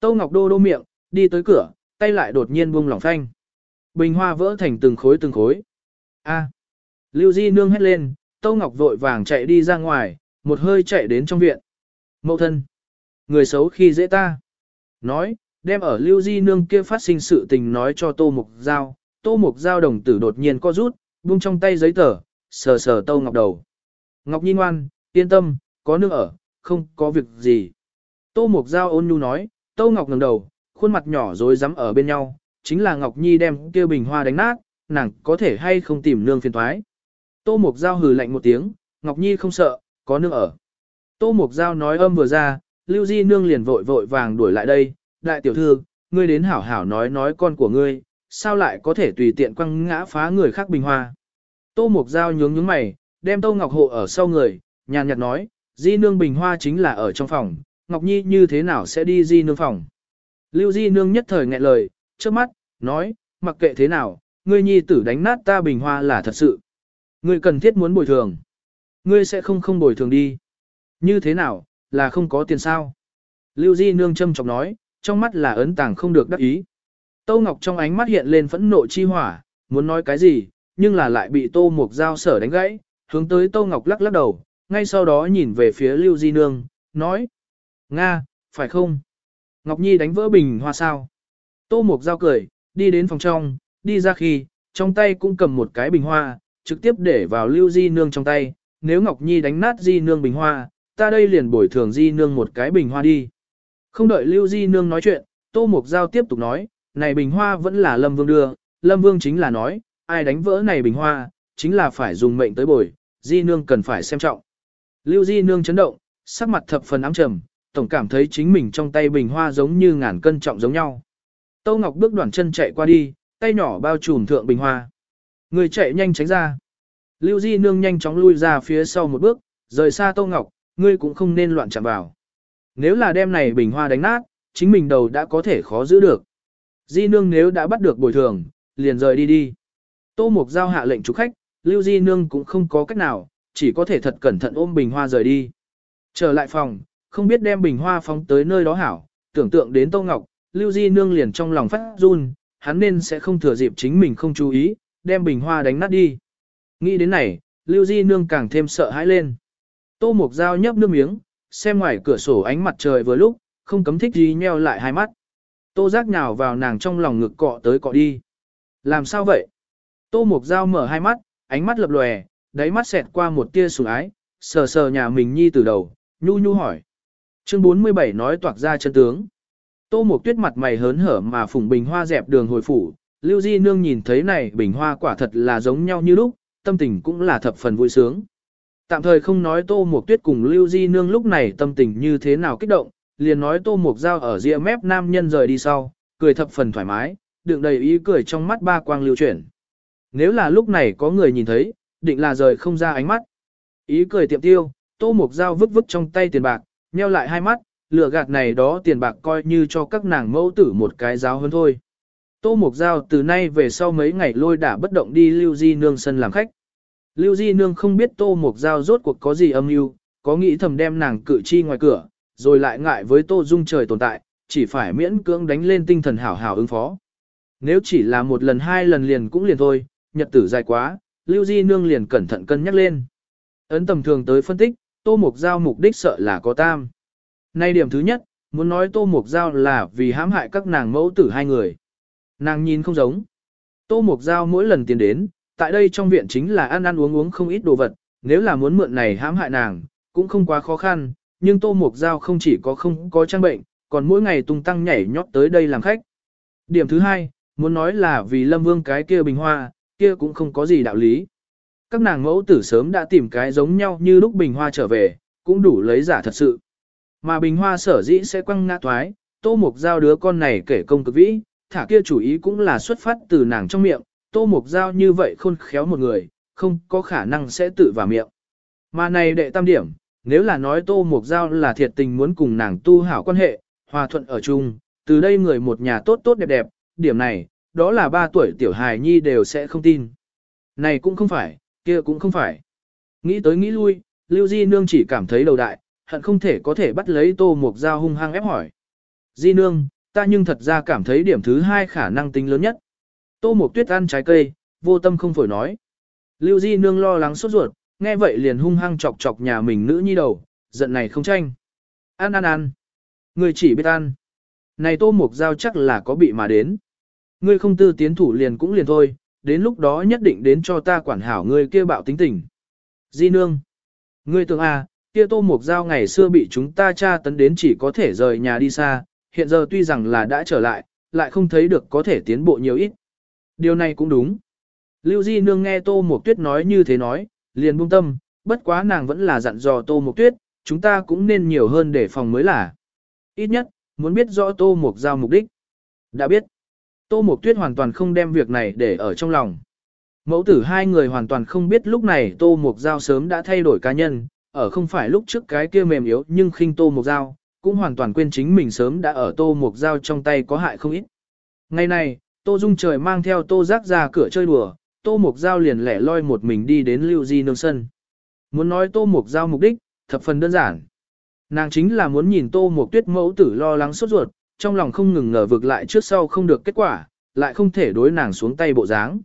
Tô Ngọc đô đô miệng, đi tới cửa, tay lại đột nhiên buông lỏng phanh. Bình hoa vỡ thành từng khối từng khối. A. Lưu Di nương hét lên, Tô Ngọc vội vàng chạy đi ra ngoài, một hơi chạy đến trong viện. Mậu thân. Người xấu khi dễ ta. Nói, đem ở Lưu Di nương kia phát sinh sự tình nói cho Tô Mục Giao. Tô Mục Giao đồng tử đột nhiên co rút, buông trong tay giấy tờ, sờ sờ Tô Ngọc đầu. Ngọc Nhi ngoan, yên tâm, có nước ở, không có việc gì. Tô Mục Giao ôn nhu nói, Tô Ngọc ngẩng đầu, khuôn mặt nhỏ rồi rắm ở bên nhau, chính là Ngọc Nhi đem kia bình hoa đánh nát, nàng có thể hay không tìm nương phiền thoái. Tô Mục Giao hừ lạnh một tiếng, Ngọc Nhi không sợ, có nương ở. Tô Mục Giao nói âm vừa ra, Lưu Di nương liền vội vội vàng đuổi lại đây, đại tiểu thư, ngươi đến hảo hảo nói nói con của ngươi, sao lại có thể tùy tiện quăng ngã phá người khác bình hoa. Tô Mục Giao nhướng nhướng mày, đem Tô Ngọc Hộ ở sau người, nhàn nhạt nói, Di nương bình hoa chính là ở trong phòng, Ngọc Nhi như thế nào sẽ đi Di nương phòng. Lưu Di nương nhất thời nghẹn lời, trước mắt, nói, mặc kệ thế nào, ngươi nhi tử đánh nát ta bình hoa là thật sự. Ngươi cần thiết muốn bồi thường. Ngươi sẽ không không bồi thường đi. Như thế nào, là không có tiền sao? Lưu Di nương châm chọc nói, trong mắt là ấn tàng không được đắc ý. Tô Ngọc trong ánh mắt hiện lên phẫn nộ chi hỏa, muốn nói cái gì, nhưng là lại bị Tô Mục Giao sở đánh gãy, hướng tới Tô Ngọc lắc lắc đầu, ngay sau đó nhìn về phía Lưu Di Nương, nói. Nga, phải không? Ngọc Nhi đánh vỡ bình hoa sao? Tô Mục Giao cười, đi đến phòng trong, đi ra khi, trong tay cũng cầm một cái bình hoa, trực tiếp để vào Lưu Di Nương trong tay. Nếu Ngọc Nhi đánh nát Di Nương bình hoa, ta đây liền bồi thường Di Nương một cái bình hoa đi. Không đợi Lưu Di Nương nói chuyện, Tô Mục Giao tiếp tục nói, này bình hoa vẫn là Lâm Vương đưa, Lâm Vương chính là nói, ai đánh vỡ này bình hoa, chính là phải dùng mệnh tới bồi, Di Nương cần phải xem trọng. Lưu Di Nương chấn động, sắc mặt thập phần ám trầm, tổng cảm thấy chính mình trong tay bình hoa giống như ngàn cân trọng giống nhau. Tâu Ngọc bước đoạn chân chạy qua đi, tay nhỏ bao trùm thượng bình hoa. Người chạy nhanh tránh ra. Lưu Di Nương nhanh chóng lui ra phía sau một bước, rời xa Tâu Ngọc, ngươi cũng không nên loạn chạm vào. Nếu là đêm này bình hoa đánh nát, chính mình đầu đã có thể khó giữ được. Di Nương nếu đã bắt được bồi thường, liền rời đi đi. Tô Mục Giao hạ lệnh chủ khách, Lưu Di Nương cũng không có cách nào, chỉ có thể thật cẩn thận ôm bình hoa rời đi. Trở lại phòng, không biết đem bình hoa phóng tới nơi đó hảo, tưởng tượng đến Tô Ngọc, Lưu Di Nương liền trong lòng phát run, hắn nên sẽ không thừa dịp chính mình không chú ý, đem bình hoa đánh nát đi. Nghĩ đến này, Lưu Di Nương càng thêm sợ hãi lên. Tô Mục Giao nhấp nước miếng, xem ngoài cửa sổ ánh mặt trời vừa lúc, không cấm thích gì nheo lại hai mắt. Tô giác nhào vào nàng trong lòng ngực cọ tới cọ đi. Làm sao vậy? Tô Mục Giao mở hai mắt, ánh mắt lập lòe, đáy mắt xẹt qua một tia sủng ái, sờ sờ nhà mình nhi từ đầu, nhu nhu hỏi. Chương 47 nói toạc ra chân tướng. Tô Mộc Tuyết mặt mày hớn hở mà phủng bình hoa dẹp đường hồi phủ, Lưu Di Nương nhìn thấy này bình hoa quả thật là giống nhau như lúc, tâm tình cũng là thập phần vui sướng. Tạm thời không nói Tô Mộc Tuyết cùng Lưu Di Nương lúc này tâm tình như thế nào kích động, liền nói Tô Mộc Giao ở rìa mép nam nhân rời đi sau, cười thập phần thoải mái, đựng đầy ý cười trong mắt ba quang lưu chuyển. Nếu là lúc này có người nhìn thấy, định là rời không ra ánh mắt. Ý cười tiệm tiêu, Tô mộc Giao vứt vứt trong tay tiền bạc, nheo lại hai mắt, lừa gạt này đó tiền bạc coi như cho các nàng mẫu tử một cái giáo hơn thôi. Tô Mục Giao từ nay về sau mấy ngày lôi đả bất động đi Lưu Di Nương sân làm khách. Lưu Di Nương không biết Tô Mục Giao rốt cuộc có gì âm mưu, có nghĩ thầm đem nàng cử chi ngoài cửa, rồi lại ngại với Tô Dung trời tồn tại, chỉ phải miễn cưỡng đánh lên tinh thần hảo hảo ứng phó. Nếu chỉ là một lần hai lần liền cũng liền thôi, nhật tử dài quá, Lưu Di Nương liền cẩn thận cân nhắc lên. Ấn tầm thường tới phân tích, Tô Mục Giao mục đích sợ là có tam. Nay điểm thứ nhất, muốn nói Tô Mục Giao là vì hãm hại các nàng mẫu tử hai người. Nàng nhìn không giống. Tô Mục Giao mỗi lần tiến đến, tại đây trong viện chính là ăn ăn uống uống không ít đồ vật, nếu là muốn mượn này hãm hại nàng, cũng không quá khó khăn, nhưng Tô Mục Giao không chỉ có không có trang bệnh, còn mỗi ngày tung tăng nhảy nhót tới đây làm khách. Điểm thứ hai, muốn nói là vì Lâm Vương cái kia bình hoa, kia cũng không có gì đạo lý. Các nàng mẫu tử sớm đã tìm cái giống nhau như lúc bình hoa trở về, cũng đủ lấy giả thật sự. Mà bình hoa sở dĩ sẽ quăng ngã thoái, tô mục giao đứa con này kể công cực vĩ, thả kia chủ ý cũng là xuất phát từ nàng trong miệng, tô mục giao như vậy khôn khéo một người, không có khả năng sẽ tự vào miệng. Mà này đệ tam điểm, nếu là nói tô mục giao là thiệt tình muốn cùng nàng tu hảo quan hệ, hòa thuận ở chung, từ đây người một nhà tốt tốt đẹp đẹp, điểm này, đó là ba tuổi tiểu hài nhi đều sẽ không tin. Này cũng không phải, kia cũng không phải. Nghĩ tới nghĩ lui, Lưu Di Nương chỉ cảm thấy đầu đại, hận không thể có thể bắt lấy Tô Mục Giao hung hăng ép hỏi. Di nương, ta nhưng thật ra cảm thấy điểm thứ hai khả năng tính lớn nhất. Tô Mục Tuyết ăn trái cây, vô tâm không phổi nói. Lưu Di nương lo lắng sốt ruột, nghe vậy liền hung hăng chọc chọc nhà mình nữ nhi đầu, giận này không tranh. Ăn ăn ăn. Người chỉ biết ăn. Này Tô Mục Giao chắc là có bị mà đến. Ngươi không tư tiến thủ liền cũng liền thôi, đến lúc đó nhất định đến cho ta quản hảo ngươi kia bạo tính tình. Di nương. Ngươi tưởng à, kia Tô Mộc Giao ngày xưa bị chúng ta tra tấn đến chỉ có thể rời nhà đi xa, hiện giờ tuy rằng là đã trở lại, lại không thấy được có thể tiến bộ nhiều ít. Điều này cũng đúng. Lưu Di Nương nghe Tô Mộc Tuyết nói như thế nói, liền buông tâm, bất quá nàng vẫn là dặn dò Tô Mộc Tuyết, chúng ta cũng nên nhiều hơn để phòng mới là. Ít nhất, muốn biết rõ Tô Mộc Giao mục đích. Đã biết, Tô Mộc Tuyết hoàn toàn không đem việc này để ở trong lòng. Mẫu tử hai người hoàn toàn không biết lúc này Tô Mộc Giao sớm đã thay đổi cá nhân, ở không phải lúc trước cái kia mềm yếu nhưng khinh Tô Mộc Giao, cũng hoàn toàn quên chính mình sớm đã ở Tô Mộc Giao trong tay có hại không ít. Ngày này, Tô Dung trời mang theo Tô Giác ra cửa chơi đùa, Tô Mộc Giao liền lẻ loi một mình đi đến Lưu Di Nương sân. Muốn nói Tô Mộc Giao mục đích, thập phần đơn giản. Nàng chính là muốn nhìn Tô Mộc Tuyết mẫu tử lo lắng sốt ruột, trong lòng không ngừng ngờ vực lại trước sau không được kết quả, lại không thể đối nàng xuống tay bộ dáng.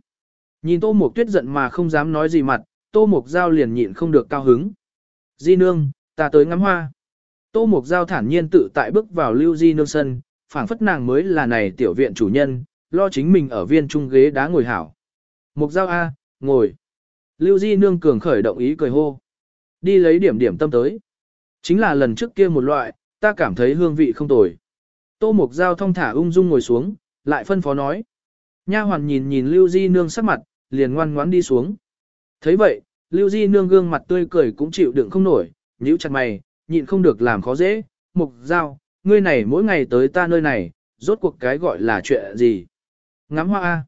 Nhìn Tô Mộc Tuyết giận mà không dám nói gì mặt, Tô Mộc Giao liền nhịn không được cao hứng. Di Nương, ta tới ngắm hoa. Tô Mộc Giao thản nhiên tự tại bước vào Lưu Di Nương sân, phảng phất nàng mới là này tiểu viện chủ nhân, lo chính mình ở viên trung ghế đá ngồi hảo. Mộc Giao A, ngồi. Lưu Di Nương cường khởi động ý cười hô. Đi lấy điểm điểm tâm tới. Chính là lần trước kia một loại, ta cảm thấy hương vị không tồi. Tô Mộc Giao thông thả ung dung ngồi xuống, lại phân phó nói. Nha hoàn nhìn nhìn Lưu Di Nương sắc mặt, liền ngoan ngoãn đi xuống. thấy vậy, Lưu Di Nương gương mặt tươi cười cũng chịu đựng không nổi, nhíu chặt mày, nhịn không được làm khó dễ. Mộc Giao, ngươi này mỗi ngày tới ta nơi này, rốt cuộc cái gọi là chuyện gì? Ngắm hoa A.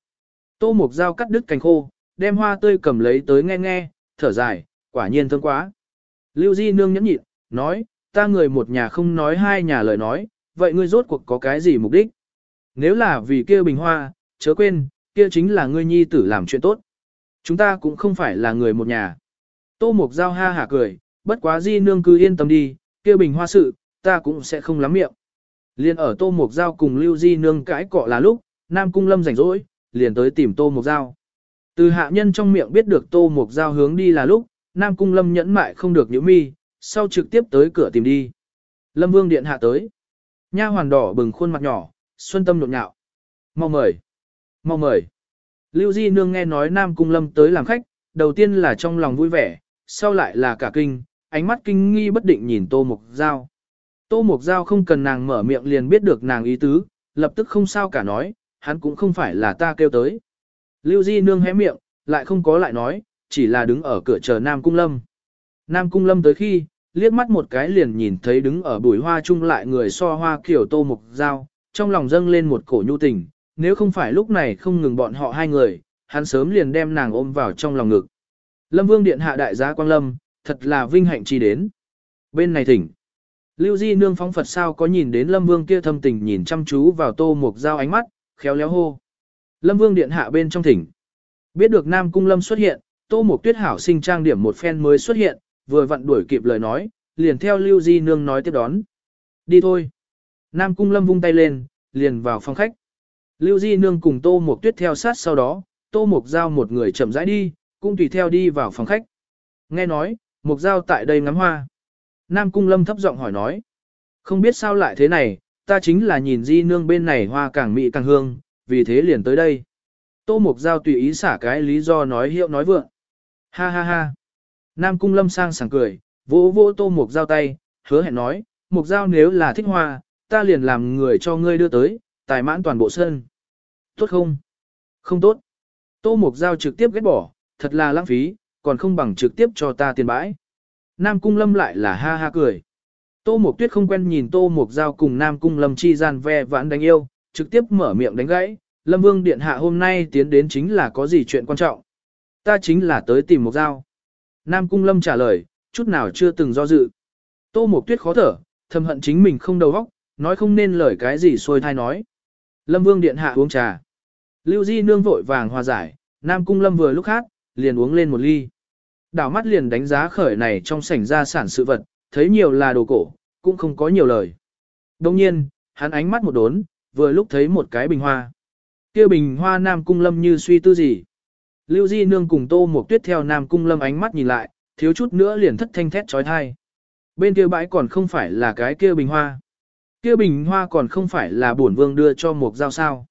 Tô Mộc Giao cắt đứt cành khô, đem hoa tươi cầm lấy tới nghe nghe, thở dài, quả nhiên thơm quá. Lưu Di Nương nhẫn nhịn, nói, ta người một nhà không nói hai nhà lời nói, vậy ngươi rốt cuộc có cái gì mục đích? Nếu là vì kia bình hoa, chớ quên, kia chính là ngươi nhi tử làm chuyện tốt. Chúng ta cũng không phải là người một nhà. Tô Mục Giao ha hả cười, bất quá Di Nương cứ yên tâm đi, kia bình hoa sự, ta cũng sẽ không lắm miệng. Liên ở Tô Mục Giao cùng Lưu Di Nương cãi cọ là lúc, Nam Cung Lâm rảnh rỗi, liền tới tìm Tô Mục Giao. Từ hạ nhân trong miệng biết được Tô Mục Giao hướng đi là lúc, Nam Cung Lâm nhẫn mại không được nhíu mi, sau trực tiếp tới cửa tìm đi. Lâm Vương điện hạ tới. Nha hoàn đỏ bừng khuôn mặt nhỏ, xuân tâm nhộn nhạo. Mau mời. Mau mời. Lưu Di Nương nghe nói Nam Cung Lâm tới làm khách, đầu tiên là trong lòng vui vẻ, sau lại là cả kinh, ánh mắt kinh nghi bất định nhìn Tô Mục Giao. Tô Mục Giao không cần nàng mở miệng liền biết được nàng ý tứ, lập tức không sao cả nói, hắn cũng không phải là ta kêu tới. Lưu Di Nương hé miệng, lại không có lại nói, chỉ là đứng ở cửa chờ Nam Cung Lâm. Nam Cung Lâm tới khi, liếc mắt một cái liền nhìn thấy đứng ở bụi hoa chung lại người so hoa kiểu tô mục dao, trong lòng dâng lên một cổ nhu tình, nếu không phải lúc này không ngừng bọn họ hai người, hắn sớm liền đem nàng ôm vào trong lòng ngực. Lâm Vương Điện hạ đại gia Quang Lâm, thật là vinh hạnh chi đến. Bên này thỉnh. Lưu Di nương phóng Phật sao có nhìn đến Lâm Vương kia thâm tình nhìn chăm chú vào tô mục dao ánh mắt, khéo léo hô. Lâm Vương Điện hạ bên trong thỉnh. Biết được Nam Cung Lâm xuất hiện, tô mục tuyết hảo sinh trang điểm một phen mới xuất hiện, vừa vặn đuổi kịp lời nói, liền theo Lưu Di Nương nói tiếp đón. Đi thôi. Nam Cung Lâm vung tay lên, liền vào phòng khách. Lưu Di Nương cùng Tô Mộc Tuyết theo sát sau đó, Tô Mộc Giao một người chậm rãi đi, cũng tùy theo đi vào phòng khách. Nghe nói, Mộc Giao tại đây ngắm hoa. Nam Cung Lâm thấp giọng hỏi nói. Không biết sao lại thế này, ta chính là nhìn Di Nương bên này hoa càng mị càng hương, vì thế liền tới đây. Tô Mộc Giao tùy ý xả cái lý do nói hiệu nói vượng. Ha ha ha. Nam Cung Lâm sang sảng cười, vỗ vỗ tô mục giao tay, hứa hẹn nói, mục giao nếu là thích hoa, ta liền làm người cho ngươi đưa tới, tài mãn toàn bộ sân. Tốt không? Không tốt. Tô mục giao trực tiếp ghét bỏ, thật là lãng phí, còn không bằng trực tiếp cho ta tiền bãi. Nam Cung Lâm lại là ha ha cười. Tô mục Tuyết không quen nhìn Tô mục Giao cùng Nam Cung Lâm chi gian ve vãn đánh yêu, trực tiếp mở miệng đánh gãy. Lâm Vương Điện Hạ hôm nay tiến đến chính là có gì chuyện quan trọng. Ta chính là tới tìm mục Giao. Nam Cung Lâm trả lời, chút nào chưa từng do dự. Tô Mộc Tuyết khó thở, thầm hận chính mình không đầu óc, nói không nên lời cái gì xôi thai nói. Lâm Vương điện hạ uống trà. Lưu Di nương vội vàng hòa giải, Nam Cung Lâm vừa lúc hát, liền uống lên một ly. Đảo mắt liền đánh giá khởi này trong sảnh gia sản sự vật, thấy nhiều là đồ cổ, cũng không có nhiều lời. Đồng nhiên, hắn ánh mắt một đốn, vừa lúc thấy một cái bình hoa. kia bình hoa Nam Cung Lâm như suy tư gì. Lưu Di Nương cùng Tô Mộc Tuyết theo Nam Cung Lâm ánh mắt nhìn lại, thiếu chút nữa liền thất thanh thét trói thai. Bên kia bãi còn không phải là cái kia bình hoa. Kia bình hoa còn không phải là bổn vương đưa cho Mộc Giao sao.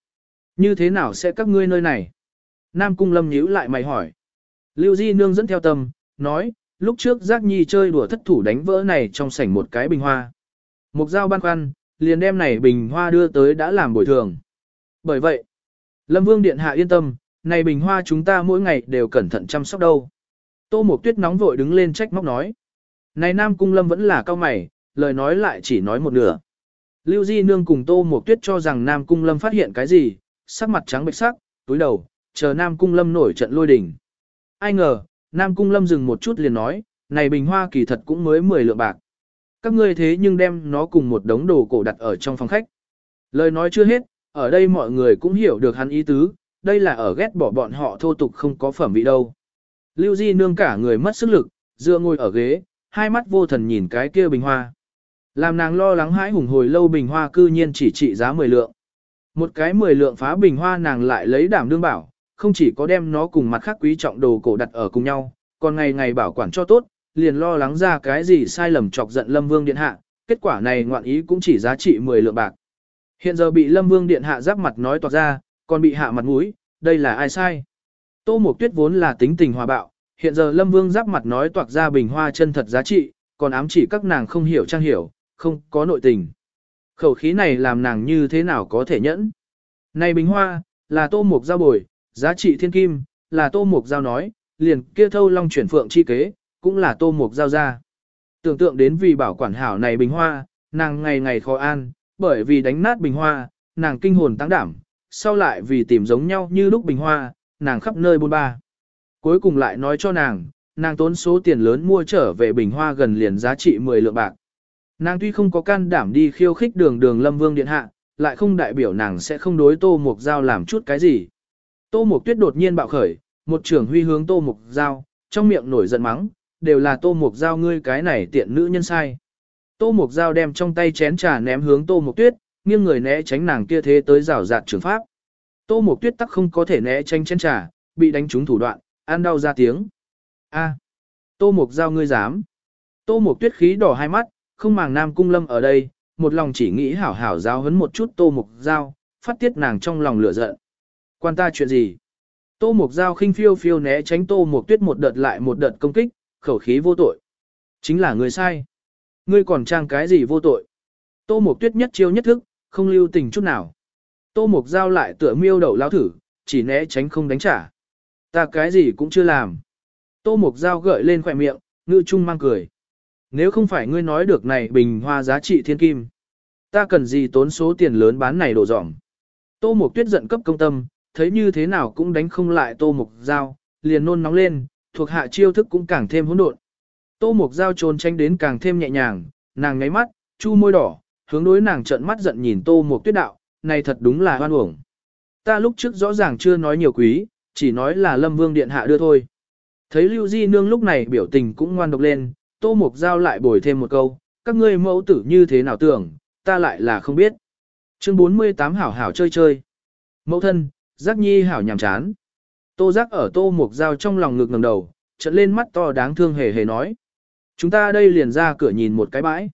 Như thế nào sẽ các ngươi nơi này? Nam Cung Lâm nhíu lại mày hỏi. Lưu Di Nương dẫn theo tâm, nói, lúc trước Giác Nhi chơi đùa thất thủ đánh vỡ này trong sảnh một cái bình hoa. Mục Giao băn khoăn, liền đem này bình hoa đưa tới đã làm bồi thường. Bởi vậy, Lâm Vương Điện Hạ yên tâm, này bình hoa chúng ta mỗi ngày đều cẩn thận chăm sóc đâu. Tô Mộc Tuyết nóng vội đứng lên trách móc nói. Này Nam Cung Lâm vẫn là cao mày, lời nói lại chỉ nói một nửa. Lưu Di Nương cùng Tô Mộc Tuyết cho rằng Nam Cung Lâm phát hiện cái gì, sắc mặt trắng bệch sắc, túi đầu, chờ Nam Cung Lâm nổi trận lôi đình. Ai ngờ, Nam Cung Lâm dừng một chút liền nói, này bình hoa kỳ thật cũng mới 10 lượng bạc. Các ngươi thế nhưng đem nó cùng một đống đồ cổ đặt ở trong phòng khách. Lời nói chưa hết, ở đây mọi người cũng hiểu được hắn ý tứ, đây là ở ghét bỏ bọn họ thô tục không có phẩm vị đâu. Lưu Di nương cả người mất sức lực, dựa ngồi ở ghế, hai mắt vô thần nhìn cái kia bình hoa. Làm nàng lo lắng hãi hùng hồi lâu bình hoa cư nhiên chỉ trị giá 10 lượng. Một cái 10 lượng phá bình hoa nàng lại lấy đảm đương bảo, không chỉ có đem nó cùng mặt khác quý trọng đồ cổ đặt ở cùng nhau, còn ngày ngày bảo quản cho tốt, liền lo lắng ra cái gì sai lầm chọc giận Lâm Vương Điện Hạ, kết quả này ngoạn ý cũng chỉ giá trị 10 lượng bạc. Hiện giờ bị Lâm Vương Điện Hạ giáp mặt nói toạc ra, còn bị hạ mặt mũi, đây là ai sai? Tô Mộc Tuyết vốn là tính tình hòa bạo, hiện giờ Lâm Vương giáp mặt nói toạc ra bình hoa chân thật giá trị, còn ám chỉ các nàng không hiểu trang hiểu, không có nội tình. Khẩu khí này làm nàng như thế nào có thể nhẫn? Này bình hoa, là Tô Mộc giao bồi, giá trị thiên kim, là Tô Mộc giao nói, liền kia thâu long chuyển phượng chi kế, cũng là Tô Mộc giao ra. Tưởng tượng đến vì bảo quản hảo này bình hoa, nàng ngày ngày khó an, bởi vì đánh nát bình hoa, nàng kinh hồn tăng đảm, sau lại vì tìm giống nhau như lúc bình hoa, nàng khắp nơi buôn ba. Cuối cùng lại nói cho nàng, nàng tốn số tiền lớn mua trở về bình hoa gần liền giá trị 10 lượng bạc. Nàng tuy không có can đảm đi khiêu khích đường đường lâm vương điện hạ, lại không đại biểu nàng sẽ không đối tô mục giao làm chút cái gì. Tô mục tuyết đột nhiên bạo khởi, một trưởng huy hướng tô mục giao, trong miệng nổi giận mắng, đều là tô mục giao ngươi cái này tiện nữ nhân sai. Tô mục giao đem trong tay chén trà ném hướng tô mục tuyết, nghiêng người né tránh nàng kia thế tới rào rạt trường pháp. Tô Mộc Tuyết tắc không có thể né tránh chén trà, bị đánh trúng thủ đoạn, ăn đau ra tiếng. A, Tô Mộc giao ngươi dám. Tô Mộc Tuyết khí đỏ hai mắt, không màng Nam Cung Lâm ở đây, một lòng chỉ nghĩ hảo hảo giáo hấn một chút Tô Mộc giao, phát tiết nàng trong lòng lửa giận. Quan ta chuyện gì? Tô Mộc giao khinh phiêu phiêu né tránh Tô Mộc Tuyết một đợt lại một đợt công kích, khẩu khí vô tội. Chính là người sai. Ngươi còn trang cái gì vô tội? Tô Mộc Tuyết nhất chiêu nhất thức, không lưu tình chút nào. Tô Mục Giao lại tựa miêu đậu lao thử, chỉ né tránh không đánh trả. Ta cái gì cũng chưa làm. Tô Mục Giao gợi lên khỏe miệng, ngư trung mang cười. Nếu không phải ngươi nói được này bình hoa giá trị thiên kim, ta cần gì tốn số tiền lớn bán này đồ dỏng. Tô Mục Tuyết giận cấp công tâm, thấy như thế nào cũng đánh không lại Tô Mục Giao, liền nôn nóng lên, thuộc hạ chiêu thức cũng càng thêm hỗn độn. Tô Mục Giao trốn tránh đến càng thêm nhẹ nhàng, nàng ngáy mắt, chu môi đỏ, hướng đối nàng trợn mắt giận nhìn Tô Mục Tuyết đạo, này thật đúng là hoan uổng. Ta lúc trước rõ ràng chưa nói nhiều quý, chỉ nói là Lâm Vương Điện Hạ đưa thôi. Thấy Lưu Di Nương lúc này biểu tình cũng ngoan độc lên, Tô Mục Giao lại bồi thêm một câu, các ngươi mẫu tử như thế nào tưởng, ta lại là không biết. Chương 48 hảo hảo chơi chơi. Mẫu thân, giác nhi hảo nhàm chán. Tô giác ở Tô Mục Giao trong lòng ngực ngầm đầu, trận lên mắt to đáng thương hề hề nói. Chúng ta đây liền ra cửa nhìn một cái bãi.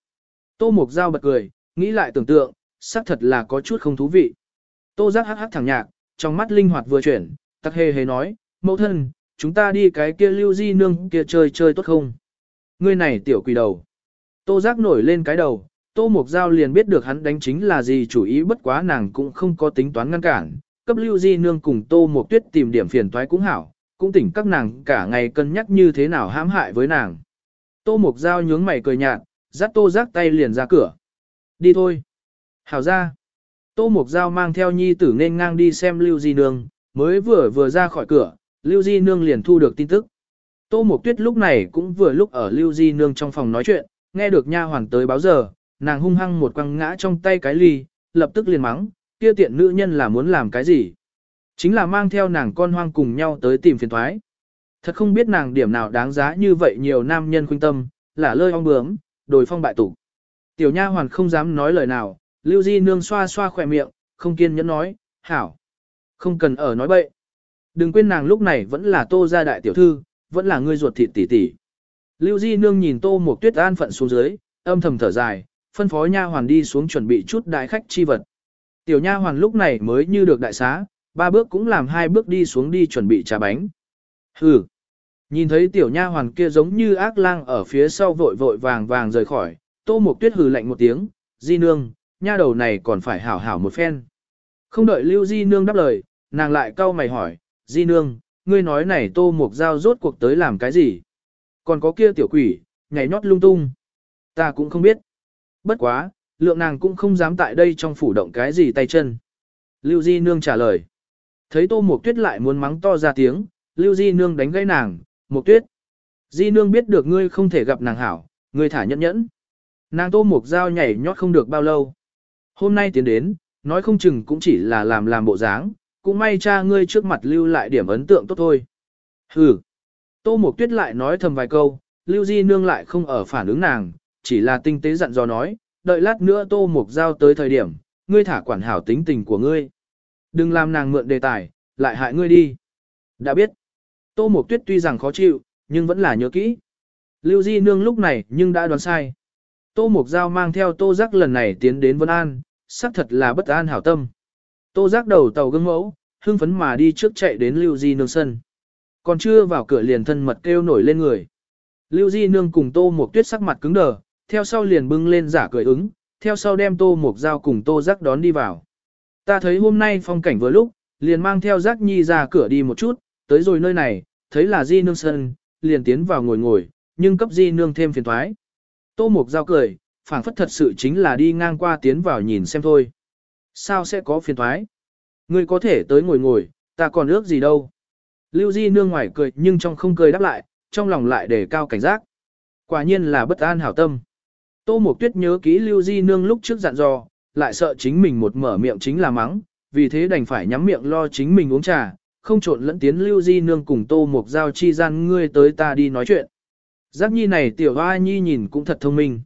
Tô Mục Giao bật cười, nghĩ lại tưởng tượng, xác thật là có chút không thú vị. Tô giác hắc hắc thẳng nhạc, trong mắt linh hoạt vừa chuyển, tắc hề hề nói, mẫu thân, chúng ta đi cái kia lưu di nương kia chơi chơi tốt không? Ngươi này tiểu quỷ đầu. Tô giác nổi lên cái đầu, tô mục giao liền biết được hắn đánh chính là gì chủ ý bất quá nàng cũng không có tính toán ngăn cản, cấp lưu di nương cùng tô mục tuyết tìm điểm phiền toái cũng hảo, cũng tỉnh các nàng cả ngày cân nhắc như thế nào hãm hại với nàng. Tô mục giao nhướng mày cười nhạt, dắt tô giác tay liền ra cửa. Đi thôi. Hảo ra. Tô Mục Giao mang theo nhi tử nên ngang đi xem Lưu Di Nương, mới vừa vừa ra khỏi cửa, Lưu Di Nương liền thu được tin tức. Tô Mục Tuyết lúc này cũng vừa lúc ở Lưu Di Nương trong phòng nói chuyện, nghe được nha hoàn tới báo giờ, nàng hung hăng một quăng ngã trong tay cái ly, lập tức liền mắng, kia tiện nữ nhân là muốn làm cái gì? Chính là mang theo nàng con hoang cùng nhau tới tìm phiền thoái. Thật không biết nàng điểm nào đáng giá như vậy nhiều nam nhân khuynh tâm, là lơi ong bướm, đồi phong bại tục. Tiểu nha hoàn không dám nói lời nào, Lưu Di Nương xoa xoa khỏe miệng, không kiên nhẫn nói, hảo. Không cần ở nói bậy. Đừng quên nàng lúc này vẫn là tô gia đại tiểu thư, vẫn là ngươi ruột thịt tỷ tỷ. Lưu Di Nương nhìn tô một tuyết an phận xuống dưới, âm thầm thở dài, phân phó nha hoàn đi xuống chuẩn bị chút đại khách chi vật. Tiểu nha hoàn lúc này mới như được đại xá, ba bước cũng làm hai bước đi xuống đi chuẩn bị trà bánh. Hừ. Nhìn thấy tiểu nha hoàn kia giống như ác lang ở phía sau vội vội vàng vàng rời khỏi, tô Mộc tuyết hừ lạnh một tiếng, di nương, nha đầu này còn phải hảo hảo một phen. Không đợi lưu di nương đáp lời, nàng lại cau mày hỏi, di nương, ngươi nói này tô Mộc giao rốt cuộc tới làm cái gì? Còn có kia tiểu quỷ, nhảy nhót lung tung. Ta cũng không biết. Bất quá, lượng nàng cũng không dám tại đây trong phủ động cái gì tay chân. Lưu Di Nương trả lời. Thấy Tô Mộc Tuyết lại muốn mắng to ra tiếng, Lưu Di Nương đánh gãy nàng, Mộc Tuyết. Di Nương biết được ngươi không thể gặp nàng hảo, ngươi thả nhẫn nhẫn. Nàng Tô Mộc Giao nhảy nhót không được bao lâu. Hôm nay tiến đến, nói không chừng cũng chỉ là làm làm bộ dáng, cũng may cha ngươi trước mặt lưu lại điểm ấn tượng tốt thôi. Hừ. Tô Mộc Tuyết lại nói thầm vài câu, Lưu Di Nương lại không ở phản ứng nàng, chỉ là tinh tế dặn dò nói, đợi lát nữa Tô Mộc Giao tới thời điểm, ngươi thả quản hảo tính tình của ngươi. Đừng làm nàng mượn đề tài, lại hại ngươi đi. Đã biết. Tô Mộc Tuyết tuy rằng khó chịu, nhưng vẫn là nhớ kỹ. Lưu Di Nương lúc này nhưng đã đoán sai. Tô Mục Giao mang theo Tô Giác lần này tiến đến Vân An, xác thật là bất an hảo tâm. Tô Giác đầu tàu gương mẫu, hưng phấn mà đi trước chạy đến Lưu Di Nương sân. Còn chưa vào cửa liền thân mật kêu nổi lên người. Lưu Di Nương cùng Tô Mục Tuyết sắc mặt cứng đờ, theo sau liền bưng lên giả cười ứng, theo sau đem Tô Mục Giao cùng Tô Giác đón đi vào. Ta thấy hôm nay phong cảnh vừa lúc, liền mang theo Giác Nhi ra cửa đi một chút, tới rồi nơi này, thấy là Di Nương sân, liền tiến vào ngồi ngồi, nhưng cấp Di Nương thêm phiền thoái. Tô Mục Giao cười, phảng phất thật sự chính là đi ngang qua tiến vào nhìn xem thôi. Sao sẽ có phiền thoái? Ngươi có thể tới ngồi ngồi, ta còn ước gì đâu. Lưu Di Nương ngoài cười nhưng trong không cười đáp lại, trong lòng lại để cao cảnh giác. Quả nhiên là bất an hảo tâm. Tô Mục Tuyết nhớ kỹ Lưu Di Nương lúc trước dặn dò, lại sợ chính mình một mở miệng chính là mắng, vì thế đành phải nhắm miệng lo chính mình uống trà, không trộn lẫn tiến Lưu Di Nương cùng Tô Mục Giao chi gian ngươi tới ta đi nói chuyện. Giác nhi này tiểu hoa nhi nhìn cũng thật thông minh.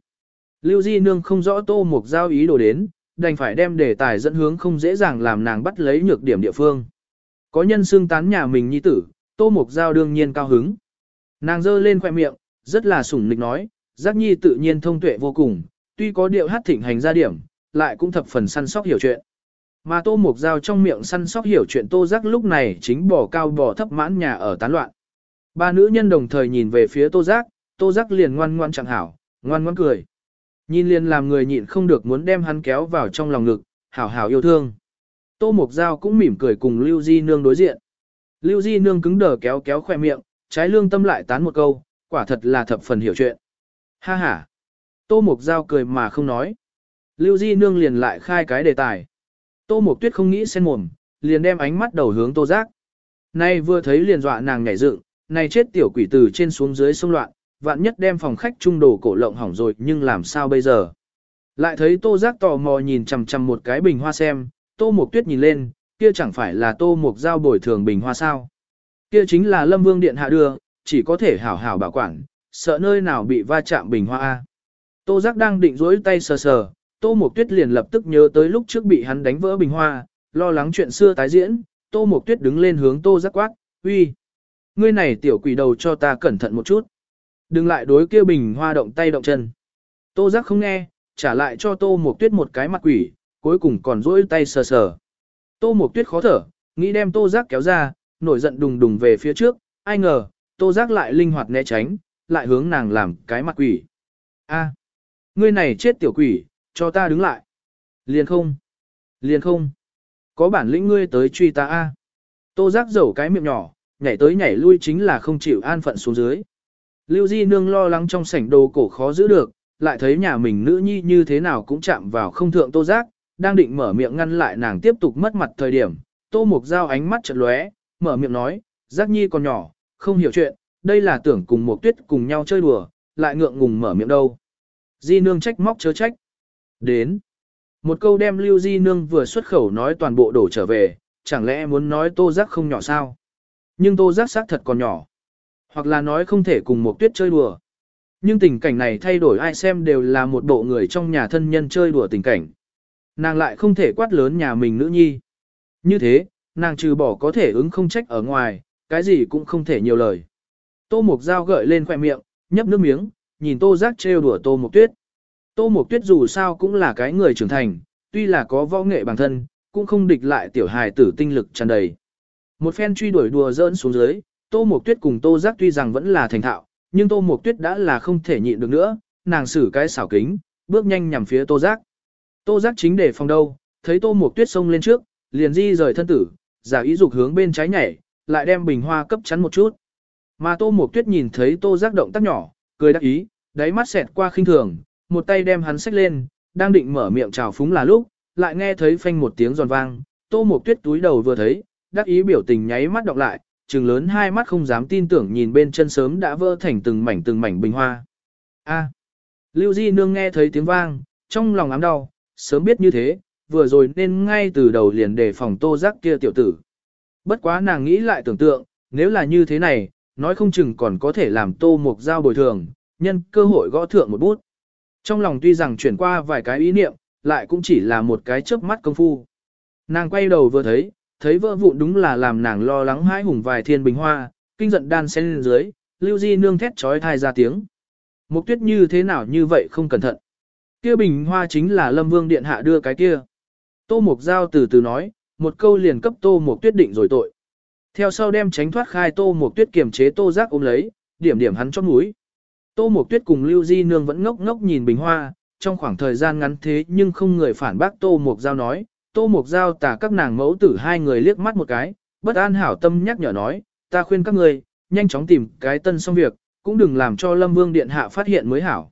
Lưu Di Nương không rõ Tô mục Giao ý đồ đến, đành phải đem đề tài dẫn hướng không dễ dàng làm nàng bắt lấy nhược điểm địa phương. Có nhân xương tán nhà mình nhi tử, Tô mục Giao đương nhiên cao hứng. Nàng giơ lên khoẻ miệng, rất là sủng nịch nói, giác nhi tự nhiên thông tuệ vô cùng, tuy có điệu hát thịnh hành ra điểm, lại cũng thập phần săn sóc hiểu chuyện. Mà tô mục giao trong miệng săn sóc hiểu chuyện tô giác lúc này chính bỏ cao bỏ thấp mãn nhà ở tán loạn. Ba nữ nhân đồng thời nhìn về phía tô giác, tô giác liền ngoan ngoan chẳng hảo, ngoan ngoan cười. Nhìn liền làm người nhịn không được muốn đem hắn kéo vào trong lòng ngực, hảo hảo yêu thương. Tô Mục Giao cũng mỉm cười cùng Lưu Di Nương đối diện. Lưu Di Nương cứng đờ kéo kéo khoe miệng, trái lương tâm lại tán một câu, quả thật là thập phần hiểu chuyện. Ha ha. Tô Mục Giao cười mà không nói. Lưu Di Nương liền lại khai cái đề tài. Tô Mục Tuyết không nghĩ sen mồm, liền đem ánh mắt đầu hướng Tô Giác. Nay vừa thấy liền dọa nàng nhảy dựng, nay chết tiểu quỷ từ trên xuống dưới sông loạn, vạn nhất đem phòng khách trung đồ cổ lộng hỏng rồi nhưng làm sao bây giờ. Lại thấy Tô Giác tò mò nhìn chằm chằm một cái bình hoa xem, Tô Mục Tuyết nhìn lên, kia chẳng phải là Tô Mục Giao bồi thường bình hoa sao. Kia chính là Lâm Vương Điện hạ đưa, chỉ có thể hảo hảo bảo quản, sợ nơi nào bị va chạm bình hoa A. Tô Giác đang định rỗi tay sờ sờ, Tô Mộc Tuyết liền lập tức nhớ tới lúc trước bị hắn đánh vỡ bình hoa, lo lắng chuyện xưa tái diễn, Tô Mộc Tuyết đứng lên hướng Tô Giác quát, uy, ngươi này tiểu quỷ đầu cho ta cẩn thận một chút. Đừng lại đối kia bình hoa động tay động chân. Tô Giác không nghe, trả lại cho Tô Mộc Tuyết một cái mặt quỷ, cuối cùng còn rỗi tay sờ sờ. Tô Mộc Tuyết khó thở, nghĩ đem Tô Giác kéo ra, nổi giận đùng đùng về phía trước, ai ngờ, Tô Giác lại linh hoạt né tránh, lại hướng nàng làm cái mặt quỷ. A, ngươi này chết tiểu quỷ, cho ta đứng lại. Liền không, liền không, có bản lĩnh ngươi tới truy ta a. Tô Giác dầu cái miệng nhỏ, nhảy tới nhảy lui chính là không chịu an phận xuống dưới. Lưu Di Nương lo lắng trong sảnh đồ cổ khó giữ được, lại thấy nhà mình nữ nhi như thế nào cũng chạm vào không thượng Tô Giác, đang định mở miệng ngăn lại nàng tiếp tục mất mặt thời điểm. Tô Mục Giao ánh mắt chợt lóe, mở miệng nói, Giác Nhi còn nhỏ, không hiểu chuyện, đây là tưởng cùng một tuyết cùng nhau chơi đùa, lại ngượng ngùng mở miệng đâu. Di nương trách móc chớ trách. Đến. Một câu đem lưu di nương vừa xuất khẩu nói toàn bộ đổ trở về, chẳng lẽ muốn nói tô giác không nhỏ sao? Nhưng tô giác xác thật còn nhỏ. Hoặc là nói không thể cùng một tuyết chơi đùa. Nhưng tình cảnh này thay đổi ai xem đều là một bộ người trong nhà thân nhân chơi đùa tình cảnh. Nàng lại không thể quát lớn nhà mình nữ nhi. Như thế, nàng trừ bỏ có thể ứng không trách ở ngoài, cái gì cũng không thể nhiều lời. Tô Mộc Giao gợi lên khoẻ miệng, nhấp nước miếng, nhìn Tô Giác trêu đùa Tô Mộc Tuyết. Tô Mộc Tuyết dù sao cũng là cái người trưởng thành, tuy là có võ nghệ bản thân, cũng không địch lại tiểu hài tử tinh lực tràn đầy. Một phen truy đuổi đùa dỡn xuống dưới, Tô Mộc Tuyết cùng Tô Giác tuy rằng vẫn là thành thạo, nhưng Tô Mộc Tuyết đã là không thể nhịn được nữa, nàng xử cái xảo kính, bước nhanh nhằm phía Tô Giác. Tô Giác chính để phòng đâu, thấy Tô Mộc Tuyết xông lên trước, liền di rời thân tử, giả ý dục hướng bên trái nhảy, lại đem bình hoa cấp chắn một chút. Mà Tô Mộc Tuyết nhìn thấy Tô Giác động tác nhỏ, cười đắc ý, đáy mắt xẹt qua khinh thường, một tay đem hắn xách lên, đang định mở miệng chào phúng là lúc, lại nghe thấy phanh một tiếng giòn vang, Tô Mộc Tuyết túi đầu vừa thấy, đắc ý biểu tình nháy mắt đọc lại, trừng lớn hai mắt không dám tin tưởng nhìn bên chân sớm đã vỡ thành từng mảnh từng mảnh bình hoa. A. Lưu Di Nương nghe thấy tiếng vang, trong lòng ám đau, sớm biết như thế, vừa rồi nên ngay từ đầu liền đề phòng tô giác kia tiểu tử. Bất quá nàng nghĩ lại tưởng tượng, nếu là như thế này, nói không chừng còn có thể làm tô mục giao bồi thường, nhân cơ hội gõ thượng một bút. Trong lòng tuy rằng chuyển qua vài cái ý niệm, lại cũng chỉ là một cái chớp mắt công phu. Nàng quay đầu vừa thấy, thấy vỡ vụn đúng là làm nàng lo lắng hãi hùng vài thiên bình hoa, kinh giận đan xen lên dưới, lưu di nương thét trói thai ra tiếng. Mục tuyết như thế nào như vậy không cẩn thận. Kia bình hoa chính là lâm vương điện hạ đưa cái kia. Tô mục giao từ từ nói, một câu liền cấp tô mục tuyết định rồi tội. Theo sau đem tránh thoát khai tô mục tuyết kiềm chế tô giác ôm lấy, điểm điểm hắn chót mũi. Tô mục tuyết cùng lưu di nương vẫn ngốc ngốc nhìn bình hoa, trong khoảng thời gian ngắn thế nhưng không người phản bác tô mục giao nói, Tô Mục Giao tả các nàng mẫu tử hai người liếc mắt một cái, bất an hảo tâm nhắc nhở nói, ta khuyên các người, nhanh chóng tìm cái tân xong việc, cũng đừng làm cho Lâm Vương Điện Hạ phát hiện mới hảo.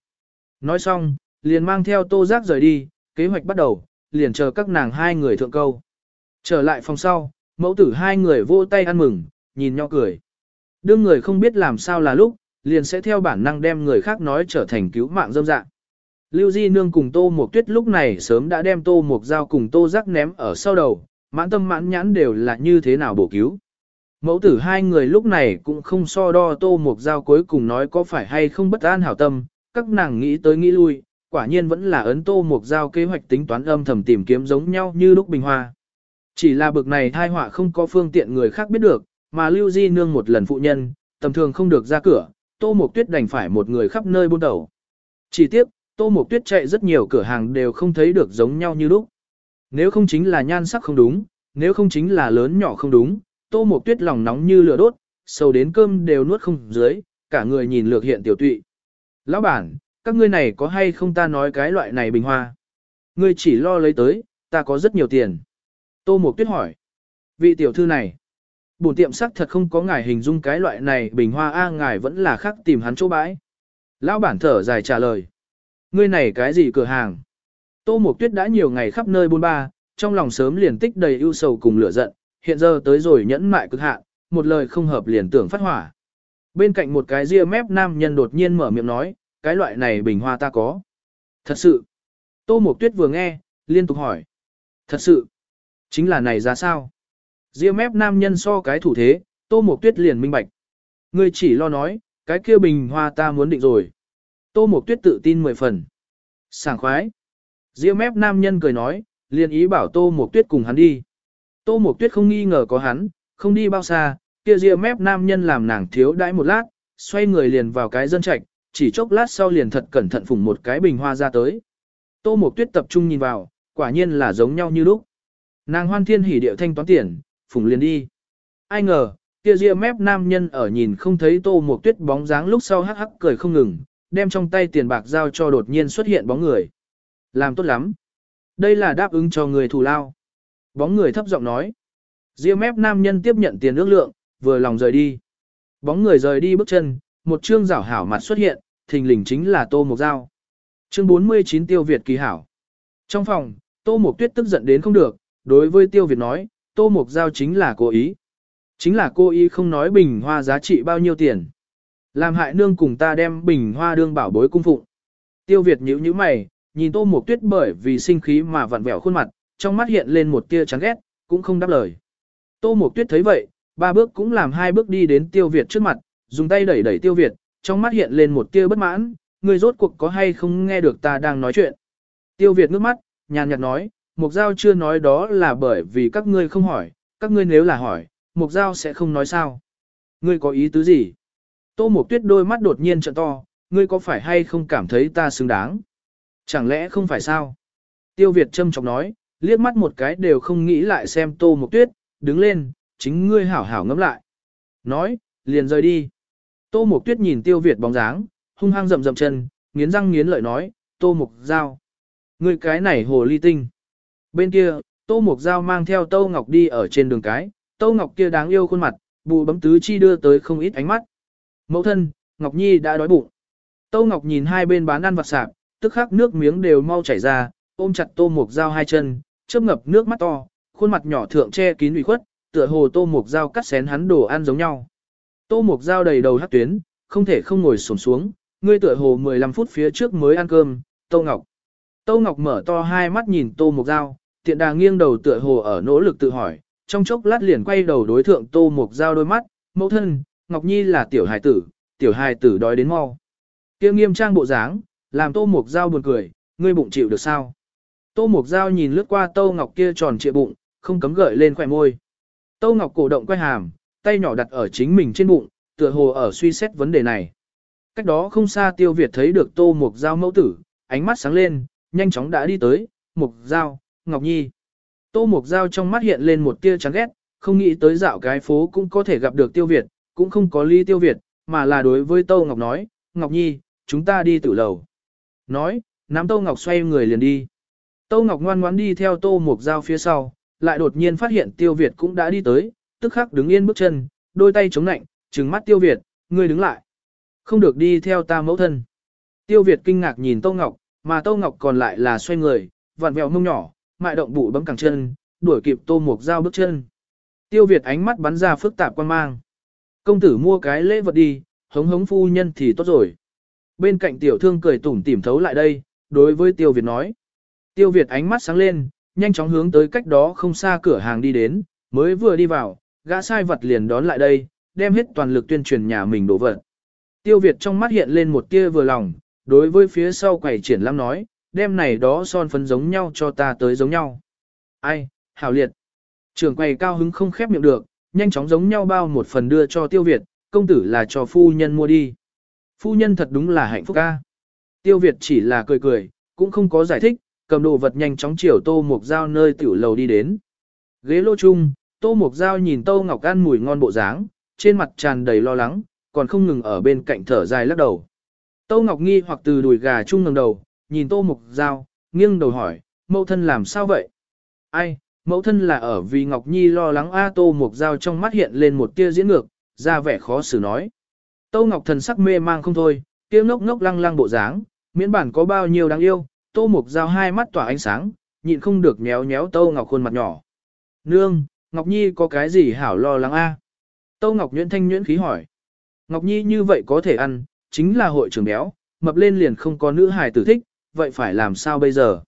Nói xong, liền mang theo Tô Giác rời đi, kế hoạch bắt đầu, liền chờ các nàng hai người thượng câu. Trở lại phòng sau, mẫu tử hai người vô tay ăn mừng, nhìn nhau cười. Đương người không biết làm sao là lúc, liền sẽ theo bản năng đem người khác nói trở thành cứu mạng dâm dạng. Lưu Di Nương cùng Tô Mộc Tuyết lúc này sớm đã đem Tô Mộc Giao cùng Tô Giác ném ở sau đầu, mãn tâm mãn nhãn đều là như thế nào bổ cứu. Mẫu tử hai người lúc này cũng không so đo Tô Mộc Giao cuối cùng nói có phải hay không bất an hảo tâm, các nàng nghĩ tới nghĩ lui, quả nhiên vẫn là ấn Tô Mộc Giao kế hoạch tính toán âm thầm tìm kiếm giống nhau như lúc bình hoa. Chỉ là bực này thai họa không có phương tiện người khác biết được, mà Lưu Di Nương một lần phụ nhân, tầm thường không được ra cửa, Tô Mộc Tuyết đành phải một người khắp nơi buôn đầu. Chỉ tiếp, Tô Mộc Tuyết chạy rất nhiều cửa hàng đều không thấy được giống nhau như lúc. Nếu không chính là nhan sắc không đúng, nếu không chính là lớn nhỏ không đúng, Tô Mộc Tuyết lòng nóng như lửa đốt, sầu đến cơm đều nuốt không dưới, cả người nhìn lược hiện tiểu tụy. Lão bản, các ngươi này có hay không ta nói cái loại này bình hoa? Ngươi chỉ lo lấy tới, ta có rất nhiều tiền. Tô Mộc Tuyết hỏi. Vị tiểu thư này, bổn tiệm sắc thật không có ngài hình dung cái loại này bình hoa a ngài vẫn là khác tìm hắn chỗ bãi. Lão bản thở dài trả lời. Ngươi này cái gì cửa hàng? Tô Mộc Tuyết đã nhiều ngày khắp nơi buôn ba, trong lòng sớm liền tích đầy ưu sầu cùng lửa giận, hiện giờ tới rồi nhẫn mại cực hạn, một lời không hợp liền tưởng phát hỏa. Bên cạnh một cái ria mép nam nhân đột nhiên mở miệng nói, cái loại này bình hoa ta có. Thật sự. Tô Mộc Tuyết vừa nghe, liên tục hỏi. Thật sự. Chính là này ra sao? Ria mép nam nhân so cái thủ thế, Tô Mộc Tuyết liền minh bạch. Ngươi chỉ lo nói, cái kia bình hoa ta muốn định rồi. Tô Mộc Tuyết tự tin mười phần. Sảng khoái. Diêu mép nam nhân cười nói, liền ý bảo Tô Mộc Tuyết cùng hắn đi. Tô Mộc Tuyết không nghi ngờ có hắn, không đi bao xa, kia Diêu mép nam nhân làm nàng thiếu đãi một lát, xoay người liền vào cái dân trạch, chỉ chốc lát sau liền thật cẩn thận phủng một cái bình hoa ra tới. Tô Mộc Tuyết tập trung nhìn vào, quả nhiên là giống nhau như lúc. Nàng hoan thiên hỉ điệu thanh toán tiền, phủng liền đi. Ai ngờ, kia Diêu mép nam nhân ở nhìn không thấy Tô Mộc Tuyết bóng dáng lúc sau hắc hắc cười không ngừng, đem trong tay tiền bạc giao cho đột nhiên xuất hiện bóng người. Làm tốt lắm. Đây là đáp ứng cho người thù lao. Bóng người thấp giọng nói. Diêu mép nam nhân tiếp nhận tiền ước lượng, vừa lòng rời đi. Bóng người rời đi bước chân, một chương rảo hảo mặt xuất hiện, thình lình chính là Tô Mộc Giao. Chương 49 Tiêu Việt kỳ hảo. Trong phòng, Tô Mộc Tuyết tức giận đến không được, đối với Tiêu Việt nói, Tô Mộc Giao chính là cố ý. Chính là cô ý không nói bình hoa giá trị bao nhiêu tiền. Làm hại nương cùng ta đem bình hoa đương bảo bối cung phụng. Tiêu Việt nhíu nhíu mày, nhìn Tô Mộc Tuyết bởi vì sinh khí mà vặn vẹo khuôn mặt, trong mắt hiện lên một tia chán ghét, cũng không đáp lời. Tô Mộc Tuyết thấy vậy, ba bước cũng làm hai bước đi đến Tiêu Việt trước mặt, dùng tay đẩy đẩy Tiêu Việt, trong mắt hiện lên một tia bất mãn, người rốt cuộc có hay không nghe được ta đang nói chuyện. Tiêu Việt ngước mắt, nhàn nhạt nói, Mộc Giao chưa nói đó là bởi vì các ngươi không hỏi, các ngươi nếu là hỏi, Mộc Giao sẽ không nói sao. Ngươi có ý tứ gì? Tô Mộc Tuyết đôi mắt đột nhiên trợn to, ngươi có phải hay không cảm thấy ta xứng đáng? Chẳng lẽ không phải sao? Tiêu Việt châm chọc nói, liếc mắt một cái đều không nghĩ lại xem Tô Mộc Tuyết, đứng lên, chính ngươi hảo hảo ngẫm lại. Nói, liền rời đi. Tô Mộc Tuyết nhìn Tiêu Việt bóng dáng, hung hăng rậm rậm chân, nghiến răng nghiến lợi nói, Tô Mộc Giao. Ngươi cái này hồ ly tinh. Bên kia, Tô Mộc Giao mang theo Tô Ngọc đi ở trên đường cái, Tô Ngọc kia đáng yêu khuôn mặt, bù bấm tứ chi đưa tới không ít ánh mắt. Mẫu thân, Ngọc Nhi đã đói bụng. Tô Ngọc nhìn hai bên bán ăn vặt sạp, tức khắc nước miếng đều mau chảy ra, ôm chặt Tô Mục Giao hai chân, chớp ngập nước mắt to, khuôn mặt nhỏ thượng che kín ủy khuất, tựa hồ Tô Mục Giao cắt xén hắn đồ ăn giống nhau. Tô Mục Giao đầy đầu hắc tuyến, không thể không ngồi xổm xuống, ngươi tựa hồ 15 phút phía trước mới ăn cơm, Tô Ngọc. Tô Ngọc mở to hai mắt nhìn Tô Mục Giao, tiện đà nghiêng đầu tựa hồ ở nỗ lực tự hỏi, trong chốc lát liền quay đầu đối thượng Tô Mục Giao đôi mắt, mẫu thân, Ngọc Nhi là tiểu hài tử, tiểu hài tử đói đến mau. Kia nghiêm trang bộ dáng, làm Tô Mục Giao buồn cười, ngươi bụng chịu được sao? Tô Mục Giao nhìn lướt qua Tô Ngọc kia tròn trịa bụng, không cấm gợi lên khỏe môi. Tô Ngọc cổ động quay hàm, tay nhỏ đặt ở chính mình trên bụng, tựa hồ ở suy xét vấn đề này. Cách đó không xa Tiêu Việt thấy được Tô Mục Giao mẫu tử, ánh mắt sáng lên, nhanh chóng đã đi tới, Mục Giao, Ngọc Nhi. Tô Mục Giao trong mắt hiện lên một tia chán ghét, không nghĩ tới dạo cái phố cũng có thể gặp được Tiêu Việt, cũng không có ly Tiêu Việt, mà là đối với Tô Ngọc nói, Ngọc Nhi, chúng ta đi tự lầu. Nói, nắm Tô Ngọc xoay người liền đi. Tô Ngọc ngoan ngoãn đi theo Tô Mục Giao phía sau, lại đột nhiên phát hiện Tiêu Việt cũng đã đi tới, tức khắc đứng yên bước chân, đôi tay chống nạnh, trừng mắt Tiêu Việt, ngươi đứng lại. Không được đi theo ta mẫu thân. Tiêu Việt kinh ngạc nhìn Tô Ngọc, mà Tô Ngọc còn lại là xoay người, vặn vẹo mông nhỏ, mại động bụ bấm cẳng chân, đuổi kịp Tô Mục Giao bước chân. Tiêu Việt ánh mắt bắn ra phức tạp quan mang. Công tử mua cái lễ vật đi, hống hống phu nhân thì tốt rồi. Bên cạnh tiểu thương cười tủm tỉm thấu lại đây, đối với Tiêu Việt nói. Tiêu Việt ánh mắt sáng lên, nhanh chóng hướng tới cách đó không xa cửa hàng đi đến, mới vừa đi vào, gã sai vật liền đón lại đây, đem hết toàn lực tuyên truyền nhà mình đổ vật. Tiêu Việt trong mắt hiện lên một tia vừa lòng, đối với phía sau quầy triển lãm nói, đem này đó son phấn giống nhau cho ta tới giống nhau. Ai, hảo liệt. Trường quầy cao hứng không khép miệng được, nhanh chóng giống nhau bao một phần đưa cho Tiêu Việt, công tử là cho phu nhân mua đi. Phu nhân thật đúng là hạnh phúc ca. Tiêu Việt chỉ là cười cười, cũng không có giải thích, cầm đồ vật nhanh chóng chiều Tô Mục Giao nơi tiểu lầu đi đến. Ghế lô chung, Tô Mục Giao nhìn Tô Ngọc ăn mùi ngon bộ dáng, trên mặt tràn đầy lo lắng, còn không ngừng ở bên cạnh thở dài lắc đầu. Tô Ngọc nghi hoặc từ đùi gà chung ngẩng đầu, nhìn Tô Mục Giao, nghiêng đầu hỏi, mẫu thân làm sao vậy? Ai, mẫu thân là ở vì Ngọc Nhi lo lắng A Tô Mục Giao trong mắt hiện lên một tia diễn ngược, ra vẻ khó xử nói. Tô Ngọc thần sắc mê mang không thôi, kia ngốc ngốc lăng lăng bộ dáng, miễn bản có bao nhiêu đáng yêu, Tô Mục Giao hai mắt tỏa ánh sáng, nhịn không được méo méo Tô Ngọc khuôn mặt nhỏ. Nương, Ngọc Nhi có cái gì hảo lo lắng a? Tô Ngọc nhuyễn thanh nhuyễn khí hỏi. Ngọc Nhi như vậy có thể ăn, chính là hội trưởng béo, mập lên liền không có nữ hài tử thích, vậy phải làm sao bây giờ?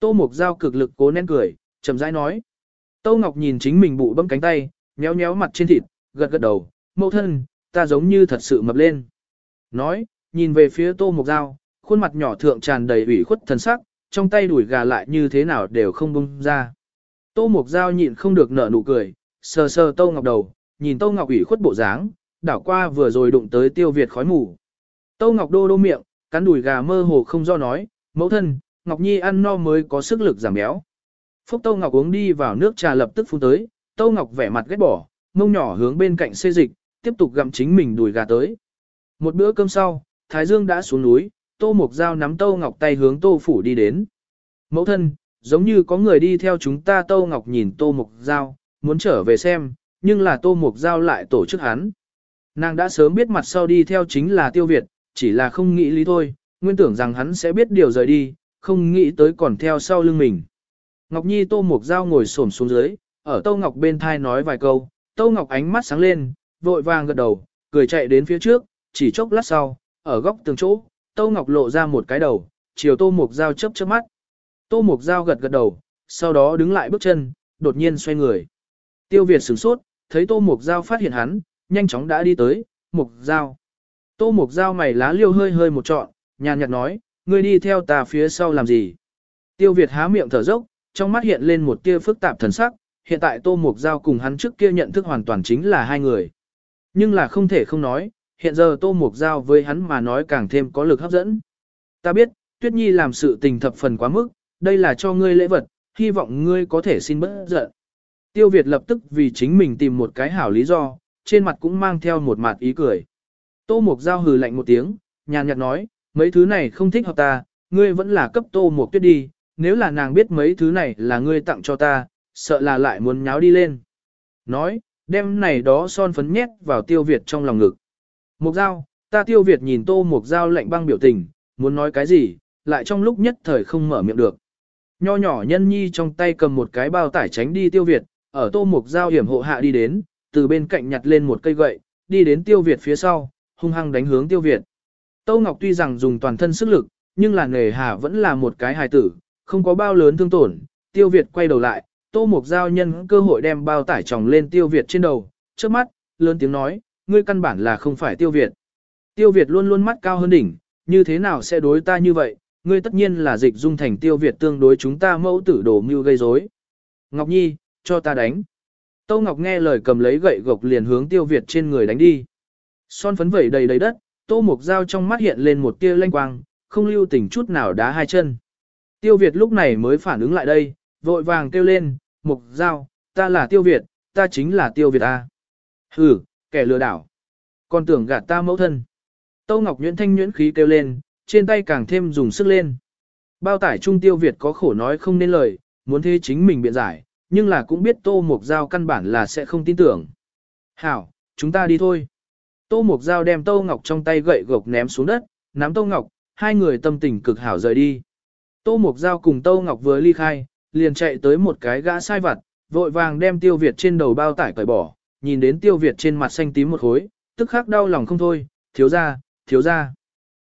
Tô Mục Giao cực lực cố nén cười, chậm rãi nói. Tô Ngọc nhìn chính mình bụ bấm cánh tay, nhéo nhéo mặt trên thịt, gật gật đầu, mẫu thân, ta giống như thật sự mập lên. Nói, nhìn về phía Tô Mộc Giao, khuôn mặt nhỏ thượng tràn đầy ủy khuất thần sắc, trong tay đuổi gà lại như thế nào đều không bung ra. Tô Mộc Giao nhịn không được nở nụ cười, sờ sờ Tô Ngọc đầu, nhìn Tô Ngọc ủy khuất bộ dáng, đảo qua vừa rồi đụng tới tiêu Việt khói mù. Tô Ngọc đô đô miệng, cắn đùi gà mơ hồ không do nói, mẫu thân, Ngọc Nhi ăn no mới có sức lực giảm béo. Phúc Tô Ngọc uống đi vào nước trà lập tức phun tới, Tô Ngọc vẻ mặt ghét bỏ, mông nhỏ hướng bên cạnh xê dịch, tiếp tục gặm chính mình đùi gà tới. Một bữa cơm sau, Thái Dương đã xuống núi, Tô Mục Giao nắm Tô Ngọc tay hướng Tô Phủ đi đến. Mẫu thân, giống như có người đi theo chúng ta Tô Ngọc nhìn Tô Mục Giao, muốn trở về xem, nhưng là Tô Mục Giao lại tổ chức hắn. Nàng đã sớm biết mặt sau đi theo chính là Tiêu Việt, chỉ là không nghĩ lý thôi, nguyên tưởng rằng hắn sẽ biết điều rời đi, không nghĩ tới còn theo sau lưng mình. Ngọc Nhi Tô Mục Giao ngồi xổm xuống dưới, ở Tô Ngọc bên thai nói vài câu, Tô Ngọc ánh mắt sáng lên, vội vàng gật đầu, cười chạy đến phía trước, chỉ chốc lát sau, ở góc tường chỗ, Tô Ngọc lộ ra một cái đầu, chiều Tô Mục Giao chớp chớp mắt. Tô Mục Giao gật gật đầu, sau đó đứng lại bước chân, đột nhiên xoay người. Tiêu Việt sửng sốt, thấy Tô Mục Giao phát hiện hắn, nhanh chóng đã đi tới, Mục Giao. Tô Mục Giao mày lá liêu hơi hơi một trọn, nhàn nhạt nói, ngươi đi theo ta phía sau làm gì? Tiêu Việt há miệng thở dốc, trong mắt hiện lên một tia phức tạp thần sắc, hiện tại Tô Mục Giao cùng hắn trước kia nhận thức hoàn toàn chính là hai người. Nhưng là không thể không nói, hiện giờ Tô Mục Giao với hắn mà nói càng thêm có lực hấp dẫn. Ta biết, Tuyết Nhi làm sự tình thập phần quá mức, đây là cho ngươi lễ vật, hy vọng ngươi có thể xin bớt giận. Tiêu Việt lập tức vì chính mình tìm một cái hảo lý do, trên mặt cũng mang theo một mặt ý cười. Tô Mục Giao hừ lạnh một tiếng, nhàn nhạt nói, mấy thứ này không thích hợp ta, ngươi vẫn là cấp Tô Mục Tuyết đi, nếu là nàng biết mấy thứ này là ngươi tặng cho ta, sợ là lại muốn nháo đi lên. Nói, đem này đó son phấn nhét vào Tiêu Việt trong lòng ngực. Mục dao, ta Tiêu Việt nhìn Tô Mục dao lạnh băng biểu tình, muốn nói cái gì, lại trong lúc nhất thời không mở miệng được. Nho nhỏ nhân nhi trong tay cầm một cái bao tải tránh đi Tiêu Việt, ở Tô Mục dao hiểm hộ hạ đi đến, từ bên cạnh nhặt lên một cây gậy, đi đến Tiêu Việt phía sau, hung hăng đánh hướng Tiêu Việt. Tô Ngọc tuy rằng dùng toàn thân sức lực, nhưng là nghề hà vẫn là một cái hài tử, không có bao lớn thương tổn. Tiêu Việt quay đầu lại, Tô Mục Giao nhân cơ hội đem bao tải tròng lên Tiêu Việt trên đầu, trước mắt, lớn tiếng nói, ngươi căn bản là không phải Tiêu Việt. Tiêu Việt luôn luôn mắt cao hơn đỉnh, như thế nào sẽ đối ta như vậy, ngươi tất nhiên là dịch dung thành Tiêu Việt tương đối chúng ta mẫu tử đồ mưu gây rối. Ngọc Nhi, cho ta đánh. Tô Ngọc nghe lời cầm lấy gậy gộc liền hướng Tiêu Việt trên người đánh đi. Son phấn vẩy đầy đầy đất, Tô Mục Giao trong mắt hiện lên một tia lanh quang, không lưu tình chút nào đá hai chân. Tiêu Việt lúc này mới phản ứng lại đây, vội vàng kêu lên, Mục Giao, ta là Tiêu Việt, ta chính là Tiêu Việt A. Hừ, kẻ lừa đảo. Còn tưởng gạt ta mẫu thân. Tô Ngọc Nhuyễn thanh nhuyễn khí kêu lên, trên tay càng thêm dùng sức lên. Bao tải trung Tiêu Việt có khổ nói không nên lời, muốn thế chính mình biện giải, nhưng là cũng biết Tô Mục Giao căn bản là sẽ không tin tưởng. Hảo, chúng ta đi thôi. Tô Mục Giao đem Tô Ngọc trong tay gậy gộc ném xuống đất, nắm Tô Ngọc, hai người tâm tình cực hảo rời đi. Tô Mục Giao cùng Tô Ngọc vừa ly khai, liền chạy tới một cái gã sai vặt, vội vàng đem Tiêu Việt trên đầu bao tải cởi bỏ, nhìn đến Tiêu Việt trên mặt xanh tím một khối, tức khắc đau lòng không thôi, thiếu ra, thiếu ra.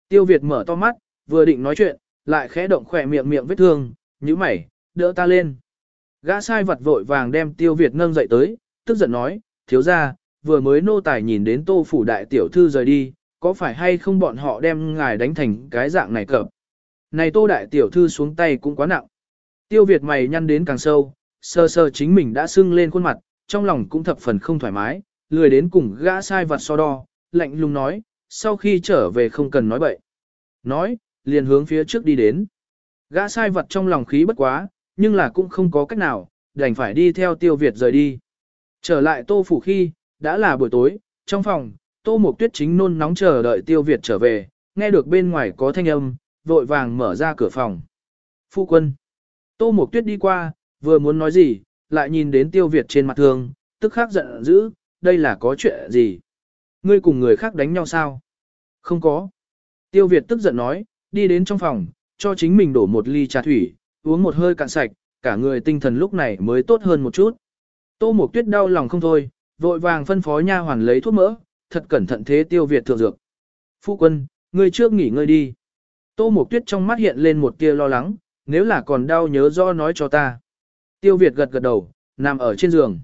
Tiêu Việt mở to mắt, vừa định nói chuyện, lại khẽ động khỏe miệng miệng vết thương, như mày, đỡ ta lên. Gã sai vật vội vàng đem Tiêu Việt nâng dậy tới, tức giận nói, thiếu ra, vừa mới nô tài nhìn đến tô phủ đại tiểu thư rời đi, có phải hay không bọn họ đem ngài đánh thành cái dạng này cập. Này tô đại tiểu thư xuống tay cũng quá nặng. Tiêu Việt mày nhăn đến càng sâu, sơ sơ chính mình đã sưng lên khuôn mặt, trong lòng cũng thập phần không thoải mái, lười đến cùng gã sai vật so đo, lạnh lùng nói, sau khi trở về không cần nói bậy. Nói, liền hướng phía trước đi đến. Gã sai vật trong lòng khí bất quá, nhưng là cũng không có cách nào, đành phải đi theo tiêu Việt rời đi. Trở lại tô phủ khi, đã là buổi tối, trong phòng, Tô Mộc Tuyết chính nôn nóng chờ đợi Tiêu Việt trở về, nghe được bên ngoài có thanh âm, vội vàng mở ra cửa phòng. Phu quân. Tô Mộc Tuyết đi qua, vừa muốn nói gì, lại nhìn đến Tiêu Việt trên mặt thương, tức khắc giận dữ, đây là có chuyện gì? Ngươi cùng người khác đánh nhau sao? Không có. Tiêu Việt tức giận nói, đi đến trong phòng, cho chính mình đổ một ly trà thủy, uống một hơi cạn sạch, cả người tinh thần lúc này mới tốt hơn một chút. Tô Mộc Tuyết đau lòng không thôi, vội vàng phân phó nha hoàn lấy thuốc mỡ, thật cẩn thận thế tiêu Việt thượng dược. Phu quân, ngươi trước nghỉ ngơi đi. Tô Mộc Tuyết trong mắt hiện lên một tia lo lắng, nếu là còn đau nhớ rõ nói cho ta. Tiêu Việt gật gật đầu, nằm ở trên giường.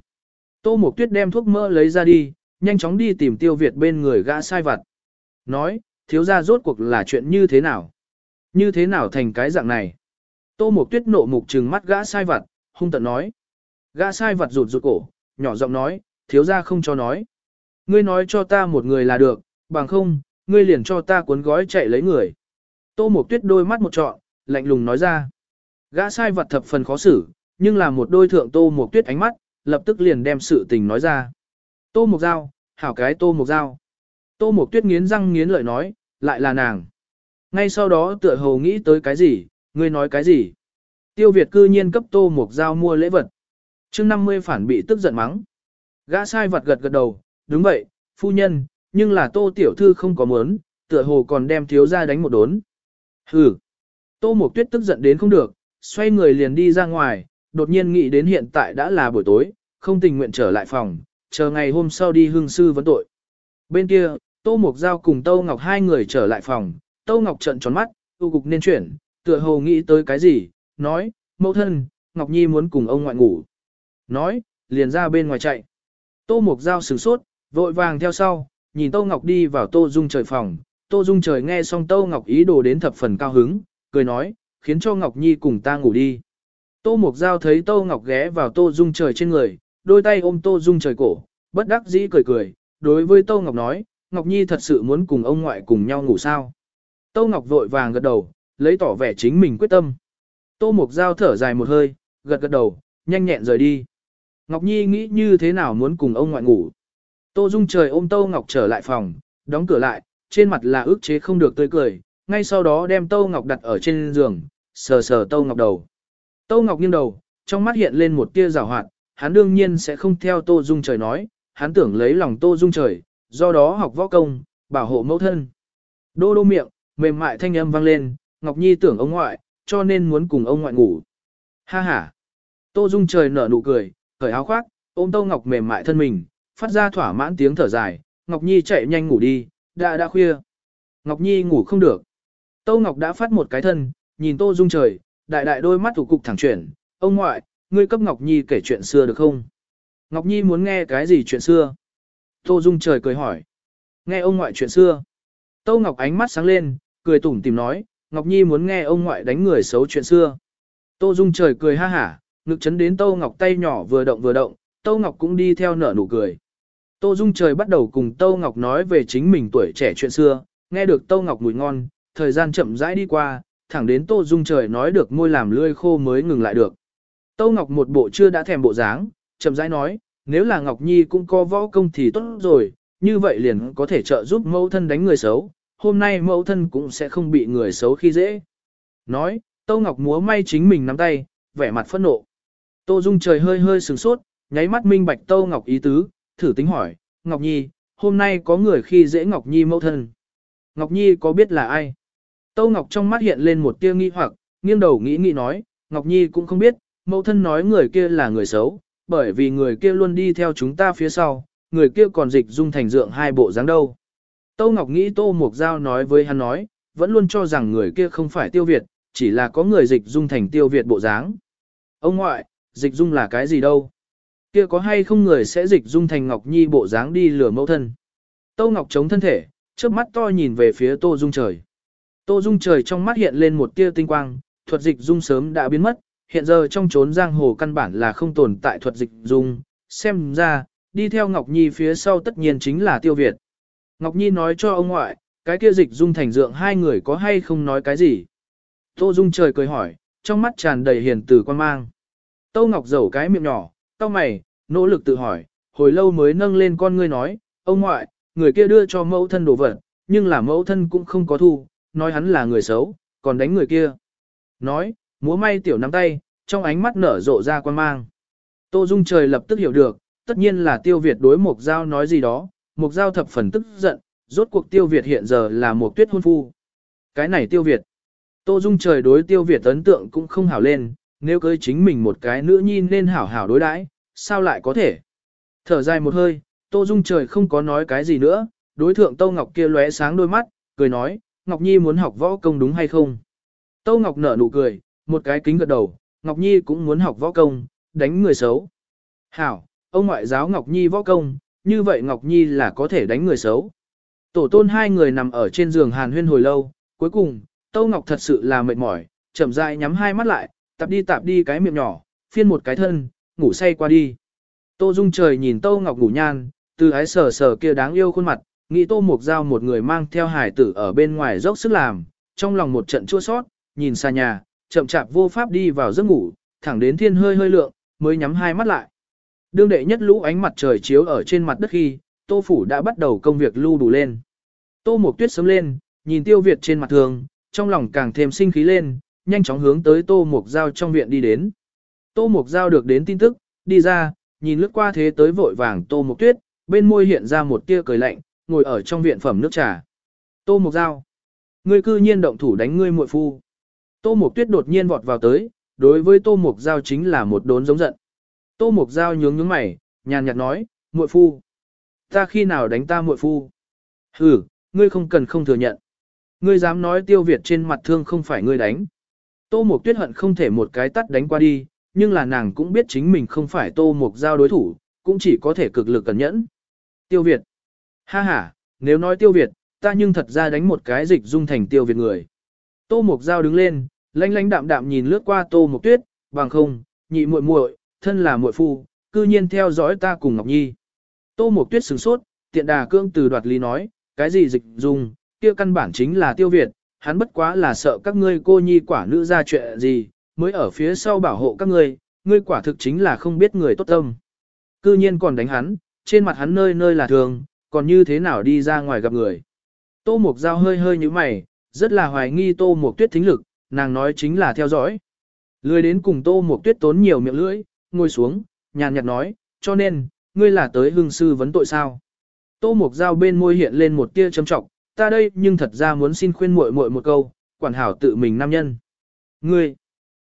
Tô Mộc Tuyết đem thuốc mỡ lấy ra đi, nhanh chóng đi tìm Tiêu Việt bên người gã sai vặt. Nói, thiếu gia rốt cuộc là chuyện như thế nào? Như thế nào thành cái dạng này? Tô Mộc Tuyết nộ mục trừng mắt gã sai vặt, hung tận nói. Gã sai vặt rụt rụt cổ, nhỏ giọng nói, thiếu ra không cho nói. Ngươi nói cho ta một người là được, bằng không, ngươi liền cho ta cuốn gói chạy lấy người. Tô Mộc Tuyết đôi mắt một trọn, lạnh lùng nói ra. Gã sai vật thập phần khó xử, nhưng là một đôi thượng Tô Mộc Tuyết ánh mắt, lập tức liền đem sự tình nói ra. Tô Mộc Giao, hảo cái Tô Mộc Giao. Tô Mộc Tuyết nghiến răng nghiến lợi nói, lại là nàng. Ngay sau đó tựa hồ nghĩ tới cái gì, ngươi nói cái gì. Tiêu Việt cư nhiên cấp Tô Mộc Giao mua lễ vật. chương 50 phản bị tức giận mắng. Gã sai vật gật gật đầu, đúng vậy, phu nhân, nhưng là tô tiểu thư không có muốn, tựa hồ còn đem thiếu ra đánh một đốn. Hừ. Tô Mộc Tuyết tức giận đến không được, xoay người liền đi ra ngoài, đột nhiên nghĩ đến hiện tại đã là buổi tối, không tình nguyện trở lại phòng, chờ ngày hôm sau đi hương sư vấn tội. Bên kia, Tô Mộc Giao cùng Tô Ngọc hai người trở lại phòng, Tô Ngọc trận tròn mắt, tu cục nên chuyển, tựa hồ nghĩ tới cái gì, nói, mẫu thân, Ngọc Nhi muốn cùng ông ngoại ngủ. Nói, liền ra bên ngoài chạy. Tô mộc Giao sửng sốt, vội vàng theo sau, nhìn Tô Ngọc đi vào Tô Dung trời phòng. Tô Dung trời nghe xong Tô Ngọc ý đồ đến thập phần cao hứng, cười nói, khiến cho Ngọc Nhi cùng ta ngủ đi. Tô Mộc Giao thấy Tô Ngọc ghé vào Tô Dung trời trên người, đôi tay ôm Tô Dung trời cổ, bất đắc dĩ cười cười, đối với Tô Ngọc nói, Ngọc Nhi thật sự muốn cùng ông ngoại cùng nhau ngủ sao. Tô Ngọc vội vàng gật đầu, lấy tỏ vẻ chính mình quyết tâm. Tô Mộc Giao thở dài một hơi, gật gật đầu, nhanh nhẹn rời đi. Ngọc Nhi nghĩ như thế nào muốn cùng ông ngoại ngủ. Tô Dung trời ôm Tô Ngọc trở lại phòng, đóng cửa lại, trên mặt là ức chế không được tươi cười, ngay sau đó đem Tô Ngọc đặt ở trên giường, sờ sờ Tô Ngọc đầu. Tô Ngọc nghiêng đầu, trong mắt hiện lên một tia rào hoạt, hắn đương nhiên sẽ không theo Tô Dung trời nói, hắn tưởng lấy lòng Tô Dung trời, do đó học võ công, bảo hộ mẫu thân. Đô đô miệng, mềm mại thanh âm vang lên, Ngọc Nhi tưởng ông ngoại, cho nên muốn cùng ông ngoại ngủ. Ha ha. Tô Dung trời nở nụ cười, cởi áo khoác, ôm Tô Ngọc mềm mại thân mình, phát ra thỏa mãn tiếng thở dài, Ngọc Nhi chạy nhanh ngủ đi, đã đã khuya. Ngọc Nhi ngủ không được. Tô Ngọc đã phát một cái thân, nhìn Tô Dung trời, đại đại đôi mắt thủ cục thẳng chuyển, ông ngoại, ngươi cấp Ngọc Nhi kể chuyện xưa được không? Ngọc Nhi muốn nghe cái gì chuyện xưa? Tô Dung trời cười hỏi. Nghe ông ngoại chuyện xưa. Tô Ngọc ánh mắt sáng lên, cười tủm tìm nói, Ngọc Nhi muốn nghe ông ngoại đánh người xấu chuyện xưa. Tô Dung trời cười ha hả, ngực chấn đến Tô Ngọc tay nhỏ vừa động vừa động, Tô Ngọc cũng đi theo nở nụ cười. Tô Dung trời bắt đầu cùng Tô Ngọc nói về chính mình tuổi trẻ chuyện xưa, nghe được Tô Ngọc mùi ngon, thời gian chậm rãi đi qua, thẳng đến Tô Dung trời nói được môi làm lươi khô mới ngừng lại được. Tô Ngọc một bộ chưa đã thèm bộ dáng, chậm rãi nói, nếu là Ngọc Nhi cũng có võ công thì tốt rồi, như vậy liền có thể trợ giúp mẫu thân đánh người xấu, hôm nay mẫu thân cũng sẽ không bị người xấu khi dễ. Nói, Tô Ngọc múa may chính mình nắm tay, vẻ mặt phẫn nộ. Tô Dung trời hơi hơi sửng sốt, nháy mắt minh bạch Tô Ngọc ý tứ, thử tính hỏi, Ngọc Nhi, hôm nay có người khi dễ Ngọc Nhi mẫu thân. Ngọc Nhi có biết là ai? Tâu Ngọc trong mắt hiện lên một tia nghi hoặc, nghiêng đầu nghĩ nghĩ nói, Ngọc Nhi cũng không biết, mẫu thân nói người kia là người xấu, bởi vì người kia luôn đi theo chúng ta phía sau, người kia còn dịch dung thành dượng hai bộ dáng đâu. Tâu Ngọc nghĩ Tô Mục Giao nói với hắn nói, vẫn luôn cho rằng người kia không phải tiêu Việt, chỉ là có người dịch dung thành tiêu Việt bộ dáng. Ông ngoại, dịch dung là cái gì đâu? Kia có hay không người sẽ dịch dung thành Ngọc Nhi bộ dáng đi lừa mẫu thân? Tô Ngọc chống thân thể, trước mắt to nhìn về phía Tô Dung trời. Tô Dung trời trong mắt hiện lên một tia tinh quang, thuật dịch dung sớm đã biến mất, hiện giờ trong chốn giang hồ căn bản là không tồn tại thuật dịch dung, xem ra, đi theo Ngọc Nhi phía sau tất nhiên chính là Tiêu Việt. Ngọc Nhi nói cho ông ngoại, cái kia dịch dung thành dượng hai người có hay không nói cái gì? Tô Dung trời cười hỏi, trong mắt tràn đầy hiền từ quan mang. Tô Ngọc dầu cái miệng nhỏ, Cao mày, nỗ lực tự hỏi, hồi lâu mới nâng lên con ngươi nói, ông ngoại, người kia đưa cho mẫu thân đồ vật, nhưng là mẫu thân cũng không có thu, nói hắn là người xấu, còn đánh người kia. Nói, múa may tiểu nắm tay, trong ánh mắt nở rộ ra quan mang. Tô Dung trời lập tức hiểu được, tất nhiên là tiêu Việt đối Mục Giao nói gì đó, Mục Giao thập phần tức giận, rốt cuộc tiêu Việt hiện giờ là một tuyết hôn phu. Cái này tiêu Việt. Tô Dung trời đối tiêu Việt ấn tượng cũng không hảo lên, nếu cưới chính mình một cái nữ nhi nên hảo hảo đối đãi, sao lại có thể. Thở dài một hơi, Tô Dung trời không có nói cái gì nữa, đối thượng Tô Ngọc kia lóe sáng đôi mắt, cười nói, Ngọc Nhi muốn học võ công đúng hay không? Tô Ngọc nở nụ cười, một cái kính gật đầu, Ngọc Nhi cũng muốn học võ công, đánh người xấu. Hảo, ông ngoại giáo Ngọc Nhi võ công, như vậy Ngọc Nhi là có thể đánh người xấu. Tổ tôn hai người nằm ở trên giường hàn huyên hồi lâu, cuối cùng, Tô Ngọc thật sự là mệt mỏi, chậm rãi nhắm hai mắt lại, tạp đi tạp đi cái miệng nhỏ, phiên một cái thân, ngủ say qua đi. Tô Dung trời nhìn Tô Ngọc ngủ nhan, từ ái sờ sờ kia đáng yêu khuôn mặt, nghĩ Tô mộc Giao một người mang theo hải tử ở bên ngoài dốc sức làm, trong lòng một trận chua sót, nhìn xa nhà, chậm chạp vô pháp đi vào giấc ngủ, thẳng đến thiên hơi hơi lượng, mới nhắm hai mắt lại. Đương đệ nhất lũ ánh mặt trời chiếu ở trên mặt đất khi, Tô Phủ đã bắt đầu công việc lưu đủ lên. Tô Mộc Tuyết sớm lên, nhìn Tiêu Việt trên mặt thường, trong lòng càng thêm sinh khí lên, nhanh chóng hướng tới Tô Mộc Giao trong viện đi đến. Tô Mộc Giao được đến tin tức, đi ra, nhìn lướt qua thế tới vội vàng Tô Mộc Tuyết, bên môi hiện ra một tia cười lạnh, ngồi ở trong viện phẩm nước trà. Tô Mộc Giao. Ngươi cư nhiên động thủ đánh ngươi muội phu. Tô Mộc Tuyết đột nhiên vọt vào tới, đối với Tô Mộc Giao chính là một đốn giống giận. Tô Mộc Giao nhướng nhướng mày, nhàn nhạt nói, muội phu. Ta khi nào đánh ta muội phu? Ừ, ngươi không cần không thừa nhận. Ngươi dám nói tiêu Việt trên mặt thương không phải ngươi đánh. Tô Mộc Tuyết hận không thể một cái tắt đánh qua đi, nhưng là nàng cũng biết chính mình không phải Tô Mộc Giao đối thủ, cũng chỉ có thể cực lực cẩn nhẫn. Tiêu Việt. Ha ha, nếu nói Tiêu Việt, ta nhưng thật ra đánh một cái dịch dung thành Tiêu Việt người. Tô Mộc Giao đứng lên, lanh lanh đạm đạm nhìn lướt qua Tô Mộc Tuyết, bằng không, nhị muội muội, thân là muội phu, cư nhiên theo dõi ta cùng Ngọc Nhi. Tô Mộc Tuyết sửng sốt, tiện đà cương từ đoạt lý nói, cái gì dịch dung, kia căn bản chính là tiêu Việt, hắn bất quá là sợ các ngươi cô nhi quả nữ ra chuyện gì, mới ở phía sau bảo hộ các ngươi, ngươi quả thực chính là không biết người tốt tâm. Cư nhiên còn đánh hắn, trên mặt hắn nơi nơi là thường, còn như thế nào đi ra ngoài gặp người. Tô Mục Giao hơi hơi như mày, rất là hoài nghi Tô Mục Tuyết thính lực, nàng nói chính là theo dõi. Lười đến cùng Tô Mục Tuyết tốn nhiều miệng lưỡi, ngồi xuống, nhàn nhạt nói, cho nên, ngươi là tới hương sư vấn tội sao. Tô Mục Giao bên môi hiện lên một tia châm trọng, ta đây nhưng thật ra muốn xin khuyên muội muội một câu, quản hảo tự mình nam nhân. Ngươi,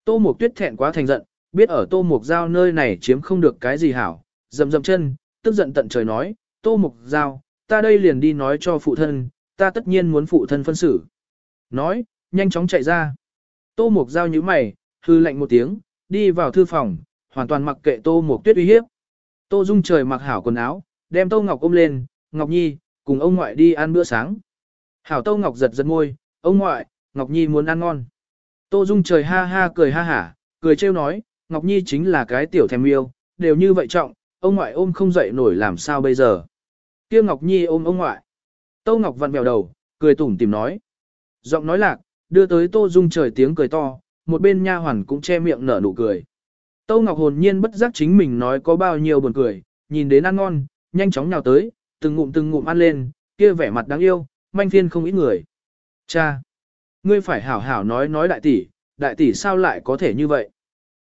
Tô Mục Tuyết thẹn quá thành giận, biết ở Tô Mục Giao nơi này chiếm không được cái gì hảo, dầm dầm chân, tức giận tận trời nói, Tô Mục Giao, ta đây liền đi nói cho phụ thân, ta tất nhiên muốn phụ thân phân xử. Nói, nhanh chóng chạy ra. Tô Mục Giao như mày, hư lạnh một tiếng, đi vào thư phòng, hoàn toàn mặc kệ Tô Mục Tuyết uy hiếp. Tô Dung trời mặc hảo quần áo, đem Tô Ngọc ôm lên, Ngọc Nhi, cùng ông ngoại đi ăn bữa sáng. Hảo Tô Ngọc giật giật môi, ông ngoại, Ngọc Nhi muốn ăn ngon. Tô Dung trời ha ha cười ha hả, cười trêu nói, Ngọc Nhi chính là cái tiểu thèm yêu, đều như vậy trọng, ông ngoại ôm không dậy nổi làm sao bây giờ. Kia Ngọc Nhi ôm ông ngoại. Tô Ngọc vặn bèo đầu, cười tủm tìm nói. Giọng nói lạc, đưa tới Tô Dung trời tiếng cười to, một bên nha hoàn cũng che miệng nở nụ cười. Tô Ngọc hồn nhiên bất giác chính mình nói có bao nhiêu buồn cười, nhìn đến ăn ngon, nhanh chóng nhào tới, từng ngụm từng ngụm ăn lên, kia vẻ mặt đáng yêu, manh phiên không ít người. Cha! Ngươi phải hảo hảo nói nói đại tỷ, đại tỷ sao lại có thể như vậy?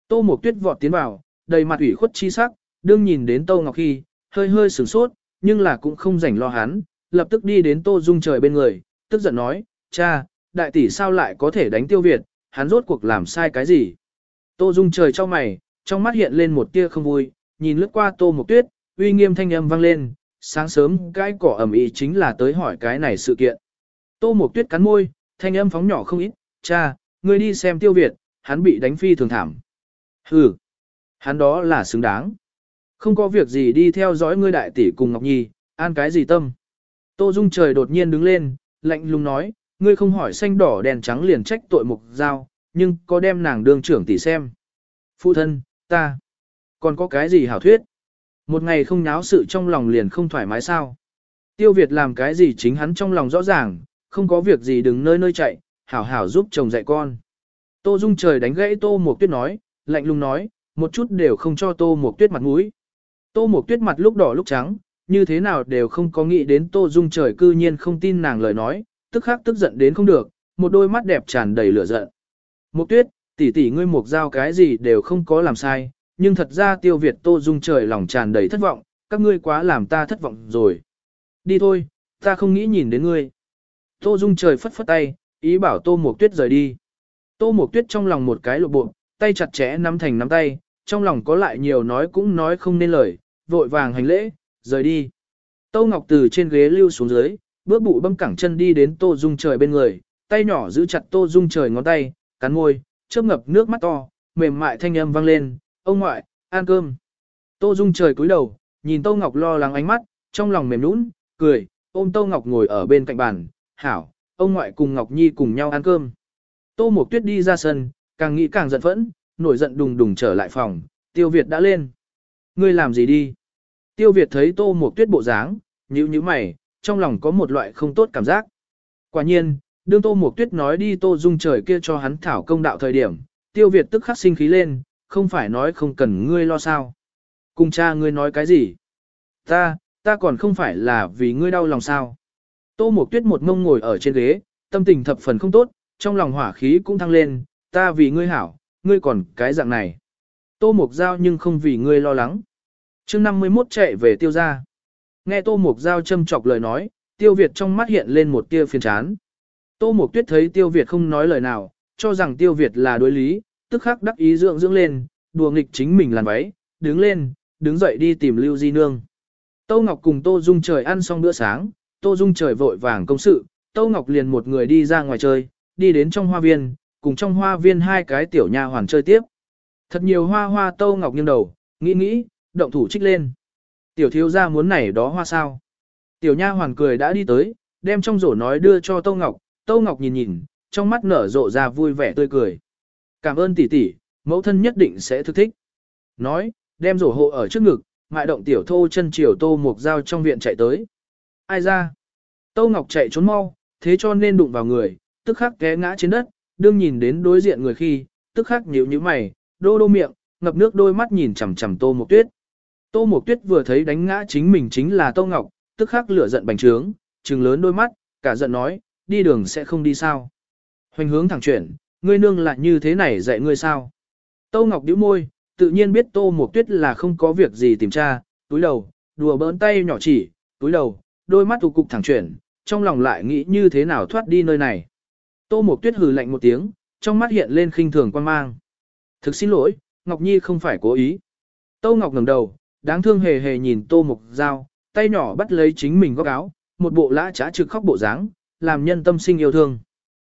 Tô Mộc Tuyết vọt tiến vào, đầy mặt ủy khuất chi sắc, đương nhìn đến Tô Ngọc khi, hơi hơi sửng sốt, nhưng là cũng không rảnh lo hắn, lập tức đi đến Tô Dung trời bên người, tức giận nói, cha, đại tỷ sao lại có thể đánh tiêu Việt, hắn rốt cuộc làm sai cái gì? Tô Dung trời cho mày, trong mắt hiện lên một tia không vui, nhìn lướt qua Tô Mộc Tuyết, uy nghiêm thanh âm vang lên, sáng sớm cái cỏ ẩm ý chính là tới hỏi cái này sự kiện. Tô Mộc Tuyết cắn môi, thanh âm phóng nhỏ không ít, cha, ngươi đi xem tiêu Việt, hắn bị đánh phi thường thảm. Hừ, hắn đó là xứng đáng. Không có việc gì đi theo dõi ngươi đại tỷ cùng Ngọc Nhi, an cái gì tâm. Tô Dung trời đột nhiên đứng lên, lạnh lùng nói, ngươi không hỏi xanh đỏ đèn trắng liền trách tội mục giao, nhưng có đem nàng đương trưởng tỷ xem. Phụ thân, ta, còn có cái gì hảo thuyết? Một ngày không nháo sự trong lòng liền không thoải mái sao? Tiêu Việt làm cái gì chính hắn trong lòng rõ ràng, không có việc gì đừng nơi nơi chạy, hảo hảo giúp chồng dạy con. Tô Dung trời đánh gãy Tô Mộc Tuyết nói, lạnh lùng nói, một chút đều không cho Tô Mộc Tuyết mặt mũi. Tô Mộc Tuyết mặt lúc đỏ lúc trắng, như thế nào đều không có nghĩ đến Tô Dung trời cư nhiên không tin nàng lời nói, tức khắc tức giận đến không được, một đôi mắt đẹp tràn đầy lửa giận. Mộc Tuyết, tỷ tỷ ngươi mộc giao cái gì đều không có làm sai, nhưng thật ra tiêu Việt Tô Dung trời lòng tràn đầy thất vọng, các ngươi quá làm ta thất vọng rồi. Đi thôi, ta không nghĩ nhìn đến ngươi. Tô Dung trời phất phất tay, ý bảo Tô Mộc Tuyết rời đi. Tô Mộc Tuyết trong lòng một cái lộ bộ, tay chặt chẽ nắm thành nắm tay, trong lòng có lại nhiều nói cũng nói không nên lời, vội vàng hành lễ, rời đi. Tô Ngọc từ trên ghế lưu xuống dưới, bước bụ bâm cẳng chân đi đến Tô Dung trời bên người, tay nhỏ giữ chặt Tô Dung trời ngón tay, cắn môi, chớp ngập nước mắt to, mềm mại thanh âm vang lên, ông ngoại, ăn cơm. Tô Dung trời cúi đầu, nhìn Tô Ngọc lo lắng ánh mắt, trong lòng mềm nũng, cười, ôm Tô Ngọc ngồi ở bên cạnh bàn, hảo, ông ngoại cùng Ngọc Nhi cùng nhau ăn cơm. Tô Mộc Tuyết đi ra sân, càng nghĩ càng giận phẫn, nổi giận đùng đùng trở lại phòng, Tiêu Việt đã lên. Ngươi làm gì đi? Tiêu Việt thấy Tô Mộc Tuyết bộ dáng, nhíu nhíu mày, trong lòng có một loại không tốt cảm giác. Quả nhiên, đương Tô Mộc Tuyết nói đi Tô Dung trời kia cho hắn thảo công đạo thời điểm, Tiêu Việt tức khắc sinh khí lên, không phải nói không cần ngươi lo sao. Cùng cha ngươi nói cái gì? Ta, ta còn không phải là vì ngươi đau lòng sao. Tô Mộc Tuyết một mông ngồi ở trên ghế, tâm tình thập phần không tốt, trong lòng hỏa khí cũng thăng lên, ta vì ngươi hảo, ngươi còn cái dạng này. Tô Mộc Giao nhưng không vì ngươi lo lắng. chương 51 chạy về tiêu gia. Nghe Tô Mộc Giao châm chọc lời nói, tiêu Việt trong mắt hiện lên một tia phiền chán. Tô Mộc Tuyết thấy tiêu Việt không nói lời nào, cho rằng tiêu Việt là đối lý, tức khắc đắc ý dưỡng dưỡng lên, đùa nghịch chính mình làn váy, đứng lên, đứng dậy đi tìm Lưu Di Nương. Tô Ngọc cùng Tô Dung trời ăn xong bữa sáng, Tô Dung trời vội vàng công sự, Tô Ngọc liền một người đi ra ngoài chơi, đi đến trong hoa viên, cùng trong hoa viên hai cái tiểu nha hoàn chơi tiếp. Thật nhiều hoa hoa Tô Ngọc nghiêng đầu, nghĩ nghĩ, động thủ trích lên. Tiểu thiếu gia muốn này đó hoa sao? Tiểu nha hoàn cười đã đi tới, đem trong rổ nói đưa cho Tô Ngọc, Tô Ngọc nhìn nhìn, trong mắt nở rộ ra vui vẻ tươi cười. Cảm ơn tỷ tỷ, mẫu thân nhất định sẽ thức thích. Nói, đem rổ hộ ở trước ngực, ngại động tiểu thô chân chiều tô mục dao trong viện chạy tới. Ai ra? Tô Ngọc chạy trốn mau, thế cho nên đụng vào người, tức khắc té ngã trên đất, đương nhìn đến đối diện người khi, tức khắc nhíu nhíu mày, đô đô miệng, ngập nước đôi mắt nhìn chằm chằm Tô Mộc Tuyết. Tô Mộc Tuyết vừa thấy đánh ngã chính mình chính là Tô Ngọc, tức khắc lửa giận bành trướng, trừng lớn đôi mắt, cả giận nói, đi đường sẽ không đi sao? Hoành hướng thẳng chuyển, ngươi nương lại như thế này dạy ngươi sao? Tô Ngọc nhíu môi, tự nhiên biết Tô Mộc Tuyết là không có việc gì tìm tra, túi đầu, đùa bỡn tay nhỏ chỉ, túi đầu, đôi mắt tụ cục thẳng chuyển, trong lòng lại nghĩ như thế nào thoát đi nơi này. Tô Mộc Tuyết hừ lạnh một tiếng, trong mắt hiện lên khinh thường quan mang. Thực xin lỗi, Ngọc Nhi không phải cố ý. Tô Ngọc ngẩng đầu, đáng thương hề hề nhìn Tô Mộc Giao, tay nhỏ bắt lấy chính mình góc áo, một bộ lã trá trực khóc bộ dáng, làm nhân tâm sinh yêu thương.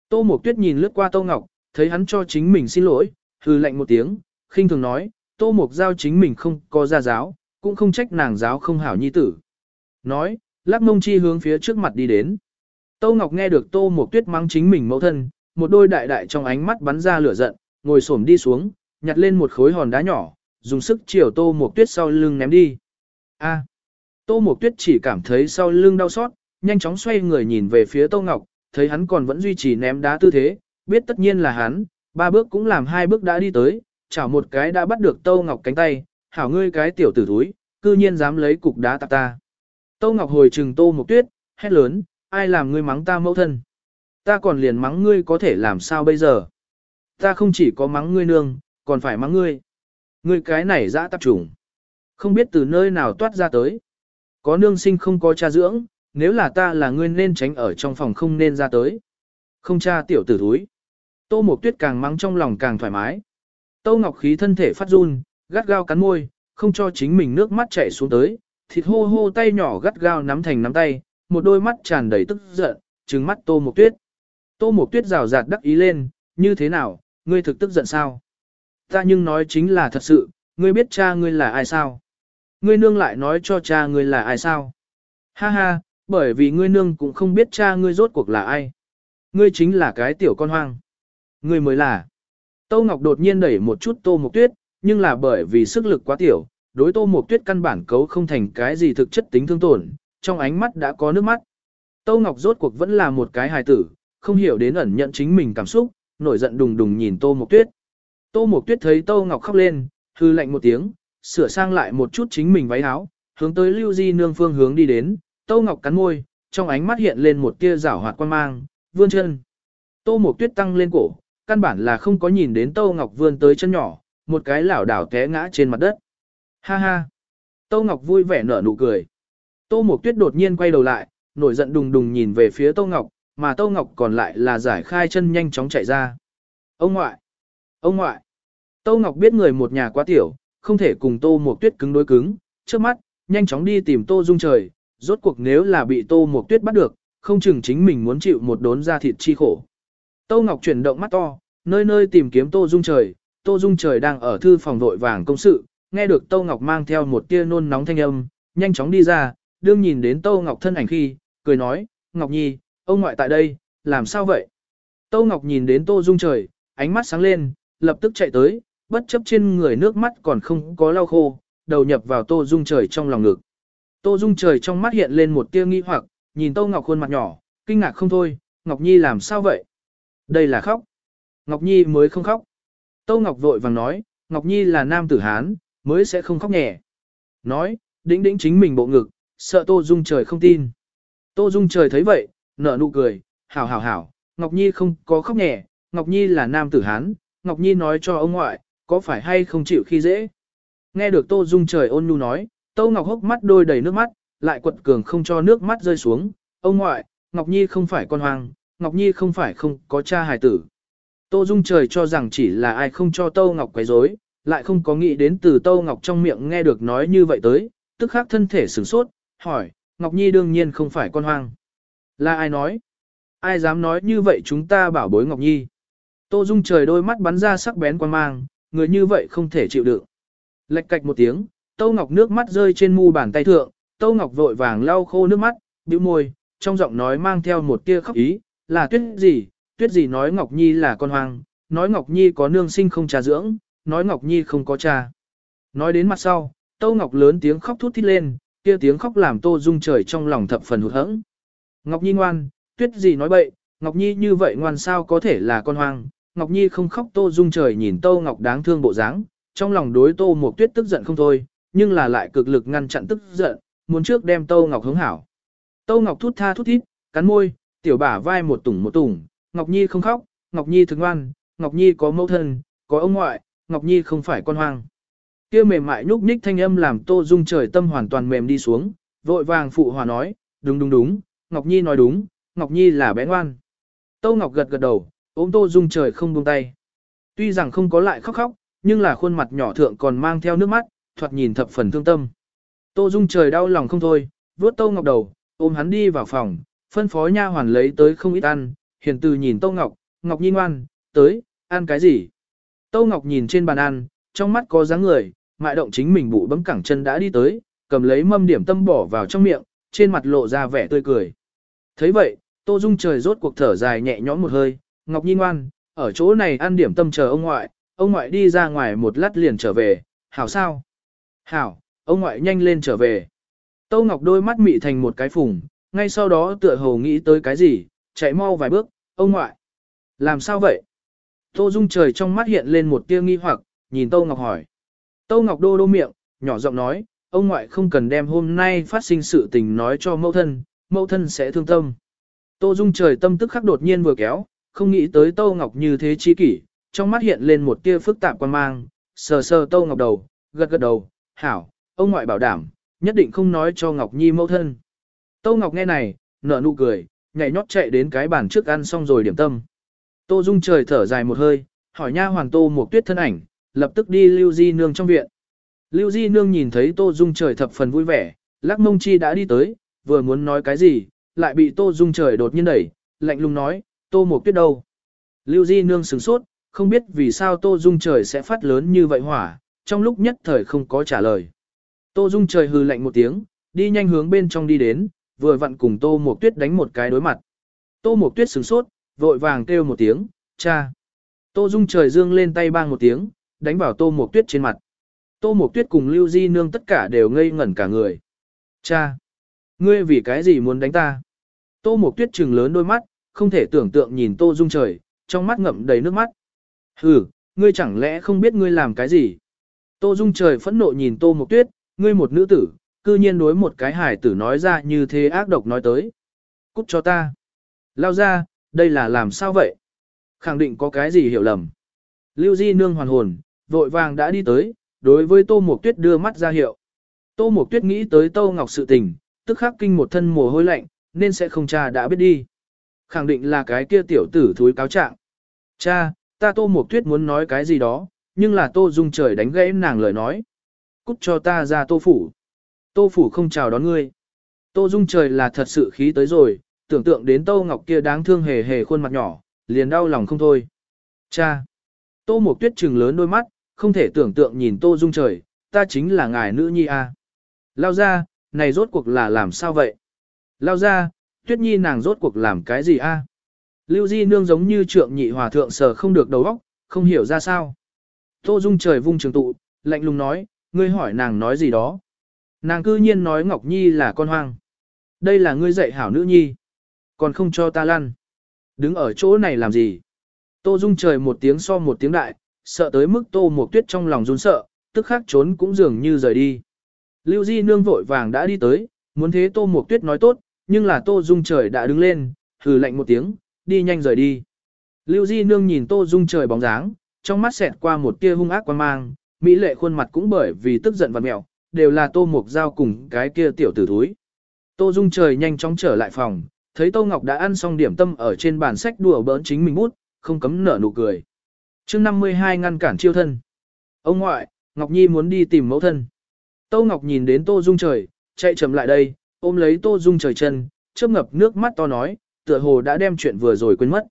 Tô Mộc Tuyết nhìn lướt qua Tô Ngọc, thấy hắn cho chính mình xin lỗi, hừ lạnh một tiếng, khinh thường nói, Tô Mộc Giao chính mình không có gia giáo, cũng không trách nàng giáo không hảo nhi tử. Nói, lắc mông chi hướng phía trước mặt đi đến. Tô Ngọc nghe được Tô Mộc Tuyết mắng chính mình mẫu thân, một đôi đại đại trong ánh mắt bắn ra lửa giận, ngồi xổm đi xuống, nhặt lên một khối hòn đá nhỏ, dùng sức chiều Tô Mộc Tuyết sau lưng ném đi. A. Tô Mộc Tuyết chỉ cảm thấy sau lưng đau xót, nhanh chóng xoay người nhìn về phía Tô Ngọc, thấy hắn còn vẫn duy trì ném đá tư thế, biết tất nhiên là hắn, ba bước cũng làm hai bước đã đi tới, chảo một cái đã bắt được Tô Ngọc cánh tay, hảo ngươi cái tiểu tử thúi, cư nhiên dám lấy cục đá tạp ta. Tô Ngọc hồi trừng Tô Mộc Tuyết, hét lớn, ai làm ngươi mắng ta mẫu thân. Ta còn liền mắng ngươi có thể làm sao bây giờ. Ta không chỉ có mắng ngươi nương, còn phải mắng ngươi. Ngươi cái này dã tạp trùng. Không biết từ nơi nào toát ra tới. Có nương sinh không có cha dưỡng, nếu là ta là ngươi nên tránh ở trong phòng không nên ra tới. Không cha tiểu tử thúi. Tô Mộc Tuyết càng mắng trong lòng càng thoải mái. Tô Ngọc khí thân thể phát run, gắt gao cắn môi, không cho chính mình nước mắt chảy xuống tới, thịt hô hô tay nhỏ gắt gao nắm thành nắm tay, một đôi mắt tràn đầy tức giận, trừng mắt Tô Mộc Tuyết. Tô Mộc Tuyết rào rạt đắc ý lên, như thế nào, ngươi thực tức giận sao? Ta nhưng nói chính là thật sự, ngươi biết cha ngươi là ai sao? Ngươi nương lại nói cho cha ngươi là ai sao? Ha ha, bởi vì ngươi nương cũng không biết cha ngươi rốt cuộc là ai. Ngươi chính là cái tiểu con hoang. Ngươi mới là. Tô Ngọc đột nhiên đẩy một chút Tô Mộc Tuyết, nhưng là bởi vì sức lực quá tiểu, đối Tô Mộc Tuyết căn bản cấu không thành cái gì thực chất tính thương tổn, trong ánh mắt đã có nước mắt. Tô Ngọc rốt cuộc vẫn là một cái hài tử, không hiểu đến ẩn nhận chính mình cảm xúc, nổi giận đùng đùng nhìn Tô Mộc Tuyết. Tô Mộc Tuyết thấy Tô Ngọc khóc lên, hư lạnh một tiếng, sửa sang lại một chút chính mình váy áo, hướng tới Lưu Di nương phương hướng đi đến, Tô Ngọc cắn môi, trong ánh mắt hiện lên một tia rảo hoạt quan mang, vươn chân. Tô Mộc Tuyết tăng lên cổ, căn bản là không có nhìn đến Tô Ngọc vươn tới chân nhỏ, một cái lảo đảo té ngã trên mặt đất. Ha ha! Tô Ngọc vui vẻ nở nụ cười. Tô Mộc Tuyết đột nhiên quay đầu lại, nổi giận đùng đùng nhìn về phía Tô Ngọc, mà Tô Ngọc còn lại là giải khai chân nhanh chóng chạy ra. Ông ngoại! Ông ngoại! Tô Ngọc biết người một nhà quá tiểu, không thể cùng Tô Mộc Tuyết cứng đối cứng, trước mắt, nhanh chóng đi tìm Tô Dung Trời, rốt cuộc nếu là bị Tô Mộc Tuyết bắt được, không chừng chính mình muốn chịu một đốn da thịt chi khổ. Tô Ngọc chuyển động mắt to, nơi nơi tìm kiếm Tô Dung Trời, Tô Dung Trời đang ở thư phòng vội vàng công sự, nghe được Tô Ngọc mang theo một tia nôn nóng thanh âm, nhanh chóng đi ra, đương nhìn đến Tô Ngọc thân ảnh khi, cười nói, Ngọc Nhi, ông ngoại tại đây, làm sao vậy? Tô Ngọc nhìn đến Tô Dung Trời, ánh mắt sáng lên, lập tức chạy tới, bất chấp trên người nước mắt còn không có lau khô, đầu nhập vào Tô Dung Trời trong lòng ngực. Tô Dung Trời trong mắt hiện lên một tia nghi hoặc, nhìn Tô Ngọc khuôn mặt nhỏ, kinh ngạc không thôi, Ngọc Nhi làm sao vậy? Đây là khóc. Ngọc Nhi mới không khóc. Tô Ngọc vội vàng nói, Ngọc Nhi là nam tử Hán, mới sẽ không khóc nhẹ. Nói, đĩnh đĩnh chính mình bộ ngực, sợ Tô Dung Trời không tin. Tô Dung Trời thấy vậy, nở nụ cười, hảo hảo hảo, Ngọc Nhi không có khóc nhẹ, Ngọc Nhi là nam tử Hán, Ngọc Nhi nói cho ông ngoại, có phải hay không chịu khi dễ. Nghe được Tô Dung Trời ôn nhu nói, Tô Ngọc hốc mắt đôi đầy nước mắt, lại quật cường không cho nước mắt rơi xuống, ông ngoại, Ngọc Nhi không phải con hoang, Ngọc Nhi không phải không có cha hài tử. Tô Dung Trời cho rằng chỉ là ai không cho Tô Ngọc quấy rối, lại không có nghĩ đến từ Tô Ngọc trong miệng nghe được nói như vậy tới, tức khắc thân thể sửng sốt, hỏi, Ngọc Nhi đương nhiên không phải con hoang. Là ai nói? Ai dám nói như vậy chúng ta bảo bối Ngọc Nhi? Tô Dung trời đôi mắt bắn ra sắc bén quan mang, người như vậy không thể chịu đựng. Lệch cạch một tiếng, Tô Ngọc nước mắt rơi trên mu bàn tay thượng, Tô Ngọc vội vàng lau khô nước mắt, bĩu môi, trong giọng nói mang theo một tia khóc ý, là tuyết gì, tuyết gì nói Ngọc Nhi là con hoang, nói Ngọc Nhi có nương sinh không trà dưỡng, nói Ngọc Nhi không có cha. Nói đến mặt sau, Tô Ngọc lớn tiếng khóc thút thít lên, kia tiếng khóc làm Tô Dung trời trong lòng thập phần hụt hẫng. Ngọc Nhi ngoan, tuyết gì nói bậy, Ngọc Nhi như vậy ngoan sao có thể là con hoang. Ngọc Nhi không khóc Tô Dung trời nhìn Tô Ngọc đáng thương bộ dáng, trong lòng đối Tô Mộc Tuyết tức giận không thôi, nhưng là lại cực lực ngăn chặn tức giận, muốn trước đem Tô Ngọc hướng hảo. Tô Ngọc thút tha thút thít, cắn môi, tiểu bả vai một tủng một tủng, Ngọc Nhi không khóc, Ngọc Nhi thức ngoan, Ngọc Nhi có mẫu thân, có ông ngoại, Ngọc Nhi không phải con hoang. Kia mềm mại nhúc nhích thanh âm làm Tô Dung trời tâm hoàn toàn mềm đi xuống, vội vàng phụ hòa nói, đúng đúng đúng, Ngọc Nhi nói đúng, Ngọc Nhi là bé ngoan. Tô Ngọc gật gật đầu, ôm Tô Dung trời không buông tay. Tuy rằng không có lại khóc khóc, nhưng là khuôn mặt nhỏ thượng còn mang theo nước mắt, thoạt nhìn thập phần thương tâm. Tô Dung trời đau lòng không thôi, vuốt Tô Ngọc đầu, ôm hắn đi vào phòng, phân phó nha hoàn lấy tới không ít ăn, hiền từ nhìn Tô Ngọc, Ngọc Nhi ngoan, tới, ăn cái gì? Tô Ngọc nhìn trên bàn ăn, trong mắt có dáng người, mại động chính mình bụ bấm cẳng chân đã đi tới, cầm lấy mâm điểm tâm bỏ vào trong miệng, trên mặt lộ ra vẻ tươi cười. thấy vậy, Tô Dung trời rốt cuộc thở dài nhẹ nhõm một hơi, Ngọc Nhi ngoan, ở chỗ này ăn điểm tâm chờ ông ngoại, ông ngoại đi ra ngoài một lát liền trở về, hảo sao? Hảo, ông ngoại nhanh lên trở về. Tô Ngọc đôi mắt mị thành một cái phùng, ngay sau đó tựa hồ nghĩ tới cái gì, chạy mau vài bước, ông ngoại. Làm sao vậy? Tô Dung trời trong mắt hiện lên một tia nghi hoặc, nhìn Tô Ngọc hỏi. Tô Ngọc đô đô miệng, nhỏ giọng nói, ông ngoại không cần đem hôm nay phát sinh sự tình nói cho mẫu thân, mẫu thân sẽ thương tâm. Tô Dung trời tâm tức khắc đột nhiên vừa kéo, không nghĩ tới Tô Ngọc như thế chi kỷ, trong mắt hiện lên một tia phức tạp quan mang, sờ sờ Tô Ngọc đầu, gật gật đầu, hảo, ông ngoại bảo đảm, nhất định không nói cho Ngọc Nhi mẫu thân. Tô Ngọc nghe này, nở nụ cười, nhảy nhót chạy đến cái bàn trước ăn xong rồi điểm tâm. Tô Dung trời thở dài một hơi, hỏi nha hoàng Tô Mộc tuyết thân ảnh, lập tức đi Lưu Di Nương trong viện. Lưu Di Nương nhìn thấy Tô Dung trời thập phần vui vẻ, lắc mông chi đã đi tới, vừa muốn nói cái gì, lại bị Tô Dung trời đột nhiên đẩy, lạnh lùng nói, Tô Mộc tuyết đâu. Lưu Di Nương sửng sốt, không biết vì sao Tô Dung trời sẽ phát lớn như vậy hỏa, trong lúc nhất thời không có trả lời. Tô Dung trời hừ lạnh một tiếng, đi nhanh hướng bên trong đi đến, vừa vặn cùng Tô Mộc Tuyết đánh một cái đối mặt. Tô Mộc Tuyết sửng sốt, vội vàng kêu một tiếng, cha. Tô Dung trời dương lên tay bang một tiếng, đánh vào Tô Mộc Tuyết trên mặt. Tô Mộc Tuyết cùng Lưu Di Nương tất cả đều ngây ngẩn cả người. Cha! Ngươi vì cái gì muốn đánh ta? Tô Mộc Tuyết trừng lớn đôi mắt, không thể tưởng tượng nhìn Tô Dung trời, trong mắt ngậm đầy nước mắt. Hừ, ngươi chẳng lẽ không biết ngươi làm cái gì? Tô Dung trời phẫn nộ nhìn Tô Mộc Tuyết, ngươi một nữ tử, cư nhiên đối một cái hải tử nói ra như thế ác độc nói tới. Cút cho ta. Lao ra, đây là làm sao vậy? Khẳng định có cái gì hiểu lầm. Lưu Di nương hoàn hồn, vội vàng đã đi tới, đối với Tô Mộc Tuyết đưa mắt ra hiệu. Tô Mộc Tuyết nghĩ tới Tô Ngọc sự tình, tức khắc kinh một thân mồ hôi lạnh, nên sẽ không cha đã biết đi. Khẳng định là cái kia tiểu tử thúi cáo trạng. Cha, ta Tô Mộc Tuyết muốn nói cái gì đó, nhưng là Tô Dung trời đánh gãy nàng lời nói. Cút cho ta ra Tô Phủ. Tô Phủ không chào đón ngươi. Tô Dung trời là thật sự khí tới rồi, tưởng tượng đến Tô Ngọc kia đáng thương hề hề khuôn mặt nhỏ, liền đau lòng không thôi. Cha! Tô Mộc Tuyết trừng lớn đôi mắt, không thể tưởng tượng nhìn Tô Dung trời, ta chính là ngài nữ nhi a. À. Lao ra, này rốt cuộc là làm sao vậy? Lao ra, Tuyết nhi nàng rốt cuộc làm cái gì a? Lưu Di nương giống như trượng nhị hòa thượng sờ không được đầu óc, không hiểu ra sao. Tô Dung trời vung trường tụ, lạnh lùng nói, ngươi hỏi nàng nói gì đó. Nàng cư nhiên nói Ngọc Nhi là con hoang. Đây là ngươi dạy hảo nữ nhi. Còn không cho ta lăn. Đứng ở chỗ này làm gì? Tô Dung trời một tiếng so một tiếng đại, sợ tới mức Tô Mộc Tuyết trong lòng run sợ, tức khắc trốn cũng dường như rời đi. Lưu Di nương vội vàng đã đi tới, muốn thế Tô Mộc Tuyết nói tốt, nhưng là Tô Dung trời đã đứng lên, hừ lạnh một tiếng, đi nhanh rời đi. Lưu Di nương nhìn Tô Dung trời bóng dáng, trong mắt xẹt qua một tia hung ác quan mang, mỹ lệ khuôn mặt cũng bởi vì tức giận và mẹo, đều là Tô Mộc Giao cùng cái kia tiểu tử thúi. Tô Dung trời nhanh chóng trở lại phòng, thấy Tô Ngọc đã ăn xong điểm tâm ở trên bàn sách đùa bỡn chính mình bút, không cấm nở nụ cười. chương 52 ngăn cản chiêu thân. Ông ngoại, Ngọc Nhi muốn đi tìm mẫu thân. Tô Ngọc nhìn đến Tô Dung trời, chạy chậm lại đây, ôm lấy Tô Dung trời chân, chớp ngập nước mắt to nói, tựa hồ đã đem chuyện vừa rồi quên mất.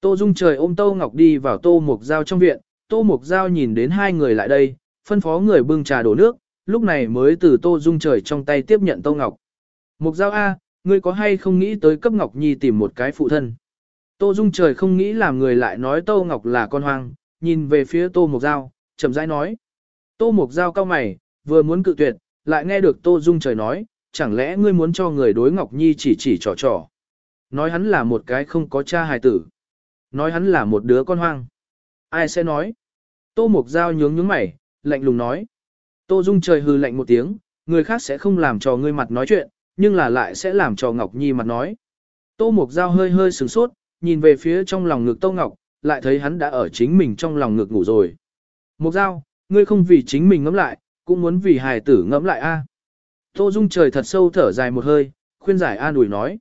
Tô Dung trời ôm Tô Ngọc đi vào Tô Mục Giao trong viện, Tô Mục Giao nhìn đến hai người lại đây, phân phó người bưng trà đổ nước, lúc này mới từ Tô Dung trời trong tay tiếp nhận Tô Ngọc. Mục Giao A, ngươi có hay không nghĩ tới cấp Ngọc Nhi tìm một cái phụ thân? Tô Dung trời không nghĩ làm người lại nói Tô Ngọc là con hoang, nhìn về phía Tô Mục Giao, chậm rãi nói. Tô Mục Giao cao mày, vừa muốn cự tuyệt, lại nghe được Tô Dung trời nói, chẳng lẽ ngươi muốn cho người đối Ngọc Nhi chỉ chỉ trò trò. Nói hắn là một cái không có cha hài tử. Nói hắn là một đứa con hoang. Ai sẽ nói? Tô Mục Giao nhướng nhướng mày, lạnh lùng nói. Tô Dung trời hư lạnh một tiếng, người khác sẽ không làm cho ngươi mặt nói chuyện, nhưng là lại sẽ làm cho Ngọc Nhi mặt nói. Tô Mục Giao hơi hơi sửng sốt, nhìn về phía trong lòng ngực Tô Ngọc, lại thấy hắn đã ở chính mình trong lòng ngực ngủ rồi. Mục Giao, ngươi không vì chính mình ngẫm lại, cũng muốn vì hài tử ngẫm lại a. Tô Dung trời thật sâu thở dài một hơi, khuyên giải an ủi nói.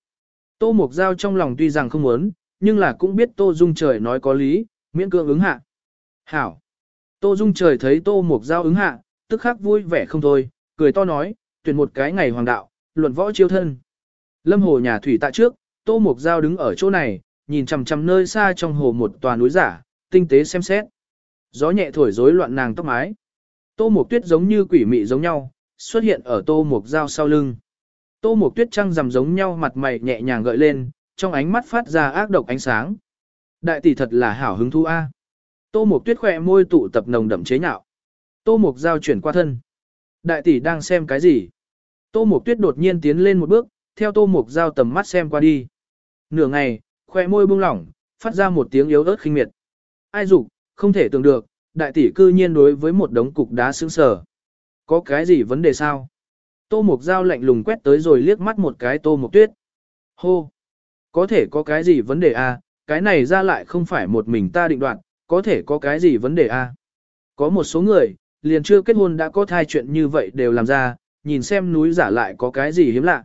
Tô Mục Giao trong lòng tuy rằng không muốn, nhưng là cũng biết Tô Dung trời nói có lý, miễn cưỡng ứng hạ. Hảo. Tô Dung trời thấy Tô Mục Giao ứng hạ, tức khắc vui vẻ không thôi, cười to nói, tuyển một cái ngày hoàng đạo, luận võ chiêu thân. Lâm hồ nhà thủy tại trước, Tô Mục Giao đứng ở chỗ này, nhìn chằm chằm nơi xa trong hồ một tòa núi giả, tinh tế xem xét. Gió nhẹ thổi rối loạn nàng tóc mái. Tô Mục Tuyết giống như quỷ mị giống nhau, xuất hiện ở Tô Mục Giao sau lưng. Tô Mục Tuyết trăng rằm giống nhau mặt mày nhẹ nhàng gợi lên, trong ánh mắt phát ra ác độc ánh sáng. Đại tỷ thật là hảo hứng thú a. Tô Mục Tuyết khỏe môi tụ tập nồng đậm chế nhạo. Tô Mục Giao chuyển qua thân. Đại tỷ đang xem cái gì? Tô Mục Tuyết đột nhiên tiến lên một bước, theo Tô Mục Giao tầm mắt xem qua đi. Nửa ngày, khoe môi buông lỏng, phát ra một tiếng yếu ớt khinh miệt. Ai dục, không thể tưởng được, đại tỷ cư nhiên đối với một đống cục đá sững sờ. Có cái gì vấn đề sao? Tô Mục Giao lạnh lùng quét tới rồi liếc mắt một cái Tô Mục Tuyết. Hô! Có thể có cái gì vấn đề à? Cái này ra lại không phải một mình ta định đoạt, có thể có cái gì vấn đề à? Có một số người, liền chưa kết hôn đã có thai chuyện như vậy đều làm ra, nhìn xem núi giả lại có cái gì hiếm lạ.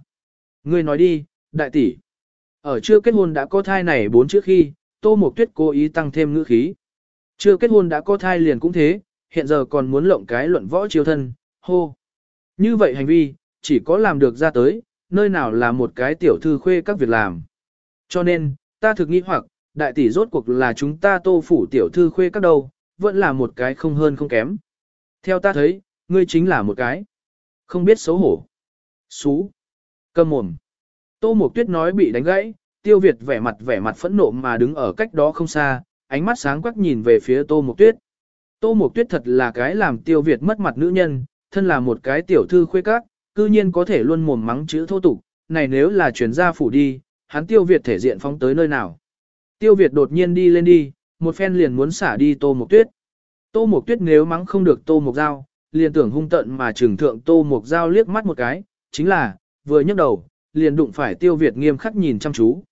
Ngươi nói đi, đại tỷ. Ở chưa kết hôn đã có thai này bốn trước khi, Tô Mộc Tuyết cố ý tăng thêm ngữ khí. Chưa kết hôn đã có thai liền cũng thế, hiện giờ còn muốn lộng cái luận võ chiêu thân, hô. Như vậy hành vi, chỉ có làm được ra tới, nơi nào là một cái tiểu thư khuê các việc làm. Cho nên, ta thực nghĩ hoặc, đại tỷ rốt cuộc là chúng ta tô phủ tiểu thư khuê các đâu, vẫn là một cái không hơn không kém. Theo ta thấy, ngươi chính là một cái. Không biết xấu hổ. Xú. Cầm mồm. Tô Mộc Tuyết nói bị đánh gãy, Tiêu Việt vẻ mặt vẻ mặt phẫn nộ mà đứng ở cách đó không xa, ánh mắt sáng quắc nhìn về phía Tô Mộc Tuyết. Tô Mộc Tuyết thật là cái làm Tiêu Việt mất mặt nữ nhân, thân là một cái tiểu thư khuê các, cư nhiên có thể luôn mồm mắng chữ thô tục, này nếu là chuyển gia phủ đi, hắn Tiêu Việt thể diện phóng tới nơi nào. Tiêu Việt đột nhiên đi lên đi, một phen liền muốn xả đi Tô Mộc Tuyết. Tô Mộc Tuyết nếu mắng không được Tô Mộc Giao, liền tưởng hung tận mà trừng thượng Tô Mộc Giao liếc mắt một cái, chính là, vừa nhấc đầu, liền đụng phải Tiêu Việt nghiêm khắc nhìn chăm chú.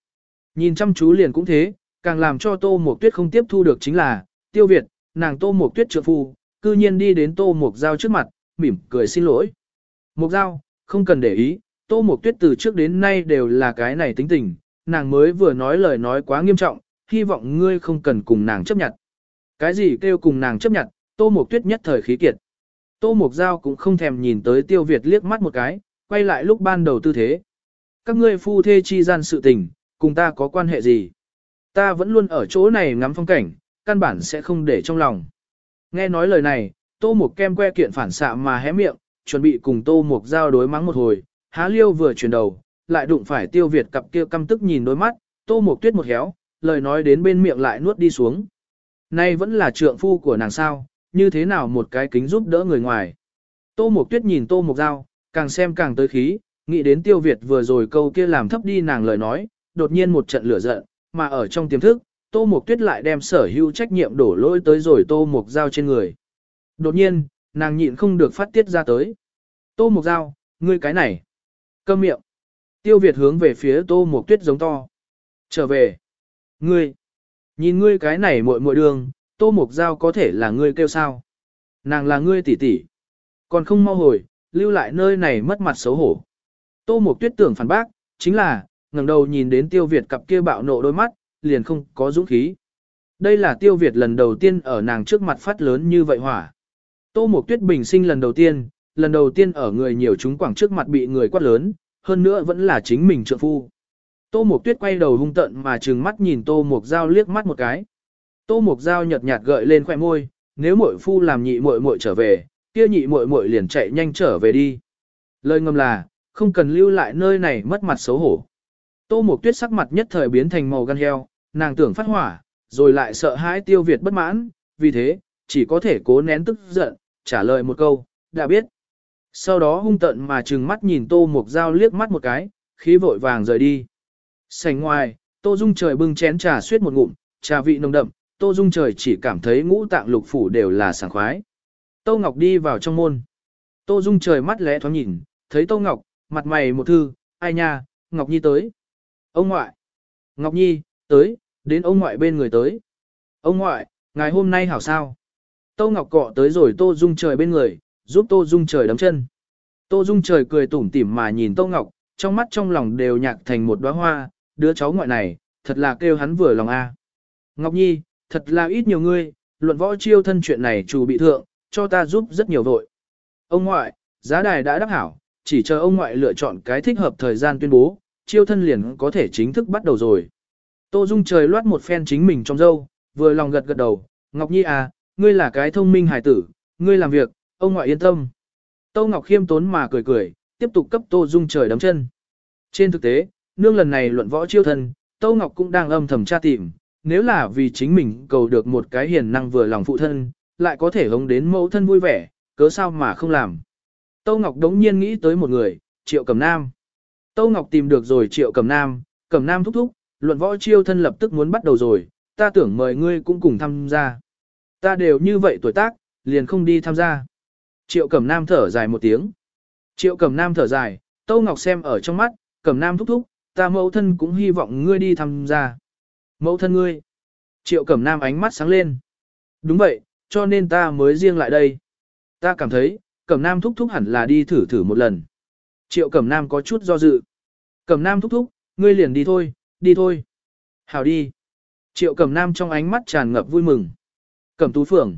Nhìn chăm chú liền cũng thế, càng làm cho Tô Mộc Tuyết không tiếp thu được chính là, Tiêu Việt, nàng Tô Mộc Tuyết trượng phu, cư nhiên đi đến Tô Mộc Giao trước mặt, mỉm cười xin lỗi. Mộc Giao, không cần để ý, Tô Mộc Tuyết từ trước đến nay đều là cái này tính tình, nàng mới vừa nói lời nói quá nghiêm trọng, hy vọng ngươi không cần cùng nàng chấp nhận. Cái gì kêu cùng nàng chấp nhận, Tô Mộc Tuyết nhất thời khí kiệt. Tô Mộc Giao cũng không thèm nhìn tới Tiêu Việt liếc mắt một cái, quay lại lúc ban đầu tư thế. Các ngươi phu thê chi gian sự tình, cùng ta có quan hệ gì? Ta vẫn luôn ở chỗ này ngắm phong cảnh, căn bản sẽ không để trong lòng. Nghe nói lời này, Tô Mộc kem que kiện phản xạ mà hé miệng, chuẩn bị cùng Tô Mộc giao đối mắng một hồi, há liêu vừa chuyển đầu, lại đụng phải Tiêu Việt cặp kia căm tức nhìn đôi mắt, Tô Mộc tuyết một héo, lời nói đến bên miệng lại nuốt đi xuống. Nay vẫn là trượng phu của nàng sao, như thế nào một cái kính giúp đỡ người ngoài. Tô Mộc tuyết nhìn Tô Mộc giao, càng xem càng tới khí, nghĩ đến tiêu Việt vừa rồi câu kia làm thấp đi nàng lời nói, đột nhiên một trận lửa giận, mà ở trong tiềm thức, Tô Mộc Tuyết lại đem sở hữu trách nhiệm đổ lỗi tới rồi Tô Mộc Giao trên người. Đột nhiên, nàng nhịn không được phát tiết ra tới. Tô Mộc Giao, ngươi cái này. Câm miệng. Tiêu Việt hướng về phía Tô Mộc Tuyết giống to. Trở về. Ngươi. Nhìn ngươi cái này muội muội đường, Tô Mộc Giao có thể là ngươi kêu sao. Nàng là ngươi tỷ tỷ. Còn không mau hồi, lưu lại nơi này mất mặt xấu hổ. Tô Mộc Tuyết tưởng phản bác, chính là, ngẩng đầu nhìn đến Tiêu Việt cặp kia bạo nộ đôi mắt, liền không có dũng khí. Đây là Tiêu Việt lần đầu tiên ở nàng trước mặt phát lớn như vậy hỏa. Tô Mộc Tuyết bình sinh lần đầu tiên, lần đầu tiên ở người nhiều chúng quảng trước mặt bị người quát lớn, hơn nữa vẫn là chính mình trượng phu. Tô Mộc Tuyết quay đầu hung tận mà trừng mắt nhìn Tô Mộc Giao liếc mắt một cái. Tô Mộc Giao nhợt nhạt gợi lên khoẻ môi, nếu muội phu làm nhị muội muội trở về, kia nhị muội muội liền chạy nhanh trở về đi. Lời ngầm là, không cần lưu lại nơi này mất mặt xấu hổ. Tô Mộc Tuyết sắc mặt nhất thời biến thành màu gan heo, nàng tưởng phát hỏa, rồi lại sợ hãi tiêu Việt bất mãn, vì thế, chỉ có thể cố nén tức giận, trả lời một câu, đã biết. Sau đó hung tận mà trừng mắt nhìn Tô Mộc Giao liếc mắt một cái, khí vội vàng rời đi. Sành ngoài, Tô Dung trời bưng chén trà suýt một ngụm, trà vị nồng đậm, Tô Dung trời chỉ cảm thấy ngũ tạng lục phủ đều là sảng khoái. Tô Ngọc đi vào trong môn. Tô Dung trời mắt lẽ thoáng nhìn, thấy Tô Ngọc, mặt mày một thư, ai nha, Ngọc Nhi tới. Ông ngoại. Ngọc Nhi, tới, đến ông ngoại bên người tới. Ông ngoại, ngày hôm nay hảo sao? Tô Ngọc cọ tới rồi Tô Dung trời bên người, giúp Tô Dung trời đấm chân. Tô Dung trời cười tủm tỉm mà nhìn Tô Ngọc, trong mắt trong lòng đều nhạc thành một đóa hoa, đứa cháu ngoại này, thật là kêu hắn vừa lòng a. Ngọc Nhi, thật là ít nhiều ngươi, luận võ chiêu thân chuyện này chủ bị thượng, cho ta giúp rất nhiều vội. Ông ngoại, giá đài đã đắc hảo, chỉ chờ ông ngoại lựa chọn cái thích hợp thời gian tuyên bố, chiêu thân liền có thể chính thức bắt đầu rồi. Tô Dung trời loát một phen chính mình trong dâu, vừa lòng gật gật đầu, Ngọc Nhi à, ngươi là cái thông minh hài tử, ngươi làm việc, ông ngoại yên tâm. Tô Ngọc khiêm tốn mà cười cười, tiếp tục cấp Tô Dung trời đấm chân. Trên thực tế, nương lần này luận võ chiêu thân, Tô Ngọc cũng đang âm thầm tra tìm, nếu là vì chính mình cầu được một cái hiền năng vừa lòng phụ thân, lại có thể hống đến mẫu thân vui vẻ, cớ sao mà không làm. Tô Ngọc đống nhiên nghĩ tới một người, Triệu Cẩm Nam. Tô Ngọc tìm được rồi Triệu Cẩm Nam, Cẩm Nam thúc thúc, luận võ chiêu thân lập tức muốn bắt đầu rồi, ta tưởng mời ngươi cũng cùng tham gia. Ta đều như vậy tuổi tác, liền không đi tham gia. Triệu Cẩm Nam thở dài một tiếng. Triệu Cẩm Nam thở dài, Tô Ngọc xem ở trong mắt, Cẩm Nam thúc thúc, ta mẫu thân cũng hy vọng ngươi đi tham gia. Mẫu thân ngươi. Triệu Cẩm Nam ánh mắt sáng lên. Đúng vậy, cho nên ta mới riêng lại đây. Ta cảm thấy, Cẩm Nam thúc thúc hẳn là đi thử thử một lần. Triệu Cẩm Nam có chút do dự. Cẩm Nam thúc thúc, ngươi liền đi thôi, đi thôi. Hào đi. Triệu Cẩm Nam trong ánh mắt tràn ngập vui mừng. Cẩm Tú Phượng.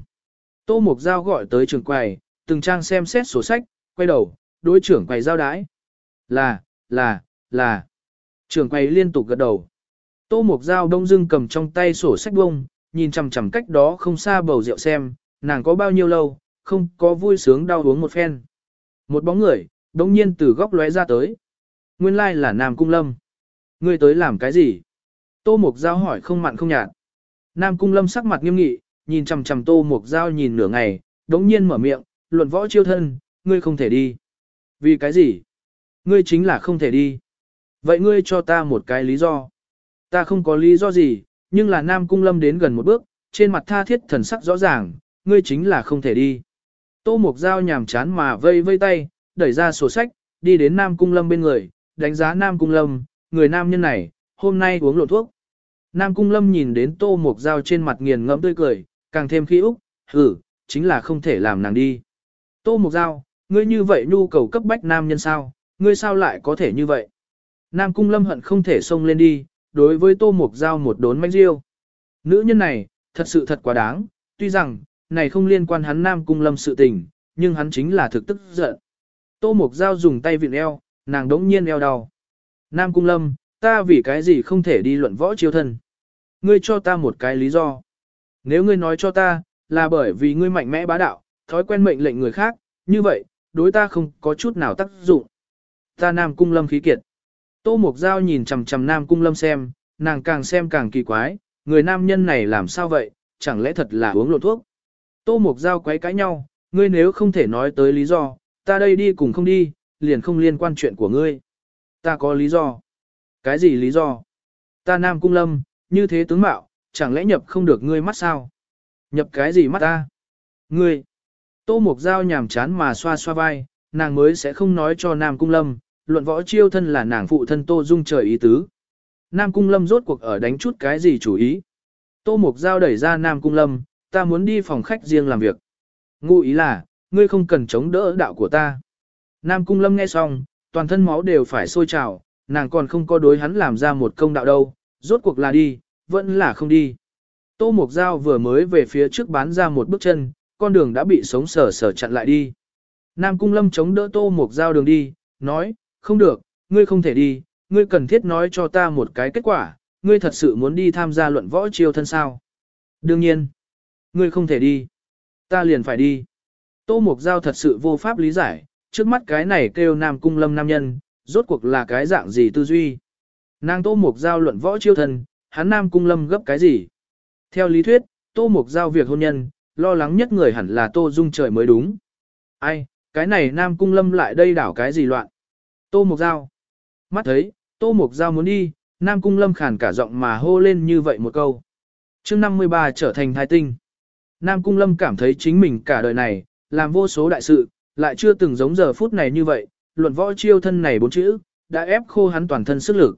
Tô Mục Giao gọi tới trường quầy, từng trang xem xét sổ sách, quay đầu, đối trưởng quầy giao đái. Là, là, là. Trưởng quầy liên tục gật đầu. Tô Mục Giao đông dưng cầm trong tay sổ sách bông, nhìn chằm chằm cách đó không xa bầu rượu xem, nàng có bao nhiêu lâu, không có vui sướng đau uống một phen. Một bóng người, đông nhiên từ góc lóe ra tới. Nguyên lai là Nam Cung Lâm. Ngươi tới làm cái gì? Tô Mục Giao hỏi không mặn không nhạt. Nam Cung Lâm sắc mặt nghiêm nghị, nhìn chằm chằm Tô Mục Giao nhìn nửa ngày, đống nhiên mở miệng, luận võ chiêu thân, ngươi không thể đi. Vì cái gì? Ngươi chính là không thể đi. Vậy ngươi cho ta một cái lý do. Ta không có lý do gì, nhưng là Nam Cung Lâm đến gần một bước, trên mặt tha thiết thần sắc rõ ràng, ngươi chính là không thể đi. Tô Mục Giao nhàm chán mà vây vây tay, đẩy ra sổ sách, đi đến Nam Cung Lâm bên người, đánh giá Nam Cung Lâm, người nam nhân này, hôm nay uống lộ thuốc. Nam Cung Lâm nhìn đến Tô Mục Giao trên mặt nghiền ngẫm tươi cười, càng thêm khí úc, hử, chính là không thể làm nàng đi. Tô Mục Giao, ngươi như vậy nhu cầu cấp bách nam nhân sao, ngươi sao lại có thể như vậy? Nam Cung Lâm hận không thể xông lên đi, đối với Tô Mục Giao một đốn mánh riêu. Nữ nhân này, thật sự thật quá đáng, tuy rằng, này không liên quan hắn Nam Cung Lâm sự tình, nhưng hắn chính là thực tức giận. Tô Mục Giao dùng tay vịn eo, nàng đống nhiên eo đau. Nam Cung Lâm, ta vì cái gì không thể đi luận võ chiêu thân? Ngươi cho ta một cái lý do. Nếu ngươi nói cho ta, là bởi vì ngươi mạnh mẽ bá đạo, thói quen mệnh lệnh người khác, như vậy, đối ta không có chút nào tác dụng. Ta Nam Cung Lâm khí kiệt. Tô Mục Giao nhìn chằm chằm Nam Cung Lâm xem, nàng càng xem càng kỳ quái, người nam nhân này làm sao vậy, chẳng lẽ thật là uống lộn thuốc. Tô Mục Giao quấy cãi nhau, ngươi nếu không thể nói tới lý do, ta đây đi cùng không đi, liền không liên quan chuyện của ngươi. Ta có lý do. Cái gì lý do? Ta Nam Cung Lâm, như thế tướng mạo, chẳng lẽ nhập không được ngươi mắt sao? Nhập cái gì mắt ta? Ngươi. Tô Mục Giao nhàm chán mà xoa xoa vai, nàng mới sẽ không nói cho Nam Cung Lâm, luận võ chiêu thân là nàng phụ thân Tô Dung trời ý tứ. Nam Cung Lâm rốt cuộc ở đánh chút cái gì chủ ý. Tô Mục Giao đẩy ra Nam Cung Lâm, ta muốn đi phòng khách riêng làm việc. Ngụ ý là, ngươi không cần chống đỡ đạo của ta. Nam Cung Lâm nghe xong, toàn thân máu đều phải sôi trào, nàng còn không có đối hắn làm ra một công đạo đâu, rốt cuộc là đi, vẫn là không đi. Tô Mục Giao vừa mới về phía trước bán ra một bước chân, con đường đã bị sống sờ sờ chặn lại đi. Nam Cung Lâm chống đỡ Tô Mục Giao đường đi, nói, không được, ngươi không thể đi, ngươi cần thiết nói cho ta một cái kết quả, ngươi thật sự muốn đi tham gia luận võ chiêu thân sao. Đương nhiên, ngươi không thể đi, ta liền phải đi. Tô Mục Giao thật sự vô pháp lý giải, trước mắt cái này kêu Nam Cung Lâm nam nhân, rốt cuộc là cái dạng gì tư duy. Nàng Tô Mục Giao luận võ chiêu thân, hắn Nam Cung Lâm gấp cái gì? Theo lý thuyết, Tô Mục Giao việc hôn nhân, lo lắng nhất người hẳn là Tô Dung trời mới đúng. Ai, cái này Nam Cung Lâm lại đây đảo cái gì loạn? Tô mộc Giao. Mắt thấy, Tô mộc Giao muốn đi, Nam Cung Lâm khàn cả giọng mà hô lên như vậy một câu. chương 53 trở thành thai tinh. Nam Cung Lâm cảm thấy chính mình cả đời này, làm vô số đại sự, lại chưa từng giống giờ phút này như vậy, luận võ chiêu thân này bốn chữ, đã ép khô hắn toàn thân sức lực.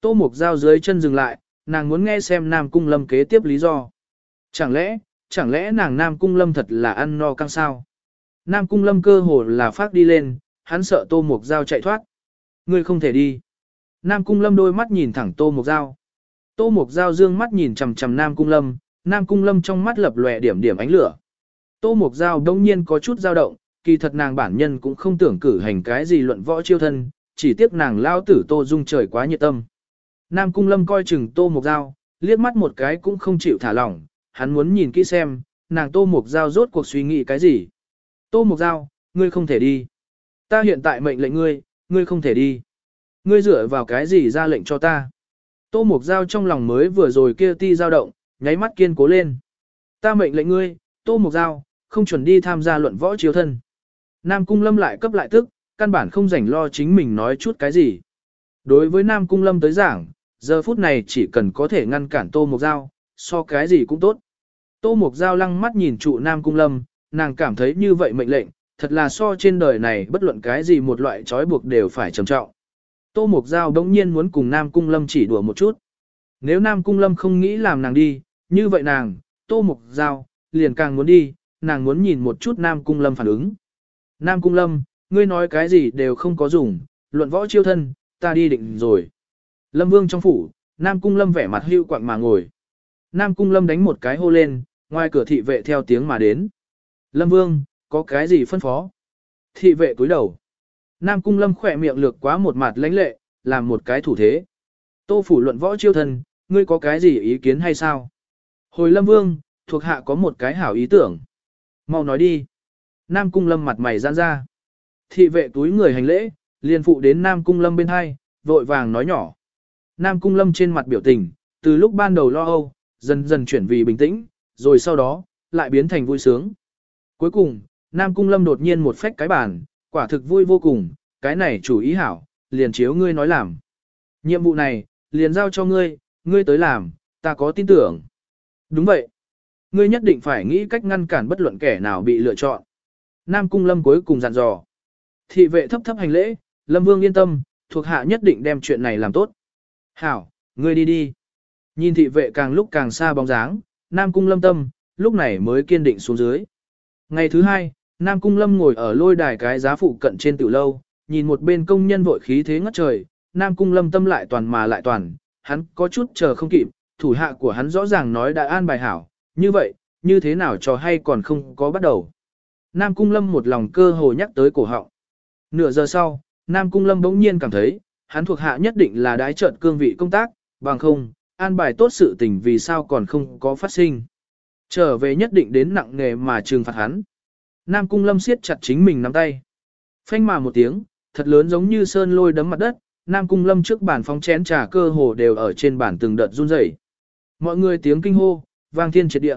Tô mộc Giao dưới chân dừng lại, nàng muốn nghe xem Nam Cung Lâm kế tiếp lý do. Chẳng lẽ, chẳng lẽ nàng Nam Cung Lâm thật là ăn no căng sao? Nam Cung Lâm cơ hồ là phát đi lên, hắn sợ Tô Mục Giao chạy thoát. Ngươi không thể đi. Nam Cung Lâm đôi mắt nhìn thẳng Tô Mục Giao. Tô Mục Giao dương mắt nhìn chằm chằm Nam Cung Lâm, Nam Cung Lâm trong mắt lập lòe điểm điểm ánh lửa. Tô Mục Giao đông nhiên có chút dao động, kỳ thật nàng bản nhân cũng không tưởng cử hành cái gì luận võ chiêu thân, chỉ tiếc nàng lao tử Tô Dung trời quá nhiệt tâm. Nam Cung Lâm coi chừng Tô Mục Giao, liếc mắt một cái cũng không chịu thả lỏng, hắn muốn nhìn kỹ xem, nàng Tô Mục Giao rốt cuộc suy nghĩ cái gì. Tô Mục Giao, ngươi không thể đi. Ta hiện tại mệnh lệnh ngươi, ngươi không thể đi. Ngươi dựa vào cái gì ra lệnh cho ta? Tô Mục Giao trong lòng mới vừa rồi kia ti dao động, nháy mắt kiên cố lên. Ta mệnh lệnh ngươi, Tô Mục Giao, không chuẩn đi tham gia luận võ chiếu thân. Nam Cung Lâm lại cấp lại tức, căn bản không rảnh lo chính mình nói chút cái gì. Đối với Nam Cung Lâm tới giảng, giờ phút này chỉ cần có thể ngăn cản Tô Mục Giao, so cái gì cũng tốt. Tô Mục Giao lăng mắt nhìn trụ Nam Cung Lâm, nàng cảm thấy như vậy mệnh lệnh, thật là so trên đời này bất luận cái gì một loại trói buộc đều phải trầm trọng. Tô Mục Giao đống nhiên muốn cùng Nam Cung Lâm chỉ đùa một chút. Nếu Nam Cung Lâm không nghĩ làm nàng đi, như vậy nàng, Tô Mục Giao, liền càng muốn đi, nàng muốn nhìn một chút Nam Cung Lâm phản ứng. Nam Cung Lâm, ngươi nói cái gì đều không có dùng, luận võ chiêu thân, ta đi định rồi. Lâm Vương trong phủ, Nam Cung Lâm vẻ mặt hưu quạng mà ngồi. Nam Cung Lâm đánh một cái hô lên, ngoài cửa thị vệ theo tiếng mà đến. Lâm Vương, có cái gì phân phó? Thị vệ cúi đầu. Nam Cung Lâm khỏe miệng lược quá một mặt lãnh lệ, làm một cái thủ thế. Tô phủ luận võ chiêu thân, ngươi có cái gì ý kiến hay sao? Hồi Lâm Vương, thuộc hạ có một cái hảo ý tưởng. Mau nói đi. Nam Cung Lâm mặt mày giãn ra. Thị vệ túi người hành lễ, liền phụ đến Nam Cung Lâm bên hai, vội vàng nói nhỏ. Nam Cung Lâm trên mặt biểu tình, từ lúc ban đầu lo âu, dần dần chuyển vì bình tĩnh, rồi sau đó, lại biến thành vui sướng. Cuối cùng, Nam Cung Lâm đột nhiên một phách cái bàn, quả thực vui vô cùng, cái này chủ ý hảo, liền chiếu ngươi nói làm. Nhiệm vụ này, liền giao cho ngươi, ngươi tới làm, ta có tin tưởng. Đúng vậy. Ngươi nhất định phải nghĩ cách ngăn cản bất luận kẻ nào bị lựa chọn. Nam Cung Lâm cuối cùng dặn dò. Thị vệ thấp thấp hành lễ, Lâm Vương yên tâm, thuộc hạ nhất định đem chuyện này làm tốt. Hảo, ngươi đi đi. Nhìn thị vệ càng lúc càng xa bóng dáng, Nam Cung Lâm tâm, lúc này mới kiên định xuống dưới. Ngày thứ hai, Nam Cung Lâm ngồi ở lôi đài cái giá phụ cận trên tiểu lâu, nhìn một bên công nhân vội khí thế ngất trời, Nam Cung Lâm tâm lại toàn mà lại toàn, hắn có chút chờ không kịp, thủ hạ của hắn rõ ràng nói đã an bài hảo, như vậy, như thế nào cho hay còn không có bắt đầu. Nam Cung Lâm một lòng cơ hồ nhắc tới cổ họng. Nửa giờ sau, Nam Cung Lâm bỗng nhiên cảm thấy, hắn thuộc hạ nhất định là đái trợn cương vị công tác, bằng không, an bài tốt sự tình vì sao còn không có phát sinh. Trở về nhất định đến nặng nghề mà trừng phạt hắn. Nam Cung Lâm siết chặt chính mình nắm tay. Phanh mà một tiếng, thật lớn giống như sơn lôi đấm mặt đất, Nam Cung Lâm trước bàn phóng chén trà cơ hồ đều ở trên bàn từng đợt run rẩy. Mọi người tiếng kinh hô, vang thiên triệt địa.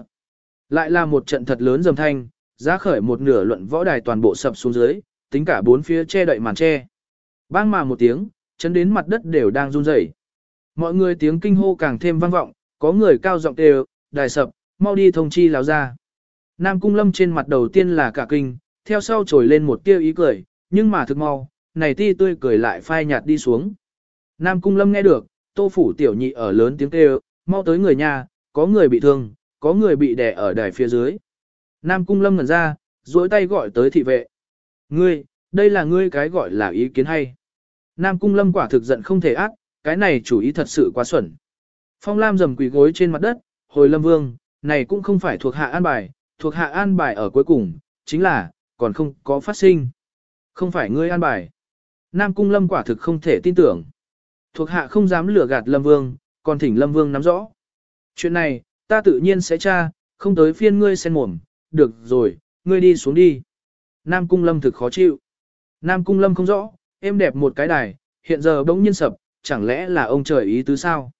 Lại là một trận thật lớn dầm thanh, giá khởi một nửa luận võ đài toàn bộ sập xuống dưới, tính cả bốn phía che đậy màn che. Bang mà một tiếng, chấn đến mặt đất đều đang run rẩy. Mọi người tiếng kinh hô càng thêm vang vọng, có người cao giọng đều, đài sập, mau đi thông chi láo ra. Nam Cung Lâm trên mặt đầu tiên là cả kinh, theo sau trồi lên một tia ý cười, nhưng mà thực mau, này ti tươi cười lại phai nhạt đi xuống. Nam Cung Lâm nghe được, tô phủ tiểu nhị ở lớn tiếng kêu, mau tới người nhà, có người bị thương, có người bị đè ở đài phía dưới. Nam Cung Lâm ngẩn ra, duỗi tay gọi tới thị vệ. Ngươi, đây là ngươi cái gọi là ý kiến hay. Nam Cung Lâm quả thực giận không thể ác, cái này chủ ý thật sự quá xuẩn. Phong Lam dầm quỳ gối trên mặt đất, hồi Lâm Vương, này cũng không phải thuộc hạ an bài, thuộc hạ an bài ở cuối cùng, chính là, còn không có phát sinh. Không phải ngươi an bài. Nam Cung Lâm quả thực không thể tin tưởng. Thuộc hạ không dám lừa gạt Lâm Vương, còn thỉnh Lâm Vương nắm rõ. Chuyện này, ta tự nhiên sẽ tra, không tới phiên ngươi sen mồm, được rồi, ngươi đi xuống đi. Nam Cung Lâm thực khó chịu. Nam Cung Lâm không rõ, em đẹp một cái đài, hiện giờ bỗng nhiên sập, chẳng lẽ là ông trời ý tứ sao?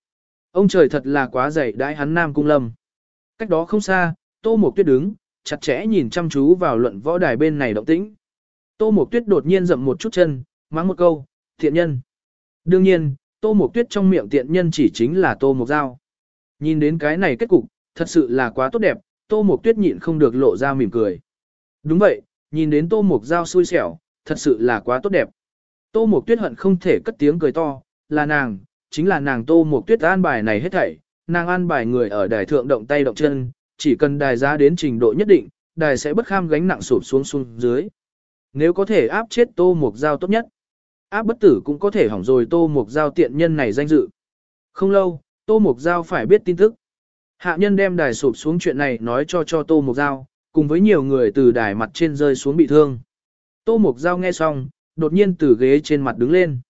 Ông trời thật là quá dày đãi hắn Nam Cung Lâm. Cách đó không xa, Tô Mộc Tuyết đứng, chặt chẽ nhìn chăm chú vào luận võ đài bên này động tĩnh. Tô Mộc Tuyết đột nhiên dậm một chút chân, mắng một câu, thiện nhân. Đương nhiên, Tô Mộc Tuyết trong miệng tiện nhân chỉ chính là Tô Mộc Giao. Nhìn đến cái này kết cục, thật sự là quá tốt đẹp, Tô Mộc Tuyết nhịn không được lộ ra mỉm cười. Đúng vậy, nhìn đến Tô Mộc Giao xui xẻo, thật sự là quá tốt đẹp. Tô Mộc Tuyết hận không thể cất tiếng cười to, là nàng, chính là nàng Tô Mộc Tuyết an bài này hết thảy, nàng an bài người ở đài thượng động tay động chân, chỉ cần đài giá đến trình độ nhất định, đài sẽ bất kham gánh nặng sụp xuống xuống dưới. Nếu có thể áp chết Tô mục Giao tốt nhất, áp bất tử cũng có thể hỏng rồi Tô mục Giao tiện nhân này danh dự. Không lâu, Tô mục Giao phải biết tin tức. Hạ nhân đem đài sụp xuống chuyện này nói cho cho Tô mục Giao, cùng với nhiều người từ đài mặt trên rơi xuống bị thương. Tô mục Giao nghe xong, đột nhiên từ ghế trên mặt đứng lên.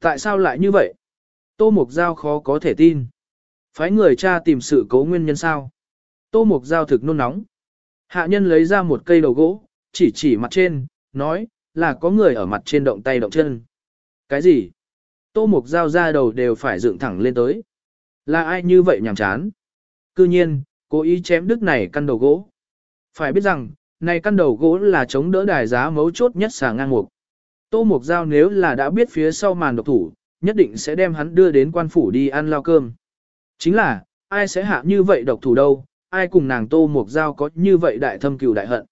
Tại sao lại như vậy? Tô mục Giao khó có thể tin. Phái người cha tìm sự cố nguyên nhân sao? Tô Mục Giao thực nôn nóng. Hạ nhân lấy ra một cây đầu gỗ, chỉ chỉ mặt trên, nói, là có người ở mặt trên động tay động chân. Cái gì? Tô Mục Giao ra đầu đều phải dựng thẳng lên tới. Là ai như vậy nhàm chán? Cư nhiên, cố ý chém đứt này căn đầu gỗ. Phải biết rằng, này căn đầu gỗ là chống đỡ đài giá mấu chốt nhất xà ngang mục. Tô Mục Giao nếu là đã biết phía sau màn độc thủ, nhất định sẽ đem hắn đưa đến quan phủ đi ăn lao cơm. Chính là, ai sẽ hạ như vậy độc thủ đâu, ai cùng nàng Tô Mộc Giao có như vậy đại thâm cừu đại hận.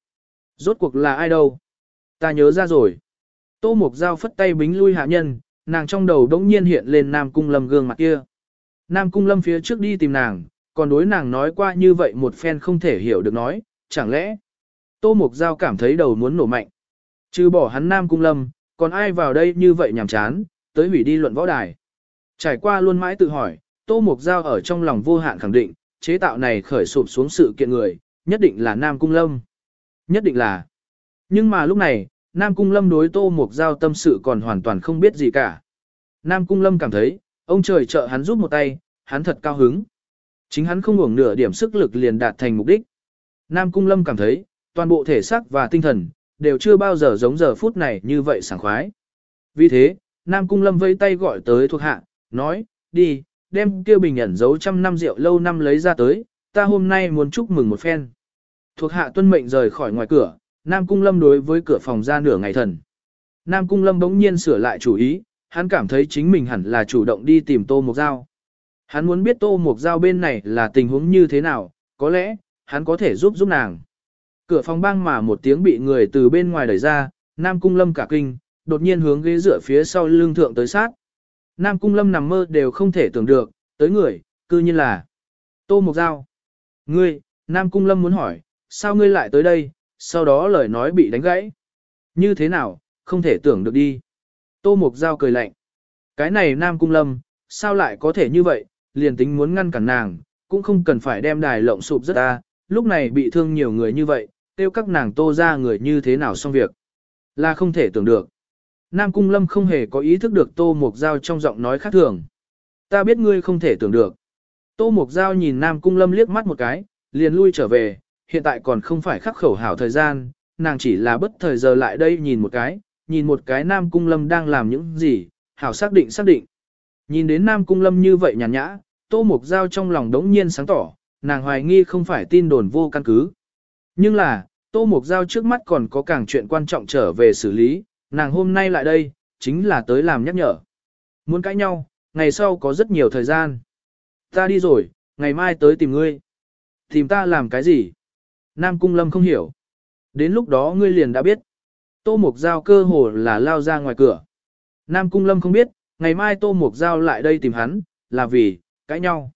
Rốt cuộc là ai đâu? Ta nhớ ra rồi. Tô Mộc Giao phất tay bính lui hạ nhân, nàng trong đầu đống nhiên hiện lên Nam Cung Lâm gương mặt kia. Nam Cung Lâm phía trước đi tìm nàng, còn đối nàng nói qua như vậy một phen không thể hiểu được nói, chẳng lẽ Tô Mục Giao cảm thấy đầu muốn nổ mạnh. Trừ bỏ hắn Nam Cung Lâm, còn ai vào đây như vậy nhàm chán, tới hủy đi luận võ đài. Trải qua luôn mãi tự hỏi, Tô Mục Giao ở trong lòng vô hạn khẳng định, chế tạo này khởi sụp xuống sự kiện người, nhất định là Nam Cung Lâm. Nhất định là. Nhưng mà lúc này, Nam Cung Lâm đối Tô Mục Giao tâm sự còn hoàn toàn không biết gì cả. Nam Cung Lâm cảm thấy, ông trời trợ hắn giúp một tay, hắn thật cao hứng. Chính hắn không hưởng nửa điểm sức lực liền đạt thành mục đích. Nam Cung Lâm cảm thấy, toàn bộ thể xác và tinh thần, đều chưa bao giờ giống giờ phút này như vậy sảng khoái. Vì thế, Nam Cung Lâm vây tay gọi tới thuộc hạ, nói, đi, đem kia bình ẩn giấu trăm năm rượu lâu năm lấy ra tới, ta hôm nay muốn chúc mừng một phen. Thuộc hạ tuân mệnh rời khỏi ngoài cửa, Nam Cung Lâm đối với cửa phòng ra nửa ngày thần. Nam Cung Lâm bỗng nhiên sửa lại chủ ý, hắn cảm thấy chính mình hẳn là chủ động đi tìm Tô Mộc Giao. Hắn muốn biết Tô Mộc Giao bên này là tình huống như thế nào, có lẽ, hắn có thể giúp giúp nàng. Cửa phòng băng mà một tiếng bị người từ bên ngoài đẩy ra, Nam Cung Lâm cả kinh, đột nhiên hướng ghế dựa phía sau lưng thượng tới sát. Nam Cung Lâm nằm mơ đều không thể tưởng được, tới người, cư nhiên là Tô Mộc Giao. Ngươi, Nam Cung Lâm muốn hỏi, sao ngươi lại tới đây, sau đó lời nói bị đánh gãy. Như thế nào, không thể tưởng được đi. Tô Mộc Giao cười lạnh. Cái này Nam Cung Lâm, sao lại có thể như vậy, liền tính muốn ngăn cản nàng, cũng không cần phải đem đài lộng sụp rất ta, lúc này bị thương nhiều người như vậy, tiêu các nàng tô ra người như thế nào xong việc. Là không thể tưởng được. Nam Cung Lâm không hề có ý thức được Tô Mục Giao trong giọng nói khác thường. Ta biết ngươi không thể tưởng được. Tô Mục Giao nhìn Nam Cung Lâm liếc mắt một cái, liền lui trở về, hiện tại còn không phải khắc khẩu hảo thời gian, nàng chỉ là bất thời giờ lại đây nhìn một cái, nhìn một cái Nam Cung Lâm đang làm những gì, hảo xác định xác định. Nhìn đến Nam Cung Lâm như vậy nhàn nhã, Tô Mục Giao trong lòng đống nhiên sáng tỏ, nàng hoài nghi không phải tin đồn vô căn cứ. Nhưng là, Tô Mục Giao trước mắt còn có càng chuyện quan trọng trở về xử lý, nàng hôm nay lại đây, chính là tới làm nhắc nhở. Muốn cãi nhau, ngày sau có rất nhiều thời gian. Ta đi rồi, ngày mai tới tìm ngươi. Tìm ta làm cái gì? Nam Cung Lâm không hiểu. Đến lúc đó ngươi liền đã biết. Tô Mục Giao cơ hồ là lao ra ngoài cửa. Nam Cung Lâm không biết, ngày mai Tô Mục Giao lại đây tìm hắn, là vì, cãi nhau.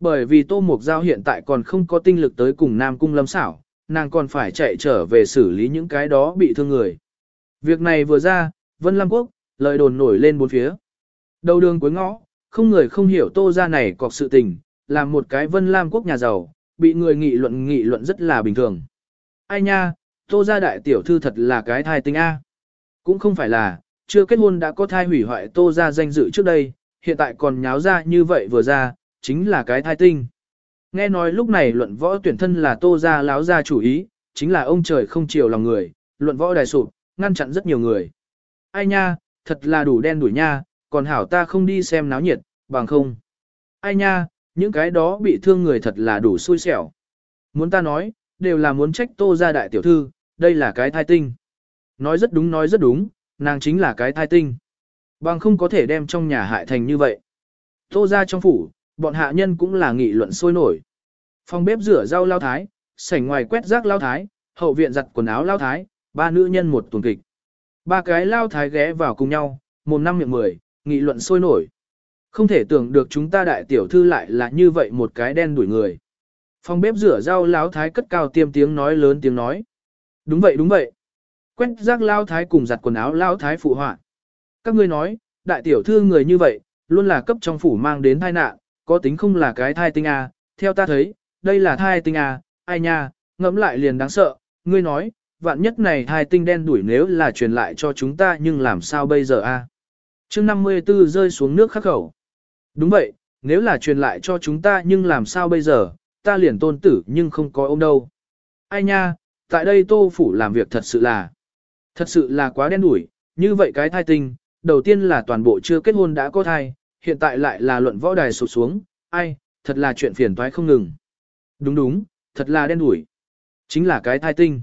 Bởi vì Tô Mục Giao hiện tại còn không có tinh lực tới cùng Nam Cung Lâm xảo, nàng còn phải chạy trở về xử lý những cái đó bị thương người. Việc này vừa ra, Vân Lam Quốc, lời đồn nổi lên bốn phía. Đầu đường cuối ngõ, không người không hiểu Tô ra này cọc sự tình, làm một cái Vân Lam Quốc nhà giàu, bị người nghị luận nghị luận rất là bình thường. Ai nha, Tô ra đại tiểu thư thật là cái thai tinh A. Cũng không phải là, chưa kết hôn đã có thai hủy hoại Tô ra danh dự trước đây, hiện tại còn nháo ra như vậy vừa ra, chính là cái thai tinh. Nghe nói lúc này luận võ tuyển thân là tô gia láo gia chủ ý, chính là ông trời không chiều lòng người, luận võ đài sụp, ngăn chặn rất nhiều người. Ai nha, thật là đủ đen đuổi nha, còn hảo ta không đi xem náo nhiệt, bằng không. Ai nha, những cái đó bị thương người thật là đủ xui xẻo. Muốn ta nói, đều là muốn trách tô ra đại tiểu thư, đây là cái thai tinh. Nói rất đúng nói rất đúng, nàng chính là cái thai tinh. Bằng không có thể đem trong nhà hại thành như vậy. Tô ra trong phủ, bọn hạ nhân cũng là nghị luận sôi nổi. Phòng bếp rửa rau lao thái, sảnh ngoài quét rác lao thái, hậu viện giặt quần áo lao thái, ba nữ nhân một tuần kịch. Ba cái lao thái ghé vào cùng nhau, mồm năm miệng mười, nghị luận sôi nổi. Không thể tưởng được chúng ta đại tiểu thư lại là như vậy một cái đen đuổi người. Phòng bếp rửa rau lao thái cất cao tiêm tiếng nói lớn tiếng nói. Đúng vậy đúng vậy. Quét rác lao thái cùng giặt quần áo lao thái phụ họa. Các ngươi nói, đại tiểu thư người như vậy, luôn là cấp trong phủ mang đến tai nạn, có tính không là cái thai tinh à, theo ta thấy, đây là thai tinh à, ai nha, ngẫm lại liền đáng sợ, ngươi nói, vạn nhất này thai tinh đen đuổi nếu là truyền lại cho chúng ta nhưng làm sao bây giờ a? À? Chương 54 rơi xuống nước khắc khẩu. Đúng vậy, nếu là truyền lại cho chúng ta nhưng làm sao bây giờ, ta liền tôn tử nhưng không có ôm đâu. Ai nha, tại đây tô phủ làm việc thật sự là, thật sự là quá đen đủi, như vậy cái thai tinh, đầu tiên là toàn bộ chưa kết hôn đã có thai, hiện tại lại là luận võ đài sụt xuống, ai, thật là chuyện phiền toái không ngừng. Đúng đúng, thật là đen đủi. Chính là cái thai tinh.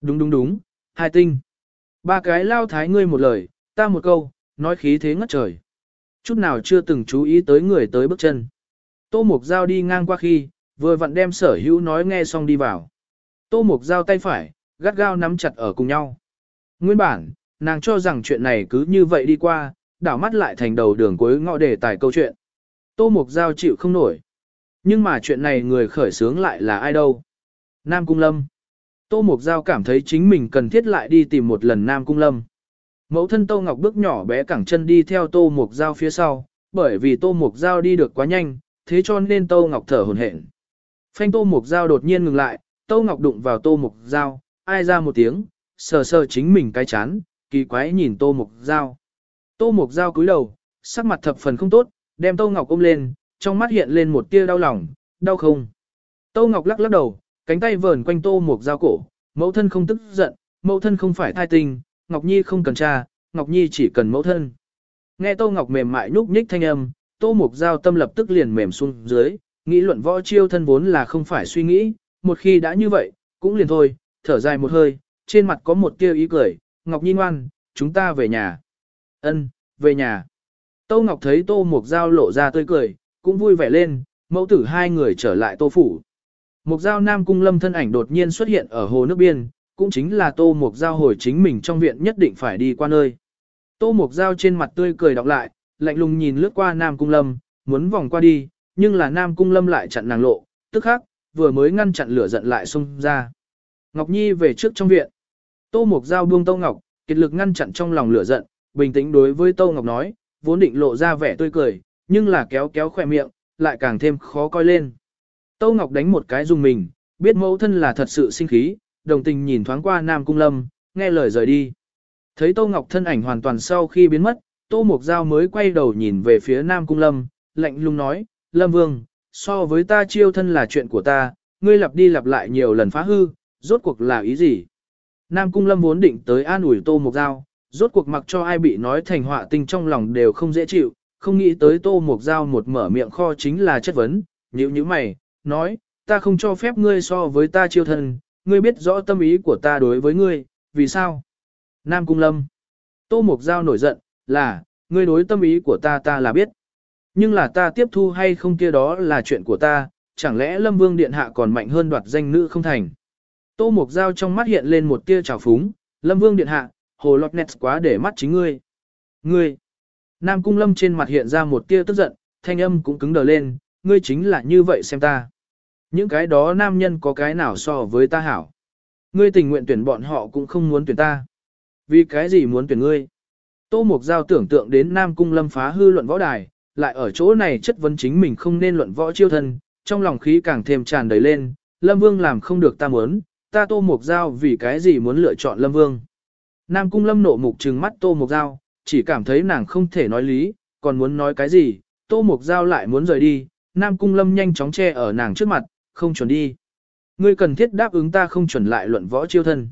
Đúng đúng đúng, hai tinh. Ba cái lao thái ngươi một lời, ta một câu, nói khí thế ngất trời. Chút nào chưa từng chú ý tới người tới bước chân. Tô Mục Giao đi ngang qua khi, vừa vặn đem sở hữu nói nghe xong đi vào. Tô Mục Giao tay phải, gắt gao nắm chặt ở cùng nhau. Nguyên bản, nàng cho rằng chuyện này cứ như vậy đi qua, đảo mắt lại thành đầu đường cuối ngõ đề tài câu chuyện. Tô Mục Giao chịu không nổi. Nhưng mà chuyện này người khởi sướng lại là ai đâu? Nam Cung Lâm. Tô Mục Giao cảm thấy chính mình cần thiết lại đi tìm một lần Nam Cung Lâm. Mẫu thân Tô Ngọc bước nhỏ bé cẳng chân đi theo Tô Mục Giao phía sau, bởi vì Tô Mục Giao đi được quá nhanh, thế cho nên Tô Ngọc thở hổn hển. Phanh Tô Mục Giao đột nhiên ngừng lại, Tô Ngọc đụng vào Tô Mục Giao, ai ra một tiếng, sờ sờ chính mình cái chán, kỳ quái nhìn Tô Mục Giao. Tô Mục Giao cúi đầu, sắc mặt thập phần không tốt, đem Tô Ngọc ôm lên, trong mắt hiện lên một tia đau lòng, đau không. Tô Ngọc lắc lắc đầu, cánh tay vờn quanh Tô Mục Giao cổ, mẫu thân không tức giận, mẫu thân không phải thai tình, Ngọc Nhi không cần cha, Ngọc Nhi chỉ cần mẫu thân. Nghe Tô Ngọc mềm mại nhúc nhích thanh âm, Tô Mục Giao tâm lập tức liền mềm xuống dưới, nghĩ luận võ chiêu thân vốn là không phải suy nghĩ, một khi đã như vậy, cũng liền thôi, thở dài một hơi, trên mặt có một tia ý cười, Ngọc Nhi ngoan, chúng ta về nhà. Ân, về nhà. Tô Ngọc thấy Tô Mục Giao lộ ra tươi cười, cũng vui vẻ lên, mẫu tử hai người trở lại Tô Phủ. Mục Giao Nam Cung Lâm thân ảnh đột nhiên xuất hiện ở hồ nước biên, cũng chính là Tô Mục Giao hồi chính mình trong viện nhất định phải đi qua nơi. Tô Mục Giao trên mặt tươi cười đọc lại, lạnh lùng nhìn lướt qua Nam Cung Lâm, muốn vòng qua đi, nhưng là Nam Cung Lâm lại chặn nàng lộ, tức khắc, vừa mới ngăn chặn lửa giận lại xông ra. Ngọc Nhi về trước trong viện. Tô Mục Giao buông Tô Ngọc, kiệt lực ngăn chặn trong lòng lửa giận, bình tĩnh đối với Tô Ngọc nói, vốn định lộ ra vẻ tươi cười, nhưng là kéo kéo khỏe miệng, lại càng thêm khó coi lên. Tô Ngọc đánh một cái dùng mình, biết mẫu thân là thật sự sinh khí, đồng tình nhìn thoáng qua Nam Cung Lâm, nghe lời rời đi. Thấy Tô Ngọc thân ảnh hoàn toàn sau khi biến mất, Tô Mục Giao mới quay đầu nhìn về phía Nam Cung Lâm, lạnh lùng nói, Lâm Vương, so với ta chiêu thân là chuyện của ta, ngươi lặp đi lặp lại nhiều lần phá hư, rốt cuộc là ý gì? Nam Cung Lâm vốn định tới an ủi Tô Mục Giao, rốt cuộc mặc cho ai bị nói thành họa tinh trong lòng đều không dễ chịu, không nghĩ tới Tô Mục Giao một mở miệng kho chính là chất vấn, nhíu như mày, nói, ta không cho phép ngươi so với ta chiêu thân, ngươi biết rõ tâm ý của ta đối với ngươi, vì sao? Nam Cung Lâm. Tô Mục Giao nổi giận, là, ngươi đối tâm ý của ta ta là biết. Nhưng là ta tiếp thu hay không kia đó là chuyện của ta, chẳng lẽ Lâm Vương Điện Hạ còn mạnh hơn đoạt danh nữ không thành. Tô Mục Giao trong mắt hiện lên một tia trào phúng, Lâm Vương Điện Hạ, hồ lọt nét quá để mắt chính ngươi. Ngươi. Nam Cung Lâm trên mặt hiện ra một tia tức giận, thanh âm cũng cứng đờ lên, ngươi chính là như vậy xem ta. Những cái đó nam nhân có cái nào so với ta hảo. Ngươi tình nguyện tuyển bọn họ cũng không muốn tuyển ta. Vì cái gì muốn tuyển ngươi? Tô Mục Giao tưởng tượng đến Nam Cung Lâm phá hư luận võ đài, lại ở chỗ này chất vấn chính mình không nên luận võ chiêu thân, trong lòng khí càng thêm tràn đầy lên, Lâm Vương làm không được ta muốn, ta Tô Mục Giao vì cái gì muốn lựa chọn Lâm Vương. Nam Cung Lâm nộ mục trừng mắt Tô Mục Giao, chỉ cảm thấy nàng không thể nói lý, còn muốn nói cái gì, Tô Mục Giao lại muốn rời đi, Nam Cung Lâm nhanh chóng che ở nàng trước mặt, không chuẩn đi. Ngươi cần thiết đáp ứng ta không chuẩn lại luận võ chiêu thân.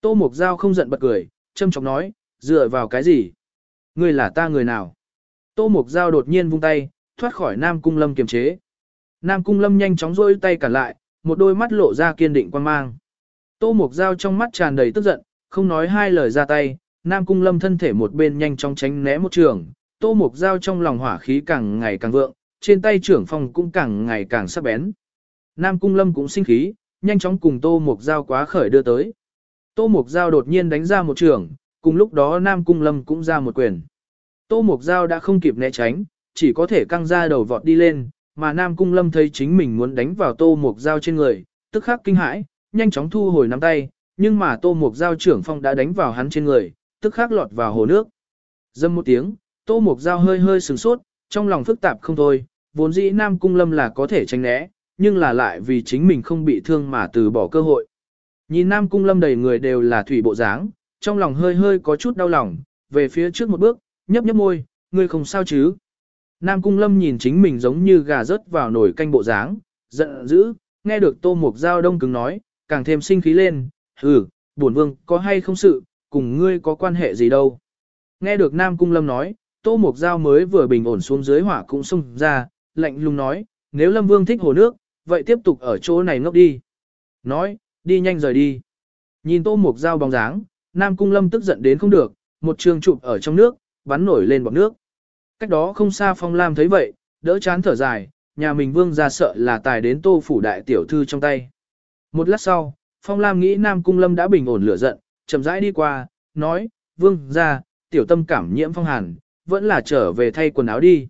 Tô Mục Giao không giận bật cười, châm chọc nói, dựa vào cái gì? Ngươi là ta người nào? Tô Mục Giao đột nhiên vung tay, thoát khỏi Nam Cung Lâm kiềm chế. Nam Cung Lâm nhanh chóng rôi tay cản lại, một đôi mắt lộ ra kiên định quan mang. Tô Mục Giao trong mắt tràn đầy tức giận, không nói hai lời ra tay, Nam Cung Lâm thân thể một bên nhanh chóng tránh né một trường, Tô Mục Giao trong lòng hỏa khí càng ngày càng vượng, trên tay trưởng phong cũng càng ngày càng sắc bén. Nam Cung Lâm cũng sinh khí, nhanh chóng cùng Tô Mục Giao quá khởi đưa tới. Tô Mục Giao đột nhiên đánh ra một trường, cùng lúc đó Nam Cung Lâm cũng ra một quyền. Tô Mục Giao đã không kịp né tránh, chỉ có thể căng ra đầu vọt đi lên, mà Nam Cung Lâm thấy chính mình muốn đánh vào Tô Mục Giao trên người, tức khắc kinh hãi, nhanh chóng thu hồi nắm tay, nhưng mà Tô Mục Giao trưởng phong đã đánh vào hắn trên người, tức khắc lọt vào hồ nước. Dâm một tiếng, Tô Mục Giao hơi hơi sừng sốt, trong lòng phức tạp không thôi, vốn dĩ Nam Cung Lâm là có thể tránh né, nhưng là lại vì chính mình không bị thương mà từ bỏ cơ hội. Nhìn Nam Cung Lâm đầy người đều là thủy bộ dáng, trong lòng hơi hơi có chút đau lòng, về phía trước một bước, nhấp nhấp môi, ngươi không sao chứ. Nam Cung Lâm nhìn chính mình giống như gà rớt vào nồi canh bộ dáng, giận dữ, nghe được Tô Mục Giao đông cứng nói, càng thêm sinh khí lên, ừ, bổn vương có hay không sự, cùng ngươi có quan hệ gì đâu. Nghe được Nam Cung Lâm nói, Tô Mục Giao mới vừa bình ổn xuống dưới hỏa cũng xông ra, lạnh lùng nói, nếu Lâm Vương thích hồ nước, vậy tiếp tục ở chỗ này ngốc đi. Nói, đi nhanh rời đi. Nhìn Tô Mục dao bóng dáng, Nam Cung Lâm tức giận đến không được, một trường chụp ở trong nước, bắn nổi lên bọt nước. Cách đó không xa Phong Lam thấy vậy, đỡ chán thở dài, nhà mình vương ra sợ là tài đến Tô Phủ Đại Tiểu Thư trong tay. Một lát sau, Phong Lam nghĩ Nam Cung Lâm đã bình ổn lửa giận, chậm rãi đi qua, nói, vương ra, tiểu tâm cảm nhiễm phong hàn, vẫn là trở về thay quần áo đi.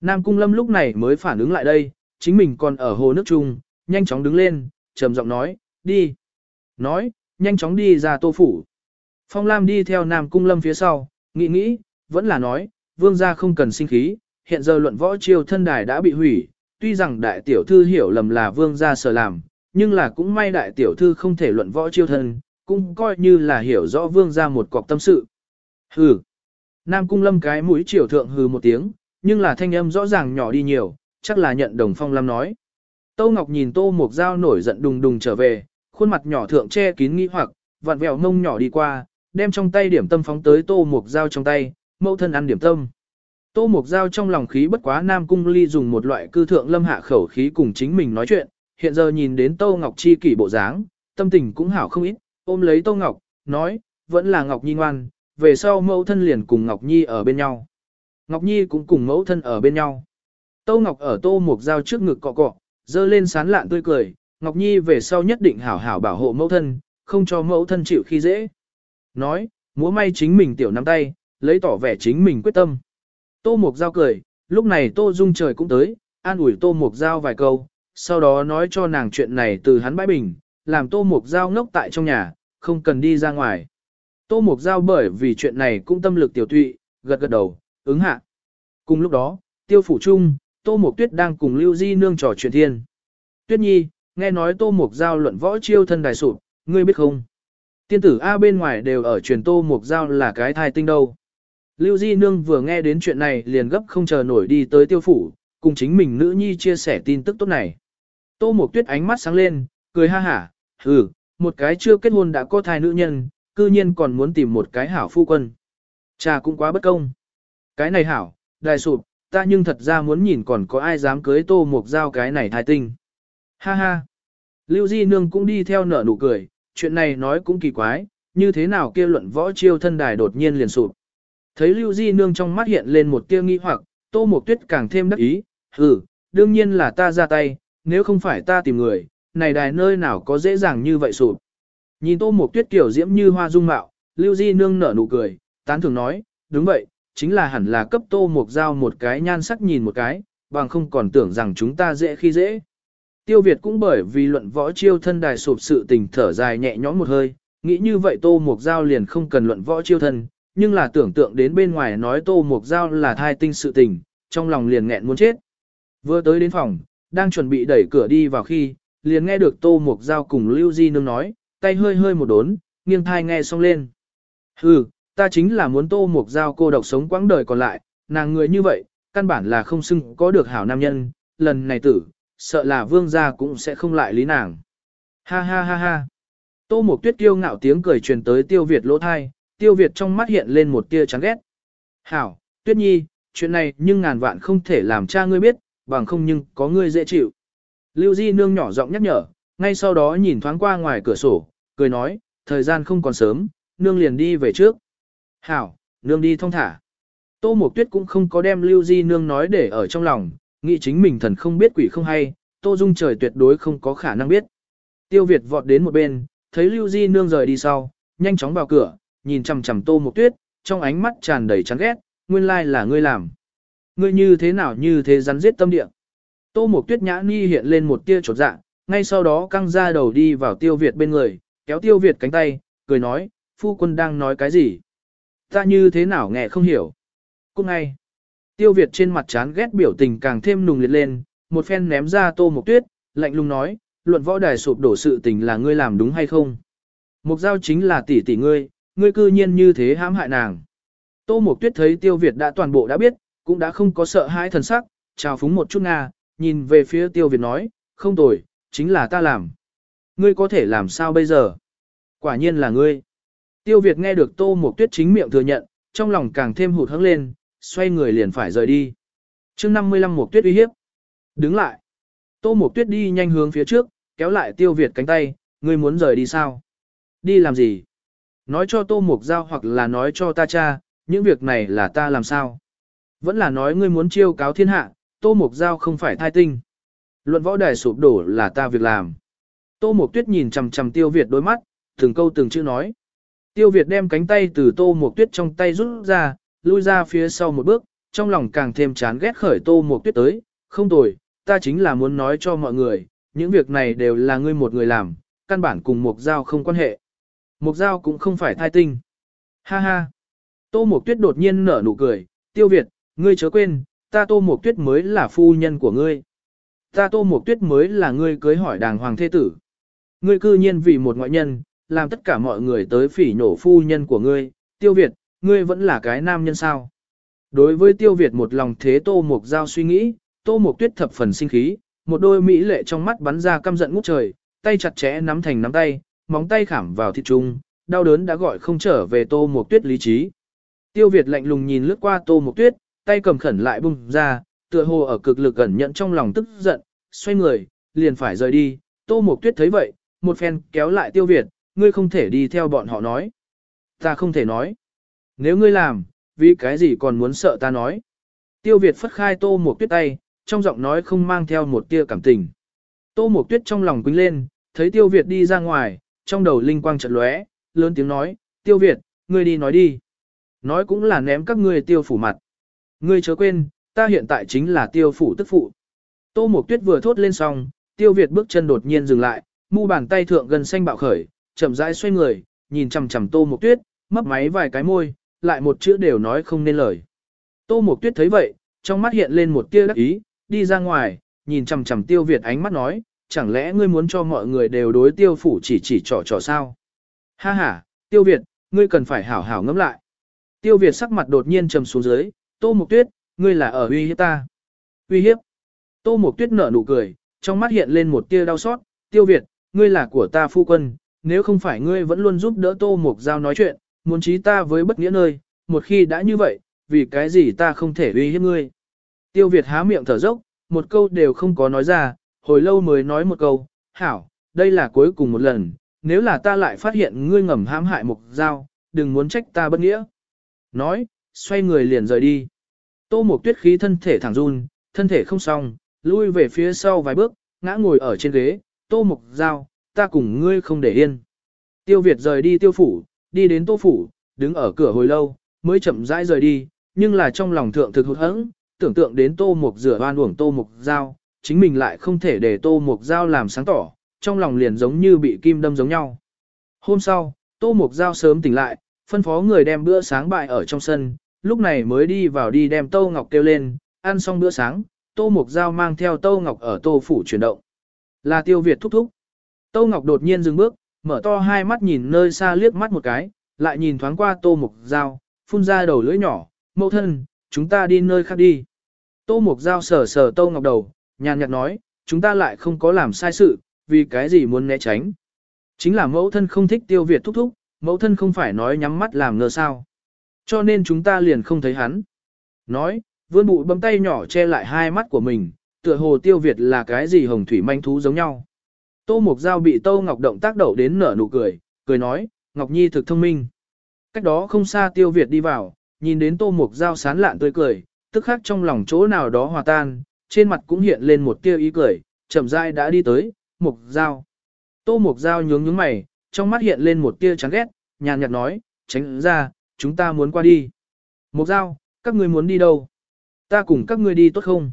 Nam Cung Lâm lúc này mới phản ứng lại đây, chính mình còn ở hồ nước chung, nhanh chóng đứng lên, trầm giọng nói, đi. Nói, nhanh chóng đi ra tô phủ. Phong Lam đi theo Nam Cung Lâm phía sau, nghĩ nghĩ, vẫn là nói, vương gia không cần sinh khí, hiện giờ luận võ triều thân đài đã bị hủy, tuy rằng đại tiểu thư hiểu lầm là vương gia sở làm, nhưng là cũng may đại tiểu thư không thể luận võ triều thân, cũng coi như là hiểu rõ vương gia một cọc tâm sự. Hừ. Nam cung lâm cái mũi triều thượng hừ một tiếng, nhưng là thanh âm rõ ràng nhỏ đi nhiều, chắc là nhận đồng phong lam nói. Tô Ngọc nhìn Tô mộc Giao nổi giận đùng đùng trở về, khuôn mặt nhỏ thượng che kín nghi hoặc, vặn vẹo mông nhỏ đi qua, đem trong tay điểm tâm phóng tới Tô mộc Giao trong tay, mẫu thân ăn điểm tâm. Tô mộc Giao trong lòng khí bất quá Nam Cung Ly dùng một loại cư thượng lâm hạ khẩu khí cùng chính mình nói chuyện, hiện giờ nhìn đến Tô Ngọc Chi kỷ bộ dáng, tâm tình cũng hảo không ít, ôm lấy Tô Ngọc, nói, vẫn là Ngọc Nhi ngoan, về sau mẫu thân liền cùng Ngọc Nhi ở bên nhau. Ngọc Nhi cũng cùng mẫu thân ở bên nhau. Tô Ngọc ở Tô Mục Giao trước ngực cọ cọ, dơ lên sán lạn tươi cười, Ngọc Nhi về sau nhất định hảo hảo bảo hộ mẫu thân, không cho mẫu thân chịu khi dễ. Nói, múa may chính mình tiểu nắm tay, lấy tỏ vẻ chính mình quyết tâm. Tô Mục Giao cười, lúc này Tô Dung trời cũng tới, an ủi Tô Mục Giao vài câu, sau đó nói cho nàng chuyện này từ hắn bãi bình, làm Tô Mục Giao ngốc tại trong nhà, không cần đi ra ngoài. Tô Mục Giao bởi vì chuyện này cũng tâm lực tiểu tụy, gật gật đầu, ứng hạ. Cùng lúc đó, tiêu phủ trung, Tô Mộc Tuyết đang cùng Lưu Di Nương trò chuyện thiên. Tuyết Nhi, nghe nói Tô Mộc Giao luận võ chiêu thân đài sụp, ngươi biết không? Tiên tử A bên ngoài đều ở truyền Tô Mộc Giao là cái thai tinh đâu. Lưu Di Nương vừa nghe đến chuyện này liền gấp không chờ nổi đi tới tiêu phủ, cùng chính mình nữ nhi chia sẻ tin tức tốt này. Tô Mộc Tuyết ánh mắt sáng lên, cười ha hả, hừ, một cái chưa kết hôn đã có thai nữ nhân, cư nhiên còn muốn tìm một cái hảo phu quân. Cha cũng quá bất công. Cái này hảo, đại sụp, ta nhưng thật ra muốn nhìn còn có ai dám cưới Tô mục Giao cái này thai tinh. Ha ha. Lưu Di Nương cũng đi theo nở nụ cười, chuyện này nói cũng kỳ quái, như thế nào kia luận võ chiêu thân đài đột nhiên liền sụp. Thấy Lưu Di Nương trong mắt hiện lên một tia nghi hoặc, Tô Mộc Tuyết càng thêm đắc ý, hừ, đương nhiên là ta ra tay, nếu không phải ta tìm người, này đài nơi nào có dễ dàng như vậy sụp. Nhìn Tô Mộc Tuyết kiểu diễm như hoa dung mạo, Lưu Di Nương nở nụ cười, tán thường nói, đúng vậy, chính là hẳn là cấp Tô mục dao một cái nhan sắc nhìn một cái, bằng không còn tưởng rằng chúng ta dễ khi dễ. Tiêu Việt cũng bởi vì luận võ chiêu thân đài sụp sự tình thở dài nhẹ nhõm một hơi, nghĩ như vậy Tô mục dao liền không cần luận võ chiêu thân, nhưng là tưởng tượng đến bên ngoài nói Tô Mục dao là thai tinh sự tình, trong lòng liền nghẹn muốn chết. Vừa tới đến phòng, đang chuẩn bị đẩy cửa đi vào khi, liền nghe được Tô Mục dao cùng Lưu Di Nương nói, tay hơi hơi một đốn, nghiêng thai nghe xong lên. Hừ, ta chính là muốn Tô Mục Giao cô độc sống quãng đời còn lại, nàng người như vậy, căn bản là không xưng có được hảo nam nhân, lần này tử, sợ là vương gia cũng sẽ không lại lý nàng. Ha ha ha ha. Tô Mục Tuyết kiêu ngạo tiếng cười truyền tới Tiêu Việt lỗ thai, Tiêu Việt trong mắt hiện lên một tia chán ghét. Hảo, Tuyết Nhi, chuyện này nhưng ngàn vạn không thể làm cha ngươi biết, bằng không nhưng có ngươi dễ chịu. Lưu Di Nương nhỏ giọng nhắc nhở, ngay sau đó nhìn thoáng qua ngoài cửa sổ, cười nói, thời gian không còn sớm, nương liền đi về trước. Hảo, nương đi thong thả. Tô Mộc Tuyết cũng không có đem Lưu Di nương nói để ở trong lòng, nghĩ chính mình thần không biết quỷ không hay, Tô Dung trời tuyệt đối không có khả năng biết. Tiêu Việt vọt đến một bên, thấy Lưu Di nương rời đi sau, nhanh chóng vào cửa, nhìn chằm chằm Tô Mộc Tuyết, trong ánh mắt tràn đầy chán ghét, nguyên lai là ngươi làm. Ngươi như thế nào như thế rắn giết tâm địa. Tô Mộc Tuyết nhã ni hiện lên một tia chột dạ, ngay sau đó căng ra đầu đi vào Tiêu Việt bên người, kéo Tiêu Việt cánh tay, cười nói, phu quân đang nói cái gì? Ta như thế nào nghe không hiểu. Cũng ngay, Tiêu Việt trên mặt chán ghét biểu tình càng thêm nùng liệt lên, một phen ném ra Tô Mộc Tuyết, lạnh lùng nói, luận võ đài sụp đổ sự tình là ngươi làm đúng hay không? Mục giao chính là tỷ tỷ ngươi, ngươi cư nhiên như thế hãm hại nàng. Tô Mộc Tuyết thấy Tiêu Việt đã toàn bộ đã biết, cũng đã không có sợ hãi thần sắc, chào phúng một chút Nga, nhìn về phía Tiêu Việt nói, không tồi, chính là ta làm. Ngươi có thể làm sao bây giờ? Quả nhiên là ngươi. Tiêu Việt nghe được Tô Mộc Tuyết chính miệng thừa nhận, trong lòng càng thêm hụt hẫng lên, xoay người liền phải rời đi. chương 55 Mộc Tuyết uy hiếp. Đứng lại. Tô Mộc Tuyết đi nhanh hướng phía trước, kéo lại Tiêu Việt cánh tay, ngươi muốn rời đi sao? Đi làm gì? Nói cho Tô Mộc Giao hoặc là nói cho ta cha, những việc này là ta làm sao? Vẫn là nói ngươi muốn chiêu cáo thiên hạ, Tô Mộc Giao không phải thai tinh. Luận võ đài sụp đổ là ta việc làm. Tô Mộc Tuyết nhìn chằm chằm Tiêu Việt đôi mắt, từng câu từng chữ nói. Tiêu Việt đem cánh tay từ Tô Mộc Tuyết trong tay rút ra, lui ra phía sau một bước, trong lòng càng thêm chán ghét khởi Tô Mộc Tuyết tới. Không tồi, ta chính là muốn nói cho mọi người, những việc này đều là ngươi một người làm, căn bản cùng Mộc Giao không quan hệ. Mộc Giao cũng không phải thai tinh. Ha ha. Tô Mộc Tuyết đột nhiên nở nụ cười, Tiêu Việt, ngươi chớ quên, ta Tô Mộc Tuyết mới là phu nhân của ngươi. Ta Tô Mộc Tuyết mới là ngươi cưới hỏi đàng hoàng thế tử. Ngươi cư nhiên vì một ngoại nhân, làm tất cả mọi người tới phỉ nổ phu nhân của ngươi, Tiêu Việt, ngươi vẫn là cái nam nhân sao. Đối với Tiêu Việt một lòng thế Tô mục Giao suy nghĩ, Tô mục Tuyết thập phần sinh khí, một đôi mỹ lệ trong mắt bắn ra căm giận ngút trời, tay chặt chẽ nắm thành nắm tay, móng tay khảm vào thịt trung, đau đớn đã gọi không trở về Tô mục Tuyết lý trí. Tiêu Việt lạnh lùng nhìn lướt qua Tô mục Tuyết, tay cầm khẩn lại bung ra, tựa hồ ở cực lực gần nhận trong lòng tức giận, xoay người, liền phải rời đi. Tô mục Tuyết thấy vậy, một phen kéo lại Tiêu Việt, ngươi không thể đi theo bọn họ nói. Ta không thể nói. Nếu ngươi làm, vì cái gì còn muốn sợ ta nói. Tiêu Việt phất khai Tô Mộc Tuyết tay, trong giọng nói không mang theo một tia cảm tình. Tô Mộc Tuyết trong lòng quýnh lên, thấy Tiêu Việt đi ra ngoài, trong đầu linh quang chợt lóe, lớn tiếng nói, Tiêu Việt, ngươi đi nói đi. Nói cũng là ném các ngươi tiêu phủ mặt. Ngươi chớ quên, ta hiện tại chính là tiêu phủ tức phụ. Tô Mộc Tuyết vừa thốt lên xong, Tiêu Việt bước chân đột nhiên dừng lại, mu bàn tay thượng gần xanh bạo khởi, chậm rãi xoay người, nhìn chằm chằm Tô Mộc Tuyết, mấp máy vài cái môi, lại một chữ đều nói không nên lời. Tô Mộc Tuyết thấy vậy, trong mắt hiện lên một tia đắc ý, đi ra ngoài, nhìn chằm chằm Tiêu Việt ánh mắt nói, chẳng lẽ ngươi muốn cho mọi người đều đối Tiêu phủ chỉ chỉ trò trò sao? Ha ha, Tiêu Việt, ngươi cần phải hảo hảo ngẫm lại. Tiêu Việt sắc mặt đột nhiên trầm xuống dưới, Tô Mộc Tuyết, ngươi là ở uy hiếp ta. Uy hiếp. Tô Mộc Tuyết nở nụ cười, trong mắt hiện lên một tia đau xót, Tiêu Việt, ngươi là của ta phu quân, nếu không phải ngươi vẫn luôn giúp đỡ Tô Mộc Giao nói chuyện, muốn trí ta với bất nghĩa nơi, một khi đã như vậy, vì cái gì ta không thể uy hiếp ngươi. Tiêu Việt há miệng thở dốc, một câu đều không có nói ra, hồi lâu mới nói một câu, hảo, đây là cuối cùng một lần, nếu là ta lại phát hiện ngươi ngầm hãm hại Mộc Giao, đừng muốn trách ta bất nghĩa. Nói, xoay người liền rời đi. Tô Mộc Tuyết khí thân thể thẳng run, thân thể không xong, lui về phía sau vài bước, ngã ngồi ở trên ghế, Tô Mộc Giao, ta cùng ngươi không để yên. Tiêu Việt rời đi tiêu phủ, đi đến tô phủ, đứng ở cửa hồi lâu, mới chậm rãi rời đi, nhưng là trong lòng thượng thực hụt hẫng, tưởng tượng đến tô mục rửa oan uổng tô mục giao, chính mình lại không thể để tô mục giao làm sáng tỏ, trong lòng liền giống như bị kim đâm giống nhau. Hôm sau, tô mục giao sớm tỉnh lại, phân phó người đem bữa sáng bại ở trong sân, lúc này mới đi vào đi đem tô ngọc kêu lên, ăn xong bữa sáng, tô mục giao mang theo tô ngọc ở tô phủ chuyển động. Là tiêu Việt thúc thúc. Tô Ngọc đột nhiên dừng bước, mở to hai mắt nhìn nơi xa liếc mắt một cái, lại nhìn thoáng qua Tô Mục Giao, phun ra đầu lưỡi nhỏ, mẫu thân, chúng ta đi nơi khác đi. Tô Mục Giao sờ sờ Tô Ngọc đầu, nhàn nhạt nói, chúng ta lại không có làm sai sự, vì cái gì muốn né tránh. Chính là mẫu thân không thích tiêu Việt thúc thúc, mẫu thân không phải nói nhắm mắt làm ngờ sao. Cho nên chúng ta liền không thấy hắn. Nói, vươn bụi bấm tay nhỏ che lại hai mắt của mình, tựa hồ tiêu Việt là cái gì hồng thủy manh thú giống nhau. Tô Mục Giao bị Tô Ngọc động tác đậu đến nở nụ cười, cười nói, Ngọc Nhi thực thông minh. Cách đó không xa Tiêu Việt đi vào, nhìn đến Tô Mục Giao sán lạn tươi cười, tức khắc trong lòng chỗ nào đó hòa tan, trên mặt cũng hiện lên một tia ý cười, chậm rãi đã đi tới, Mục Giao. Tô Mục Giao nhướng nhướng mày, trong mắt hiện lên một tia chán ghét, nhàn nhạt nói, tránh ra, chúng ta muốn qua đi. Mục Giao, các ngươi muốn đi đâu? Ta cùng các ngươi đi tốt không?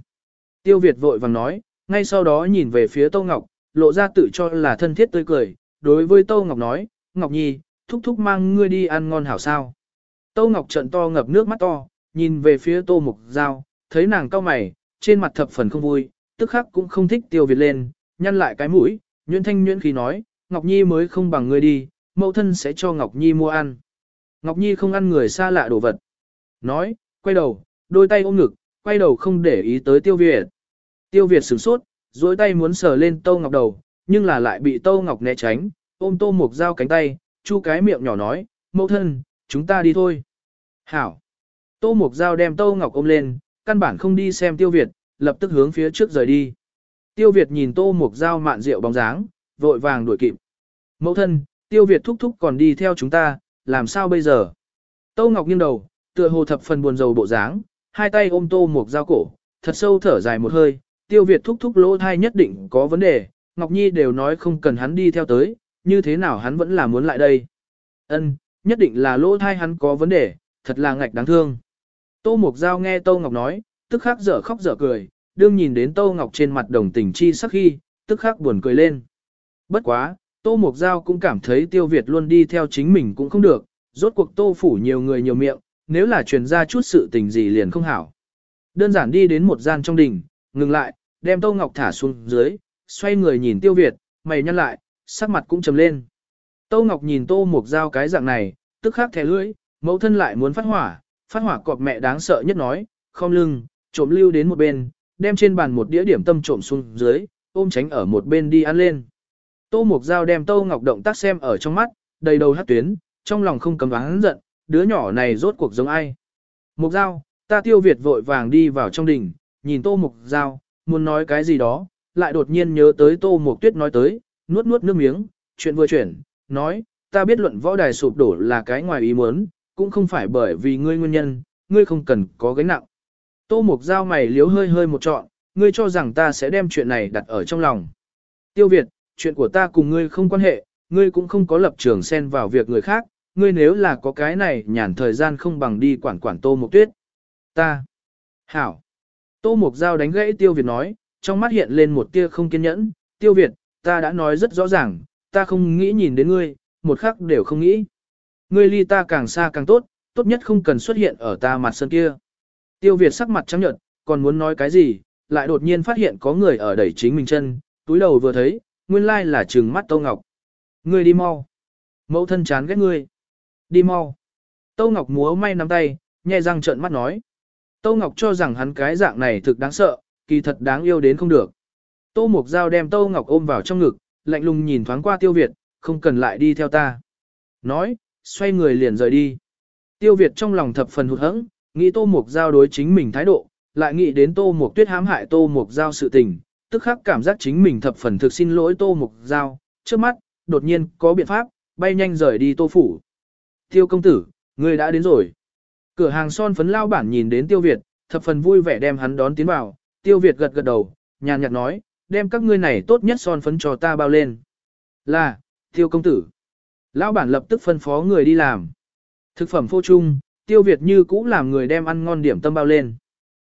Tiêu Việt vội vàng nói, ngay sau đó nhìn về phía Tô Ngọc, lộ ra tự cho là thân thiết tươi cười, đối với Tô Ngọc nói, Ngọc Nhi, thúc thúc mang ngươi đi ăn ngon hảo sao. Tô Ngọc trận to ngập nước mắt to, nhìn về phía Tô Mục Giao, thấy nàng cao mày, trên mặt thập phần không vui, tức khắc cũng không thích tiêu việt lên, nhăn lại cái mũi, nhuyễn thanh nhuyễn khí nói, Ngọc Nhi mới không bằng ngươi đi, mẫu thân sẽ cho Ngọc Nhi mua ăn. Ngọc Nhi không ăn người xa lạ đồ vật. Nói, quay đầu, đôi tay ôm ngực, quay đầu không để ý tới tiêu việt. Tiêu việt sửng sốt, duỗi tay muốn sờ lên Tô Ngọc đầu, nhưng là lại bị Tô Ngọc né tránh, ôm Tô Mục Giao cánh tay, chu cái miệng nhỏ nói, mẫu thân, chúng ta đi thôi. Hảo. Tô Mục Giao đem Tô Ngọc ôm lên, căn bản không đi xem Tiêu Việt, lập tức hướng phía trước rời đi. Tiêu Việt nhìn Tô Mục Giao mạn rượu bóng dáng, vội vàng đuổi kịp. Mẫu thân, Tiêu Việt thúc thúc còn đi theo chúng ta, làm sao bây giờ? Tô Ngọc nghiêng đầu, tựa hồ thập phần buồn rầu bộ dáng, hai tay ôm Tô Mục Giao cổ, thật sâu thở dài một hơi, Tiêu Việt thúc thúc lỗ thai nhất định có vấn đề, Ngọc Nhi đều nói không cần hắn đi theo tới, như thế nào hắn vẫn là muốn lại đây. Ân, nhất định là lỗ thai hắn có vấn đề, thật là ngạch đáng thương. Tô Mục Giao nghe Tô Ngọc nói, tức khắc dở khóc dở cười, đương nhìn đến Tô Ngọc trên mặt đồng tình chi sắc khi, tức khắc buồn cười lên. Bất quá, Tô Mục Giao cũng cảm thấy Tiêu Việt luôn đi theo chính mình cũng không được, rốt cuộc Tô Phủ nhiều người nhiều miệng, nếu là truyền ra chút sự tình gì liền không hảo. Đơn giản đi đến một gian trong đình, ngừng lại, đem Tô Ngọc thả xuống dưới, xoay người nhìn Tiêu Việt, mày nhăn lại, sắc mặt cũng trầm lên. Tô Ngọc nhìn Tô Mục Giao cái dạng này, tức khắc thẻ lưỡi, mẫu thân lại muốn phát hỏa, phát hỏa cọp mẹ đáng sợ nhất nói, không lưng, trộm lưu đến một bên, đem trên bàn một đĩa điểm tâm trộm xuống dưới, ôm tránh ở một bên đi ăn lên. Tô Mục Giao đem Tô Ngọc động tác xem ở trong mắt, đầy đầu hát tuyến, trong lòng không cầm đoán giận, đứa nhỏ này rốt cuộc giống ai. Mục Giao, ta tiêu Việt vội vàng đi vào trong đình, nhìn Tô Mục Giao, muốn nói cái gì đó, lại đột nhiên nhớ tới Tô mộc Tuyết nói tới, nuốt nuốt nước miếng, chuyện vừa chuyển, nói, ta biết luận võ đài sụp đổ là cái ngoài ý muốn, cũng không phải bởi vì ngươi nguyên nhân, ngươi không cần có gánh nặng. Tô mộc Giao mày liếu hơi hơi một trọn, ngươi cho rằng ta sẽ đem chuyện này đặt ở trong lòng. Tiêu Việt, chuyện của ta cùng ngươi không quan hệ, ngươi cũng không có lập trường xen vào việc người khác, ngươi nếu là có cái này nhàn thời gian không bằng đi quản quản Tô mộc Tuyết. Ta. Hảo. Tô Mục Giao đánh gãy Tiêu Việt nói, trong mắt hiện lên một tia không kiên nhẫn, Tiêu Việt, ta đã nói rất rõ ràng, ta không nghĩ nhìn đến ngươi, một khắc đều không nghĩ. Ngươi ly ta càng xa càng tốt, tốt nhất không cần xuất hiện ở ta mặt sân kia. Tiêu Việt sắc mặt trắng nhợt, còn muốn nói cái gì, lại đột nhiên phát hiện có người ở đẩy chính mình chân, túi đầu vừa thấy, nguyên lai là trừng mắt Tô Ngọc. Ngươi đi mau. Mẫu thân chán ghét ngươi. Đi mau. Tô Ngọc múa may nắm tay, nhẹ răng trợn mắt nói. Tô Ngọc cho rằng hắn cái dạng này thực đáng sợ, kỳ thật đáng yêu đến không được. Tô Mục Giao đem Tô Ngọc ôm vào trong ngực, lạnh lùng nhìn thoáng qua Tiêu Việt, không cần lại đi theo ta. Nói, xoay người liền rời đi. Tiêu Việt trong lòng thập phần hụt hẫng, nghĩ Tô Mục Giao đối chính mình thái độ, lại nghĩ đến Tô Mục Tuyết hãm hại Tô Mục Giao sự tình, tức khắc cảm giác chính mình thập phần thực xin lỗi Tô Mục Giao, trước mắt, đột nhiên có biện pháp, bay nhanh rời đi Tô Phủ. Tiêu công tử, người đã đến rồi. Cửa hàng son phấn lao bản nhìn đến Tiêu Việt, thập phần vui vẻ đem hắn đón tiến vào, Tiêu Việt gật gật đầu, nhàn nhạt nói, đem các ngươi này tốt nhất son phấn cho ta bao lên. Là, tiêu công tử. Lão bản lập tức phân phó người đi làm. Thực phẩm phô trung, tiêu Việt như cũ làm người đem ăn ngon điểm tâm bao lên.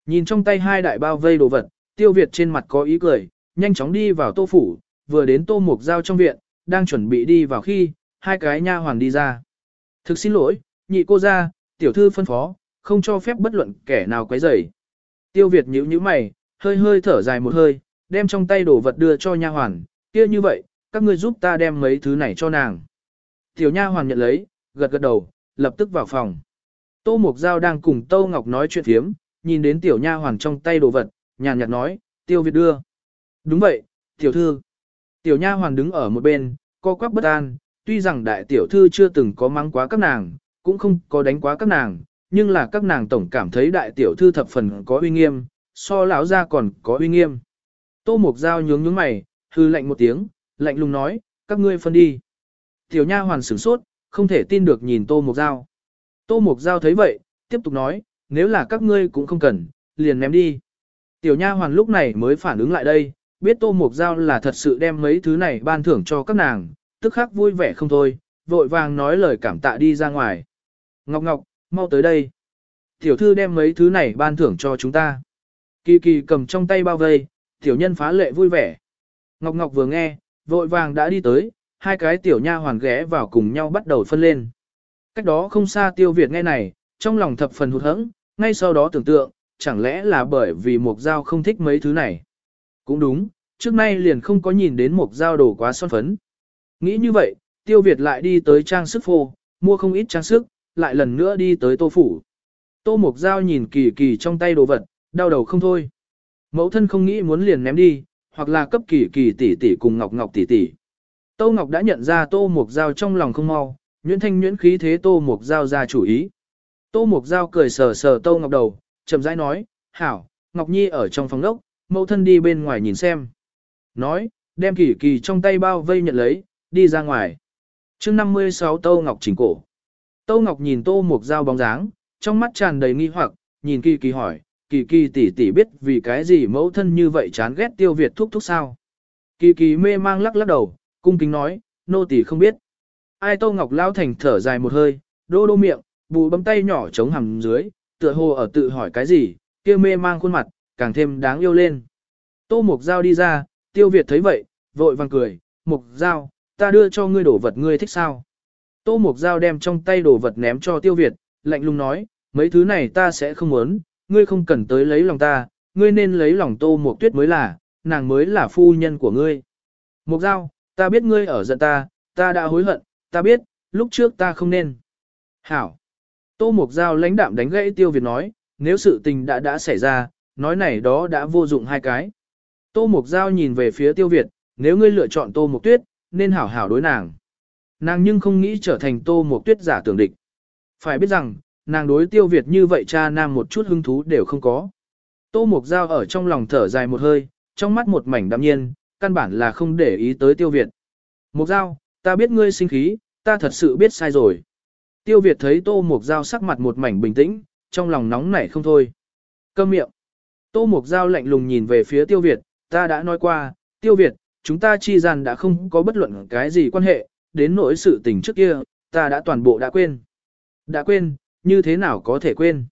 Nhìn trong tay hai đại bao vây đồ vật, tiêu Việt trên mặt có ý cười, nhanh chóng đi vào tô phủ, vừa đến tô mục giao trong viện, đang chuẩn bị đi vào khi, hai cái nha hoàn đi ra. Thực xin lỗi, nhị cô ra, tiểu thư phân phó, không cho phép bất luận kẻ nào quấy rầy. Tiêu Việt nhíu nhíu mày, hơi hơi thở dài một hơi, đem trong tay đồ vật đưa cho nha hoàn, kia như vậy, các ngươi giúp ta đem mấy thứ này cho nàng. Tiểu nha hoàn nhận lấy, gật gật đầu, lập tức vào phòng. Tô Mục Giao đang cùng Tô Ngọc nói chuyện thiếm, nhìn đến tiểu nha hoàn trong tay đồ vật, nhàn nhạt nói, tiêu Việt đưa. Đúng vậy, tiểu thư. Tiểu nha hoàn đứng ở một bên, co quắp bất an, tuy rằng đại tiểu thư chưa từng có mắng quá các nàng, cũng không có đánh quá các nàng, nhưng là các nàng tổng cảm thấy đại tiểu thư thập phần có uy nghiêm, so lão ra còn có uy nghiêm. Tô Mục Giao nhướng nhướng mày, hư lạnh một tiếng, lạnh lùng nói, các ngươi phân đi. Tiểu nha hoàn sửng sốt, không thể tin được nhìn Tô Mục Giao. Tô Mục Giao thấy vậy, tiếp tục nói, nếu là các ngươi cũng không cần, liền ném đi. Tiểu nha hoàn lúc này mới phản ứng lại đây, biết Tô Mục Giao là thật sự đem mấy thứ này ban thưởng cho các nàng, tức khắc vui vẻ không thôi, vội vàng nói lời cảm tạ đi ra ngoài. Ngọc Ngọc, mau tới đây. Tiểu thư đem mấy thứ này ban thưởng cho chúng ta. Kỳ kỳ cầm trong tay bao vây, tiểu nhân phá lệ vui vẻ. Ngọc Ngọc vừa nghe, vội vàng đã đi tới, hai cái tiểu nha hoàn ghé vào cùng nhau bắt đầu phân lên. Cách đó không xa tiêu Việt nghe này, trong lòng thập phần hụt hẫng, ngay sau đó tưởng tượng, chẳng lẽ là bởi vì Mộc Giao không thích mấy thứ này. Cũng đúng, trước nay liền không có nhìn đến Mộc Giao đổ quá son phấn. Nghĩ như vậy, tiêu Việt lại đi tới trang sức phô, mua không ít trang sức, lại lần nữa đi tới tô phủ. Tô Mộc Giao nhìn kỳ kỳ trong tay đồ vật, đau đầu không thôi. Mẫu thân không nghĩ muốn liền ném đi, hoặc là cấp kỳ kỳ tỷ tỷ cùng Ngọc Ngọc tỷ tỷ. Tô Ngọc đã nhận ra Tô Mộc Giao trong lòng không mau, nhuyễn thanh nhuyễn khí thế Tô Mộc Giao ra chủ ý. Tô Mộc Giao cười sờ sờ Tô Ngọc đầu, chậm rãi nói, hảo, Ngọc Nhi ở trong phòng đốc, mẫu thân đi bên ngoài nhìn xem. Nói, đem kỳ kỳ trong tay bao vây nhận lấy, đi ra ngoài. chương 56 Tô Ngọc chỉnh cổ. Tô Ngọc nhìn Tô Mộc Giao bóng dáng, trong mắt tràn đầy nghi hoặc, nhìn kỳ kỳ hỏi, kỳ kỳ tỷ tỷ biết vì cái gì mẫu thân như vậy chán ghét tiêu Việt thúc thúc sao. Kỳ kỳ mê mang lắc lắc đầu, cung kính nói, nô tỷ không biết. Ai Tô Ngọc lao thành thở dài một hơi, đô đô miệng, bù bấm tay nhỏ chống hầm dưới, tựa hồ ở tự hỏi cái gì, kia mê mang khuôn mặt, càng thêm đáng yêu lên. Tô Mục Giao đi ra, tiêu Việt thấy vậy, vội vàng cười, Mục Giao, ta đưa cho ngươi đổ vật ngươi thích sao. Tô Mục Giao đem trong tay đồ vật ném cho tiêu Việt, lạnh lùng nói, mấy thứ này ta sẽ không muốn, ngươi không cần tới lấy lòng ta, ngươi nên lấy lòng Tô Mục Tuyết mới là, nàng mới là phu nhân của ngươi. Mục Giao, ta biết ngươi ở giận ta, ta đã hối hận, ta biết, lúc trước ta không nên. Hảo. Tô Mục Giao lãnh đạm đánh gãy Tiêu Việt nói, nếu sự tình đã đã xảy ra, nói này đó đã vô dụng hai cái. Tô Mục Giao nhìn về phía Tiêu Việt, nếu ngươi lựa chọn Tô Mục Tuyết, nên hảo hảo đối nàng. Nàng nhưng không nghĩ trở thành Tô một Tuyết giả tưởng địch. Phải biết rằng, nàng đối Tiêu Việt như vậy cha nam một chút hứng thú đều không có. Tô Mộc Giao ở trong lòng thở dài một hơi, trong mắt một mảnh đạm nhiên, căn bản là không để ý tới Tiêu Việt. Mộc Giao, ta biết ngươi sinh khí, ta thật sự biết sai rồi. Tiêu Việt thấy Tô Mộc Giao sắc mặt một mảnh bình tĩnh, trong lòng nóng nảy không thôi. Câm miệng. Tô Mộc Giao lạnh lùng nhìn về phía Tiêu Việt, ta đã nói qua, Tiêu Việt, chúng ta chi gian đã không có bất luận cái gì quan hệ, đến nỗi sự tình trước kia, ta đã toàn bộ đã quên. Đã quên, như thế nào có thể quên?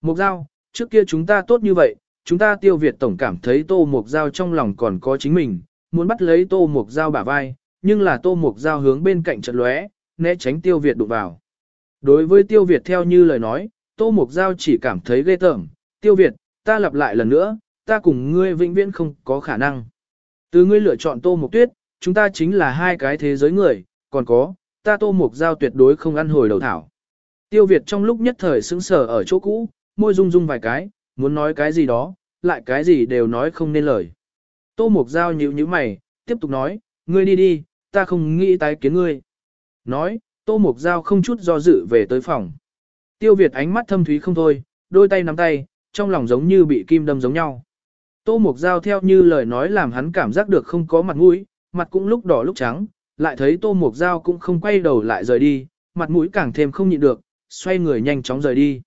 Mục Giao, trước kia chúng ta tốt như vậy, chúng ta Tiêu Việt tổng cảm thấy Tô Mục Giao trong lòng còn có chính mình, muốn bắt lấy Tô Mục Giao bả vai, nhưng là Tô Mục Giao hướng bên cạnh chợt lóe, né tránh Tiêu Việt đụng vào. Đối với Tiêu Việt theo như lời nói, Tô Mục Giao chỉ cảm thấy ghê tởm. Tiêu Việt, ta lặp lại lần nữa, ta cùng ngươi vĩnh viễn không có khả năng. Từ ngươi lựa chọn Tô Mục Tuyết, chúng ta chính là hai cái thế giới người, còn có, ta Tô Mục Giao tuyệt đối không ăn hồi đầu thảo. Tiêu Việt trong lúc nhất thời sững sờ ở chỗ cũ, môi rung rung vài cái, muốn nói cái gì đó, lại cái gì đều nói không nên lời. Tô Mục Giao nhíu nhíu mày, tiếp tục nói, ngươi đi đi, ta không nghĩ tái kiến ngươi. Nói, Tô Mục Giao không chút do dự về tới phòng. Tiêu Việt ánh mắt thâm thúy không thôi, đôi tay nắm tay, trong lòng giống như bị kim đâm giống nhau. Tô Mục Giao theo như lời nói làm hắn cảm giác được không có mặt mũi, mặt cũng lúc đỏ lúc trắng, lại thấy Tô Mục Giao cũng không quay đầu lại rời đi, mặt mũi càng thêm không nhịn được, xoay người nhanh chóng rời đi.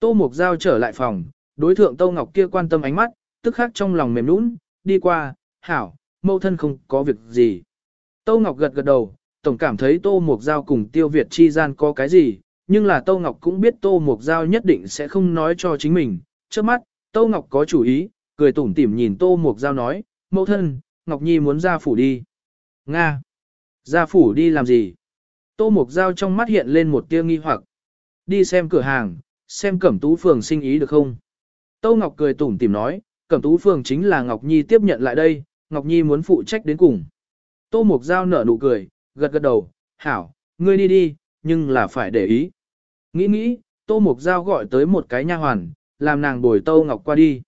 Tô Mục Giao trở lại phòng, đối thượng Tô Ngọc kia quan tâm ánh mắt, tức khắc trong lòng mềm nũng, đi qua, hảo, mâu thân không có việc gì. Tô Ngọc gật gật đầu, tổng cảm thấy Tô Mục Giao cùng Tiêu Việt chi gian có cái gì, nhưng là Tô Ngọc cũng biết Tô Mục Giao nhất định sẽ không nói cho chính mình. Trước mắt, Tô Ngọc có chủ ý, cười tủm tỉm nhìn Tô Mục Giao nói, mẫu thân, Ngọc Nhi muốn ra phủ đi. Nga! Gia phủ đi làm gì? Tô Mục Giao trong mắt hiện lên một tia nghi hoặc. Đi xem cửa hàng, xem Cẩm Tú Phường sinh ý được không? Tô Ngọc cười tủm tỉm nói, Cẩm Tú Phường chính là Ngọc Nhi tiếp nhận lại đây, Ngọc Nhi muốn phụ trách đến cùng. Tô Mục Giao nở nụ cười, gật gật đầu, hảo, ngươi đi đi, nhưng là phải để ý. Nghĩ nghĩ, Tô Mục Giao gọi tới một cái nha hoàn, làm nàng bồi Tô Ngọc qua đi.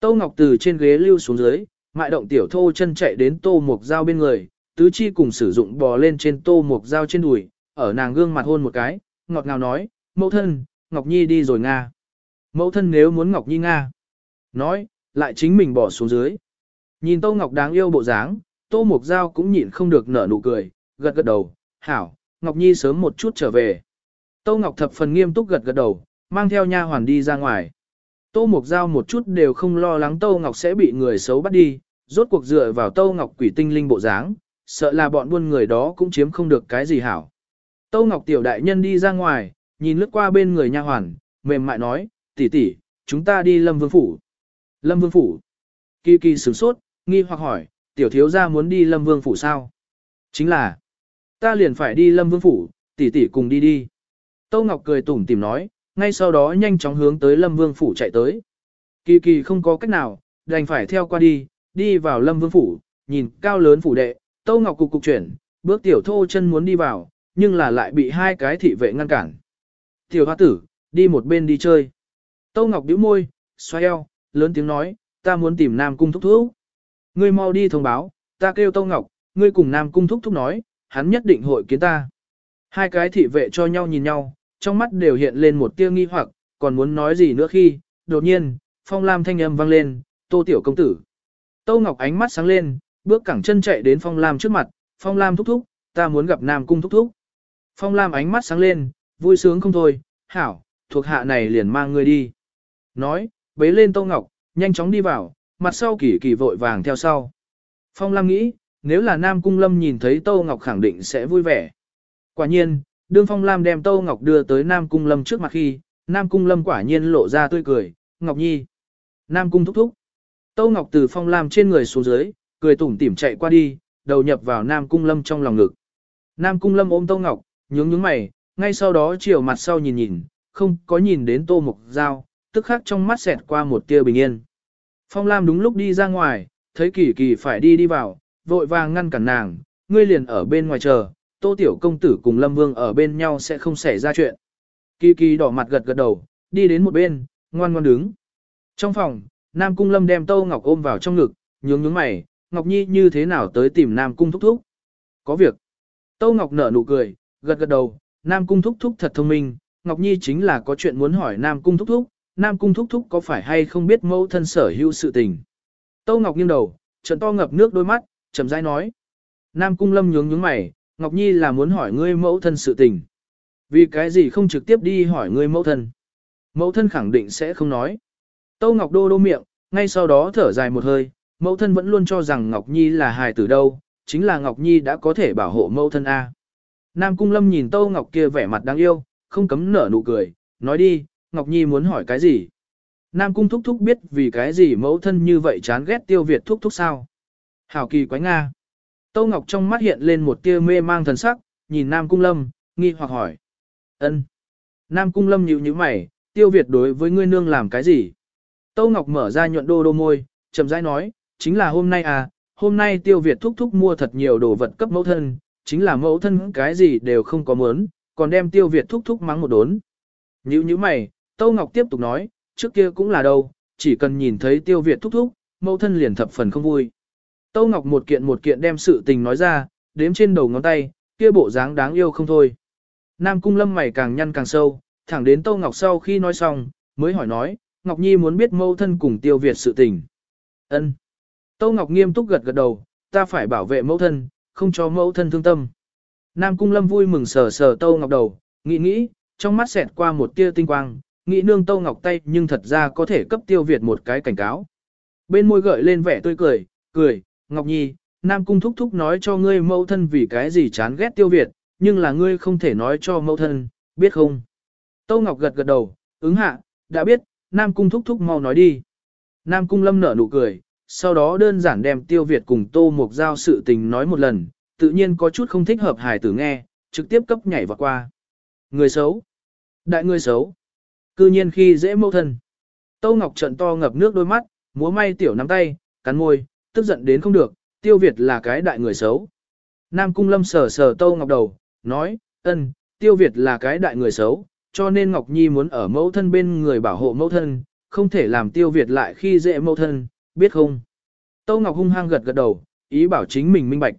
Tô Ngọc từ trên ghế lưu xuống dưới, mại động tiểu thô chân chạy đến Tô Mục Giao bên người, tứ chi cùng sử dụng bò lên trên Tô Mục Giao trên đùi, ở nàng gương mặt hôn một cái, ngọt ngào nói, mẫu thân, Ngọc Nhi đi rồi Nga. Mẫu thân nếu muốn Ngọc Nhi Nga. Nói, lại chính mình bỏ xuống dưới. Nhìn Tô Ngọc đáng yêu bộ dáng, Tô Mục Giao cũng nhịn không được nở nụ cười, gật gật đầu, hảo, Ngọc Nhi sớm một chút trở về. Tô Ngọc thập phần nghiêm túc gật gật đầu, mang theo nha hoàn đi ra ngoài. Tô Mục Giao một chút đều không lo lắng Tô Ngọc sẽ bị người xấu bắt đi, rốt cuộc dựa vào Tô Ngọc quỷ tinh linh bộ dáng, sợ là bọn buôn người đó cũng chiếm không được cái gì hảo. Tâu Ngọc tiểu đại nhân đi ra ngoài, nhìn lướt qua bên người nha hoàn, mềm mại nói, tỷ tỷ, chúng ta đi Lâm Vương Phủ. Lâm Vương Phủ. Kỳ kỳ sửng sốt, nghi hoặc hỏi, tiểu thiếu gia muốn đi Lâm Vương Phủ sao? Chính là, ta liền phải đi Lâm Vương Phủ, tỷ tỷ cùng đi đi. Tâu Ngọc cười tủm tìm nói, ngay sau đó nhanh chóng hướng tới Lâm Vương Phủ chạy tới. Kỳ kỳ không có cách nào, đành phải theo qua đi, đi vào Lâm Vương Phủ, nhìn cao lớn phủ đệ, Tâu Ngọc cục cục chuyển, bước tiểu thô chân muốn đi vào, nhưng là lại bị hai cái thị vệ ngăn cản. Tiểu hoa tử, đi một bên đi chơi. Tâu Ngọc bĩu môi, xoay eo, lớn tiếng nói, ta muốn tìm Nam Cung Thúc Thúc. Ngươi mau đi thông báo, ta kêu Tâu Ngọc, ngươi cùng Nam Cung Thúc Thúc nói, hắn nhất định hội kiến ta. Hai cái thị vệ cho nhau nhìn nhau, trong mắt đều hiện lên một tia nghi hoặc, còn muốn nói gì nữa khi, đột nhiên, phong lam thanh âm vang lên, Tô Tiểu Công Tử. Tâu Ngọc ánh mắt sáng lên, bước cẳng chân chạy đến phong lam trước mặt, phong lam thúc thúc, ta muốn gặp Nam Cung Thúc Thúc. Phong lam ánh mắt sáng lên, vui sướng không thôi, hảo, thuộc hạ này liền mang ngươi đi. Nói, bế lên Tô Ngọc, nhanh chóng đi vào, mặt sau kỳ kỳ vội vàng theo sau. Phong Lam nghĩ, nếu là Nam Cung Lâm nhìn thấy Tô Ngọc khẳng định sẽ vui vẻ. Quả nhiên, đương Phong Lam đem Tô Ngọc đưa tới Nam Cung Lâm trước mặt khi, Nam Cung Lâm quả nhiên lộ ra tươi cười, Ngọc Nhi. Nam Cung thúc thúc. Tô Ngọc từ Phong Lam trên người xuống dưới, cười tủm tỉm chạy qua đi, đầu nhập vào Nam Cung Lâm trong lòng ngực. Nam Cung Lâm ôm Tô Ngọc, nhướng nhướng mày, ngay sau đó chiều mặt sau nhìn nhìn, không có nhìn đến Tô mộc Giao, tức khắc trong mắt xẹt qua một tia bình yên. Phong Lam đúng lúc đi ra ngoài, thấy Kỳ Kỳ phải đi đi vào, vội vàng ngăn cản nàng, ngươi liền ở bên ngoài chờ, Tô Tiểu Công Tử cùng Lâm Vương ở bên nhau sẽ không xảy ra chuyện. Kỳ Kỳ đỏ mặt gật gật đầu, đi đến một bên, ngoan ngoan đứng. Trong phòng, Nam Cung Lâm đem Tô Ngọc ôm vào trong ngực, nhướng nhướng mày, Ngọc Nhi như thế nào tới tìm Nam Cung thúc thúc. Có việc. Tâu Ngọc nở nụ cười, gật gật đầu, Nam Cung thúc thúc thật thông minh, Ngọc Nhi chính là có chuyện muốn hỏi Nam Cung thúc thúc, Nam Cung thúc thúc có phải hay không biết mẫu thân sở hữu sự tình. Tâu Ngọc nghiêng đầu, trận to ngập nước đôi mắt, chậm rãi nói. Nam Cung lâm nhướng nhướng mày, Ngọc Nhi là muốn hỏi ngươi mẫu thân sự tình. Vì cái gì không trực tiếp đi hỏi ngươi mẫu thân? Mẫu thân khẳng định sẽ không nói. Tâu Ngọc đô đô miệng, ngay sau đó thở dài một hơi, mẫu thân vẫn luôn cho rằng Ngọc Nhi là hài tử đâu, chính là Ngọc Nhi đã có thể bảo hộ mẫu thân A. Nam Cung Lâm nhìn Tâu Ngọc kia vẻ mặt đáng yêu, không cấm nở nụ cười, nói đi, Ngọc Nhi muốn hỏi cái gì? Nam Cung Thúc Thúc biết vì cái gì mẫu thân như vậy chán ghét tiêu Việt Thúc Thúc sao? Hảo kỳ quái Nga. Tâu Ngọc trong mắt hiện lên một tia mê mang thần sắc, nhìn Nam Cung Lâm, nghi hoặc hỏi. ân. Nam Cung Lâm nhíu nhíu mày, tiêu Việt đối với ngươi nương làm cái gì? Tâu Ngọc mở ra nhuận đô đô môi, chậm rãi nói, chính là hôm nay à, hôm nay tiêu Việt thúc thúc mua thật nhiều đồ vật cấp mẫu thân, chính là mẫu thân cái gì đều không có muốn, còn đem tiêu Việt thúc thúc mắng một đốn. Như như mày, Tâu Ngọc tiếp tục nói, trước kia cũng là đâu, chỉ cần nhìn thấy tiêu Việt thúc thúc, mẫu thân liền thập phần không vui. Tâu Ngọc một kiện một kiện đem sự tình nói ra, đếm trên đầu ngón tay, kia bộ dáng đáng yêu không thôi. Nam Cung Lâm mày càng nhăn càng sâu, thẳng đến Tâu Ngọc sau khi nói xong, mới hỏi nói, Ngọc Nhi muốn biết mẫu thân cùng tiêu Việt sự tình. Ân. Tâu Ngọc nghiêm túc gật gật đầu, ta phải bảo vệ mẫu thân, không cho mẫu thân thương tâm. Nam Cung Lâm vui mừng sờ sờ Tâu Ngọc đầu, nghĩ nghĩ, trong mắt xẹt qua một tia tinh quang, nghĩ nương Tâu Ngọc tay nhưng thật ra có thể cấp tiêu Việt một cái cảnh cáo. Bên môi gợi lên vẻ tươi cười, cười, Ngọc Nhi, Nam Cung thúc thúc nói cho ngươi mẫu thân vì cái gì chán ghét tiêu Việt, nhưng là ngươi không thể nói cho mẫu thân, biết không? Tâu Ngọc gật gật đầu, ứng hạ, đã biết, Nam Cung thúc thúc mau nói đi. Nam Cung Lâm nở nụ cười, sau đó đơn giản đem Tiêu Việt cùng Tô Mục Giao sự tình nói một lần, tự nhiên có chút không thích hợp hài tử nghe, trực tiếp cấp nhảy vào qua. Người xấu. Đại người xấu. Cư nhiên khi dễ mâu thân. Tô Ngọc trận to ngập nước đôi mắt, múa may tiểu nắm tay, cắn môi, tức giận đến không được, Tiêu Việt là cái đại người xấu. Nam Cung Lâm sờ sờ Tô Ngọc đầu, nói, ân, Tiêu Việt là cái đại người xấu, cho nên Ngọc Nhi muốn ở mẫu thân bên người bảo hộ mẫu thân, không thể làm Tiêu Việt lại khi dễ mẫu thân, biết không? Tô Ngọc hung hăng gật gật đầu, ý bảo chính mình minh bạch.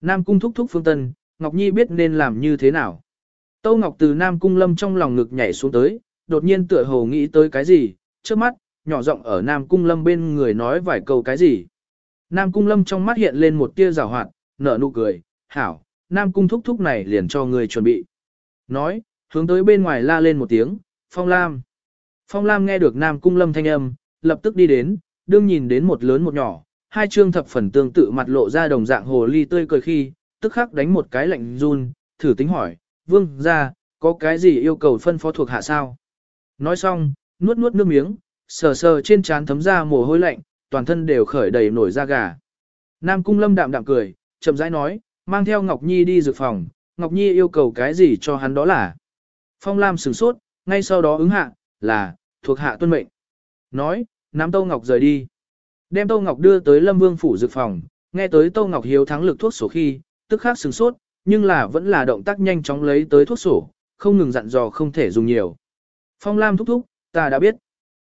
Nam Cung thúc thúc phương tân, Ngọc Nhi biết nên làm như thế nào. Tô Ngọc từ Nam Cung lâm trong lòng ngực nhảy xuống tới, đột nhiên tựa hồ nghĩ tới cái gì, trước mắt, nhỏ giọng ở Nam Cung lâm bên người nói vài câu cái gì. Nam Cung Lâm trong mắt hiện lên một tia rào hoạt, nở nụ cười, hảo, Nam Cung thúc thúc này liền cho người chuẩn bị. Nói, hướng tới bên ngoài la lên một tiếng, Phong Lam. Phong Lam nghe được Nam Cung Lâm thanh âm, lập tức đi đến, đương nhìn đến một lớn một nhỏ, hai chương thập phần tương tự mặt lộ ra đồng dạng hồ ly tươi cười khi, tức khắc đánh một cái lạnh run, thử tính hỏi, vương ra, có cái gì yêu cầu phân phó thuộc hạ sao? Nói xong, nuốt nuốt nước miếng, sờ sờ trên trán thấm ra mồ hôi lạnh, toàn thân đều khởi đầy nổi da gà. Nam Cung Lâm đạm đạm cười, chậm rãi nói, mang theo Ngọc Nhi đi dược phòng, Ngọc Nhi yêu cầu cái gì cho hắn đó là. Phong Lam sửng sốt, ngay sau đó ứng hạ, là, thuộc hạ tuân mệnh. Nói, nắm Tâu Ngọc rời đi. Đem Tâu Ngọc đưa tới Lâm Vương phủ dược phòng, nghe tới Tâu Ngọc hiếu thắng lực thuốc sổ khi, tức khắc sửng sốt, nhưng là vẫn là động tác nhanh chóng lấy tới thuốc sổ, không ngừng dặn dò không thể dùng nhiều. Phong Lam thúc thúc, ta đã biết.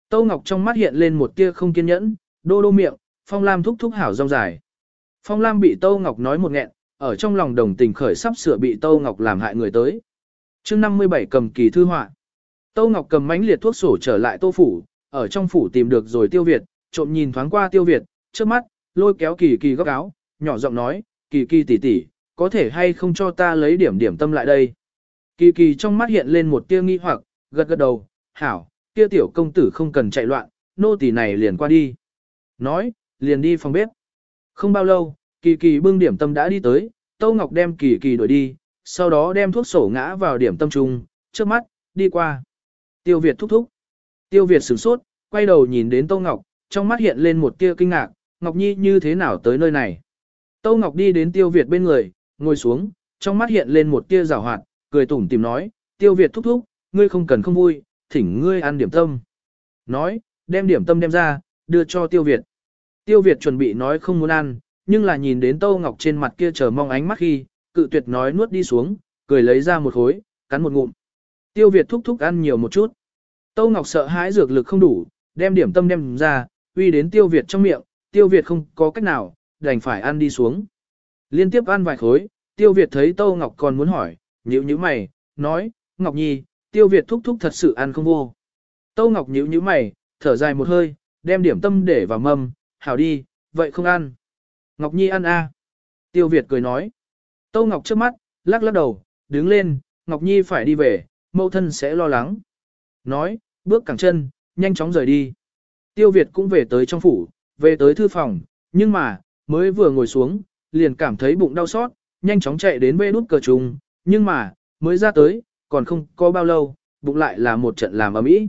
Tâu Ngọc trong mắt hiện lên một tia không kiên nhẫn, đô đô miệng, Phong Lam thúc thúc hảo rong dài. Phong Lam bị Tâu Ngọc nói một nghẹn, ở trong lòng đồng tình khởi sắp sửa bị Tâu Ngọc làm hại người tới. chương 57 cầm kỳ thư họa. Tâu Ngọc cầm mánh liệt thuốc sổ trở lại Tô Phủ, ở trong phủ tìm được rồi Tiêu Việt, trộm nhìn thoáng qua Tiêu Việt, trước mắt, lôi kéo kỳ kỳ góc áo, nhỏ giọng nói, kỳ kỳ tỷ tỷ, có thể hay không cho ta lấy điểm điểm tâm lại đây. Kỳ kỳ trong mắt hiện lên một tia nghi hoặc, gật gật đầu, hảo, kia tiểu công tử không cần chạy loạn, nô tỳ này liền qua đi. Nói, liền đi phòng bếp. Không bao lâu, kỳ kỳ bưng điểm tâm đã đi tới, Tâu Ngọc đem kỳ kỳ đuổi đi, sau đó đem thuốc sổ ngã vào điểm tâm trung, trước mắt, đi qua. Tiêu Việt thúc thúc. Tiêu Việt sửng sốt, quay đầu nhìn đến Tô Ngọc, trong mắt hiện lên một tia kinh ngạc, Ngọc Nhi như thế nào tới nơi này. Tô Ngọc đi đến Tiêu Việt bên người, ngồi xuống, trong mắt hiện lên một tia rào hoạt, cười tủm tìm nói, Tiêu Việt thúc thúc, ngươi không cần không vui, thỉnh ngươi ăn điểm tâm. Nói, đem điểm tâm đem ra, đưa cho Tiêu Việt. Tiêu Việt chuẩn bị nói không muốn ăn, nhưng là nhìn đến Tô Ngọc trên mặt kia chờ mong ánh mắt khi, cự tuyệt nói nuốt đi xuống, cười lấy ra một khối, cắn một ngụm. Tiêu Việt thúc thúc ăn nhiều một chút. Tâu Ngọc sợ hãi dược lực không đủ, đem điểm tâm đem ra, uy đến Tiêu Việt trong miệng, Tiêu Việt không có cách nào, đành phải ăn đi xuống. Liên tiếp ăn vài khối, Tiêu Việt thấy Tâu Ngọc còn muốn hỏi, nhíu nhíu mày, nói, Ngọc Nhi, Tiêu Việt thúc thúc thật sự ăn không vô. Tâu Ngọc nhíu nhíu mày, thở dài một hơi, đem điểm tâm để vào mâm, hảo đi, vậy không ăn. Ngọc Nhi ăn a. Tiêu Việt cười nói. Tâu Ngọc trước mắt, lắc lắc đầu, đứng lên, Ngọc Nhi phải đi về, mẫu thân sẽ lo lắng. Nói, bước cẳng chân, nhanh chóng rời đi. Tiêu Việt cũng về tới trong phủ, về tới thư phòng, nhưng mà, mới vừa ngồi xuống, liền cảm thấy bụng đau xót, nhanh chóng chạy đến bê nút cờ trùng, nhưng mà, mới ra tới, còn không có bao lâu, bụng lại là một trận làm ấm ý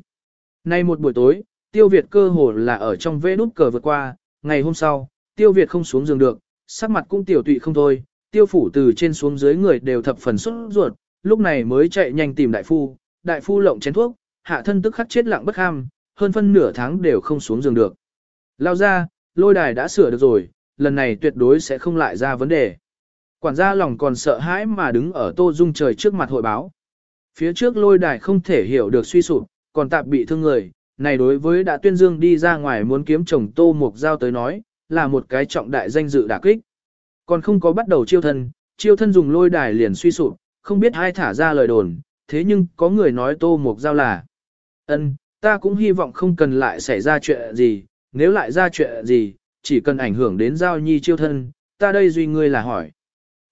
Nay một buổi tối, Tiêu Việt cơ hồ là ở trong vê nút cờ vượt qua, ngày hôm sau, Tiêu Việt không xuống giường được, sắc mặt cũng tiểu tụy không thôi, Tiêu phủ từ trên xuống dưới người đều thập phần xuất ruột, lúc này mới chạy nhanh tìm đại phu, đại phu lộng chén thuốc, hạ thân tức khắc chết lặng bất ham, hơn phân nửa tháng đều không xuống giường được. Lao ra, lôi đài đã sửa được rồi, lần này tuyệt đối sẽ không lại ra vấn đề. Quản gia lòng còn sợ hãi mà đứng ở tô dung trời trước mặt hội báo. Phía trước lôi đài không thể hiểu được suy sụp, còn tạp bị thương người, này đối với đã tuyên dương đi ra ngoài muốn kiếm chồng tô mục giao tới nói, là một cái trọng đại danh dự đả kích. Còn không có bắt đầu chiêu thân, chiêu thân dùng lôi đài liền suy sụp, không biết ai thả ra lời đồn, thế nhưng có người nói tô mục giao là ân ta cũng hy vọng không cần lại xảy ra chuyện gì, nếu lại ra chuyện gì, chỉ cần ảnh hưởng đến giao nhi chiêu thân, ta đây duy ngươi là hỏi.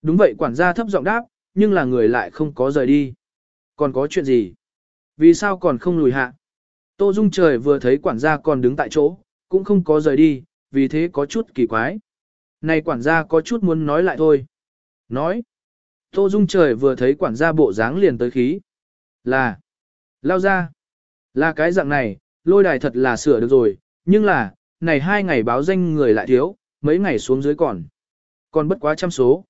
Đúng vậy quản gia thấp giọng đáp, nhưng là người lại không có rời đi. Còn có chuyện gì? Vì sao còn không lùi hạ? Tô Dung trời vừa thấy quản gia còn đứng tại chỗ, cũng không có rời đi, vì thế có chút kỳ quái. Này quản gia có chút muốn nói lại thôi. Nói. Tô Dung trời vừa thấy quản gia bộ dáng liền tới khí. Là. Lao ra. Là cái dạng này, lôi đài thật là sửa được rồi, nhưng là, này hai ngày báo danh người lại thiếu, mấy ngày xuống dưới còn. Còn bất quá trăm số.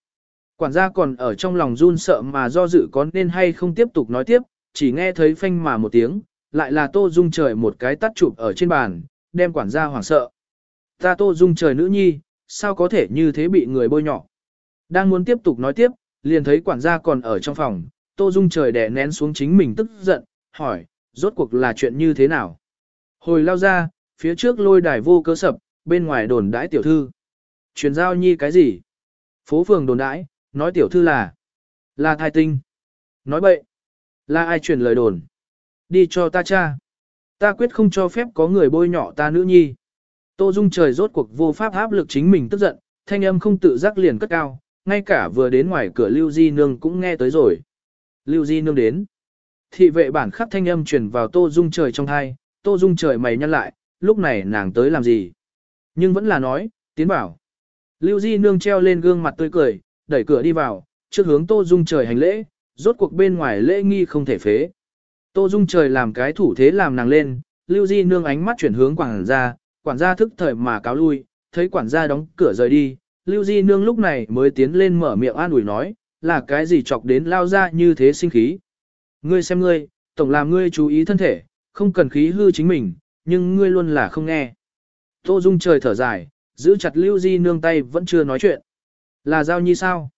Quản gia còn ở trong lòng run sợ mà do dự có nên hay không tiếp tục nói tiếp, chỉ nghe thấy phanh mà một tiếng, lại là Tô Dung trời một cái tắt chụp ở trên bàn, đem quản gia hoảng sợ. Ta Tô Dung trời nữ nhi, sao có thể như thế bị người bôi nhọ. Đang muốn tiếp tục nói tiếp, liền thấy quản gia còn ở trong phòng, Tô Dung trời đè nén xuống chính mình tức giận, hỏi, rốt cuộc là chuyện như thế nào. Hồi lao ra, phía trước lôi đài vô cớ sập, bên ngoài đồn đãi tiểu thư. Truyền giao nhi cái gì? Phố phường đồn đãi, nói tiểu thư là, là thai tinh. Nói bậy, là ai truyền lời đồn? Đi cho ta cha. Ta quyết không cho phép có người bôi nhọ ta nữ nhi. Tô Dung trời rốt cuộc vô pháp áp lực chính mình tức giận, thanh âm không tự giác liền cất cao, ngay cả vừa đến ngoài cửa Lưu Di Nương cũng nghe tới rồi. Lưu Di Nương đến. Thị vệ bản khắc thanh âm truyền vào Tô Dung trời trong thai, Tô Dung trời mày nhăn lại, lúc này nàng tới làm gì? Nhưng vẫn là nói, tiến bảo. Lưu Di Nương treo lên gương mặt tươi cười, đẩy cửa đi vào, trước hướng Tô Dung trời hành lễ, rốt cuộc bên ngoài lễ nghi không thể phế. Tô Dung trời làm cái thủ thế làm nàng lên, Lưu Di Nương ánh mắt chuyển hướng quản gia, quản gia thức thời mà cáo lui, thấy quản gia đóng cửa rời đi, Lưu Di Nương lúc này mới tiến lên mở miệng an ủi nói, là cái gì chọc đến lao ra như thế sinh khí. Ngươi xem ngươi, tổng làm ngươi chú ý thân thể, không cần khí hư chính mình, nhưng ngươi luôn là không nghe. Tô Dung trời thở dài, giữ chặt Lưu Di Nương tay vẫn chưa nói chuyện. Là Giao Nhi sao?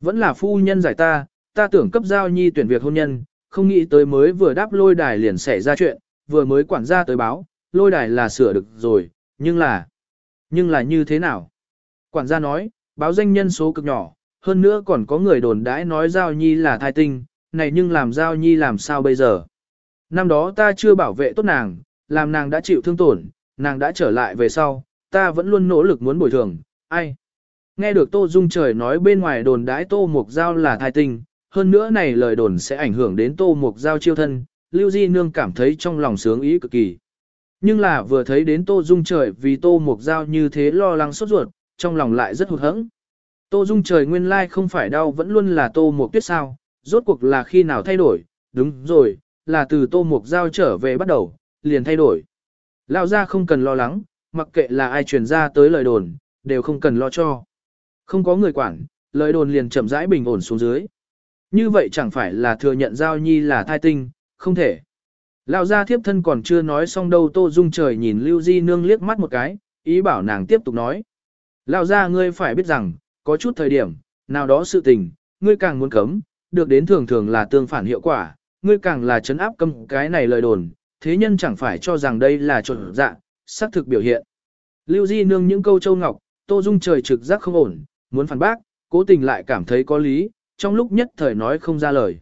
Vẫn là phu nhân giải ta, ta tưởng cấp Giao Nhi tuyển việc hôn nhân, không nghĩ tới mới vừa đáp lôi đài liền xảy ra chuyện, vừa mới quản gia tới báo, lôi đài là sửa được rồi, nhưng là... Nhưng là như thế nào? Quản gia nói, báo danh nhân số cực nhỏ, hơn nữa còn có người đồn đãi nói Giao Nhi là thai tinh, này nhưng làm Giao Nhi làm sao bây giờ? Năm đó ta chưa bảo vệ tốt nàng, làm nàng đã chịu thương tổn, nàng đã trở lại về sau, ta vẫn luôn nỗ lực muốn bồi thường, ai? Nghe được Tô Dung trời nói bên ngoài đồn đãi Tô Mục Giao là thai tinh, hơn nữa này lời đồn sẽ ảnh hưởng đến Tô Mục Giao chiêu thân, Lưu Di Nương cảm thấy trong lòng sướng ý cực kỳ. Nhưng là vừa thấy đến Tô Dung trời vì Tô Mục Giao như thế lo lắng sốt ruột, trong lòng lại rất hụt hẫng. Tô Dung trời nguyên lai không phải đau vẫn luôn là Tô Mục Tuyết sao, rốt cuộc là khi nào thay đổi, đúng rồi, là từ Tô Mục Giao trở về bắt đầu, liền thay đổi. Lao ra không cần lo lắng, mặc kệ là ai truyền ra tới lời đồn, đều không cần lo cho. Không có người quản, lời đồn liền chậm rãi bình ổn xuống dưới. Như vậy chẳng phải là thừa nhận Giao Nhi là thai tinh, không thể. Lão gia thiếp thân còn chưa nói xong đâu Tô Dung trời nhìn Lưu Di Nương liếc mắt một cái, ý bảo nàng tiếp tục nói. Lão gia ngươi phải biết rằng, có chút thời điểm, nào đó sự tình, ngươi càng muốn cấm, được đến thường thường là tương phản hiệu quả, ngươi càng là chấn áp cấm cái này lời đồn, thế nhân chẳng phải cho rằng đây là trộn dạ, xác thực biểu hiện. Lưu Di Nương những câu châu ngọc, Tô Dung trời trực giác không ổn, muốn phản bác, cố tình lại cảm thấy có lý, trong lúc nhất thời nói không ra lời.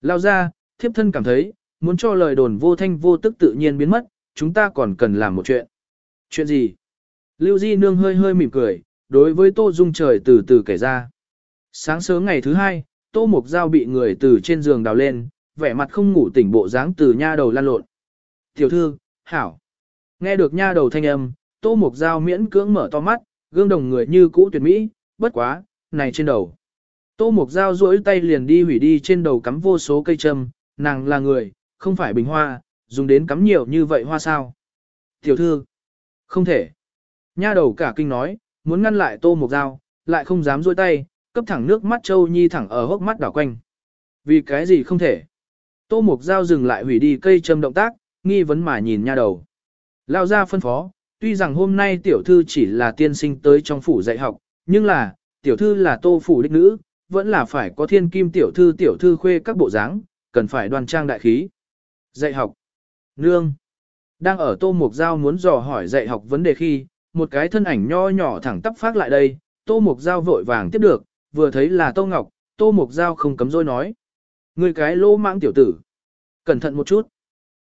Lao ra, thiếp thân cảm thấy, muốn cho lời đồn vô thanh vô tức tự nhiên biến mất, chúng ta còn cần làm một chuyện. Chuyện gì? Lưu Di Nương hơi hơi mỉm cười, đối với Tô Dung trời từ từ kể ra. Sáng sớm ngày thứ hai, Tô Mục Giao bị người từ trên giường đào lên, vẻ mặt không ngủ tỉnh bộ dáng từ nha đầu lan lộn. Tiểu thư, hảo. Nghe được nha đầu thanh âm, Tô Mục Giao miễn cưỡng mở to mắt, gương đồng người như cũ tuyệt mỹ, bất quá, này trên đầu. Tô Mục Giao duỗi tay liền đi hủy đi trên đầu cắm vô số cây châm, nàng là người, không phải bình hoa, dùng đến cắm nhiều như vậy hoa sao. Tiểu thư, không thể. Nha đầu cả kinh nói, muốn ngăn lại tô mục dao, lại không dám duỗi tay, cấp thẳng nước mắt châu nhi thẳng ở hốc mắt đảo quanh. Vì cái gì không thể. Tô mục giao dừng lại hủy đi cây châm động tác, nghi vấn mà nhìn nha đầu. Lao ra phân phó, tuy rằng hôm nay tiểu thư chỉ là tiên sinh tới trong phủ dạy học, nhưng là, tiểu thư là tô phủ đích nữ, vẫn là phải có thiên kim tiểu thư tiểu thư khuê các bộ dáng, cần phải đoan trang đại khí. Dạy học. Nương. Đang ở Tô Mục Giao muốn dò hỏi dạy học vấn đề khi, một cái thân ảnh nho nhỏ thẳng tắp phát lại đây, Tô Mục Giao vội vàng tiếp được, vừa thấy là Tô Ngọc, Tô Mục Giao không cấm dối nói. Ngươi cái lô mãng tiểu tử. Cẩn thận một chút.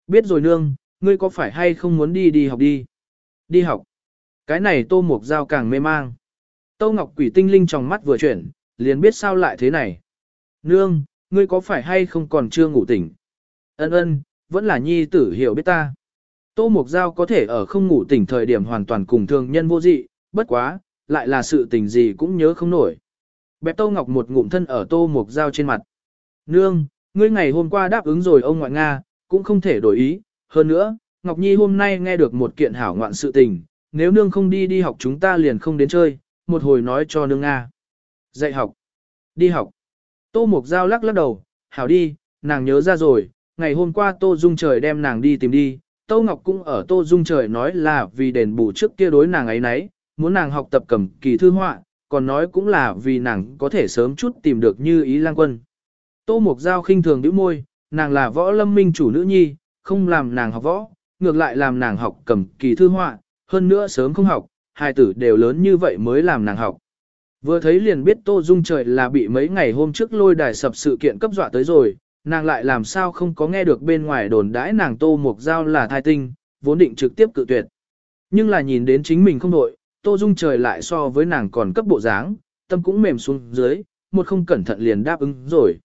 Biết rồi nương, ngươi có phải hay không muốn đi đi học đi? Đi học. Cái này Tô Mục Giao càng mê mang. Tô Ngọc quỷ tinh linh trong mắt vừa chuyển, liền biết sao lại thế này. Nương, ngươi có phải hay không còn chưa ngủ tỉnh? Ân ân, vẫn là nhi tử hiểu biết ta. Tô Mục Giao có thể ở không ngủ tỉnh thời điểm hoàn toàn cùng thường nhân vô dị, bất quá, lại là sự tình gì cũng nhớ không nổi. Bẹp Tô Ngọc một ngụm thân ở Tô Mục Giao trên mặt. Nương, ngươi ngày hôm qua đáp ứng rồi ông ngoại Nga, cũng không thể đổi ý. Hơn nữa, Ngọc Nhi hôm nay nghe được một kiện hảo ngoạn sự tình, nếu nương không đi đi học chúng ta liền không đến chơi, một hồi nói cho nương Nga. Dạy học. Đi học. Tô Mục Giao lắc lắc đầu, hảo đi, nàng nhớ ra rồi, ngày hôm qua Tô Dung Trời đem nàng đi tìm đi, Tô Ngọc cũng ở Tô Dung Trời nói là vì đền bù trước kia đối nàng ấy nấy, muốn nàng học tập cầm kỳ thư họa, còn nói cũng là vì nàng có thể sớm chút tìm được như ý lang quân. Tô Mục Giao khinh thường đứa môi, nàng là võ lâm minh chủ nữ nhi, không làm nàng học võ, ngược lại làm nàng học cầm kỳ thư họa, hơn nữa sớm không học, hai tử đều lớn như vậy mới làm nàng học. Vừa thấy liền biết Tô Dung Trời là bị mấy ngày hôm trước lôi đài sập sự kiện cấp dọa tới rồi, nàng lại làm sao không có nghe được bên ngoài đồn đãi nàng tô mục giao là thai tinh, vốn định trực tiếp cự tuyệt. Nhưng là nhìn đến chính mình không đội, Tô Dung trời lại so với nàng còn cấp bộ dáng, tâm cũng mềm xuống dưới, một không cẩn thận liền đáp ứng rồi.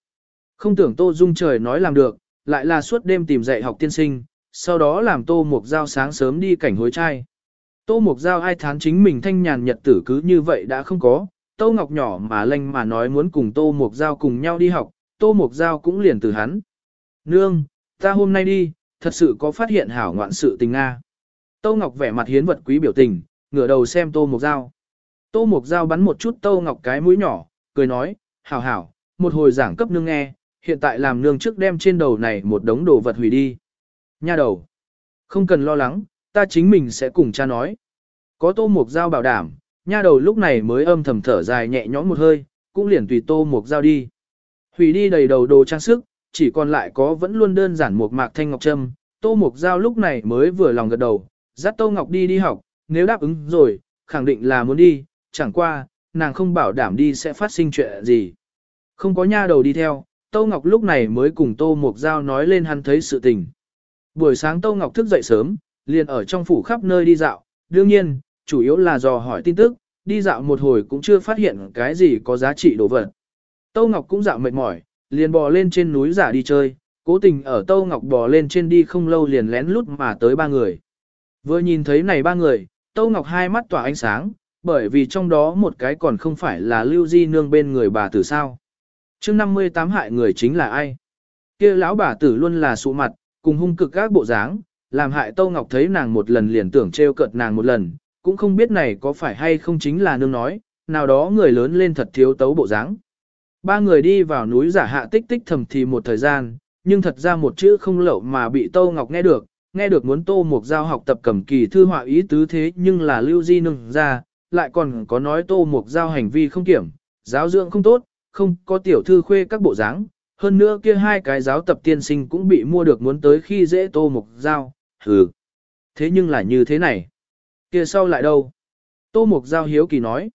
Không tưởng Tô Dung trời nói làm được, lại là suốt đêm tìm dạy học tiên sinh, sau đó làm Tô Mục Giao sáng sớm đi cảnh hối trai. Tô Mục Giao ai thán chính mình thanh nhàn nhật tử cứ như vậy đã không có, Tô Ngọc nhỏ mà lanh mà nói muốn cùng Tô Mục Giao cùng nhau đi học, Tô Mục Giao cũng liền từ hắn. Nương, ta hôm nay đi, thật sự có phát hiện hảo ngoạn sự tình Nga. Tô Ngọc vẻ mặt hiến vật quý biểu tình, ngửa đầu xem Tô Mục Giao. Tô Mục Giao bắn một chút Tô Ngọc cái mũi nhỏ, cười nói, hảo hảo, một hồi giảng cấp nương nghe, hiện tại làm nương trước đem trên đầu này một đống đồ vật hủy đi. Nha đầu, không cần lo lắng, ta chính mình sẽ cùng cha nói. Có Tô Mục Giao bảo đảm, nha đầu lúc này mới âm thầm thở dài nhẹ nhõm một hơi, cũng liền tùy Tô Mục Giao đi. Hủy đi đầy đầu đồ trang sức, chỉ còn lại có vẫn luôn đơn giản một mạc thanh ngọc trâm. Tô Mộc Giao lúc này mới vừa lòng gật đầu, dắt Tô Ngọc đi đi học, nếu đáp ứng rồi, khẳng định là muốn đi, chẳng qua, nàng không bảo đảm đi sẽ phát sinh chuyện gì. Không có nha đầu đi theo, Tô Ngọc lúc này mới cùng Tô Mộc Giao nói lên hắn thấy sự tình. Buổi sáng Tô Ngọc thức dậy sớm, liền ở trong phủ khắp nơi đi dạo, đương nhiên, chủ yếu là dò hỏi tin tức, đi dạo một hồi cũng chưa phát hiện cái gì có giá trị đồ vật. Tô Ngọc cũng dạo mệt mỏi, liền bò lên trên núi giả đi chơi, cố tình ở Tô Ngọc bò lên trên đi không lâu liền lén lút mà tới ba người. Vừa nhìn thấy này ba người, Tô Ngọc hai mắt tỏa ánh sáng, bởi vì trong đó một cái còn không phải là Lưu Di Nương bên người bà tử sao. chương 58 hại người chính là ai? kia lão bà tử luôn là sụ mặt, cùng hung cực các bộ dáng, làm hại Tô Ngọc thấy nàng một lần liền tưởng trêu cợt nàng một lần, cũng không biết này có phải hay không chính là nương nói, nào đó người lớn lên thật thiếu tấu bộ dáng. Ba người đi vào núi giả hạ tích tích thầm thì một thời gian, nhưng thật ra một chữ không lậu mà bị Tô Ngọc nghe được, nghe được muốn Tô Mục Giao học tập cầm kỳ thư họa ý tứ thế nhưng là lưu di nương ra, lại còn có nói Tô Mục Giao hành vi không kiểm, giáo dưỡng không tốt, không có tiểu thư khuê các bộ dáng. Hơn nữa kia hai cái giáo tập tiên sinh cũng bị mua được muốn tới khi dễ Tô Mục Giao, hừ. Thế nhưng là như thế này. kia sau lại đâu? Tô Mục Giao hiếu kỳ nói.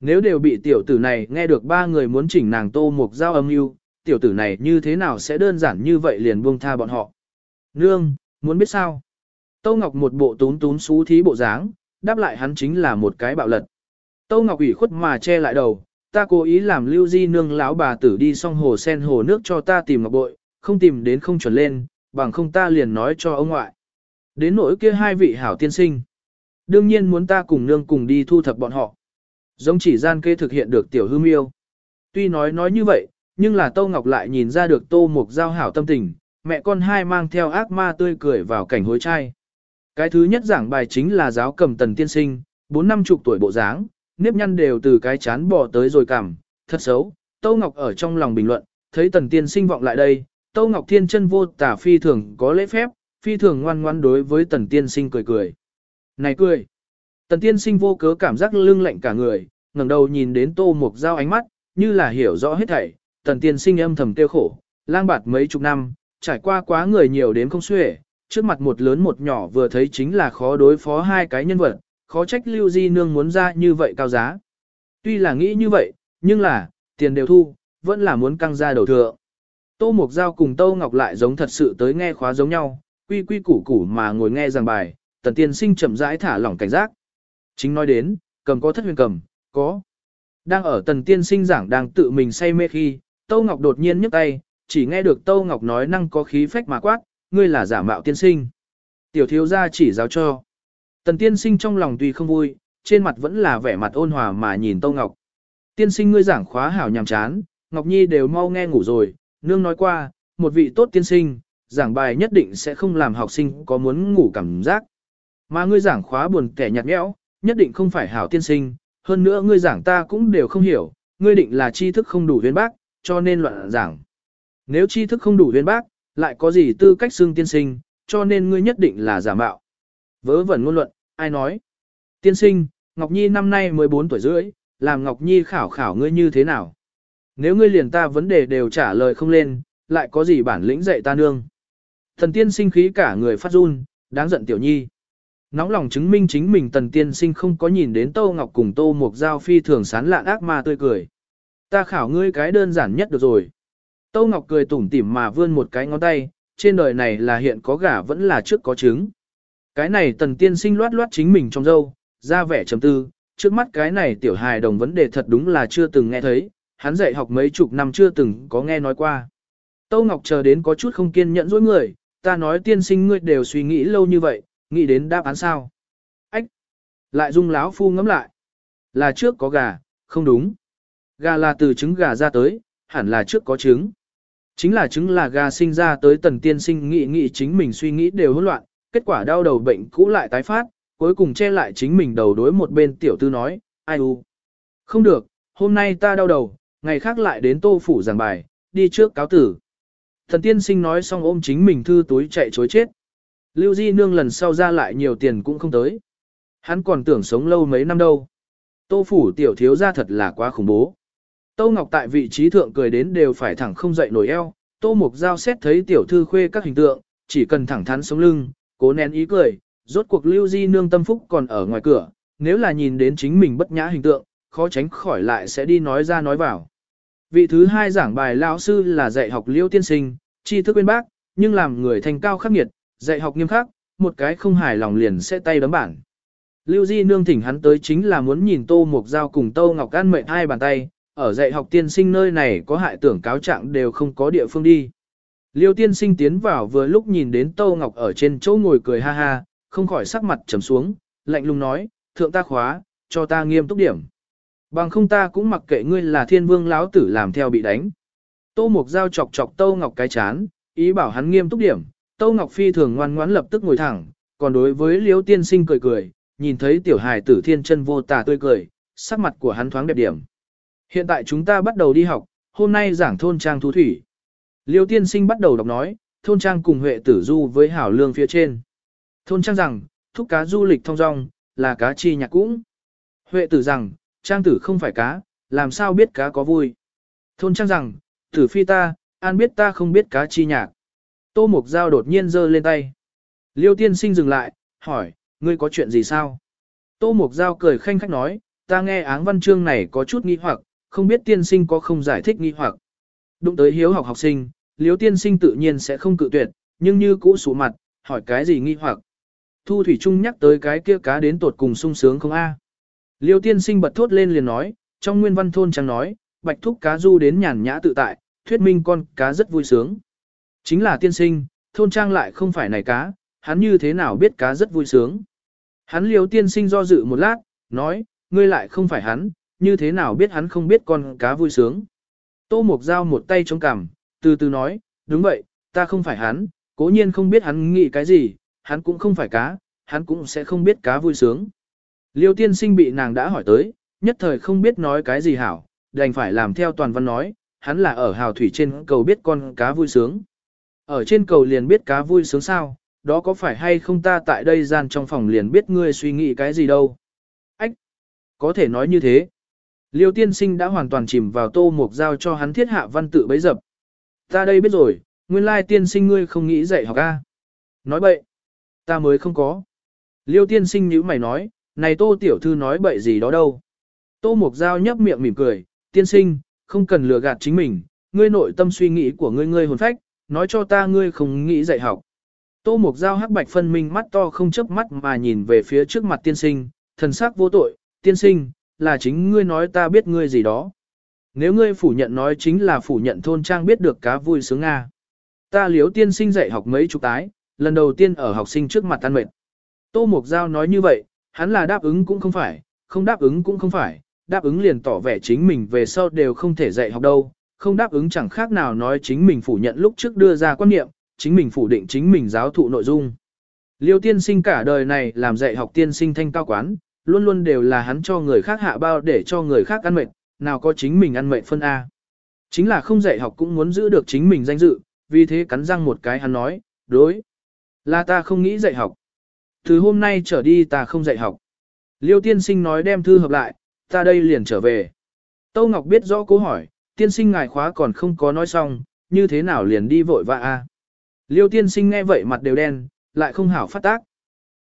Nếu đều bị tiểu tử này nghe được ba người muốn chỉnh nàng Tô Mục Giao âm mưu, tiểu tử này như thế nào sẽ đơn giản như vậy liền buông tha bọn họ. Nương, muốn biết sao? Tô Ngọc một bộ tún tún xú thí bộ dáng, đáp lại hắn chính là một cái bạo lật. Tô Ngọc ủy khuất mà che lại đầu, ta cố ý làm lưu di nương lão bà tử đi xong hồ sen hồ nước cho ta tìm ngọc bội, không tìm đến không chuẩn lên, bằng không ta liền nói cho ông ngoại. Đến nỗi kia hai vị hảo tiên sinh. Đương nhiên muốn ta cùng nương cùng đi thu thập bọn họ. Giống chỉ gian kê thực hiện được tiểu hư miêu. Tuy nói nói như vậy, nhưng là Tô Ngọc lại nhìn ra được Tô Mục giao hảo tâm tình, mẹ con hai mang theo ác ma tươi cười vào cảnh hối trai. Cái thứ nhất giảng bài chính là giáo cầm tần tiên sinh, bốn năm chục tuổi bộ dáng, nếp nhăn đều từ cái chán bỏ tới rồi cảm, thật xấu. Tâu Ngọc ở trong lòng bình luận, thấy tần tiên sinh vọng lại đây, Tâu Ngọc thiên chân vô tả phi thường có lễ phép, phi thường ngoan ngoan đối với tần tiên sinh cười cười. Này cười! Tần tiên sinh vô cớ cảm giác lưng lạnh cả người, ngẩng đầu nhìn đến tô mục dao ánh mắt, như là hiểu rõ hết thảy. Tần tiên sinh âm thầm tiêu khổ, lang bạt mấy chục năm, trải qua quá người nhiều đến không xuể, trước mặt một lớn một nhỏ vừa thấy chính là khó đối phó hai cái nhân vật, khó trách lưu di nương muốn ra như vậy cao giá. Tuy là nghĩ như vậy, nhưng là, tiền đều thu, vẫn là muốn căng ra đầu thượng. Tô mộc Giao cùng Tô Ngọc lại giống thật sự tới nghe khóa giống nhau, quy quy củ củ mà ngồi nghe giảng bài, tần tiên sinh chậm rãi thả lỏng cảnh giác. Chính nói đến, cầm có thất huyền cầm, có. Đang ở tần tiên sinh giảng đang tự mình say mê khi, Tô Ngọc đột nhiên nhấc tay, chỉ nghe được Tô Ngọc nói năng có khí phách mà quát, ngươi là giả mạo tiên sinh. Tiểu thiếu gia chỉ giáo cho. Tần tiên sinh trong lòng tuy không vui, trên mặt vẫn là vẻ mặt ôn hòa mà nhìn Tô Ngọc. Tiên sinh ngươi giảng khóa hảo nhàm chán, Ngọc Nhi đều mau nghe ngủ rồi, nương nói qua, một vị tốt tiên sinh, giảng bài nhất định sẽ không làm học sinh có muốn ngủ cảm giác. Mà ngươi giảng khóa buồn kẻ nhạt nhẽo, nhất định không phải hảo tiên sinh, hơn nữa ngươi giảng ta cũng đều không hiểu, ngươi định là tri thức không đủ viên bác, cho nên loạn giảng. Nếu tri thức không đủ viên bác, lại có gì tư cách xưng tiên sinh, cho nên ngươi nhất định là giả mạo. Vớ vẩn ngôn luận, ai nói? Tiên sinh, Ngọc Nhi năm nay 14 tuổi rưỡi, làm Ngọc Nhi khảo khảo ngươi như thế nào? Nếu ngươi liền ta vấn đề đều trả lời không lên, lại có gì bản lĩnh dạy ta nương? Thần tiên sinh khí cả người phát run, đáng giận tiểu nhi. Nóng lòng chứng minh chính mình tần tiên sinh không có nhìn đến Tô Ngọc cùng Tô mộc Giao phi thường sán lạn ác ma tươi cười. Ta khảo ngươi cái đơn giản nhất được rồi. Tâu Ngọc cười tủm tỉm mà vươn một cái ngón tay, trên đời này là hiện có gà vẫn là trước có trứng. Cái này tần tiên sinh loát loát chính mình trong dâu, ra vẻ trầm tư, trước mắt cái này tiểu hài đồng vấn đề thật đúng là chưa từng nghe thấy, hắn dạy học mấy chục năm chưa từng có nghe nói qua. Tâu Ngọc chờ đến có chút không kiên nhẫn dối người, ta nói tiên sinh ngươi đều suy nghĩ lâu như vậy, nghĩ đến đáp án sao. Ách! Lại dung láo phu ngắm lại. Là trước có gà, không đúng. Gà là từ trứng gà ra tới, hẳn là trước có trứng. Chính là trứng là gà sinh ra tới tần tiên sinh nghĩ nghĩ chính mình suy nghĩ đều hỗn loạn, kết quả đau đầu bệnh cũ lại tái phát, cuối cùng che lại chính mình đầu đối một bên tiểu tư nói, ai u. Không được, hôm nay ta đau đầu, ngày khác lại đến tô phủ giảng bài, đi trước cáo tử. Thần tiên sinh nói xong ôm chính mình thư túi chạy chối chết. Lưu Di Nương lần sau ra lại nhiều tiền cũng không tới. Hắn còn tưởng sống lâu mấy năm đâu. Tô phủ tiểu thiếu ra thật là quá khủng bố. Tô Ngọc tại vị trí thượng cười đến đều phải thẳng không dậy nổi eo. Tô Mục Giao xét thấy tiểu thư khuê các hình tượng, chỉ cần thẳng thắn sống lưng, cố nén ý cười. Rốt cuộc Lưu Di Nương tâm phúc còn ở ngoài cửa, nếu là nhìn đến chính mình bất nhã hình tượng, khó tránh khỏi lại sẽ đi nói ra nói vào. Vị thứ hai giảng bài lão sư là dạy học liêu tiên sinh, tri thức bên bác, nhưng làm người thành cao khắc nghiệt, dạy học nghiêm khắc, một cái không hài lòng liền sẽ tay đấm bản. Lưu Di Nương thỉnh hắn tới chính là muốn nhìn Tô Mục Giao cùng Tô Ngọc An mệnh hai bàn tay, ở dạy học tiên sinh nơi này có hại tưởng cáo trạng đều không có địa phương đi. Liêu tiên sinh tiến vào vừa lúc nhìn đến Tô Ngọc ở trên chỗ ngồi cười ha ha, không khỏi sắc mặt trầm xuống, lạnh lùng nói, thượng ta khóa, cho ta nghiêm túc điểm. Bằng không ta cũng mặc kệ ngươi là thiên vương lão tử làm theo bị đánh. Tô Mục Giao chọc chọc Tô Ngọc cái chán, ý bảo hắn nghiêm túc điểm, Tô Ngọc Phi thường ngoan ngoãn lập tức ngồi thẳng, còn đối với Liêu tiên sinh cười cười, nhìn thấy tiểu hài tử thiên chân vô tà tươi cười, sắc mặt của hắn thoáng đẹp điểm. Hiện tại chúng ta bắt đầu đi học, hôm nay giảng thôn trang thu thủy. Liêu tiên sinh bắt đầu đọc nói, thôn trang cùng huệ tử du với hảo lương phía trên. Thôn trang rằng, thúc cá du lịch thông dong, là cá chi nhạc cũng. Huệ tử rằng, trang tử không phải cá, làm sao biết cá có vui. Thôn trang rằng, tử phi ta, an biết ta không biết cá chi nhạc. Tô Mục Giao đột nhiên giơ lên tay. Liêu tiên sinh dừng lại, hỏi, ngươi có chuyện gì sao? Tô Mục Giao cười khanh khách nói, ta nghe áng văn chương này có chút nghi hoặc, không biết tiên sinh có không giải thích nghi hoặc. Đụng tới hiếu học học sinh, liếu tiên sinh tự nhiên sẽ không cự tuyệt, nhưng như cũ sủ mặt, hỏi cái gì nghi hoặc. Thu Thủy Trung nhắc tới cái kia cá đến tột cùng sung sướng không a? Liêu tiên sinh bật thốt lên liền nói, trong nguyên văn thôn chẳng nói, bạch thúc cá du đến nhàn nhã tự tại, thuyết minh con cá rất vui sướng. Chính là tiên sinh, thôn trang lại không phải này cá, hắn như thế nào biết cá rất vui sướng. Hắn liêu tiên sinh do dự một lát, nói, ngươi lại không phải hắn, như thế nào biết hắn không biết con cá vui sướng. Tô Mộc Giao một tay chống cằm, từ từ nói, đúng vậy, ta không phải hắn, cố nhiên không biết hắn nghĩ cái gì, hắn cũng không phải cá, hắn cũng sẽ không biết cá vui sướng. Liêu tiên sinh bị nàng đã hỏi tới, nhất thời không biết nói cái gì hảo, đành phải làm theo toàn văn nói, hắn là ở hào thủy trên cầu biết con cá vui sướng. Ở trên cầu liền biết cá vui sướng sao, đó có phải hay không ta tại đây gian trong phòng liền biết ngươi suy nghĩ cái gì đâu. Ách! Có thể nói như thế. Liêu tiên sinh đã hoàn toàn chìm vào tô mục giao cho hắn thiết hạ văn tự bấy dập. Ta đây biết rồi, nguyên lai tiên sinh ngươi không nghĩ dạy học A. Nói bậy. Ta mới không có. Liêu tiên sinh như mày nói, này tô tiểu thư nói bậy gì đó đâu. Tô mục giao nhấp miệng mỉm cười, tiên sinh, không cần lừa gạt chính mình, ngươi nội tâm suy nghĩ của ngươi ngươi hồn phách, nói cho ta ngươi không nghĩ dạy học. Tô mục giao hắc bạch phân minh mắt to không chớp mắt mà nhìn về phía trước mặt tiên sinh, thần sắc vô tội, tiên sinh, là chính ngươi nói ta biết ngươi gì đó. Nếu ngươi phủ nhận nói chính là phủ nhận thôn trang biết được cá vui sướng Nga. Ta liếu tiên sinh dạy học mấy chục tái, lần đầu tiên ở học sinh trước mặt tan mệt. Tô Mục Giao nói như vậy, hắn là đáp ứng cũng không phải, không đáp ứng cũng không phải, đáp ứng liền tỏ vẻ chính mình về sau đều không thể dạy học đâu, không đáp ứng chẳng khác nào nói chính mình phủ nhận lúc trước đưa ra quan niệm, chính mình phủ định chính mình giáo thụ nội dung. Liêu tiên sinh cả đời này làm dạy học tiên sinh thanh cao quán, luôn luôn đều là hắn cho người khác hạ bao để cho người khác ăn mệt, nào có chính mình ăn mệt phân A. Chính là không dạy học cũng muốn giữ được chính mình danh dự, vì thế cắn răng một cái hắn nói, đối, là ta không nghĩ dạy học. Từ hôm nay trở đi ta không dạy học. Liêu tiên sinh nói đem thư hợp lại, ta đây liền trở về. Tâu Ngọc biết rõ câu hỏi, tiên sinh ngài khóa còn không có nói xong, như thế nào liền đi vội vã a? Liêu tiên sinh nghe vậy mặt đều đen, lại không hảo phát tác.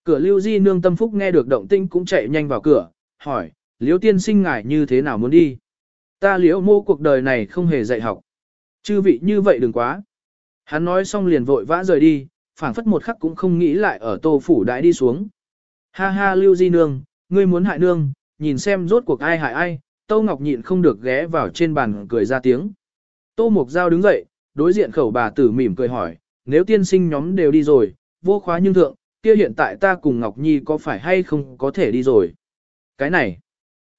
Cửa Lưu Di nương tâm phúc nghe được động tinh cũng chạy nhanh vào cửa, hỏi, Liễu tiên sinh ngài như thế nào muốn đi? Ta liễu mô cuộc đời này không hề dạy học. Chư vị như vậy đừng quá. Hắn nói xong liền vội vã rời đi, phảng phất một khắc cũng không nghĩ lại ở tô phủ đại đi xuống. Ha ha lưu di nương, ngươi muốn hại nương, nhìn xem rốt cuộc ai hại ai, Tô Ngọc nhịn không được ghé vào trên bàn cười ra tiếng. Tô Mục Giao đứng dậy, đối diện khẩu bà tử mỉm cười hỏi, nếu tiên sinh nhóm đều đi rồi, vô khóa nhưng thượng, kia hiện tại ta cùng Ngọc Nhi có phải hay không có thể đi rồi? Cái này,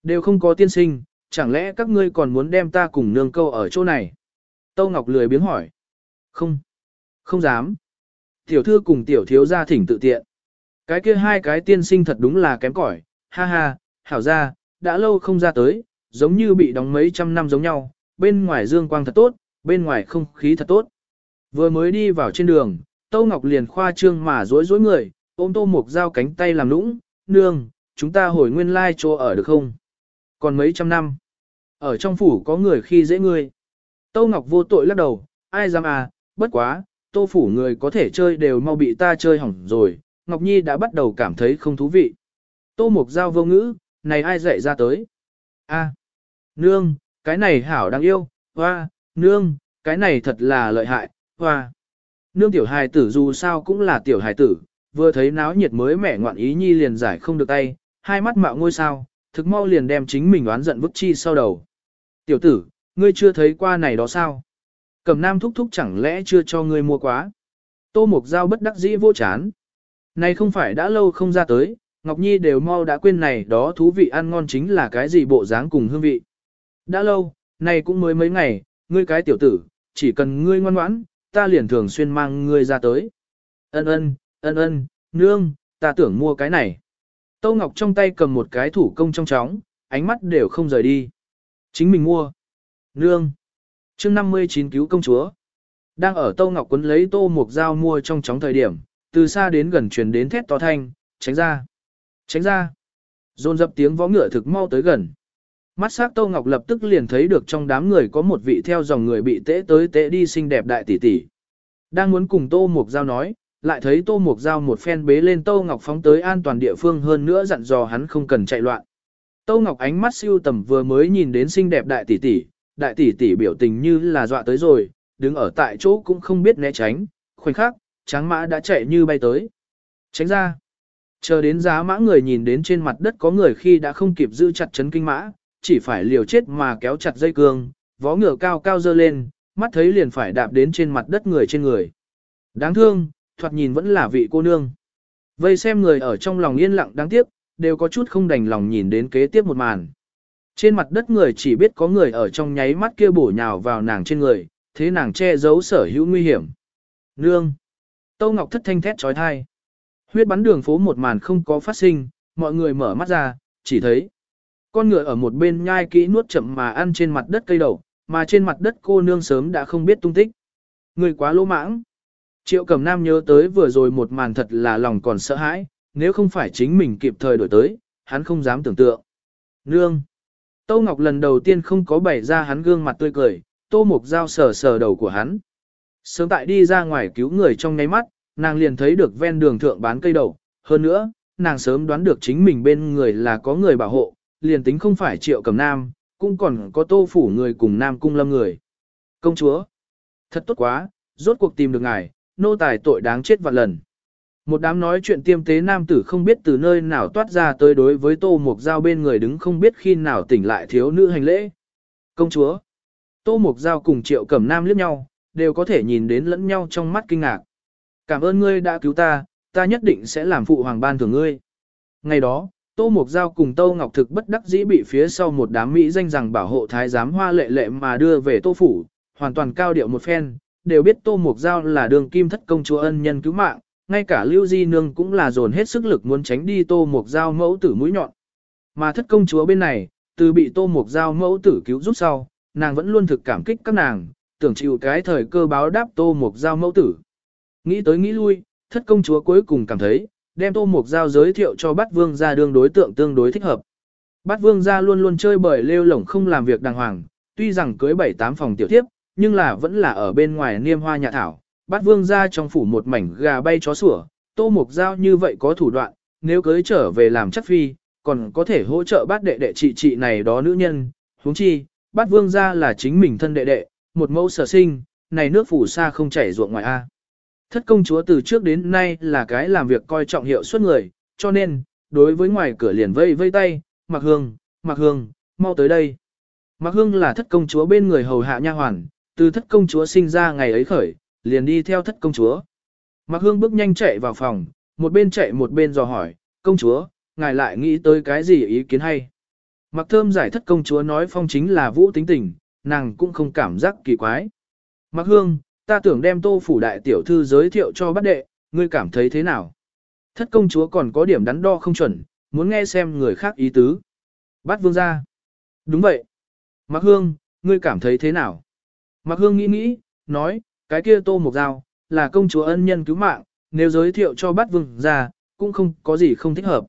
đều không có tiên sinh, chẳng lẽ các ngươi còn muốn đem ta cùng nương câu ở chỗ này? Tâu Ngọc lười biếng hỏi. Không, không dám. Tiểu thư cùng tiểu thiếu gia thỉnh tự tiện. Cái kia hai cái tiên sinh thật đúng là kém cỏi, ha ha, hảo ra, đã lâu không ra tới, giống như bị đóng mấy trăm năm giống nhau, bên ngoài dương quang thật tốt, bên ngoài không khí thật tốt. Vừa mới đi vào trên đường, Tâu Ngọc liền khoa trương mà rối rối người, ôm Tô Mục Giao cánh tay làm nũng, nương, chúng ta hồi nguyên lai chỗ ở được không? Còn mấy trăm năm, ở trong phủ có người khi dễ ngươi. Tâu Ngọc vô tội lắc đầu, ai dám à, bất quá, tô phủ người có thể chơi đều mau bị ta chơi hỏng rồi, Ngọc Nhi đã bắt đầu cảm thấy không thú vị. Tô Mục Giao vô ngữ, này ai dạy ra tới? a nương, cái này hảo đáng yêu, hoa, nương, cái này thật là lợi hại, hoa. Nương tiểu hài tử dù sao cũng là tiểu hài tử, vừa thấy náo nhiệt mới mẻ ngoạn ý nhi liền giải không được tay, hai mắt mạo ngôi sao, thực mau liền đem chính mình oán giận bức chi sau đầu. Tiểu tử, ngươi chưa thấy qua này đó sao? Cầm nam thúc thúc chẳng lẽ chưa cho ngươi mua quá? Tô Mục Giao bất đắc dĩ vô chán. Này không phải đã lâu không ra tới, Ngọc Nhi đều mau đã quên này đó thú vị ăn ngon chính là cái gì bộ dáng cùng hương vị. Đã lâu, này cũng mới mấy ngày, ngươi cái tiểu tử, chỉ cần ngươi ngoan ngoãn, ta liền thường xuyên mang ngươi ra tới. Ân ân, ân ân, nương, ta tưởng mua cái này. tô Ngọc trong tay cầm một cái thủ công trong chóng, ánh mắt đều không rời đi. Chính mình mua. Nương. chương 59 cứu công chúa. Đang ở tô Ngọc quấn lấy tô mục dao mua trong chóng thời điểm, từ xa đến gần truyền đến thét to thanh, tránh ra. Tránh ra. Dồn dập tiếng vó ngựa thực mau tới gần. Mắt sắc Tô Ngọc lập tức liền thấy được trong đám người có một vị theo dòng người bị tễ tới tễ đi xinh đẹp đại tỷ tỷ. Đang muốn cùng Tô Mục Giao nói, lại thấy Tô Mục Giao một phen bế lên Tô Ngọc phóng tới an toàn địa phương hơn nữa dặn dò hắn không cần chạy loạn. Tô Ngọc ánh mắt siêu tầm vừa mới nhìn đến xinh đẹp đại tỷ tỷ, đại tỷ tỷ biểu tình như là dọa tới rồi, đứng ở tại chỗ cũng không biết né tránh, khoảnh khắc, tráng mã đã chạy như bay tới. Tránh ra. Chờ đến giá mã người nhìn đến trên mặt đất có người khi đã không kịp giữ chặt chấn kinh mã, chỉ phải liều chết mà kéo chặt dây cương, vó ngựa cao cao dơ lên, mắt thấy liền phải đạp đến trên mặt đất người trên người. Đáng thương, thoạt nhìn vẫn là vị cô nương. Vây xem người ở trong lòng yên lặng đáng tiếc, đều có chút không đành lòng nhìn đến kế tiếp một màn. Trên mặt đất người chỉ biết có người ở trong nháy mắt kia bổ nhào vào nàng trên người, thế nàng che giấu sở hữu nguy hiểm. Nương! Tâu Ngọc thất thanh thét trói thai. Huyết bắn đường phố một màn không có phát sinh, mọi người mở mắt ra, chỉ thấy. Con ngựa ở một bên nhai kỹ nuốt chậm mà ăn trên mặt đất cây đậu, mà trên mặt đất cô nương sớm đã không biết tung tích. Người quá lỗ mãng. Triệu Cẩm nam nhớ tới vừa rồi một màn thật là lòng còn sợ hãi, nếu không phải chính mình kịp thời đổi tới, hắn không dám tưởng tượng. Nương. Tô Ngọc lần đầu tiên không có bày ra hắn gương mặt tươi cười, Tô Mục Giao sờ sờ đầu của hắn. Sớm tại đi ra ngoài cứu người trong nháy mắt, nàng liền thấy được ven đường thượng bán cây đậu. Hơn nữa, nàng sớm đoán được chính mình bên người là có người bảo hộ, liền tính không phải triệu cầm nam, cũng còn có tô phủ người cùng nam cung lâm người. Công chúa, thật tốt quá, rốt cuộc tìm được ngài, nô tài tội đáng chết vạn lần. Một đám nói chuyện tiêm tế nam tử không biết từ nơi nào toát ra tới đối với tô mục giao bên người đứng không biết khi nào tỉnh lại thiếu nữ hành lễ. Công chúa, tô mục giao cùng triệu cẩm nam liếc nhau, đều có thể nhìn đến lẫn nhau trong mắt kinh ngạc. Cảm ơn ngươi đã cứu ta, ta nhất định sẽ làm phụ hoàng ban thưởng ngươi. Ngày đó, Tô Mục Giao cùng Tô Ngọc Thực bất đắc dĩ bị phía sau một đám Mỹ danh rằng bảo hộ thái giám hoa lệ lệ mà đưa về Tô Phủ, hoàn toàn cao điệu một phen, đều biết Tô Mục Giao là đường kim thất công chúa ân nhân cứu mạng, ngay cả Lưu Di Nương cũng là dồn hết sức lực muốn tránh đi Tô Mục Giao mẫu tử mũi nhọn. Mà thất công chúa bên này, từ bị Tô Mục Giao mẫu tử cứu giúp sau, nàng vẫn luôn thực cảm kích các nàng, tưởng chịu cái thời cơ báo đáp Tô Mục Giao mẫu tử. Nghĩ tới nghĩ lui, thất công chúa cuối cùng cảm thấy, đem Tô Mục Giao giới thiệu cho bát vương gia đương đối tượng tương đối thích hợp. Bát vương gia luôn luôn chơi bời lêu lổng không làm việc đàng hoàng, tuy rằng cưới bảy tám phòng tiểu tiếp, nhưng là vẫn là ở bên ngoài niêm hoa nhà thảo. Bát vương gia trong phủ một mảnh gà bay chó sủa, Tô Mục Giao như vậy có thủ đoạn, nếu cưới trở về làm chất phi, còn có thể hỗ trợ bát đệ đệ chị chị này đó nữ nhân, huống chi, bát vương gia là chính mình thân đệ đệ, một mẫu sở sinh, này nước phủ xa không chảy ruộng ngoài A. Thất công chúa từ trước đến nay là cái làm việc coi trọng hiệu suất người, cho nên, đối với ngoài cửa liền vây vây tay, mặc hương, mặc hương, mau tới đây. Mặc hương là thất công chúa bên người hầu hạ nha hoàn, từ thất công chúa sinh ra ngày ấy khởi, liền đi theo thất công chúa. Mặc hương bước nhanh chạy vào phòng, một bên chạy một bên dò hỏi, công chúa, ngài lại nghĩ tới cái gì ý kiến hay. Mặc thơm giải thất công chúa nói phong chính là vũ tính tình, nàng cũng không cảm giác kỳ quái. Mặc hương, ta tưởng đem tô phủ đại tiểu thư giới thiệu cho bát đệ, ngươi cảm thấy thế nào? Thất công chúa còn có điểm đắn đo không chuẩn, muốn nghe xem người khác ý tứ. Bát vương ra. Đúng vậy. Mặc hương, ngươi cảm thấy thế nào? Mặc hương nghĩ nghĩ, nói, cái kia tô mục dao, là công chúa ân nhân cứu mạng, nếu giới thiệu cho bát vương ra, cũng không có gì không thích hợp.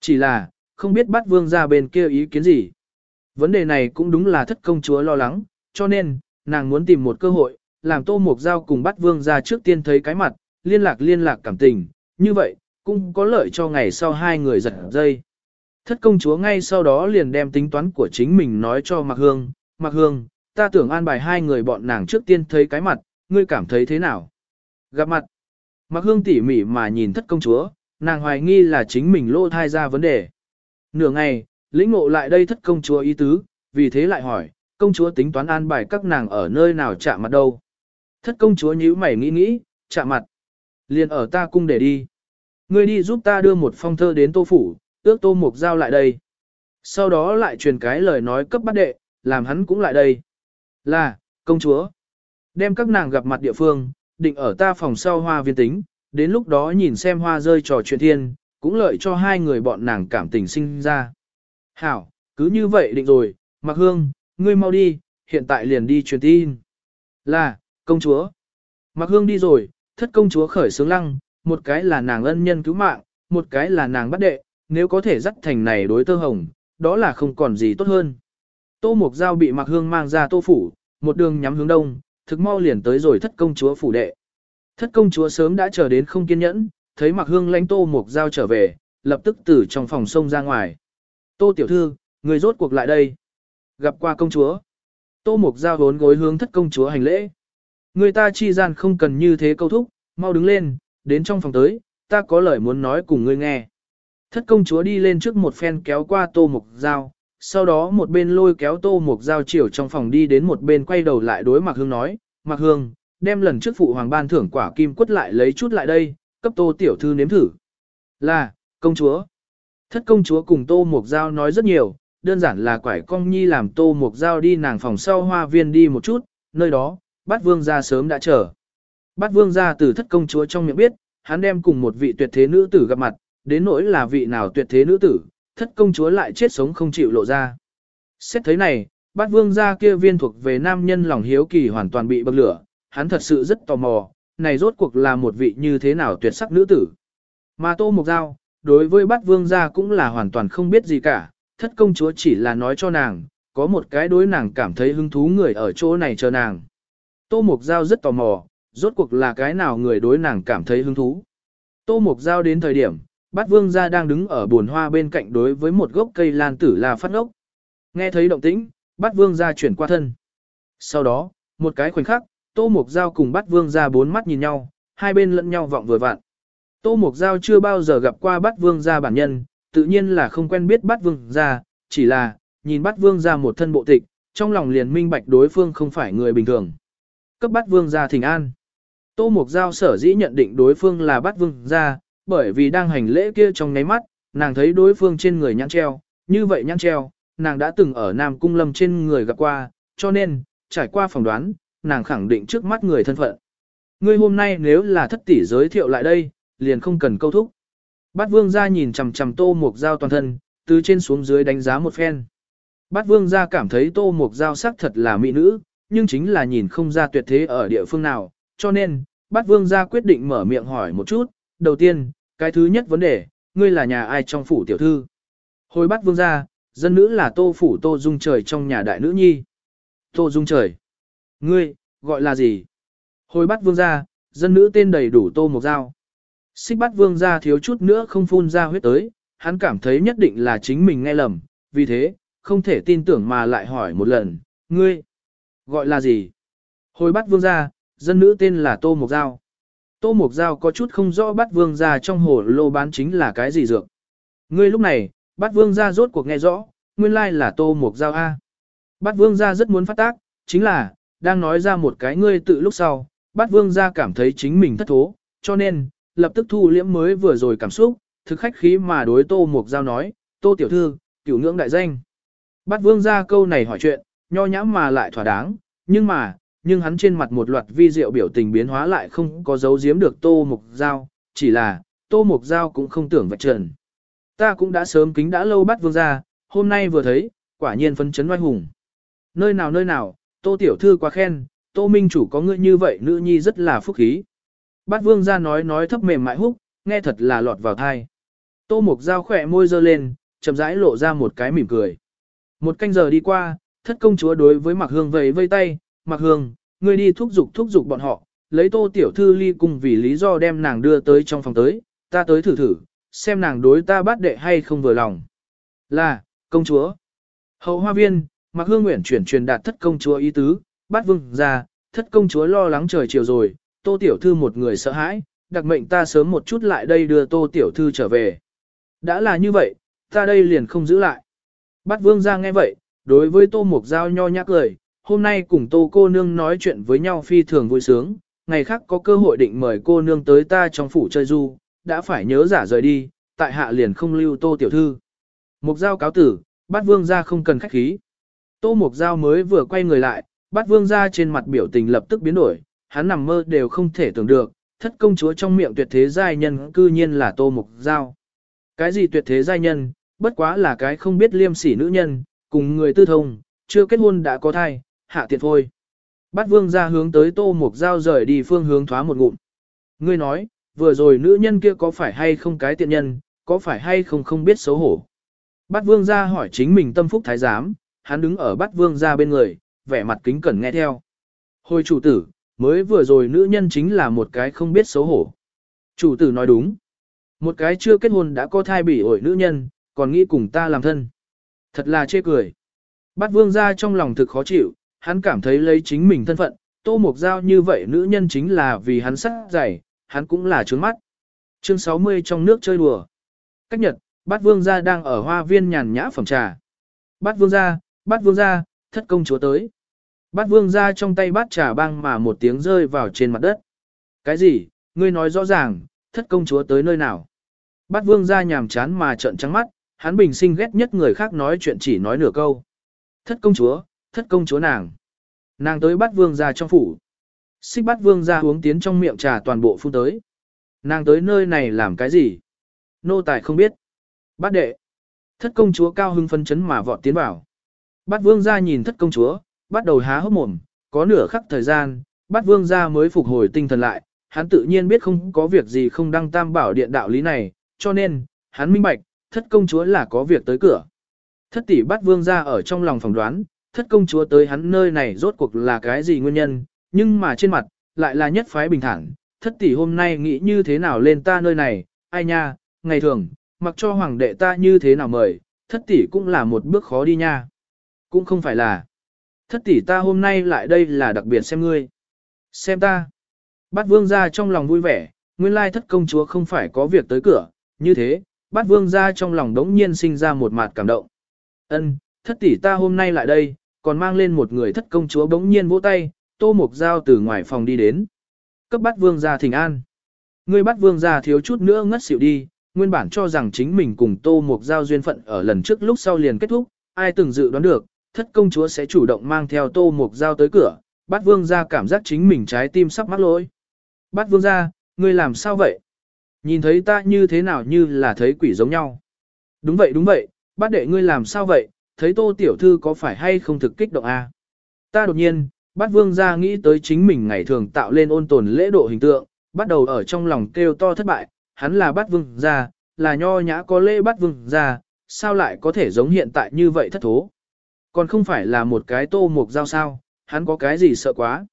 Chỉ là, không biết bát vương ra bên kia ý kiến gì. Vấn đề này cũng đúng là thất công chúa lo lắng, cho nên, nàng muốn tìm một cơ hội, làm tô mục giao cùng bắt vương ra trước tiên thấy cái mặt, liên lạc liên lạc cảm tình, như vậy, cũng có lợi cho ngày sau hai người giật dây. Thất công chúa ngay sau đó liền đem tính toán của chính mình nói cho Mạc Hương, Mạc Hương, ta tưởng an bài hai người bọn nàng trước tiên thấy cái mặt, ngươi cảm thấy thế nào? Gặp mặt, Mạc Hương tỉ mỉ mà nhìn thất công chúa, nàng hoài nghi là chính mình lô thai ra vấn đề. Nửa ngày, lĩnh ngộ lại đây thất công chúa ý tứ, vì thế lại hỏi, công chúa tính toán an bài các nàng ở nơi nào chạm mặt đâu. Thất công chúa nhíu mày nghĩ nghĩ, chạm mặt. Liền ở ta cung để đi. Ngươi đi giúp ta đưa một phong thơ đến tô phủ, ước tô mục giao lại đây. Sau đó lại truyền cái lời nói cấp bắt đệ, làm hắn cũng lại đây. Là, công chúa. Đem các nàng gặp mặt địa phương, định ở ta phòng sau hoa viên tính, đến lúc đó nhìn xem hoa rơi trò chuyện thiên, cũng lợi cho hai người bọn nàng cảm tình sinh ra. Hảo, cứ như vậy định rồi, Mạc Hương, ngươi mau đi, hiện tại liền đi truyền tin. Là, công chúa. Mạc Hương đi rồi, thất công chúa khởi sướng lăng, một cái là nàng ân nhân cứu mạng, một cái là nàng bắt đệ, nếu có thể dắt thành này đối tơ hồng, đó là không còn gì tốt hơn. Tô Mục Giao bị Mạc Hương mang ra tô phủ, một đường nhắm hướng đông, thực mau liền tới rồi thất công chúa phủ đệ. Thất công chúa sớm đã chờ đến không kiên nhẫn, thấy Mạc Hương lãnh Tô Mục Giao trở về, lập tức từ trong phòng sông ra ngoài. Tô tiểu thư, người rốt cuộc lại đây. Gặp qua công chúa. Tô Mục Giao vốn gối hướng thất công chúa hành lễ. Người ta chi gian không cần như thế câu thúc, mau đứng lên, đến trong phòng tới, ta có lời muốn nói cùng ngươi nghe. Thất công chúa đi lên trước một phen kéo qua Tô Mục dao, sau đó một bên lôi kéo Tô Mục dao chiều trong phòng đi đến một bên quay đầu lại đối Mạc Hương nói, Mạc Hương, đem lần trước phụ hoàng ban thưởng quả kim quất lại lấy chút lại đây, cấp Tô tiểu thư nếm thử. Là, công chúa. Thất công chúa cùng Tô Mục dao nói rất nhiều, đơn giản là quải cong nhi làm Tô Mục dao đi nàng phòng sau hoa viên đi một chút, nơi đó, bát vương gia sớm đã chờ. Bát vương gia từ thất công chúa trong miệng biết, hắn đem cùng một vị tuyệt thế nữ tử gặp mặt, đến nỗi là vị nào tuyệt thế nữ tử, thất công chúa lại chết sống không chịu lộ ra. Xét thấy này, bát vương gia kia viên thuộc về nam nhân lòng hiếu kỳ hoàn toàn bị bậc lửa, hắn thật sự rất tò mò, này rốt cuộc là một vị như thế nào tuyệt sắc nữ tử. Mà tô mục giao, đối với bát vương gia cũng là hoàn toàn không biết gì cả, thất công chúa chỉ là nói cho nàng, có một cái đối nàng cảm thấy hứng thú người ở chỗ này chờ nàng. Tô mục giao rất tò mò, rốt cuộc là cái nào người đối nàng cảm thấy hứng thú. Tô mục giao đến thời điểm, bát vương gia đang đứng ở buồn hoa bên cạnh đối với một gốc cây lan tử là phát ngốc. Nghe thấy động tĩnh, bát vương gia chuyển qua thân. Sau đó, một cái khoảnh khắc, tô mục giao cùng bát vương gia bốn mắt nhìn nhau, hai bên lẫn nhau vọng vừa vặn. Tô mục giao chưa bao giờ gặp qua bát vương gia bản nhân, tự nhiên là không quen biết bát vương gia, chỉ là, nhìn bát vương gia một thân bộ tịch, trong lòng liền minh bạch đối phương không phải người bình thường. Cấp bát vương gia thỉnh an. Tô mục giao sở dĩ nhận định đối phương là bát vương gia, bởi vì đang hành lễ kia trong ngáy mắt, nàng thấy đối phương trên người nhãn treo, như vậy nhãn treo, nàng đã từng ở Nam Cung Lâm trên người gặp qua, cho nên, trải qua phỏng đoán, nàng khẳng định trước mắt người thân phận. Ngươi hôm nay nếu là thất tỷ giới thiệu lại đây, liền không cần câu thúc. Bát vương gia nhìn chằm chằm tô mục dao toàn thân, từ trên xuống dưới đánh giá một phen. Bát vương gia cảm thấy tô mục dao sắc thật là mỹ nữ, nhưng chính là nhìn không ra tuyệt thế ở địa phương nào, cho nên, bát vương ra quyết định mở miệng hỏi một chút, đầu tiên, cái thứ nhất vấn đề, ngươi là nhà ai trong phủ tiểu thư? Hồi bát vương gia, dân nữ là tô phủ tô dung trời trong nhà đại nữ nhi. Tô dung trời. Ngươi, gọi là gì? Hồi bát vương gia, dân nữ tên đầy đủ tô mộc dao. Xích bát vương gia thiếu chút nữa không phun ra huyết tới, hắn cảm thấy nhất định là chính mình nghe lầm, vì thế, không thể tin tưởng mà lại hỏi một lần, ngươi, gọi là gì? Hồi bắt vương gia, dân nữ tên là tô mộc giao, Tô Mộc Giao có chút không rõ bắt vương gia trong hồ lô bán chính là cái gì dược. Ngươi lúc này, bắt vương gia rốt cuộc nghe rõ, nguyên lai là Tô Mộc Giao A. Bắt vương gia rất muốn phát tác, chính là, đang nói ra một cái ngươi tự lúc sau, bắt vương gia cảm thấy chính mình thất thố, cho nên, lập tức thu liễm mới vừa rồi cảm xúc, thực khách khí mà đối Tô Mộc Giao nói, Tô Tiểu Thư, cửu ngưỡng đại danh. Bắt vương gia câu này hỏi chuyện, nho nhã mà lại thỏa đáng, nhưng mà, nhưng hắn trên mặt một loạt vi diệu biểu tình biến hóa lại không có dấu giếm được Tô Mục Giao, chỉ là, Tô Mục Giao cũng không tưởng vạch trần. Ta cũng đã sớm kính đã lâu bắt vương ra, hôm nay vừa thấy, quả nhiên phấn chấn oai hùng. Nơi nào nơi nào, Tô Tiểu Thư quá khen, Tô Minh Chủ có ngươi như vậy nữ nhi rất là phúc khí. Bát vương ra nói nói thấp mềm mại húc, nghe thật là lọt vào thai. Tô Mục Giao khỏe môi dơ lên, chậm rãi lộ ra một cái mỉm cười. Một canh giờ đi qua, thất công chúa đối với Mạc Hương vẫy vây tay, Mạc Hương, ngươi đi thúc giục thúc giục bọn họ, lấy tô tiểu thư ly cùng vì lý do đem nàng đưa tới trong phòng tới, ta tới thử thử, xem nàng đối ta bắt đệ hay không vừa lòng. Là, công chúa. Hậu hoa viên, Mạc Hương nguyện chuyển truyền đạt thất công chúa ý tứ, bắt vương ra, thất công chúa lo lắng trời chiều rồi, tô tiểu thư một người sợ hãi, đặc mệnh ta sớm một chút lại đây đưa tô tiểu thư trở về. Đã là như vậy, ta đây liền không giữ lại. Bắt vương ra nghe vậy, đối với tô mục giao nho nhã cười, hôm nay cùng tô cô nương nói chuyện với nhau phi thường vui sướng, ngày khác có cơ hội định mời cô nương tới ta trong phủ chơi du, đã phải nhớ giả rời đi, tại hạ liền không lưu tô tiểu thư. Mục giao cáo tử, bắt vương ra không cần khách khí. Tô mục giao mới vừa quay người lại, bắt vương ra trên mặt biểu tình lập tức biến đổi, hắn nằm mơ đều không thể tưởng được, thất công chúa trong miệng tuyệt thế giai nhân cư nhiên là tô mục giao. Cái gì tuyệt thế giai nhân, bất quá là cái không biết liêm sỉ nữ nhân, cùng người tư thông, chưa kết hôn đã có thai, hạ tiện thôi. Bát vương ra hướng tới tô mục giao rời đi phương hướng thoá một ngụm. Ngươi nói, vừa rồi nữ nhân kia có phải hay không cái tiện nhân, có phải hay không không biết xấu hổ. Bát vương ra hỏi chính mình tâm phúc thái giám, hắn đứng ở bát vương ra bên người, vẻ mặt kính cẩn nghe theo. Hồi chủ tử, mới vừa rồi nữ nhân chính là một cái không biết xấu hổ. Chủ tử nói đúng. Một cái chưa kết hôn đã có thai bỉ ổi nữ nhân, còn nghĩ cùng ta làm thân. Thật là chê cười. Bát vương ra trong lòng thực khó chịu, hắn cảm thấy lấy chính mình thân phận, tô mục giao như vậy nữ nhân chính là vì hắn sắc dày, hắn cũng là trướng mắt. Chương 60 trong nước chơi đùa. Cách nhật, bát vương gia đang ở hoa viên nhàn nhã phẩm trà. Bát vương gia, bát vương gia, thất công chúa tới. Bát vương gia trong tay bát trà băng mà một tiếng rơi vào trên mặt đất. Cái gì, ngươi nói rõ ràng, thất công chúa tới nơi nào. Bát vương gia nhàm chán mà trợn trắng mắt, hắn bình sinh ghét nhất người khác nói chuyện chỉ nói nửa câu. Thất công chúa, thất công chúa nàng. Nàng tới bắt vương ra trong phủ. Xích bắt vương ra uống tiến trong miệng trà toàn bộ phun tới. Nàng tới nơi này làm cái gì? Nô tài không biết. Bát đệ. Thất công chúa cao hưng phân chấn mà vọt tiến vào. Bát vương ra nhìn thất công chúa, bắt đầu há hốc mồm, có nửa khắc thời gian, bát vương ra mới phục hồi tinh thần lại, hắn tự nhiên biết không có việc gì không đăng tam bảo điện đạo lý này, cho nên, hắn minh bạch, thất công chúa là có việc tới cửa. Thất tỷ bắt vương ra ở trong lòng phỏng đoán, thất công chúa tới hắn nơi này rốt cuộc là cái gì nguyên nhân, nhưng mà trên mặt, lại là nhất phái bình thản, thất tỷ hôm nay nghĩ như thế nào lên ta nơi này, ai nha, ngày thường, mặc cho hoàng đệ ta như thế nào mời, thất tỷ cũng là một bước khó đi nha. Cũng không phải là, thất tỷ ta hôm nay lại đây là đặc biệt xem ngươi. Xem ta. Bát vương ra trong lòng vui vẻ, nguyên lai thất công chúa không phải có việc tới cửa, như thế, bát vương ra trong lòng đống nhiên sinh ra một mặt cảm động. Ân, thất tỷ ta hôm nay lại đây, còn mang lên một người thất công chúa đống nhiên vỗ tay, tô mục dao từ ngoài phòng đi đến. Cấp Bát vương ra thỉnh an. Người Bát vương ra thiếu chút nữa ngất xỉu đi, nguyên bản cho rằng chính mình cùng tô mục giao duyên phận ở lần trước lúc sau liền kết thúc, ai từng dự đoán được, thất công chúa sẽ chủ động mang theo tô mục giao tới cửa, Bát vương ra cảm giác chính mình trái tim sắp mắc lỗi. Bát vương ra, ngươi làm sao vậy? Nhìn thấy ta như thế nào như là thấy quỷ giống nhau. Đúng vậy đúng vậy, bát đệ ngươi làm sao vậy, thấy tô tiểu thư có phải hay không thực kích động a? À? Ta đột nhiên, bát vương ra nghĩ tới chính mình ngày thường tạo lên ôn tồn lễ độ hình tượng, bắt đầu ở trong lòng kêu to thất bại, hắn là bát vương ra, là nho nhã có lễ bát vương ra, sao lại có thể giống hiện tại như vậy thất thố. Còn không phải là một cái tô mục giao sao, hắn có cái gì sợ quá.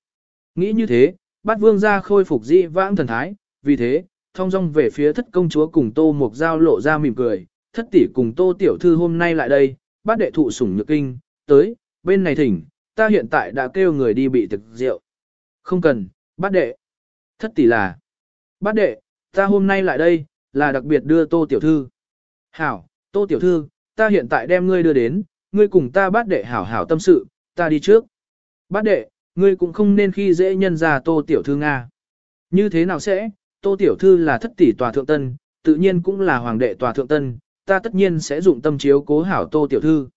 Nghĩ như thế, bát vương ra khôi phục dị vãng thần thái, vì thế, thong dong về phía thất công chúa cùng tô mục dao lộ ra mỉm cười, thất tỷ cùng tô tiểu thư hôm nay lại đây, bát đệ thụ sủng nhược kinh, tới, bên này thỉnh, ta hiện tại đã kêu người đi bị thực rượu. Không cần, bát đệ. Thất tỷ là. bát đệ, ta hôm nay lại đây, là đặc biệt đưa tô tiểu thư. Hảo, tô tiểu thư, ta hiện tại đem ngươi đưa đến, ngươi cùng ta bát đệ hảo hảo tâm sự, ta đi trước. Bát đệ, ngươi cũng không nên khi dễ nhân ra tô tiểu thư Nga. Như thế nào sẽ, tô tiểu thư là thất tỷ tòa thượng tân, tự nhiên cũng là hoàng đệ tòa thượng tân, ta tất nhiên sẽ dụng tâm chiếu cố hảo tô tiểu thư.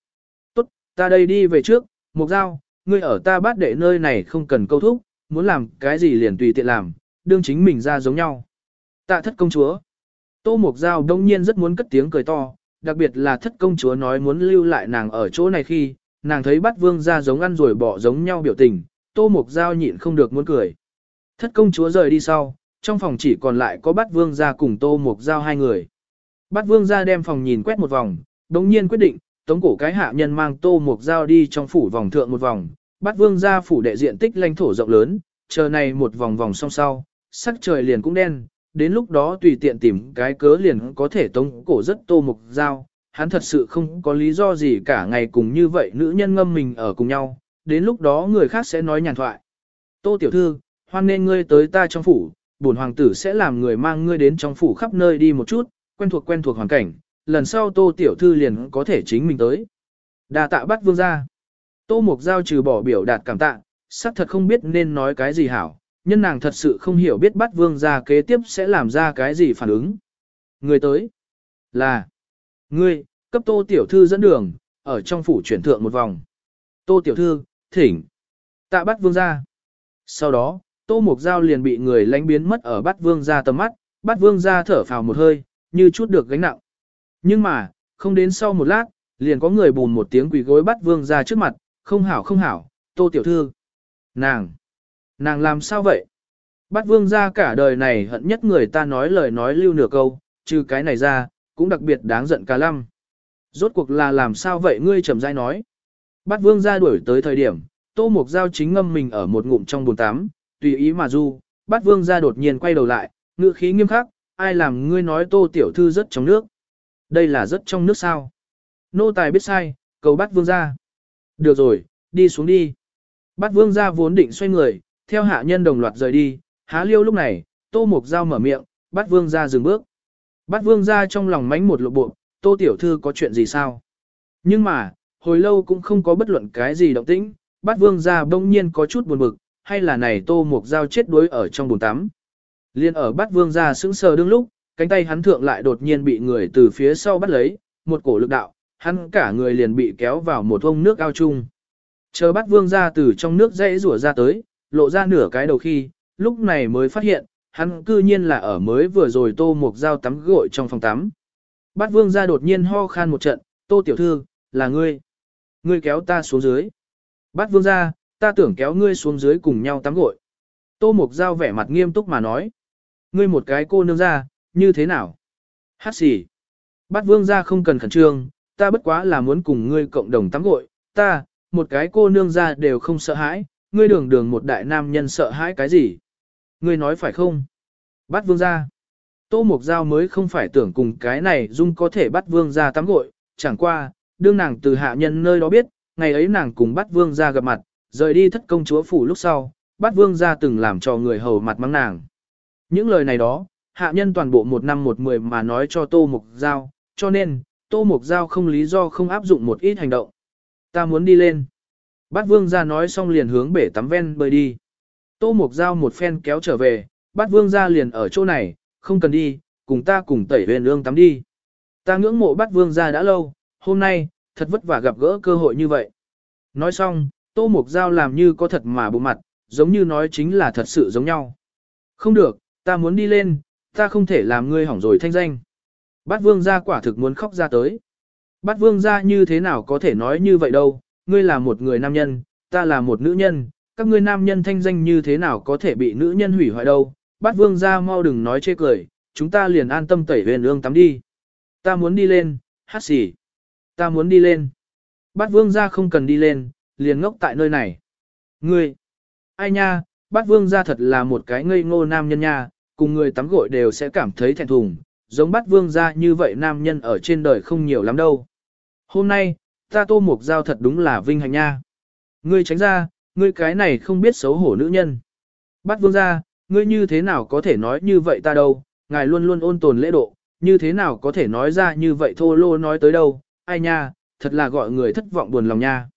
Tốt, ta đây đi về trước, mục giao, ngươi ở ta bát đệ nơi này không cần câu thúc, muốn làm cái gì liền tùy tiện làm, đương chính mình ra giống nhau. Tạ thất công chúa. Tô mục giao đông nhiên rất muốn cất tiếng cười to, đặc biệt là thất công chúa nói muốn lưu lại nàng ở chỗ này khi, nàng thấy bát vương ra giống ăn rồi bỏ giống nhau biểu tình, tô mục giao nhịn không được muốn cười. Thất công chúa rời đi sau, trong phòng chỉ còn lại có bát vương ra cùng tô mục giao hai người. bát vương ra đem phòng nhìn quét một vòng, đồng nhiên quyết định, tống cổ cái hạ nhân mang tô mục giao đi trong phủ vòng thượng một vòng, bát vương ra phủ đệ diện tích lãnh thổ rộng lớn, chờ này một vòng vòng song sau, sắc trời liền cũng đen, đến lúc đó tùy tiện tìm cái cớ liền có thể tống cổ rất tô mục giao. Hắn thật sự không có lý do gì cả ngày cùng như vậy nữ nhân ngâm mình ở cùng nhau, đến lúc đó người khác sẽ nói nhàn thoại. Tô tiểu thư, hoan nên ngươi tới ta trong phủ, bổn hoàng tử sẽ làm người mang ngươi đến trong phủ khắp nơi đi một chút, quen thuộc quen thuộc hoàn cảnh, lần sau tô tiểu thư liền có thể chính mình tới. Đà tạ bắt vương ra. Tô mục giao trừ bỏ biểu đạt cảm tạ, xác thật không biết nên nói cái gì hảo, nhân nàng thật sự không hiểu biết bắt vương ra kế tiếp sẽ làm ra cái gì phản ứng. Người tới là ngươi, cấp tô tiểu thư dẫn đường, ở trong phủ chuyển thượng một vòng. Tô tiểu thư, thỉnh. Tạ bắt vương ra. Sau đó, tô mục giao liền bị người lánh biến mất ở Bát vương ra tầm mắt, Bát vương ra thở phào một hơi, như chút được gánh nặng. Nhưng mà, không đến sau một lát, liền có người bùn một tiếng quỳ gối Bát vương ra trước mặt, không hảo không hảo, tô tiểu thư. Nàng! Nàng làm sao vậy? Bát vương ra cả đời này hận nhất người ta nói lời nói lưu nửa câu, trừ cái này ra, cũng đặc biệt đáng giận cả lăm. Rốt cuộc là làm sao vậy ngươi trầm dai nói. Bát vương ra đuổi tới thời điểm, tô mục dao chính ngâm mình ở một ngụm trong bồn tắm, tùy ý mà du, bát vương ra đột nhiên quay đầu lại, ngữ khí nghiêm khắc, ai làm ngươi nói tô tiểu thư rất trong nước. Đây là rất trong nước sao. Nô tài biết sai, cầu bát vương ra. Được rồi, đi xuống đi. bát vương ra vốn định xoay người, theo hạ nhân đồng loạt rời đi, há liêu lúc này, tô mục dao mở miệng, bát vương ra dừng bước. bát vương ra trong lòng mánh một lộ bộ, tô tiểu thư có chuyện gì sao? Nhưng mà, hồi lâu cũng không có bất luận cái gì động tĩnh, bát vương ra bỗng nhiên có chút buồn bực, hay là này tô mục dao chết đuối ở trong bồn tắm. Liên ở bắt vương ra sững sờ đương lúc, cánh tay hắn thượng lại đột nhiên bị người từ phía sau bắt lấy, một cổ lực đạo, hắn cả người liền bị kéo vào một ông nước ao chung. Chờ bắt vương ra từ trong nước dãy rủa ra tới, lộ ra nửa cái đầu khi, lúc này mới phát hiện, hắn cư nhiên là ở mới vừa rồi tô một dao tắm gội trong phòng tắm. Bát vương ra đột nhiên ho khan một trận, tô tiểu thư, là ngươi. Ngươi kéo ta xuống dưới. Bát vương ra, ta tưởng kéo ngươi xuống dưới cùng nhau tắm gội. Tô mục Giao vẻ mặt nghiêm túc mà nói. Ngươi một cái cô nương ra, như thế nào? Hát xì. Bát vương ra không cần khẩn trương, ta bất quá là muốn cùng ngươi cộng đồng tắm gội, ta, một cái cô nương ra đều không sợ hãi, ngươi đường đường một đại nam nhân sợ hãi cái gì? Ngươi nói phải không? Bát vương ra. Tô Mục Giao mới không phải tưởng cùng cái này dung có thể bắt vương ra tắm gội, chẳng qua, đương nàng từ hạ nhân nơi đó biết, ngày ấy nàng cùng bắt vương ra gặp mặt, rời đi thất công chúa phủ lúc sau, bát vương ra từng làm cho người hầu mặt mắng nàng. Những lời này đó, hạ nhân toàn bộ một năm một mười mà nói cho Tô Mục Giao, cho nên, Tô Mục Giao không lý do không áp dụng một ít hành động. Ta muốn đi lên. Bát vương ra nói xong liền hướng bể tắm ven bơi đi. Tô Mục Giao một phen kéo trở về, bát vương ra liền ở chỗ này, không cần đi, cùng ta cùng tẩy huyền ương tắm đi. Ta ngưỡng mộ bát vương ra đã lâu, hôm nay, thật vất vả gặp gỡ cơ hội như vậy. Nói xong, Tô Mục Giao làm như có thật mà bộ mặt, giống như nói chính là thật sự giống nhau. Không được, ta muốn đi lên, ta không thể làm ngươi hỏng rồi thanh danh. Bát vương gia quả thực muốn khóc ra tới. Bát vương gia như thế nào có thể nói như vậy đâu, ngươi là một người nam nhân, ta là một nữ nhân, các ngươi nam nhân thanh danh như thế nào có thể bị nữ nhân hủy hoại đâu. Bát vương gia mau đừng nói chê cười, chúng ta liền an tâm tẩy huyền ương tắm đi. Ta muốn đi lên, hát xỉ. Ta muốn đi lên. Bát vương gia không cần đi lên, liền ngốc tại nơi này. Ngươi, ai nha, bát vương gia thật là một cái ngây ngô nam nhân nha, cùng người tắm gội đều sẽ cảm thấy thẹn thùng, giống bát vương gia như vậy nam nhân ở trên đời không nhiều lắm đâu. Hôm nay, ta tô mục giao thật đúng là vinh hạnh nha. Ngươi tránh ra, ngươi cái này không biết xấu hổ nữ nhân. Bát vương gia, ngươi như thế nào có thể nói như vậy ta đâu, ngài luôn luôn ôn tồn lễ độ, như thế nào có thể nói ra như vậy thô lô nói tới đâu, ai nha, thật là gọi người thất vọng buồn lòng nha.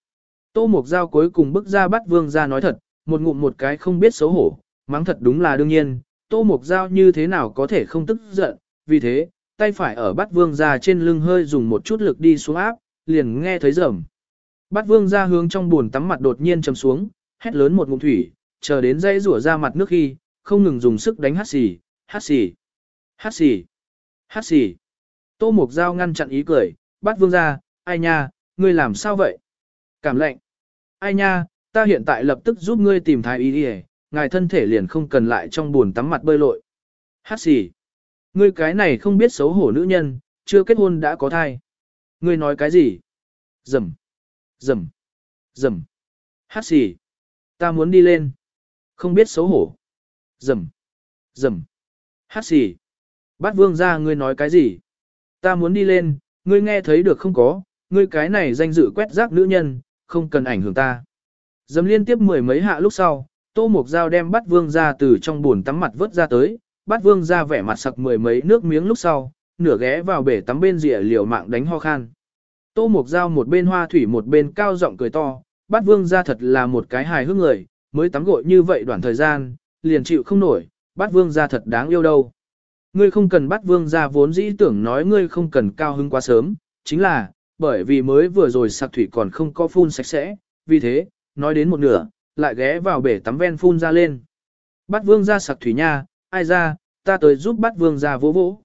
Tô Mục Giao cuối cùng bước ra bắt vương ra nói thật, một ngụm một cái không biết xấu hổ, mắng thật đúng là đương nhiên, Tô Mục Giao như thế nào có thể không tức giận, vì thế, tay phải ở bắt vương ra trên lưng hơi dùng một chút lực đi xuống áp, liền nghe thấy rầm. Bắt vương ra hướng trong buồn tắm mặt đột nhiên chầm xuống, hét lớn một ngụm thủy, chờ đến dây rủa ra mặt nước khi, không ngừng dùng sức đánh hát xì, hát xì, hát xì, hát xì. Tô Mục Giao ngăn chặn ý cười, bắt vương ra, ai nha, ngươi làm sao vậy? Cảm lạnh. Ai nha, ta hiện tại lập tức giúp ngươi tìm thái y đi ngài thân thể liền không cần lại trong buồn tắm mặt bơi lội. Hát xì. Ngươi cái này không biết xấu hổ nữ nhân, chưa kết hôn đã có thai. Ngươi nói cái gì? Dầm. Dầm. Dầm. Hát xì. Ta muốn đi lên. Không biết xấu hổ. Dầm. Dầm. Hát xì. Bát vương ra ngươi nói cái gì? Ta muốn đi lên, ngươi nghe thấy được không có, ngươi cái này danh dự quét rác nữ nhân, không cần ảnh hưởng ta. Dầm liên tiếp mười mấy hạ lúc sau, Tô Mục Giao đem bắt vương ra từ trong buồn tắm mặt vớt ra tới, bắt vương ra vẻ mặt sặc mười mấy nước miếng lúc sau, nửa ghé vào bể tắm bên rìa liều mạng đánh ho khan. Tô Mục Giao một bên hoa thủy một bên cao giọng cười to, bắt vương ra thật là một cái hài hước người, mới tắm gội như vậy đoạn thời gian, liền chịu không nổi, bắt vương ra thật đáng yêu đâu. Ngươi không cần bắt vương ra vốn dĩ tưởng nói ngươi không cần cao hứng quá sớm, chính là, bởi vì mới vừa rồi sạc thủy còn không có phun sạch sẽ, vì thế, nói đến một nửa, lại ghé vào bể tắm ven phun ra lên. Bắt vương ra sạc thủy nha, ai ra, ta tới giúp bắt vương ra vỗ vỗ.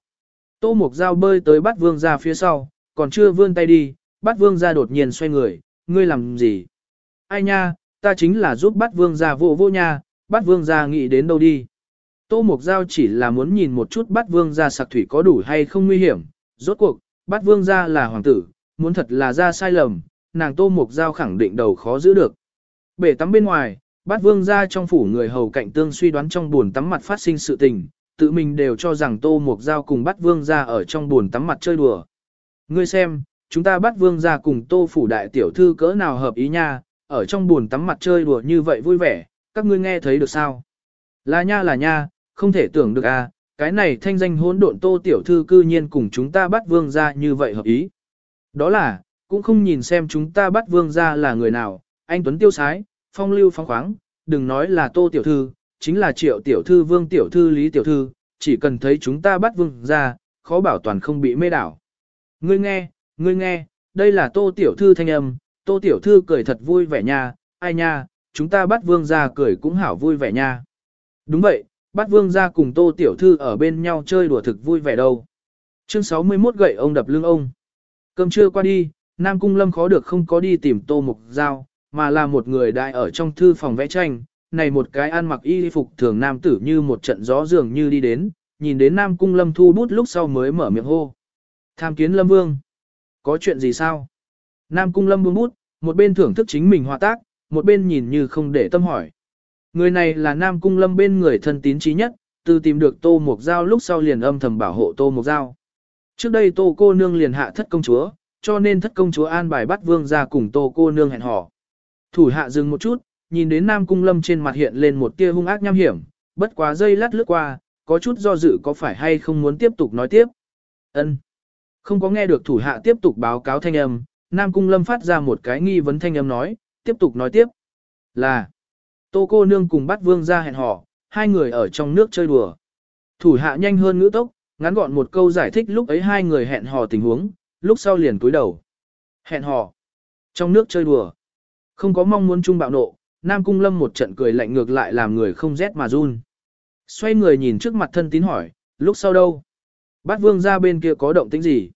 Tô Mộc Giao bơi tới bắt vương ra phía sau, còn chưa vươn tay đi, bắt vương ra đột nhiên xoay người, ngươi làm gì? Ai nha, ta chính là giúp bắt vương ra vỗ vỗ nha, bắt vương ra nghĩ đến đâu đi. Tô Mộc Giao chỉ là muốn nhìn một chút bắt vương ra sạc thủy có đủ hay không nguy hiểm, rốt cuộc, bắt vương ra là hoàng tử, muốn thật là ra sai lầm, nàng Tô Mục Giao khẳng định đầu khó giữ được. Bể tắm bên ngoài, bát vương ra trong phủ người hầu cạnh tương suy đoán trong buồn tắm mặt phát sinh sự tình, tự mình đều cho rằng Tô Mục Giao cùng bát vương ra ở trong buồn tắm mặt chơi đùa. Ngươi xem, chúng ta bắt vương ra cùng Tô phủ đại tiểu thư cỡ nào hợp ý nha, ở trong buồn tắm mặt chơi đùa như vậy vui vẻ, các ngươi nghe thấy được sao? Là nha là nha, không thể tưởng được à, cái này thanh danh hỗn độn Tô tiểu thư cư nhiên cùng chúng ta bắt vương ra như vậy hợp ý. Đó là, cũng không nhìn xem chúng ta bắt vương ra là người nào, anh Tuấn tiêu sái, phong lưu phong khoáng, đừng nói là tô tiểu thư, chính là triệu tiểu thư vương tiểu thư lý tiểu thư, chỉ cần thấy chúng ta bắt vương ra, khó bảo toàn không bị mê đảo. Ngươi nghe, ngươi nghe, đây là tô tiểu thư thanh âm, tô tiểu thư cười thật vui vẻ nha, ai nha, chúng ta bắt vương ra cười cũng hảo vui vẻ nha. Đúng vậy, bắt vương ra cùng tô tiểu thư ở bên nhau chơi đùa thực vui vẻ đâu. Chương 61 gậy ông đập lưng ông. Cơm trưa qua đi, Nam Cung Lâm khó được không có đi tìm Tô Mục Giao, mà là một người đại ở trong thư phòng vẽ tranh. Này một cái ăn mặc y phục thường nam tử như một trận gió dường như đi đến, nhìn đến Nam Cung Lâm thu bút lúc sau mới mở miệng hô. Tham kiến Lâm Vương. Có chuyện gì sao? Nam Cung Lâm buông bút, một bên thưởng thức chính mình hòa tác, một bên nhìn như không để tâm hỏi. Người này là Nam Cung Lâm bên người thân tín trí nhất, từ tìm được Tô Mục Giao lúc sau liền âm thầm bảo hộ Tô Mục Giao. Trước đây Tô cô nương liền hạ thất công chúa, cho nên thất công chúa an bài bắt vương ra cùng Tô cô nương hẹn hò. Thủ hạ dừng một chút, nhìn đến Nam Cung Lâm trên mặt hiện lên một tia hung ác nham hiểm, bất quá dây lát lướt qua, có chút do dự có phải hay không muốn tiếp tục nói tiếp. Ân, Không có nghe được thủ hạ tiếp tục báo cáo thanh âm, Nam Cung Lâm phát ra một cái nghi vấn thanh âm nói, tiếp tục nói tiếp. Là, Tô cô nương cùng bắt vương ra hẹn hò, hai người ở trong nước chơi đùa. Thủ hạ nhanh hơn ngữ tốc, ngắn gọn một câu giải thích lúc ấy hai người hẹn hò tình huống, lúc sau liền cúi đầu. Hẹn hò. Trong nước chơi đùa. Không có mong muốn chung bạo nộ, Nam Cung Lâm một trận cười lạnh ngược lại làm người không rét mà run. Xoay người nhìn trước mặt thân tín hỏi, lúc sau đâu? Bát vương ra bên kia có động tĩnh gì?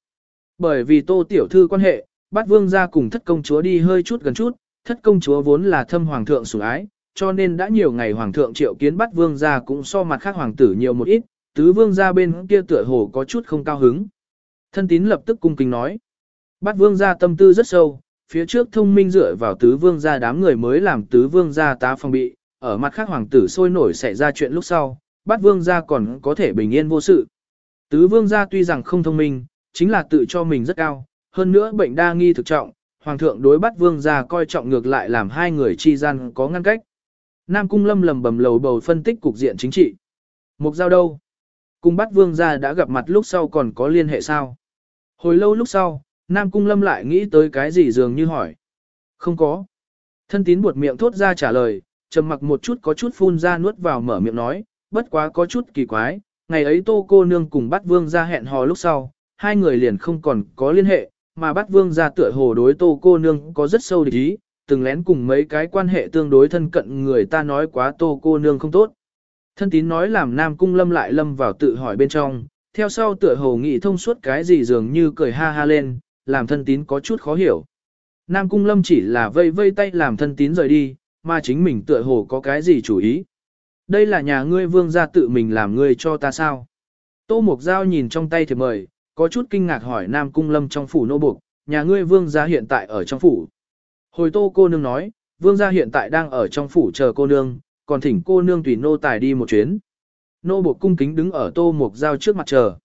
Bởi vì tô tiểu thư quan hệ, bát vương ra cùng thất công chúa đi hơi chút gần chút, thất công chúa vốn là thâm hoàng thượng sủng ái, cho nên đã nhiều ngày hoàng thượng triệu kiến bát vương ra cũng so mặt khác hoàng tử nhiều một ít, tứ vương ra bên kia tựa hồ có chút không cao hứng. Thân tín lập tức cung kính nói. Bát vương ra tâm tư rất sâu, phía trước thông minh dựa vào tứ vương gia đám người mới làm tứ vương gia tá phòng bị, ở mặt khác hoàng tử sôi nổi xảy ra chuyện lúc sau, bát vương gia còn có thể bình yên vô sự. Tứ vương gia tuy rằng không thông minh, chính là tự cho mình rất cao, hơn nữa bệnh đa nghi thực trọng, hoàng thượng đối bát vương gia coi trọng ngược lại làm hai người chi gian có ngăn cách. Nam cung lâm lầm bầm lầu bầu phân tích cục diện chính trị. Mục giao đâu? Cùng bắt vương gia đã gặp mặt lúc sau còn có liên hệ sao? Hồi lâu lúc sau, Nam Cung Lâm lại nghĩ tới cái gì dường như hỏi. Không có. Thân tín buột miệng thốt ra trả lời, trầm mặc một chút có chút phun ra nuốt vào mở miệng nói, bất quá có chút kỳ quái, ngày ấy tô cô nương cùng bắt vương ra hẹn hò lúc sau, hai người liền không còn có liên hệ, mà bắt vương ra tựa hồ đối tô cô nương có rất sâu địch ý, từng lén cùng mấy cái quan hệ tương đối thân cận người ta nói quá tô cô nương không tốt. Thân tín nói làm nam cung lâm lại lâm vào tự hỏi bên trong, theo sau tựa hồ nghĩ thông suốt cái gì dường như cười ha ha lên, làm thân tín có chút khó hiểu. Nam cung lâm chỉ là vây vây tay làm thân tín rời đi, mà chính mình tựa hồ có cái gì chủ ý. Đây là nhà ngươi vương gia tự mình làm ngươi cho ta sao? Tô Mục Giao nhìn trong tay thì mời, có chút kinh ngạc hỏi Nam Cung Lâm trong phủ nô buộc, nhà ngươi vương gia hiện tại ở trong phủ. Hồi tô cô nương nói, vương gia hiện tại đang ở trong phủ chờ cô nương, còn thỉnh cô nương tùy nô tài đi một chuyến. Nô buộc cung kính đứng ở tô mục giao trước mặt chờ.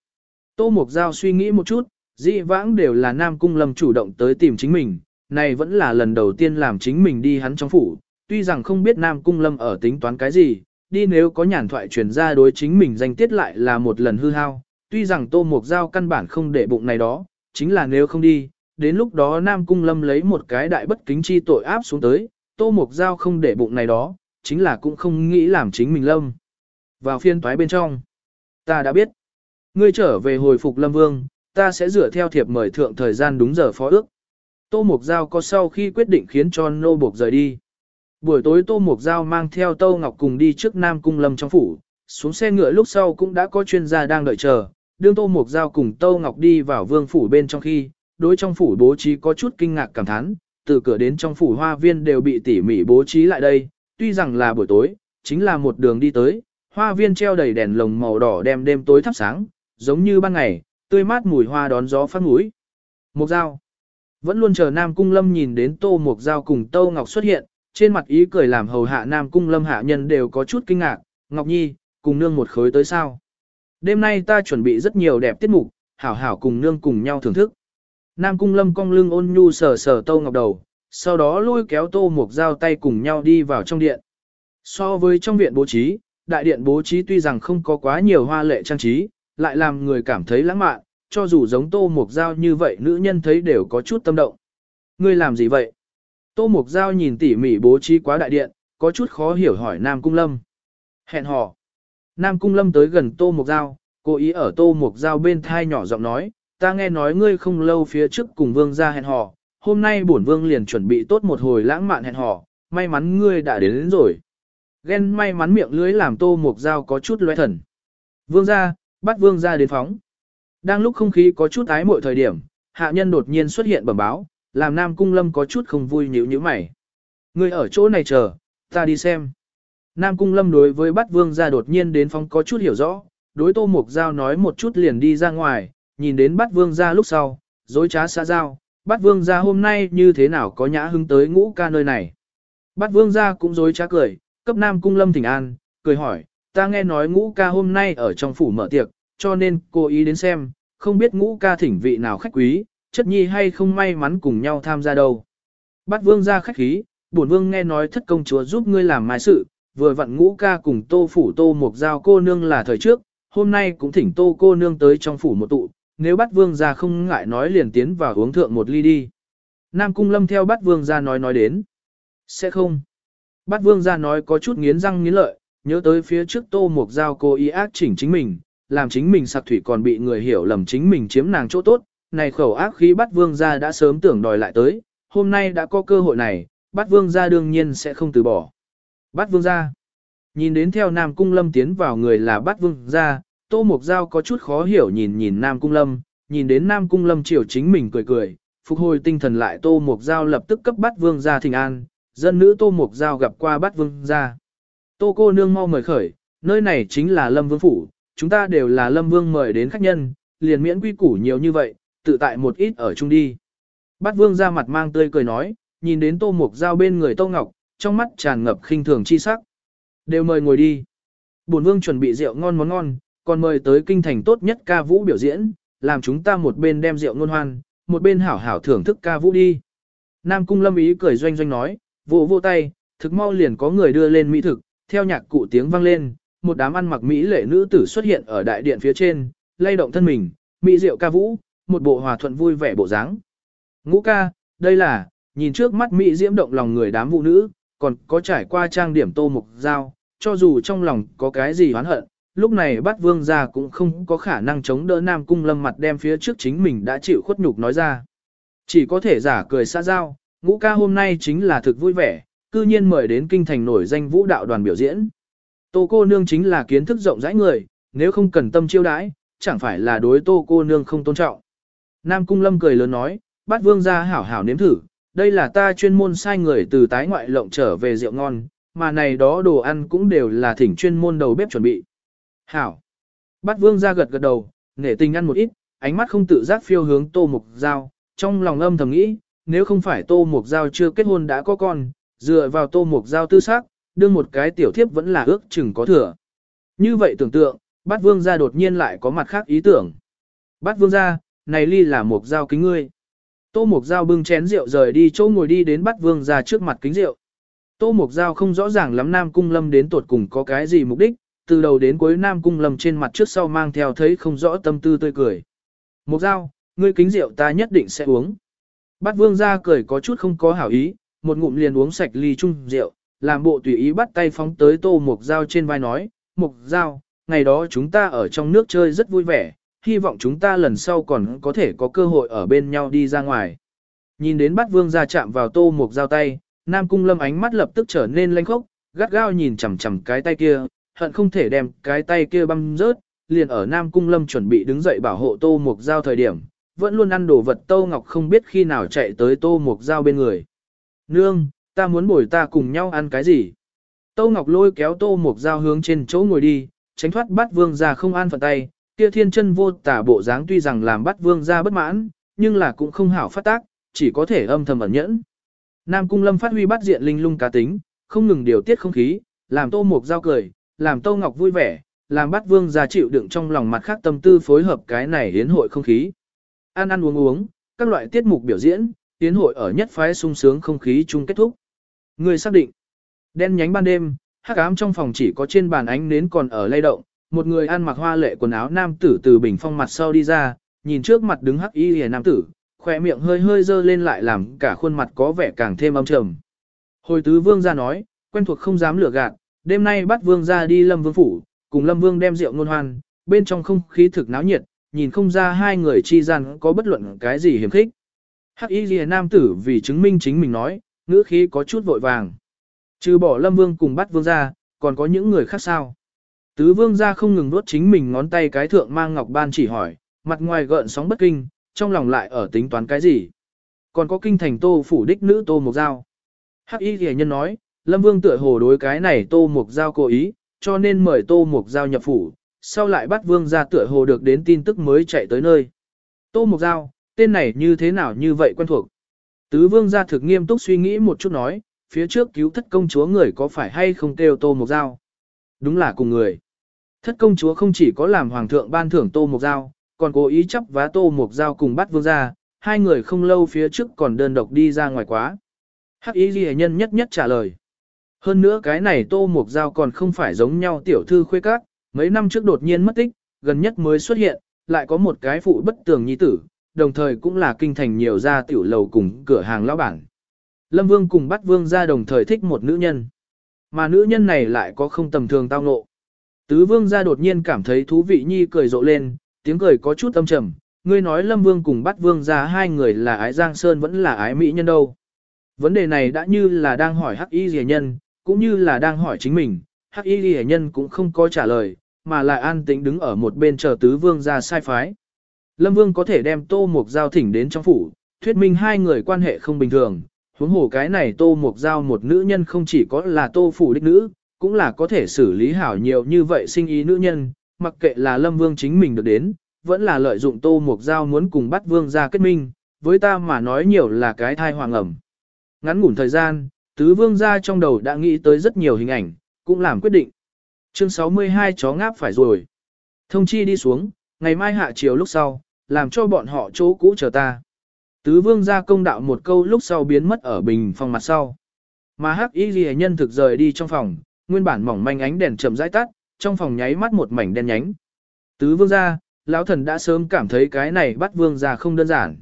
Tô mục giao suy nghĩ một chút, dĩ vãng đều là Nam Cung Lâm chủ động tới tìm chính mình, này vẫn là lần đầu tiên làm chính mình đi hắn trong phủ, tuy rằng không biết Nam Cung Lâm ở tính toán cái gì, đi nếu có nhàn thoại truyền ra đối chính mình danh tiết lại là một lần hư hao, tuy rằng Tô Mục Giao căn bản không để bụng này đó, chính là nếu không đi, đến lúc đó Nam Cung Lâm lấy một cái đại bất kính chi tội áp xuống tới, Tô Mộc Giao không để bụng này đó, chính là cũng không nghĩ làm chính mình Lâm. Vào phiên toái bên trong, ta đã biết, ngươi trở về hồi phục Lâm Vương, ta sẽ dựa theo thiệp mời thượng thời gian đúng giờ phó ước. Tô Mục Giao có sau khi quyết định khiến cho nô buộc rời đi. Buổi tối Tô Mục Giao mang theo Tâu Ngọc cùng đi trước Nam Cung Lâm trong phủ, xuống xe ngựa lúc sau cũng đã có chuyên gia đang đợi chờ. Đương Tô Mục Giao cùng Tâu Ngọc đi vào vương phủ bên trong khi, đối trong phủ bố trí có chút kinh ngạc cảm thán, từ cửa đến trong phủ hoa viên đều bị tỉ mỉ bố trí lại đây, tuy rằng là buổi tối, chính là một đường đi tới, hoa viên treo đầy đèn lồng màu đỏ đem đêm tối thắp sáng, giống như ban ngày, tươi mát mùi hoa đón gió phát mũi. Mục Dao Vẫn luôn chờ Nam Cung Lâm nhìn đến Tô Mục Dao cùng Tô Ngọc xuất hiện, trên mặt ý cười làm hầu hạ Nam Cung Lâm hạ nhân đều có chút kinh ngạc, Ngọc Nhi, cùng nương một khối tới sao. Đêm nay ta chuẩn bị rất nhiều đẹp tiết mục, hảo hảo cùng nương cùng nhau thưởng thức. Nam Cung Lâm cong lưng ôn nhu sờ sờ Tô Ngọc đầu, sau đó lôi kéo Tô Mục Giao tay cùng nhau đi vào trong điện. So với trong viện bố trí, đại điện bố trí tuy rằng không có quá nhiều hoa lệ trang trí, lại làm người cảm thấy lãng mạn, cho dù giống Tô Mục Giao như vậy nữ nhân thấy đều có chút tâm động. Ngươi làm gì vậy? Tô Mục Giao nhìn tỉ mỉ bố trí quá đại điện, có chút khó hiểu hỏi Nam Cung Lâm. Hẹn hò. Nam Cung Lâm tới gần Tô Mục Giao, cố ý ở Tô Mục Giao bên thai nhỏ giọng nói, ta nghe nói ngươi không lâu phía trước cùng vương gia hẹn hò, hôm nay bổn vương liền chuẩn bị tốt một hồi lãng mạn hẹn hò, may mắn ngươi đã đến, đến rồi. Ghen may mắn miệng lưới làm Tô Mục dao có chút loe thần. Vương ra, bắt vương ra đến phóng. Đang lúc không khí có chút ái mọi thời điểm, hạ nhân đột nhiên xuất hiện bẩm báo, làm Nam Cung Lâm có chút không vui nhíu nhíu mày. Ngươi ở chỗ này chờ, ta đi xem. Nam Cung Lâm đối với bắt vương ra đột nhiên đến phóng có chút hiểu rõ, đối tô mục dao nói một chút liền đi ra ngoài, nhìn đến bắt vương ra lúc sau, dối trá xã giao, Bát vương gia hôm nay như thế nào có nhã hứng tới ngũ ca nơi này. Bát vương gia cũng dối trá cười, cấp Nam Cung Lâm thỉnh an, cười hỏi, ta nghe nói ngũ ca hôm nay ở trong phủ mở tiệc, cho nên cô ý đến xem, không biết ngũ ca thỉnh vị nào khách quý, chất nhi hay không may mắn cùng nhau tham gia đâu. Bát vương gia khách khí, bổn vương nghe nói thất công chúa giúp ngươi làm mai sự, vừa vặn ngũ ca cùng tô phủ tô một giao cô nương là thời trước, hôm nay cũng thỉnh tô cô nương tới trong phủ một tụ, nếu bắt vương ra không ngại nói liền tiến vào uống thượng một ly đi. Nam cung lâm theo bắt vương ra nói nói đến. Sẽ không. Bắt vương ra nói có chút nghiến răng nghiến lợi, nhớ tới phía trước tô một giao cô ý ác chỉnh chính mình, làm chính mình sạc thủy còn bị người hiểu lầm chính mình chiếm nàng chỗ tốt, này khẩu ác khí bắt vương gia đã sớm tưởng đòi lại tới, hôm nay đã có cơ hội này, bắt vương gia đương nhiên sẽ không từ bỏ. Bắt vương gia. Nhìn đến theo Nam Cung Lâm tiến vào người là bắt vương gia, Tô Mục Giao có chút khó hiểu nhìn nhìn Nam Cung Lâm, nhìn đến Nam Cung Lâm chiều chính mình cười cười, phục hồi tinh thần lại Tô Mục Giao lập tức cấp bắt vương gia thình an, dân nữ Tô Mục Giao gặp qua bắt vương gia. Tô cô nương mau mời khởi, nơi này chính là Lâm Vương Phủ, chúng ta đều là Lâm Vương mời đến khách nhân, liền miễn quy củ nhiều như vậy, tự tại một ít ở chung đi. Bát vương ra mặt mang tươi cười nói, nhìn đến tô mục giao bên người tô ngọc, trong mắt tràn ngập khinh thường chi sắc. Đều mời ngồi đi. Bổn vương chuẩn bị rượu ngon món ngon, còn mời tới kinh thành tốt nhất ca vũ biểu diễn, làm chúng ta một bên đem rượu ngôn hoan, một bên hảo hảo thưởng thức ca vũ đi. Nam cung lâm ý cười doanh doanh nói, vỗ vỗ tay, thực mau liền có người đưa lên mỹ thực, theo nhạc cụ tiếng vang lên, một đám ăn mặc mỹ lệ nữ tử xuất hiện ở đại điện phía trên, lay động thân mình, mỹ rượu ca vũ, một bộ hòa thuận vui vẻ bộ dáng. Ngũ ca, đây là, nhìn trước mắt mỹ diễm động lòng người đám vũ nữ, còn có trải qua trang điểm tô mục dao, cho dù trong lòng có cái gì oán hận, lúc này bắt vương gia cũng không có khả năng chống đỡ Nam Cung Lâm mặt đem phía trước chính mình đã chịu khuất nhục nói ra. Chỉ có thể giả cười xa giao, ngũ ca hôm nay chính là thực vui vẻ, cư nhiên mời đến kinh thành nổi danh vũ đạo đoàn biểu diễn. Tô cô nương chính là kiến thức rộng rãi người, nếu không cần tâm chiêu đãi, chẳng phải là đối tô cô nương không tôn trọng. Nam Cung Lâm cười lớn nói, bắt vương gia hảo hảo nếm thử, đây là ta chuyên môn sai người từ tái ngoại lộng trở về rượu ngon, mà này đó đồ ăn cũng đều là thỉnh chuyên môn đầu bếp chuẩn bị. Hảo. Bát vương gia gật gật đầu, nể tình ăn một ít, ánh mắt không tự giác phiêu hướng tô mục dao, trong lòng âm thầm nghĩ, nếu không phải tô mục dao chưa kết hôn đã có con, dựa vào tô mục dao tư xác, đương một cái tiểu thiếp vẫn là ước chừng có thừa. Như vậy tưởng tượng, bát vương gia đột nhiên lại có mặt khác ý tưởng. Bát vương gia, này ly là mục dao kính ngươi. Tô mục dao bưng chén rượu rời đi chỗ ngồi đi đến bát vương gia trước mặt kính rượu. Tô mục dao không rõ ràng lắm Nam Cung Lâm đến tuột cùng có cái gì mục đích, từ đầu đến cuối Nam Cung Lâm trên mặt trước sau mang theo thấy không rõ tâm tư tươi cười. Một dao, ngươi kính rượu ta nhất định sẽ uống. Bát vương gia cười có chút không có hảo ý, một ngụm liền uống sạch ly chung rượu, làm bộ tùy ý bắt tay phóng tới tô mục dao trên vai nói, mục dao, ngày đó chúng ta ở trong nước chơi rất vui vẻ, hy vọng chúng ta lần sau còn có thể có cơ hội ở bên nhau đi ra ngoài. Nhìn đến Bát vương ra chạm vào tô mục dao tay, Nam Cung Lâm ánh mắt lập tức trở nên lanh khốc, gắt gao nhìn chằm chằm cái tay kia, hận không thể đem cái tay kia băm rớt, liền ở Nam Cung Lâm chuẩn bị đứng dậy bảo hộ tô mục giao thời điểm, vẫn luôn ăn đồ vật Tô Ngọc không biết khi nào chạy tới tô mục giao bên người. Nương, ta muốn bồi ta cùng nhau ăn cái gì? Tô Ngọc lôi kéo tô mục giao hướng trên chỗ ngồi đi, tránh thoát bắt vương ra không an phận tay, kia thiên chân vô tả bộ dáng tuy rằng làm bắt vương ra bất mãn, nhưng là cũng không hảo phát tác, chỉ có thể âm thầm ẩn nhẫn. Nam Cung Lâm phát huy bắt diện linh lung cá tính, không ngừng điều tiết không khí, làm Tô Mục giao cười, làm Tô Ngọc vui vẻ, làm bắt vương ra chịu đựng trong lòng mặt khác tâm tư phối hợp cái này hiến hội không khí. Ăn ăn uống uống, các loại tiết mục biểu diễn, hiến hội ở nhất phái sung sướng không khí chung kết thúc. Người xác định, đen nhánh ban đêm, hắc ám trong phòng chỉ có trên bàn ánh nến còn ở lay động, một người ăn mặc hoa lệ quần áo nam tử từ bình phong mặt sau đi ra, nhìn trước mặt đứng hắc y hề nam tử, khỏe miệng hơi hơi dơ lên lại làm cả khuôn mặt có vẻ càng thêm âm trầm. Hồi tứ vương ra nói, quen thuộc không dám lừa gạt, đêm nay bắt vương ra đi lâm vương phủ, cùng lâm vương đem rượu ngôn hoan, bên trong không khí thực náo nhiệt, nhìn không ra hai người chi gian có bất luận cái gì hiểm khích. Hắc y lìa nam tử vì chứng minh chính mình nói, ngữ khí có chút vội vàng. Trừ bỏ lâm vương cùng bắt vương ra, còn có những người khác sao. Tứ vương ra không ngừng nuốt chính mình ngón tay cái thượng mang ngọc ban chỉ hỏi, mặt ngoài gợn sóng bất kinh, trong lòng lại ở tính toán cái gì. Còn có kinh thành tô phủ đích nữ tô mục giao. Hắc y ghi nhân nói, lâm vương tựa hồ đối cái này tô mục giao cố ý, cho nên mời tô mục giao nhập phủ, sau lại bắt vương ra tựa hồ được đến tin tức mới chạy tới nơi. Tô mục giao, tên này như thế nào như vậy quen thuộc. Tứ vương ra thực nghiêm túc suy nghĩ một chút nói, phía trước cứu thất công chúa người có phải hay không kêu tô mục giao. Đúng là cùng người. Thất công chúa không chỉ có làm hoàng thượng ban thưởng tô mục giao, còn cố ý chấp vá tô mục giao cùng bắt vương ra, hai người không lâu phía trước còn đơn độc đi ra ngoài quá. Hắc ý ghi nhân nhất nhất trả lời. Hơn nữa cái này tô mục giao còn không phải giống nhau tiểu thư khuê các, mấy năm trước đột nhiên mất tích, gần nhất mới xuất hiện, lại có một cái phụ bất tường nhi tử, đồng thời cũng là kinh thành nhiều gia tiểu lầu cùng cửa hàng lão bản. Lâm Vương cùng bắt Vương ra đồng thời thích một nữ nhân. Mà nữ nhân này lại có không tầm thường tao ngộ. Tứ vương gia đột nhiên cảm thấy thú vị nhi cười rộ lên, tiếng cười có chút âm trầm, ngươi nói lâm vương cùng bắt vương gia hai người là ái giang sơn vẫn là ái mỹ nhân đâu. Vấn đề này đã như là đang hỏi hắc y rìa nhân, cũng như là đang hỏi chính mình, hắc y rìa nhân cũng không có trả lời, mà lại an tĩnh đứng ở một bên chờ tứ vương ra sai phái. Lâm vương có thể đem tô mục giao thỉnh đến trong phủ, thuyết minh hai người quan hệ không bình thường, huống hồ cái này tô mục giao một nữ nhân không chỉ có là tô phủ đích nữ, cũng là có thể xử lý hảo nhiều như vậy sinh ý nữ nhân, mặc kệ là lâm vương chính mình được đến, vẫn là lợi dụng tô mục giao muốn cùng bắt vương ra kết minh, với ta mà nói nhiều là cái thai hoàng ẩm. Ngắn ngủn thời gian, tứ vương ra trong đầu đã nghĩ tới rất nhiều hình ảnh, cũng làm quyết định. Chương 62 chó ngáp phải rồi. Thông chi đi xuống, ngày mai hạ chiều lúc sau, làm cho bọn họ chỗ cũ chờ ta. Tứ vương ra công đạo một câu lúc sau biến mất ở bình phòng mặt sau. Mà hắc y ghi nhân thực rời đi trong phòng, nguyên bản mỏng manh ánh đèn chậm rãi tắt, trong phòng nháy mắt một mảnh đen nhánh. Tứ vương gia, lão thần đã sớm cảm thấy cái này bắt vương gia không đơn giản.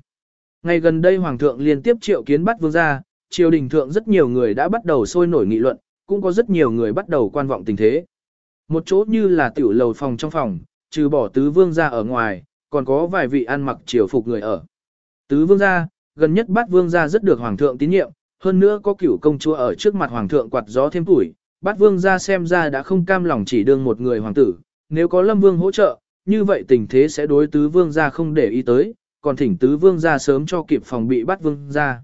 Ngày gần đây hoàng thượng liên tiếp triệu kiến bắt vương gia, triều đình thượng rất nhiều người đã bắt đầu sôi nổi nghị luận, cũng có rất nhiều người bắt đầu quan vọng tình thế. Một chỗ như là tiểu lầu phòng trong phòng, trừ bỏ tứ vương gia ở ngoài, còn có vài vị ăn mặc triều phục người ở. Tứ vương gia, gần nhất bát vương gia rất được hoàng thượng tín nhiệm, hơn nữa có cửu công chúa ở trước mặt hoàng thượng quạt gió thêm tuổi, bát vương gia xem ra đã không cam lòng chỉ đương một người hoàng tử, nếu có lâm vương hỗ trợ, như vậy tình thế sẽ đối tứ vương gia không để ý tới, còn thỉnh tứ vương gia sớm cho kịp phòng bị bát vương gia.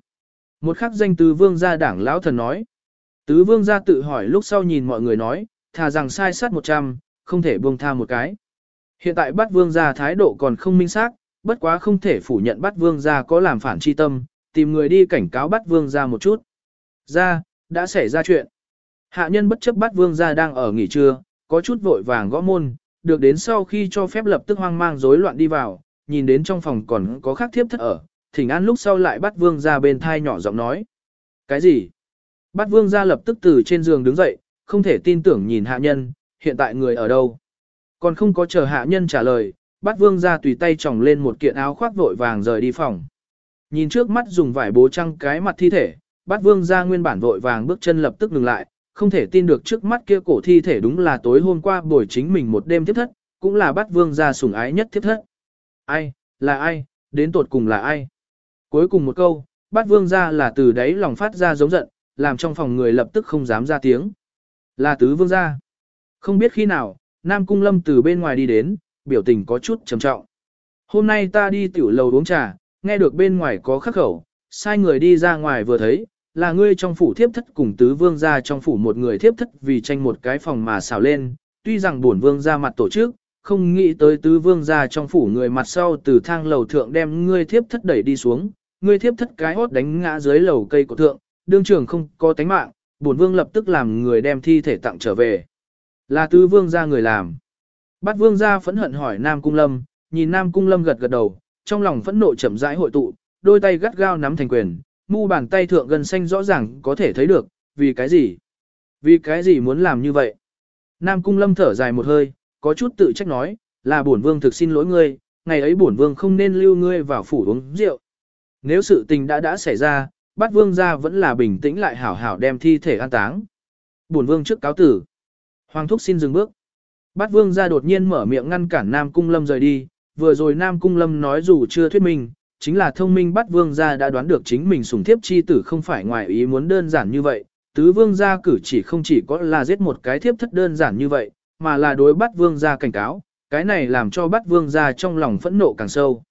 Một khắc danh tứ vương gia đảng lão thần nói. Tứ vương gia tự hỏi lúc sau nhìn mọi người nói, thà rằng sai sát 100, không thể buông tha một cái. Hiện tại bắt vương gia thái độ còn không minh xác, bất quá không thể phủ nhận bắt vương gia có làm phản chi tâm, tìm người đi cảnh cáo bắt vương gia một chút. Ra, đã xảy ra chuyện. Hạ nhân bất chấp bắt vương gia đang ở nghỉ trưa, có chút vội vàng gõ môn, được đến sau khi cho phép lập tức hoang mang rối loạn đi vào, nhìn đến trong phòng còn có khác thiếp thất ở, thỉnh an lúc sau lại bắt vương ra bên thai nhỏ giọng nói. Cái gì? Bắt vương ra lập tức từ trên giường đứng dậy, không thể tin tưởng nhìn hạ nhân, hiện tại người ở đâu? Còn không có chờ hạ nhân trả lời, bắt vương ra tùy tay tròng lên một kiện áo khoác vội vàng rời đi phòng. Nhìn trước mắt dùng vải bố trăng cái mặt thi thể, bắt vương ra nguyên bản vội vàng bước chân lập tức ngừng lại, không thể tin được trước mắt kia cổ thi thể đúng là tối hôm qua buổi chính mình một đêm tiếp thất, cũng là bắt vương ra sủng ái nhất tiếp thất. Ai, là ai, đến tột cùng là ai? Cuối cùng một câu, bát vương ra là từ đấy lòng phát ra giống giận, làm trong phòng người lập tức không dám ra tiếng. Là tứ vương ra. Không biết khi nào, Nam Cung Lâm từ bên ngoài đi đến, biểu tình có chút trầm trọng. Hôm nay ta đi tiểu lầu uống trà, nghe được bên ngoài có khắc khẩu, sai người đi ra ngoài vừa thấy, là ngươi trong phủ thiếp thất cùng tứ vương ra trong phủ một người thiếp thất vì tranh một cái phòng mà xào lên, tuy rằng bổn vương ra mặt tổ chức, không nghĩ tới tứ vương ra trong phủ người mặt sau từ thang lầu thượng đem ngươi thiếp thất đẩy đi xuống, ngươi thiếp thất cái hốt đánh ngã dưới lầu cây của thượng, đương trưởng không có tánh mạng, bổn vương lập tức làm người đem thi thể tặng trở về. Là tứ vương ra người làm. Bát vương ra phẫn hận hỏi Nam Cung Lâm, nhìn Nam Cung Lâm gật gật đầu, trong lòng phẫn nộ chậm rãi hội tụ, đôi tay gắt gao nắm thành quyền, mu bàn tay thượng gần xanh rõ ràng có thể thấy được, vì cái gì? Vì cái gì muốn làm như vậy? Nam Cung Lâm thở dài một hơi, có chút tự trách nói, là bổn vương thực xin lỗi ngươi, ngày ấy bổn vương không nên lưu ngươi vào phủ uống rượu. Nếu sự tình đã đã xảy ra, bát vương gia vẫn là bình tĩnh lại hảo hảo đem thi thể an táng. Bổn vương trước cáo tử. Hoàng thúc xin dừng bước. Bát vương gia đột nhiên mở miệng ngăn cản Nam Cung Lâm rời đi, vừa rồi Nam Cung Lâm nói dù chưa thuyết minh, chính là thông minh bát vương gia đã đoán được chính mình sủng thiếp chi tử không phải ngoài ý muốn đơn giản như vậy, tứ vương gia cử chỉ không chỉ có là giết một cái thiếp thất đơn giản như vậy, mà là đối bát vương gia cảnh cáo, cái này làm cho bát vương gia trong lòng phẫn nộ càng sâu.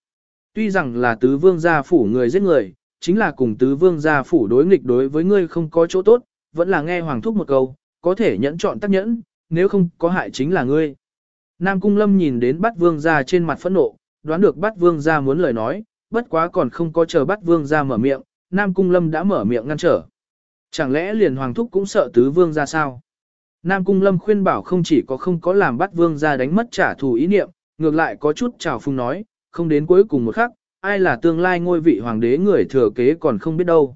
Tuy rằng là tứ vương gia phủ người giết người, chính là cùng tứ vương gia phủ đối nghịch đối với ngươi không có chỗ tốt, vẫn là nghe hoàng thúc một câu, có thể nhẫn chọn tác nhẫn, nếu không có hại chính là ngươi. Nam Cung Lâm nhìn đến bát vương gia trên mặt phẫn nộ, đoán được bát vương gia muốn lời nói, bất quá còn không có chờ bát vương gia mở miệng, Nam Cung Lâm đã mở miệng ngăn trở. Chẳng lẽ liền hoàng thúc cũng sợ tứ vương gia sao? Nam Cung Lâm khuyên bảo không chỉ có không có làm bắt vương gia đánh mất trả thù ý niệm, ngược lại có chút trào phung nói, không đến cuối cùng một khắc, ai là tương lai ngôi vị hoàng đế người thừa kế còn không biết đâu.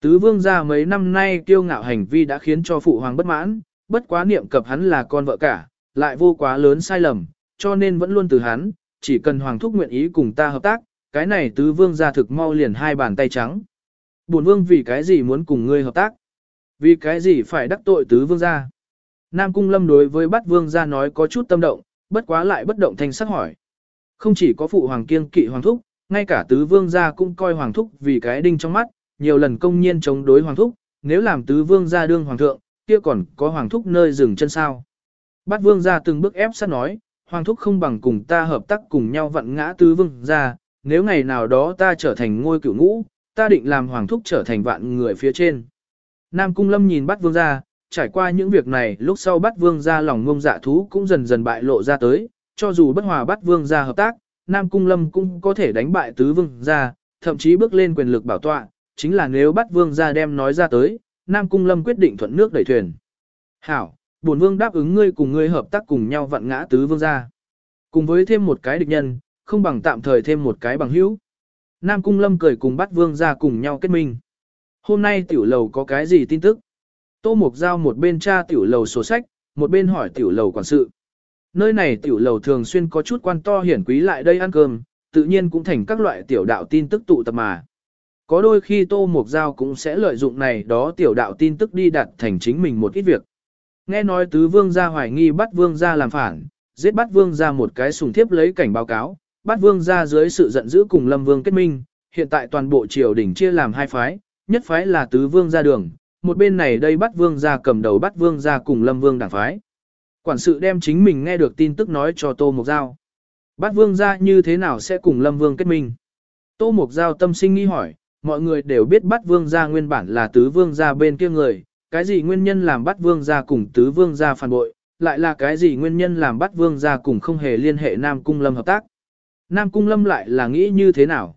Tứ vương gia mấy năm nay kiêu ngạo hành vi đã khiến cho phụ hoàng bất mãn, bất quá niệm cập hắn là con vợ cả, lại vô quá lớn sai lầm, cho nên vẫn luôn từ hắn, chỉ cần hoàng thúc nguyện ý cùng ta hợp tác, cái này tứ vương gia thực mau liền hai bàn tay trắng. Bổn vương vì cái gì muốn cùng ngươi hợp tác? Vì cái gì phải đắc tội tứ vương gia? Nam Cung Lâm đối với Bát Vương gia nói có chút tâm động, bất quá lại bất động thanh sắc hỏi. Không chỉ có phụ hoàng kiêng kỵ hoàng thúc, ngay cả tứ vương gia cũng coi hoàng thúc vì cái đinh trong mắt, nhiều lần công nhiên chống đối hoàng thúc, nếu làm tứ vương gia đương hoàng thượng, kia còn có hoàng thúc nơi dừng chân sao. Bát vương gia từng bước ép sát nói, hoàng thúc không bằng cùng ta hợp tác cùng nhau vặn ngã tứ vương gia, nếu ngày nào đó ta trở thành ngôi cửu ngũ, ta định làm hoàng thúc trở thành vạn người phía trên. Nam cung lâm nhìn bát vương gia, trải qua những việc này lúc sau bát vương gia lòng ngông dạ thú cũng dần dần bại lộ ra tới, cho dù bất hòa bắt vương gia hợp tác, Nam Cung Lâm cũng có thể đánh bại tứ vương gia, thậm chí bước lên quyền lực bảo tọa, chính là nếu bắt vương gia đem nói ra tới, Nam Cung Lâm quyết định thuận nước đẩy thuyền. Hảo, bổn vương đáp ứng ngươi cùng ngươi hợp tác cùng nhau vặn ngã tứ vương gia. Cùng với thêm một cái địch nhân, không bằng tạm thời thêm một cái bằng hữu. Nam Cung Lâm cười cùng bắt vương gia cùng nhau kết minh. Hôm nay tiểu lầu có cái gì tin tức? Tô Mục Giao một bên tra tiểu lầu sổ sách, một bên hỏi tiểu lầu quản sự, Nơi này tiểu lầu thường xuyên có chút quan to hiển quý lại đây ăn cơm, tự nhiên cũng thành các loại tiểu đạo tin tức tụ tập mà. Có đôi khi Tô Mộc Giao cũng sẽ lợi dụng này đó tiểu đạo tin tức đi đặt thành chính mình một ít việc. Nghe nói tứ vương gia hoài nghi bắt vương gia làm phản, giết bắt vương gia một cái sùng thiếp lấy cảnh báo cáo, bắt vương gia dưới sự giận dữ cùng lâm vương kết minh, hiện tại toàn bộ triều đình chia làm hai phái, nhất phái là tứ vương gia đường, một bên này đây bắt vương gia cầm đầu bắt vương gia cùng lâm vương đảng phái. Quản sự đem chính mình nghe được tin tức nói cho Tô mộc Giao. bát vương gia như thế nào sẽ cùng lâm vương kết minh? Tô mộc Giao tâm sinh nghi hỏi, mọi người đều biết bát vương gia nguyên bản là tứ vương gia bên kia người, cái gì nguyên nhân làm bát vương gia cùng tứ vương gia phản bội, lại là cái gì nguyên nhân làm bát vương gia cùng không hề liên hệ Nam Cung Lâm hợp tác. Nam Cung Lâm lại là nghĩ như thế nào?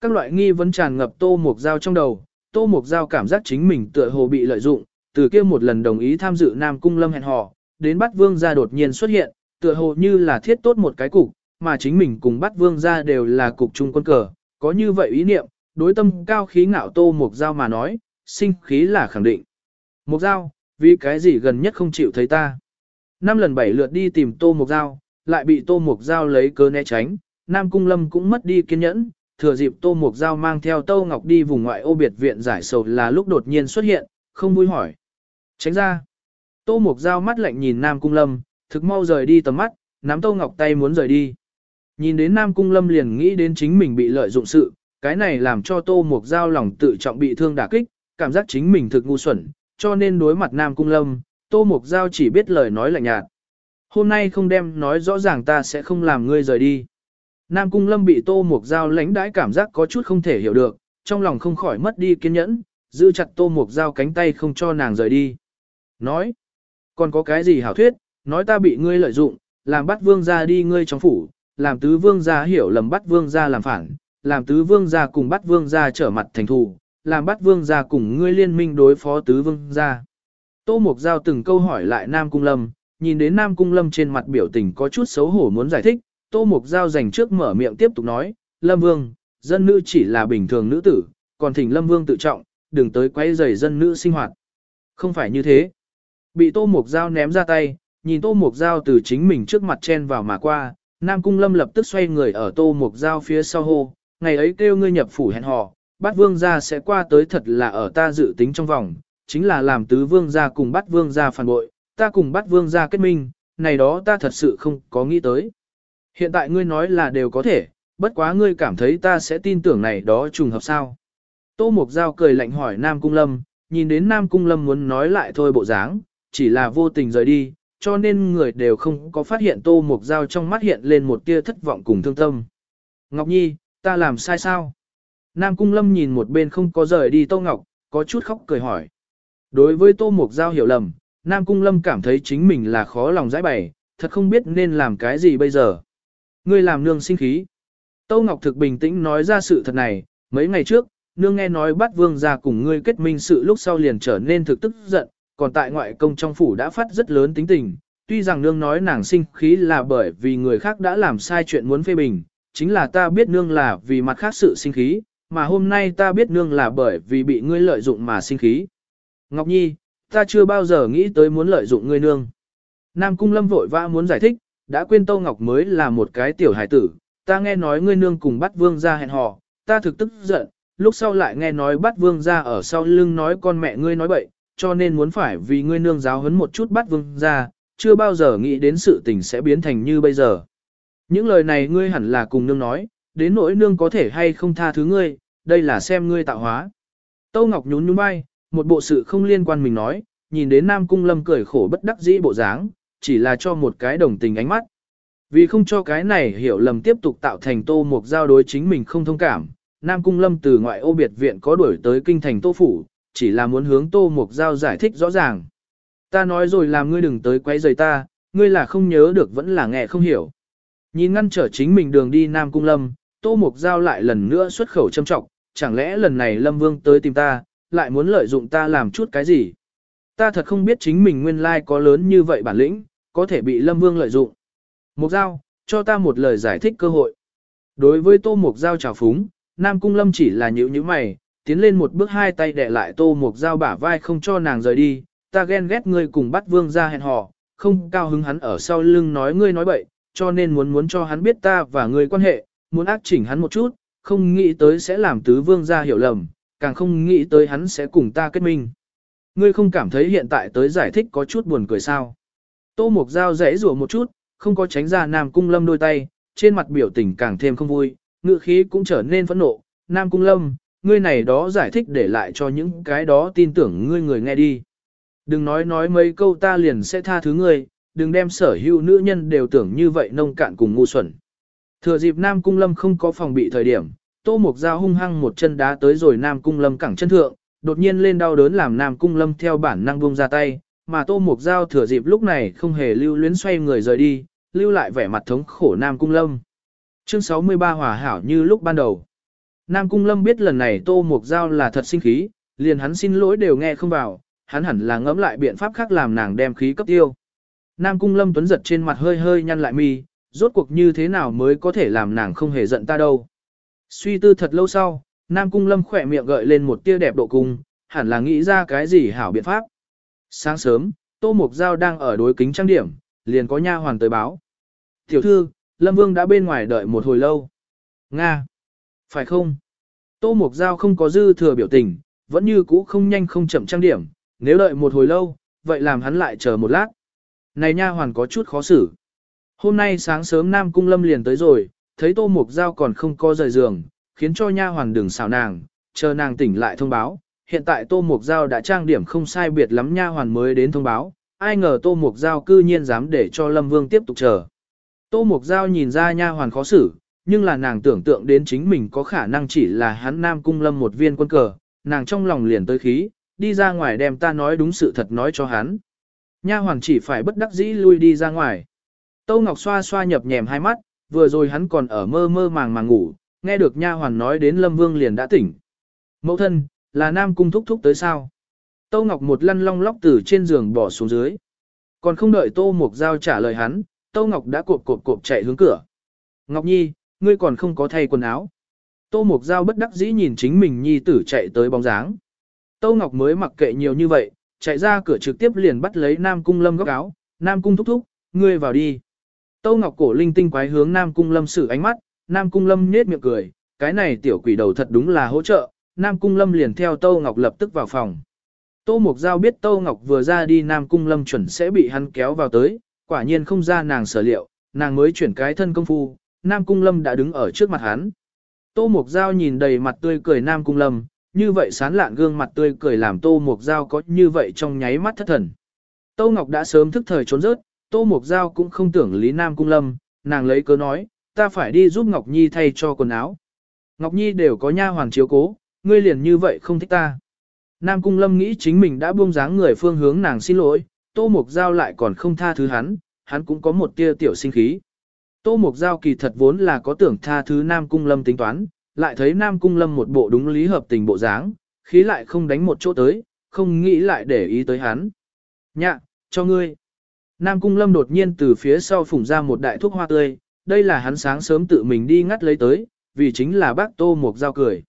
Các loại nghi vấn tràn ngập Tô mộc Giao trong đầu, Tô mộc Giao cảm giác chính mình tựa hồ bị lợi dụng, từ kia một lần đồng ý tham dự Nam Cung Lâm hẹn hò, đến bắt vương gia đột nhiên xuất hiện, tựa hồ như là thiết tốt một cái cục, mà chính mình cùng bắt vương gia đều là cục chung quân cờ, có như vậy ý niệm, đối tâm cao khí ngạo Tô Mục Giao mà nói, sinh khí là khẳng định. Mục Giao, vì cái gì gần nhất không chịu thấy ta? Năm lần bảy lượt đi tìm Tô Mục Giao, lại bị Tô Mục Giao lấy cớ né tránh, Nam Cung Lâm cũng mất đi kiên nhẫn, thừa dịp Tô Mục Giao mang theo Tâu Ngọc đi vùng ngoại ô biệt viện giải sầu là lúc đột nhiên xuất hiện, không vui hỏi. Tránh ra. Tô Mục Giao mắt lạnh nhìn Nam Cung Lâm, thực mau rời đi tầm mắt, nắm Tô Ngọc tay muốn rời đi. Nhìn đến Nam Cung Lâm liền nghĩ đến chính mình bị lợi dụng sự, cái này làm cho Tô Mục Giao lòng tự trọng bị thương đả kích, cảm giác chính mình thực ngu xuẩn, cho nên đối mặt Nam Cung Lâm, Tô Mục Giao chỉ biết lời nói lạnh nhạt. Hôm nay không đem nói rõ ràng ta sẽ không làm ngươi rời đi. Nam Cung Lâm bị Tô Mục Giao lãnh đãi cảm giác có chút không thể hiểu được, trong lòng không khỏi mất đi kiên nhẫn, giữ chặt Tô Mục Giao cánh tay không cho nàng rời đi. Nói, còn có cái gì hảo thuyết, nói ta bị ngươi lợi dụng, làm bắt vương gia đi ngươi trong phủ, làm tứ vương gia hiểu lầm bắt vương gia làm phản, làm tứ vương gia cùng bắt vương gia trở mặt thành thù, làm bắt vương gia cùng ngươi liên minh đối phó tứ vương gia. Tô Mục Giao từng câu hỏi lại Nam Cung Lâm, nhìn đến Nam Cung Lâm trên mặt biểu tình có chút xấu hổ muốn giải thích, Tô Mục Giao dành trước mở miệng tiếp tục nói, Lâm Vương, dân nữ chỉ là bình thường nữ tử, còn thỉnh Lâm Vương tự trọng, đừng tới quay rầy dân nữ sinh hoạt. Không phải như thế. Bị Tô Mục Giao ném ra tay, nhìn Tô Mục Giao từ chính mình trước mặt chen vào mà qua, Nam Cung Lâm lập tức xoay người ở Tô Mục Giao phía sau hô, ngày ấy kêu ngươi nhập phủ hẹn hò, bát vương gia sẽ qua tới thật là ở ta dự tính trong vòng, chính là làm tứ vương gia cùng bát vương gia phản bội, ta cùng bát vương gia kết minh, này đó ta thật sự không có nghĩ tới. Hiện tại ngươi nói là đều có thể, bất quá ngươi cảm thấy ta sẽ tin tưởng này đó trùng hợp sao. Tô Mục Giao cười lạnh hỏi Nam Cung Lâm, nhìn đến Nam Cung Lâm muốn nói lại thôi bộ dáng, chỉ là vô tình rời đi, cho nên người đều không có phát hiện Tô Mục Giao trong mắt hiện lên một tia thất vọng cùng thương tâm. Ngọc Nhi, ta làm sai sao? Nam Cung Lâm nhìn một bên không có rời đi Tô Ngọc, có chút khóc cười hỏi. Đối với Tô Mục Giao hiểu lầm, Nam Cung Lâm cảm thấy chính mình là khó lòng giải bày, thật không biết nên làm cái gì bây giờ. Ngươi làm nương sinh khí. Tô Ngọc thực bình tĩnh nói ra sự thật này, mấy ngày trước, nương nghe nói bắt vương ra cùng ngươi kết minh sự lúc sau liền trở nên thực tức giận, còn tại ngoại công trong phủ đã phát rất lớn tính tình. Tuy rằng nương nói nàng sinh khí là bởi vì người khác đã làm sai chuyện muốn phê bình, chính là ta biết nương là vì mặt khác sự sinh khí, mà hôm nay ta biết nương là bởi vì bị ngươi lợi dụng mà sinh khí. Ngọc Nhi, ta chưa bao giờ nghĩ tới muốn lợi dụng ngươi nương. Nam Cung Lâm vội vã muốn giải thích, đã quên Tâu Ngọc mới là một cái tiểu hải tử, ta nghe nói ngươi nương cùng bắt vương ra hẹn hò, ta thực tức giận, lúc sau lại nghe nói bắt vương ra ở sau lưng nói con mẹ ngươi nói bậy, cho nên muốn phải vì ngươi nương giáo huấn một chút bắt vương ra, chưa bao giờ nghĩ đến sự tình sẽ biến thành như bây giờ. Những lời này ngươi hẳn là cùng nương nói, đến nỗi nương có thể hay không tha thứ ngươi, đây là xem ngươi tạo hóa. Tâu Ngọc nhún nhún bay, một bộ sự không liên quan mình nói, nhìn đến Nam Cung Lâm cười khổ bất đắc dĩ bộ dáng, chỉ là cho một cái đồng tình ánh mắt. Vì không cho cái này hiểu lầm tiếp tục tạo thành tô mục giao đối chính mình không thông cảm, Nam Cung Lâm từ ngoại ô biệt viện có đuổi tới kinh thành tô phủ, chỉ là muốn hướng tô mục giao giải thích rõ ràng. Ta nói rồi làm ngươi đừng tới quấy rầy ta, ngươi là không nhớ được vẫn là nghe không hiểu. Nhìn ngăn trở chính mình đường đi Nam Cung Lâm, tô mục giao lại lần nữa xuất khẩu châm trọng, chẳng lẽ lần này Lâm Vương tới tìm ta, lại muốn lợi dụng ta làm chút cái gì? Ta thật không biết chính mình nguyên lai có lớn như vậy bản lĩnh, có thể bị Lâm Vương lợi dụng. Mục Giao, cho ta một lời giải thích cơ hội. Đối với Tô Mục Giao trào phúng, Nam Cung Lâm chỉ là nhữ như mày, tiến lên một bước hai tay đè lại Tô Mục dao bả vai không cho nàng rời đi, ta ghen ghét ngươi cùng bắt Vương ra hẹn hò, không cao hứng hắn ở sau lưng nói ngươi nói bậy, cho nên muốn muốn cho hắn biết ta và ngươi quan hệ, muốn ác chỉnh hắn một chút, không nghĩ tới sẽ làm tứ vương gia hiểu lầm, càng không nghĩ tới hắn sẽ cùng ta kết minh. Ngươi không cảm thấy hiện tại tới giải thích có chút buồn cười sao. Tô Mục Giao rẽ rủa một chút, không có tránh ra Nam Cung Lâm đôi tay, trên mặt biểu tình càng thêm không vui, ngựa khí cũng trở nên phẫn nộ. Nam Cung Lâm, ngươi này đó giải thích để lại cho những cái đó tin tưởng ngươi người nghe đi. Đừng nói nói mấy câu ta liền sẽ tha thứ ngươi, đừng đem sở hữu nữ nhân đều tưởng như vậy nông cạn cùng ngu xuẩn. Thừa dịp Nam Cung Lâm không có phòng bị thời điểm, Tô Mục Giao hung hăng một chân đá tới rồi Nam Cung Lâm cẳng chân thượng, đột nhiên lên đau đớn làm Nam Cung Lâm theo bản năng buông ra tay, mà Tô Mục Giao thừa dịp lúc này không hề lưu luyến xoay người rời đi, lưu lại vẻ mặt thống khổ Nam Cung Lâm. Chương 63 hòa hảo như lúc ban đầu. Nam Cung Lâm biết lần này Tô Mục Giao là thật sinh khí, liền hắn xin lỗi đều nghe không vào, hắn hẳn là ngẫm lại biện pháp khác làm nàng đem khí cấp tiêu. Nam Cung Lâm Tuấn giật trên mặt hơi hơi nhăn lại mi, rốt cuộc như thế nào mới có thể làm nàng không hề giận ta đâu. Suy tư thật lâu sau, Nam Cung Lâm khỏe miệng gợi lên một tia đẹp độ cung, hẳn là nghĩ ra cái gì hảo biện pháp. Sáng sớm, Tô Mục Giao đang ở đối kính trang điểm, liền có nha hoàn tới báo. Tiểu thư, Lâm Vương đã bên ngoài đợi một hồi lâu. Nga! Phải không? Tô Mục Giao không có dư thừa biểu tình, vẫn như cũ không nhanh không chậm trang điểm, nếu đợi một hồi lâu, vậy làm hắn lại chờ một lát. Này nha hoàn có chút khó xử. Hôm nay sáng sớm Nam Cung Lâm liền tới rồi, thấy Tô Mục Giao còn không có rời giường, khiến cho nha hoàn đừng xào nàng, chờ nàng tỉnh lại thông báo. Hiện tại Tô Mục Giao đã trang điểm không sai biệt lắm nha hoàn mới đến thông báo, ai ngờ Tô Mục Giao cư nhiên dám để cho Lâm Vương tiếp tục chờ. Tô Mục Giao nhìn ra nha hoàn khó xử, nhưng là nàng tưởng tượng đến chính mình có khả năng chỉ là hắn Nam Cung Lâm một viên quân cờ, nàng trong lòng liền tới khí, đi ra ngoài đem ta nói đúng sự thật nói cho hắn. Nha hoàn chỉ phải bất đắc dĩ lui đi ra ngoài. Tô Ngọc xoa xoa nhập nhèm hai mắt, vừa rồi hắn còn ở mơ mơ màng màng ngủ, nghe được nha hoàn nói đến Lâm Vương liền đã tỉnh. Mẫu thân, là Nam Cung thúc thúc tới sao? Tô Ngọc một lăn long lóc từ trên giường bỏ xuống dưới. Còn không đợi Tô Mục Giao trả lời hắn, Tô Ngọc đã cộp cộp cộp chạy hướng cửa. Ngọc Nhi, ngươi còn không có thay quần áo. Tô Mục Giao bất đắc dĩ nhìn chính mình Nhi tử chạy tới bóng dáng. Tô Ngọc mới mặc kệ nhiều như vậy, chạy ra cửa trực tiếp liền bắt lấy Nam Cung Lâm góc áo. Nam Cung thúc thúc, ngươi vào đi. Tô Ngọc cổ linh tinh quái hướng Nam Cung Lâm sử ánh mắt, Nam Cung Lâm nhếch miệng cười, cái này tiểu quỷ đầu thật đúng là hỗ trợ, Nam Cung Lâm liền theo Tô Ngọc lập tức vào phòng. Tô Mục Giao biết Tô Ngọc vừa ra đi Nam Cung Lâm chuẩn sẽ bị hắn kéo vào tới, quả nhiên không ra nàng sở liệu, nàng mới chuyển cái thân công phu, Nam Cung Lâm đã đứng ở trước mặt hắn. Tô Mục Giao nhìn đầy mặt tươi cười Nam Cung Lâm, như vậy sán lạn gương mặt tươi cười làm Tô Mục Giao có như vậy trong nháy mắt thất thần. Tô Ngọc đã sớm thức thời trốn rớt, Tô Mục Giao cũng không tưởng Lý Nam Cung Lâm, nàng lấy cớ nói, ta phải đi giúp Ngọc Nhi thay cho quần áo. Ngọc Nhi đều có nha hoàng chiếu cố, ngươi liền như vậy không thích ta. Nam Cung Lâm nghĩ chính mình đã buông dáng người phương hướng nàng xin lỗi, Tô Mục Giao lại còn không tha thứ hắn, hắn cũng có một tia tiểu sinh khí. Tô Mục Giao kỳ thật vốn là có tưởng tha thứ Nam Cung Lâm tính toán, lại thấy Nam Cung Lâm một bộ đúng lý hợp tình bộ dáng, khí lại không đánh một chỗ tới, không nghĩ lại để ý tới hắn. Nhạ, cho ngươi. Nam Cung Lâm đột nhiên từ phía sau phủng ra một đại thuốc hoa tươi, đây là hắn sáng sớm tự mình đi ngắt lấy tới, vì chính là bác Tô Mục Giao cười.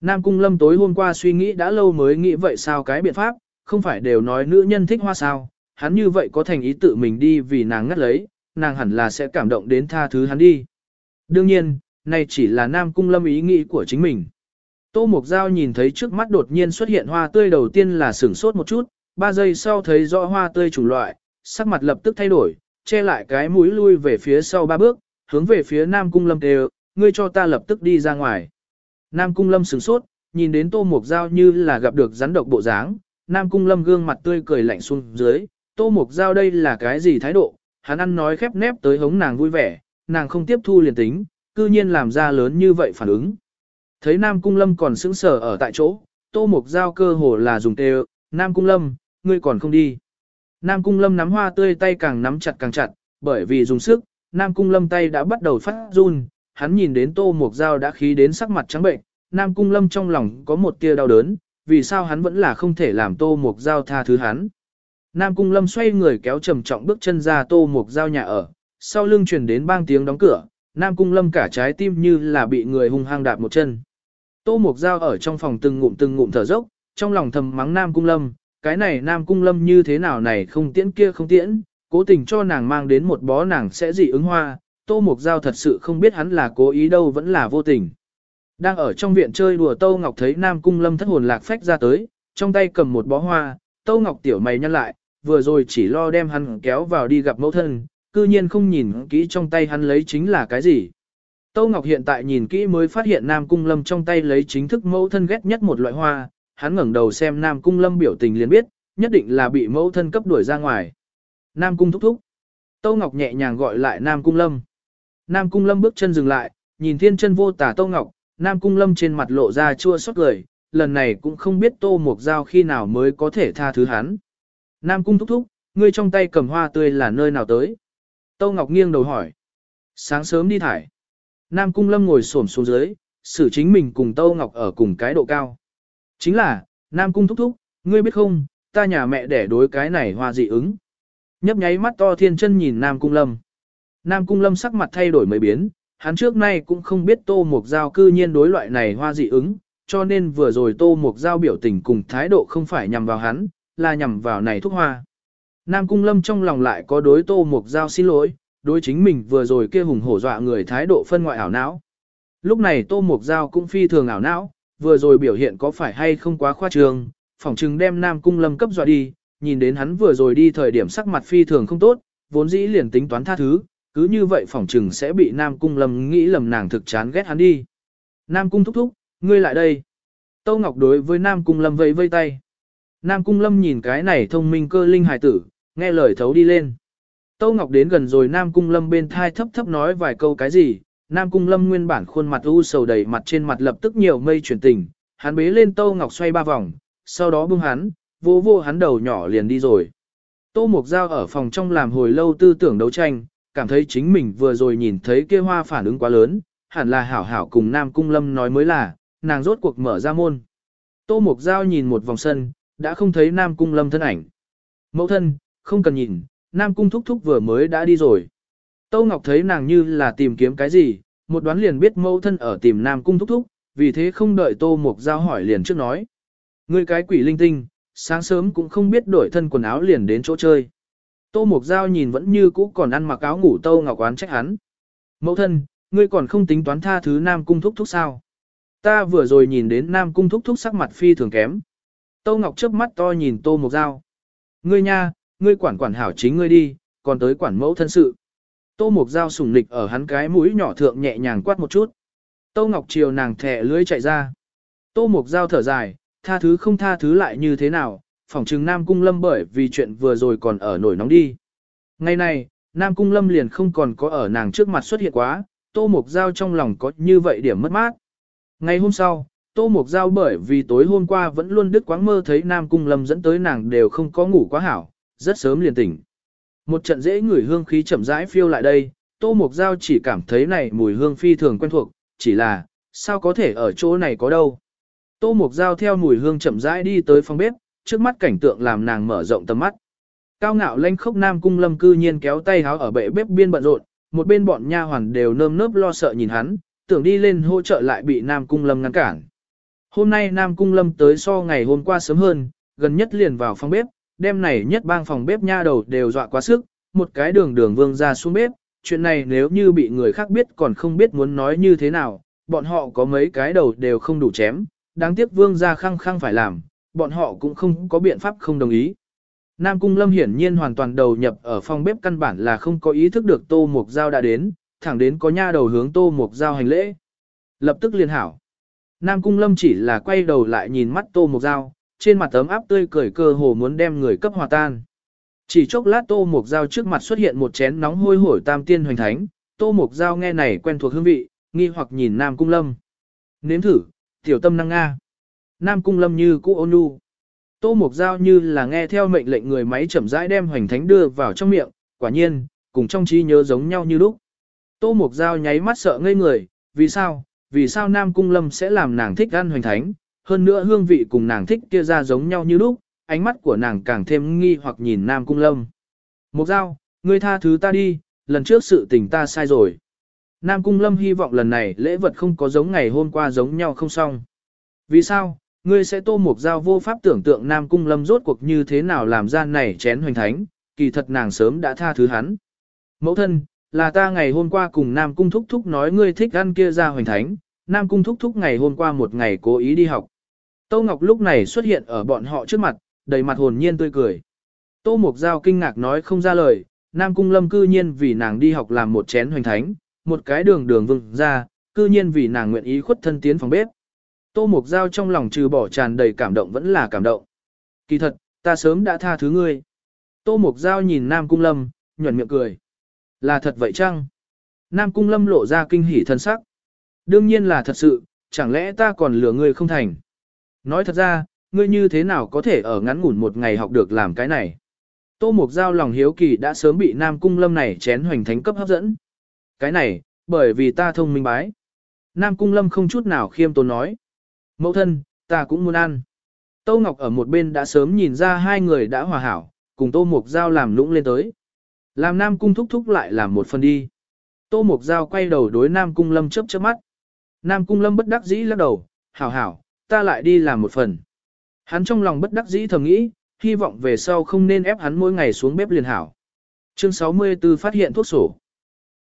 Nam Cung Lâm tối hôm qua suy nghĩ đã lâu mới nghĩ vậy sao cái biện pháp, không phải đều nói nữ nhân thích hoa sao, hắn như vậy có thành ý tự mình đi vì nàng ngắt lấy, nàng hẳn là sẽ cảm động đến tha thứ hắn đi. Đương nhiên, này chỉ là Nam Cung Lâm ý nghĩ của chính mình. Tô mộc Giao nhìn thấy trước mắt đột nhiên xuất hiện hoa tươi đầu tiên là sửng sốt một chút, ba giây sau thấy rõ hoa tươi chủng loại, sắc mặt lập tức thay đổi, che lại cái mũi lui về phía sau ba bước, hướng về phía Nam Cung Lâm đều, ngươi cho ta lập tức đi ra ngoài. Nam Cung Lâm sửng sốt, nhìn đến Tô mộc Giao như là gặp được rắn độc bộ dáng, Nam Cung Lâm gương mặt tươi cười lạnh xuống dưới, Tô mộc Giao đây là cái gì thái độ, hắn ăn nói khép nép tới hống nàng vui vẻ, nàng không tiếp thu liền tính, cư nhiên làm ra lớn như vậy phản ứng. Thấy Nam Cung Lâm còn sững sờ ở tại chỗ, Tô Mục Giao cơ hồ là dùng tê Nam Cung Lâm, ngươi còn không đi. Nam Cung Lâm nắm hoa tươi tay càng nắm chặt càng chặt, bởi vì dùng sức, Nam Cung Lâm tay đã bắt đầu phát run, hắn nhìn đến Tô Mục Giao đã khí đến sắc mặt trắng bệnh, Nam Cung Lâm trong lòng có một tia đau đớn, vì sao hắn vẫn là không thể làm Tô Mục Giao tha thứ hắn. Nam Cung Lâm xoay người kéo trầm trọng bước chân ra Tô Mục Giao nhà ở, sau lưng truyền đến bang tiếng đóng cửa, Nam Cung Lâm cả trái tim như là bị người hung hăng đạp một chân. Tô Mục Giao ở trong phòng từng ngụm từng ngụm thở dốc, trong lòng thầm mắng Nam Cung Lâm, cái này Nam Cung Lâm như thế nào này không tiễn kia không tiễn, cố tình cho nàng mang đến một bó nàng sẽ dị ứng hoa, Tô Mục Giao thật sự không biết hắn là cố ý đâu vẫn là vô tình. Đang ở trong viện chơi đùa Tô Ngọc thấy Nam Cung Lâm thất hồn lạc phách ra tới, trong tay cầm một bó hoa, Tô Ngọc tiểu mày nhăn lại, vừa rồi chỉ lo đem hắn kéo vào đi gặp mẫu thân, cư nhiên không nhìn kỹ trong tay hắn lấy chính là cái gì. Tô Ngọc hiện tại nhìn kỹ mới phát hiện Nam Cung Lâm trong tay lấy chính thức mẫu thân ghét nhất một loại hoa, hắn ngẩng đầu xem Nam Cung Lâm biểu tình liền biết, nhất định là bị mẫu thân cấp đuổi ra ngoài. Nam Cung thúc thúc. Tô Ngọc nhẹ nhàng gọi lại Nam Cung Lâm. Nam Cung Lâm bước chân dừng lại, nhìn thiên chân vô tả Tô Ngọc, Nam Cung Lâm trên mặt lộ ra chua xót cười, lần này cũng không biết Tô Mộc Giao khi nào mới có thể tha thứ hắn. Nam Cung thúc thúc, ngươi trong tay cầm hoa tươi là nơi nào tới? Tô Ngọc nghiêng đầu hỏi. Sáng sớm đi thải. Nam Cung Lâm ngồi xổm xuống dưới, xử chính mình cùng Tô Ngọc ở cùng cái độ cao. Chính là, Nam Cung thúc thúc, ngươi biết không, ta nhà mẹ để đối cái này hoa dị ứng. Nhấp nháy mắt to thiên chân nhìn Nam Cung Lâm. Nam Cung Lâm sắc mặt thay đổi mấy biến, hắn trước nay cũng không biết Tô Mục Giao cư nhiên đối loại này hoa dị ứng, cho nên vừa rồi Tô Mục Giao biểu tình cùng thái độ không phải nhằm vào hắn, là nhằm vào này thúc hoa. Nam Cung Lâm trong lòng lại có đối Tô Mục Giao xin lỗi, đối chính mình vừa rồi kia hùng hổ dọa người thái độ phân ngoại ảo não. Lúc này Tô Mục Giao cũng phi thường ảo não, vừa rồi biểu hiện có phải hay không quá khoa trương, phỏng chừng đem Nam Cung Lâm cấp dọa đi, nhìn đến hắn vừa rồi đi thời điểm sắc mặt phi thường không tốt, vốn dĩ liền tính toán tha thứ, cứ như vậy phỏng chừng sẽ bị Nam Cung Lâm nghĩ lầm nàng thực chán ghét hắn đi. Nam Cung thúc thúc, ngươi lại đây. Tô Ngọc đối với Nam Cung Lâm vẫy vây tay. Nam Cung Lâm nhìn cái này thông minh cơ linh hài tử, nghe lời thấu đi lên. Tâu Ngọc đến gần rồi Nam Cung Lâm bên thai thấp thấp nói vài câu cái gì, Nam Cung Lâm nguyên bản khuôn mặt u sầu đầy mặt trên mặt lập tức nhiều mây chuyển tình, hắn bế lên Tâu Ngọc xoay ba vòng, sau đó bưng hắn, vô vô hắn đầu nhỏ liền đi rồi. Tô Mục Giao ở phòng trong làm hồi lâu tư tưởng đấu tranh, cảm thấy chính mình vừa rồi nhìn thấy kia hoa phản ứng quá lớn, hẳn là hảo hảo cùng Nam Cung Lâm nói mới là, nàng rốt cuộc mở ra môn. Tô Mục Giao nhìn một vòng sân, đã không thấy Nam Cung Lâm thân ảnh. Mẫu thân, không cần nhìn, Nam Cung Thúc Thúc vừa mới đã đi rồi. Tô Ngọc thấy nàng như là tìm kiếm cái gì, một đoán liền biết mẫu thân ở tìm Nam Cung Thúc Thúc, vì thế không đợi Tô Mục Giao hỏi liền trước nói. Ngươi cái quỷ linh tinh, sáng sớm cũng không biết đổi thân quần áo liền đến chỗ chơi. Tô Mục Giao nhìn vẫn như cũ còn ăn mặc áo ngủ Tô Ngọc oán trách hắn. Mẫu thân, ngươi còn không tính toán tha thứ Nam Cung Thúc Thúc sao? Ta vừa rồi nhìn đến Nam Cung Thúc Thúc sắc mặt phi thường kém. Tô Ngọc chớp mắt to nhìn Tô Mộc Giao. Ngươi nha, ngươi quản quản hảo chính ngươi đi, còn tới quản mẫu thân sự. Tô Mộc Giao sủng nịch ở hắn cái mũi nhỏ thượng nhẹ nhàng quát một chút. Tô Ngọc chiều nàng thẻ lưới chạy ra. Tô Mộc Giao thở dài, tha thứ không tha thứ lại như thế nào, phỏng chừng Nam Cung Lâm bởi vì chuyện vừa rồi còn ở nổi nóng đi. Ngày này, Nam Cung Lâm liền không còn có ở nàng trước mặt xuất hiện quá, Tô Mộc Giao trong lòng có như vậy điểm mất mát. Ngày hôm sau, Tô Mục Giao bởi vì tối hôm qua vẫn luôn đứt quáng mơ thấy Nam Cung Lâm dẫn tới nàng đều không có ngủ quá hảo, rất sớm liền tỉnh. Một trận dễ ngửi hương khí chậm rãi phiêu lại đây, Tô Mục Giao chỉ cảm thấy này mùi hương phi thường quen thuộc, chỉ là, sao có thể ở chỗ này có đâu. Tô Mục Giao theo mùi hương chậm rãi đi tới phòng bếp, trước mắt cảnh tượng làm nàng mở rộng tầm mắt. Cao ngạo lanh khốc Nam Cung Lâm cư nhiên kéo tay háo ở bệ bếp biên bận rộn, một bên bọn nha hoàn đều nơm nớp lo sợ nhìn hắn, tưởng đi lên hỗ trợ lại bị Nam Cung Lâm ngăn cản. Hôm nay Nam Cung Lâm tới so ngày hôm qua sớm hơn, gần nhất liền vào phòng bếp, đêm này nhất bang phòng bếp nha đầu đều dọa quá sức, một cái đường đường vương ra xuống bếp, chuyện này nếu như bị người khác biết còn không biết muốn nói như thế nào, bọn họ có mấy cái đầu đều không đủ chém, đáng tiếc vương gia khăng khăng phải làm, bọn họ cũng không có biện pháp không đồng ý. Nam Cung Lâm hiển nhiên hoàn toàn đầu nhập ở phòng bếp căn bản là không có ý thức được Tô Mục Giao đã đến, thẳng đến có nha đầu hướng Tô Mục Giao hành lễ. Lập tức liên hảo. Nam Cung Lâm chỉ là quay đầu lại nhìn mắt Tô Mộc Giao, trên mặt tấm áp tươi cười cơ hồ muốn đem người cấp hòa tan. Chỉ chốc lát Tô Mộc Giao trước mặt xuất hiện một chén nóng hôi hổi tam tiên hoành thánh, Tô Mộc Giao nghe này quen thuộc hương vị, nghi hoặc nhìn Nam Cung Lâm. Nếm thử, tiểu tâm năng Nga. Nam Cung Lâm như cũ ôn nhu. Tô Mộc Giao như là nghe theo mệnh lệnh người máy chậm rãi đem hoành thánh đưa vào trong miệng, quả nhiên, cùng trong trí nhớ giống nhau như lúc. Tô Mộc Giao nháy mắt sợ ngây người, vì sao, vì sao Nam Cung Lâm sẽ làm nàng thích ăn hoành thánh, hơn nữa hương vị cùng nàng thích kia ra giống nhau như lúc, ánh mắt của nàng càng thêm nghi hoặc nhìn Nam Cung Lâm. Mục Giao, ngươi tha thứ ta đi, lần trước sự tình ta sai rồi. Nam Cung Lâm hy vọng lần này lễ vật không có giống ngày hôm qua giống nhau không xong. Vì sao, ngươi sẽ tô mục giao vô pháp tưởng tượng Nam Cung Lâm rốt cuộc như thế nào làm ra này chén hoành thánh, kỳ thật nàng sớm đã tha thứ hắn. Mẫu thân, là ta ngày hôm qua cùng Nam Cung Thúc Thúc nói ngươi thích ăn kia ra hoành thánh, Nam Cung Thúc Thúc ngày hôm qua một ngày cố ý đi học. Tô Ngọc lúc này xuất hiện ở bọn họ trước mặt, đầy mặt hồn nhiên tươi cười. Tô Mục Giao kinh ngạc nói không ra lời, Nam Cung Lâm cư nhiên vì nàng đi học làm một chén hoành thánh, một cái đường đường vừng ra, cư nhiên vì nàng nguyện ý khuất thân tiến phòng bếp. Tô Mục Giao trong lòng trừ bỏ tràn đầy cảm động vẫn là cảm động. Kỳ thật, ta sớm đã tha thứ ngươi. Tô Mục Giao nhìn Nam Cung Lâm, nhuẩn miệng cười. Là thật vậy chăng? Nam Cung Lâm lộ ra kinh hỉ thân sắc. Đương nhiên là thật sự, chẳng lẽ ta còn lừa ngươi không thành? Nói thật ra, ngươi như thế nào có thể ở ngắn ngủn một ngày học được làm cái này? Tô Mục Giao lòng hiếu kỳ đã sớm bị Nam Cung Lâm này chén hoành thánh cấp hấp dẫn. Cái này, bởi vì ta thông minh bái. Nam Cung Lâm không chút nào khiêm tốn nói. Mẫu thân, ta cũng muốn ăn. Tô Ngọc ở một bên đã sớm nhìn ra hai người đã hòa hảo, cùng Tô Mục Giao làm lũng lên tới. Làm Nam Cung thúc thúc lại làm một phần đi. Tô Mục Giao quay đầu đối Nam Cung Lâm chớp chớp mắt. Nam Cung Lâm bất đắc dĩ lắc đầu, hảo hảo, ta lại đi làm một phần. Hắn trong lòng bất đắc dĩ thầm nghĩ, hy vọng về sau không nên ép hắn mỗi ngày xuống bếp liền hảo. Chương 64 phát hiện thuốc sổ.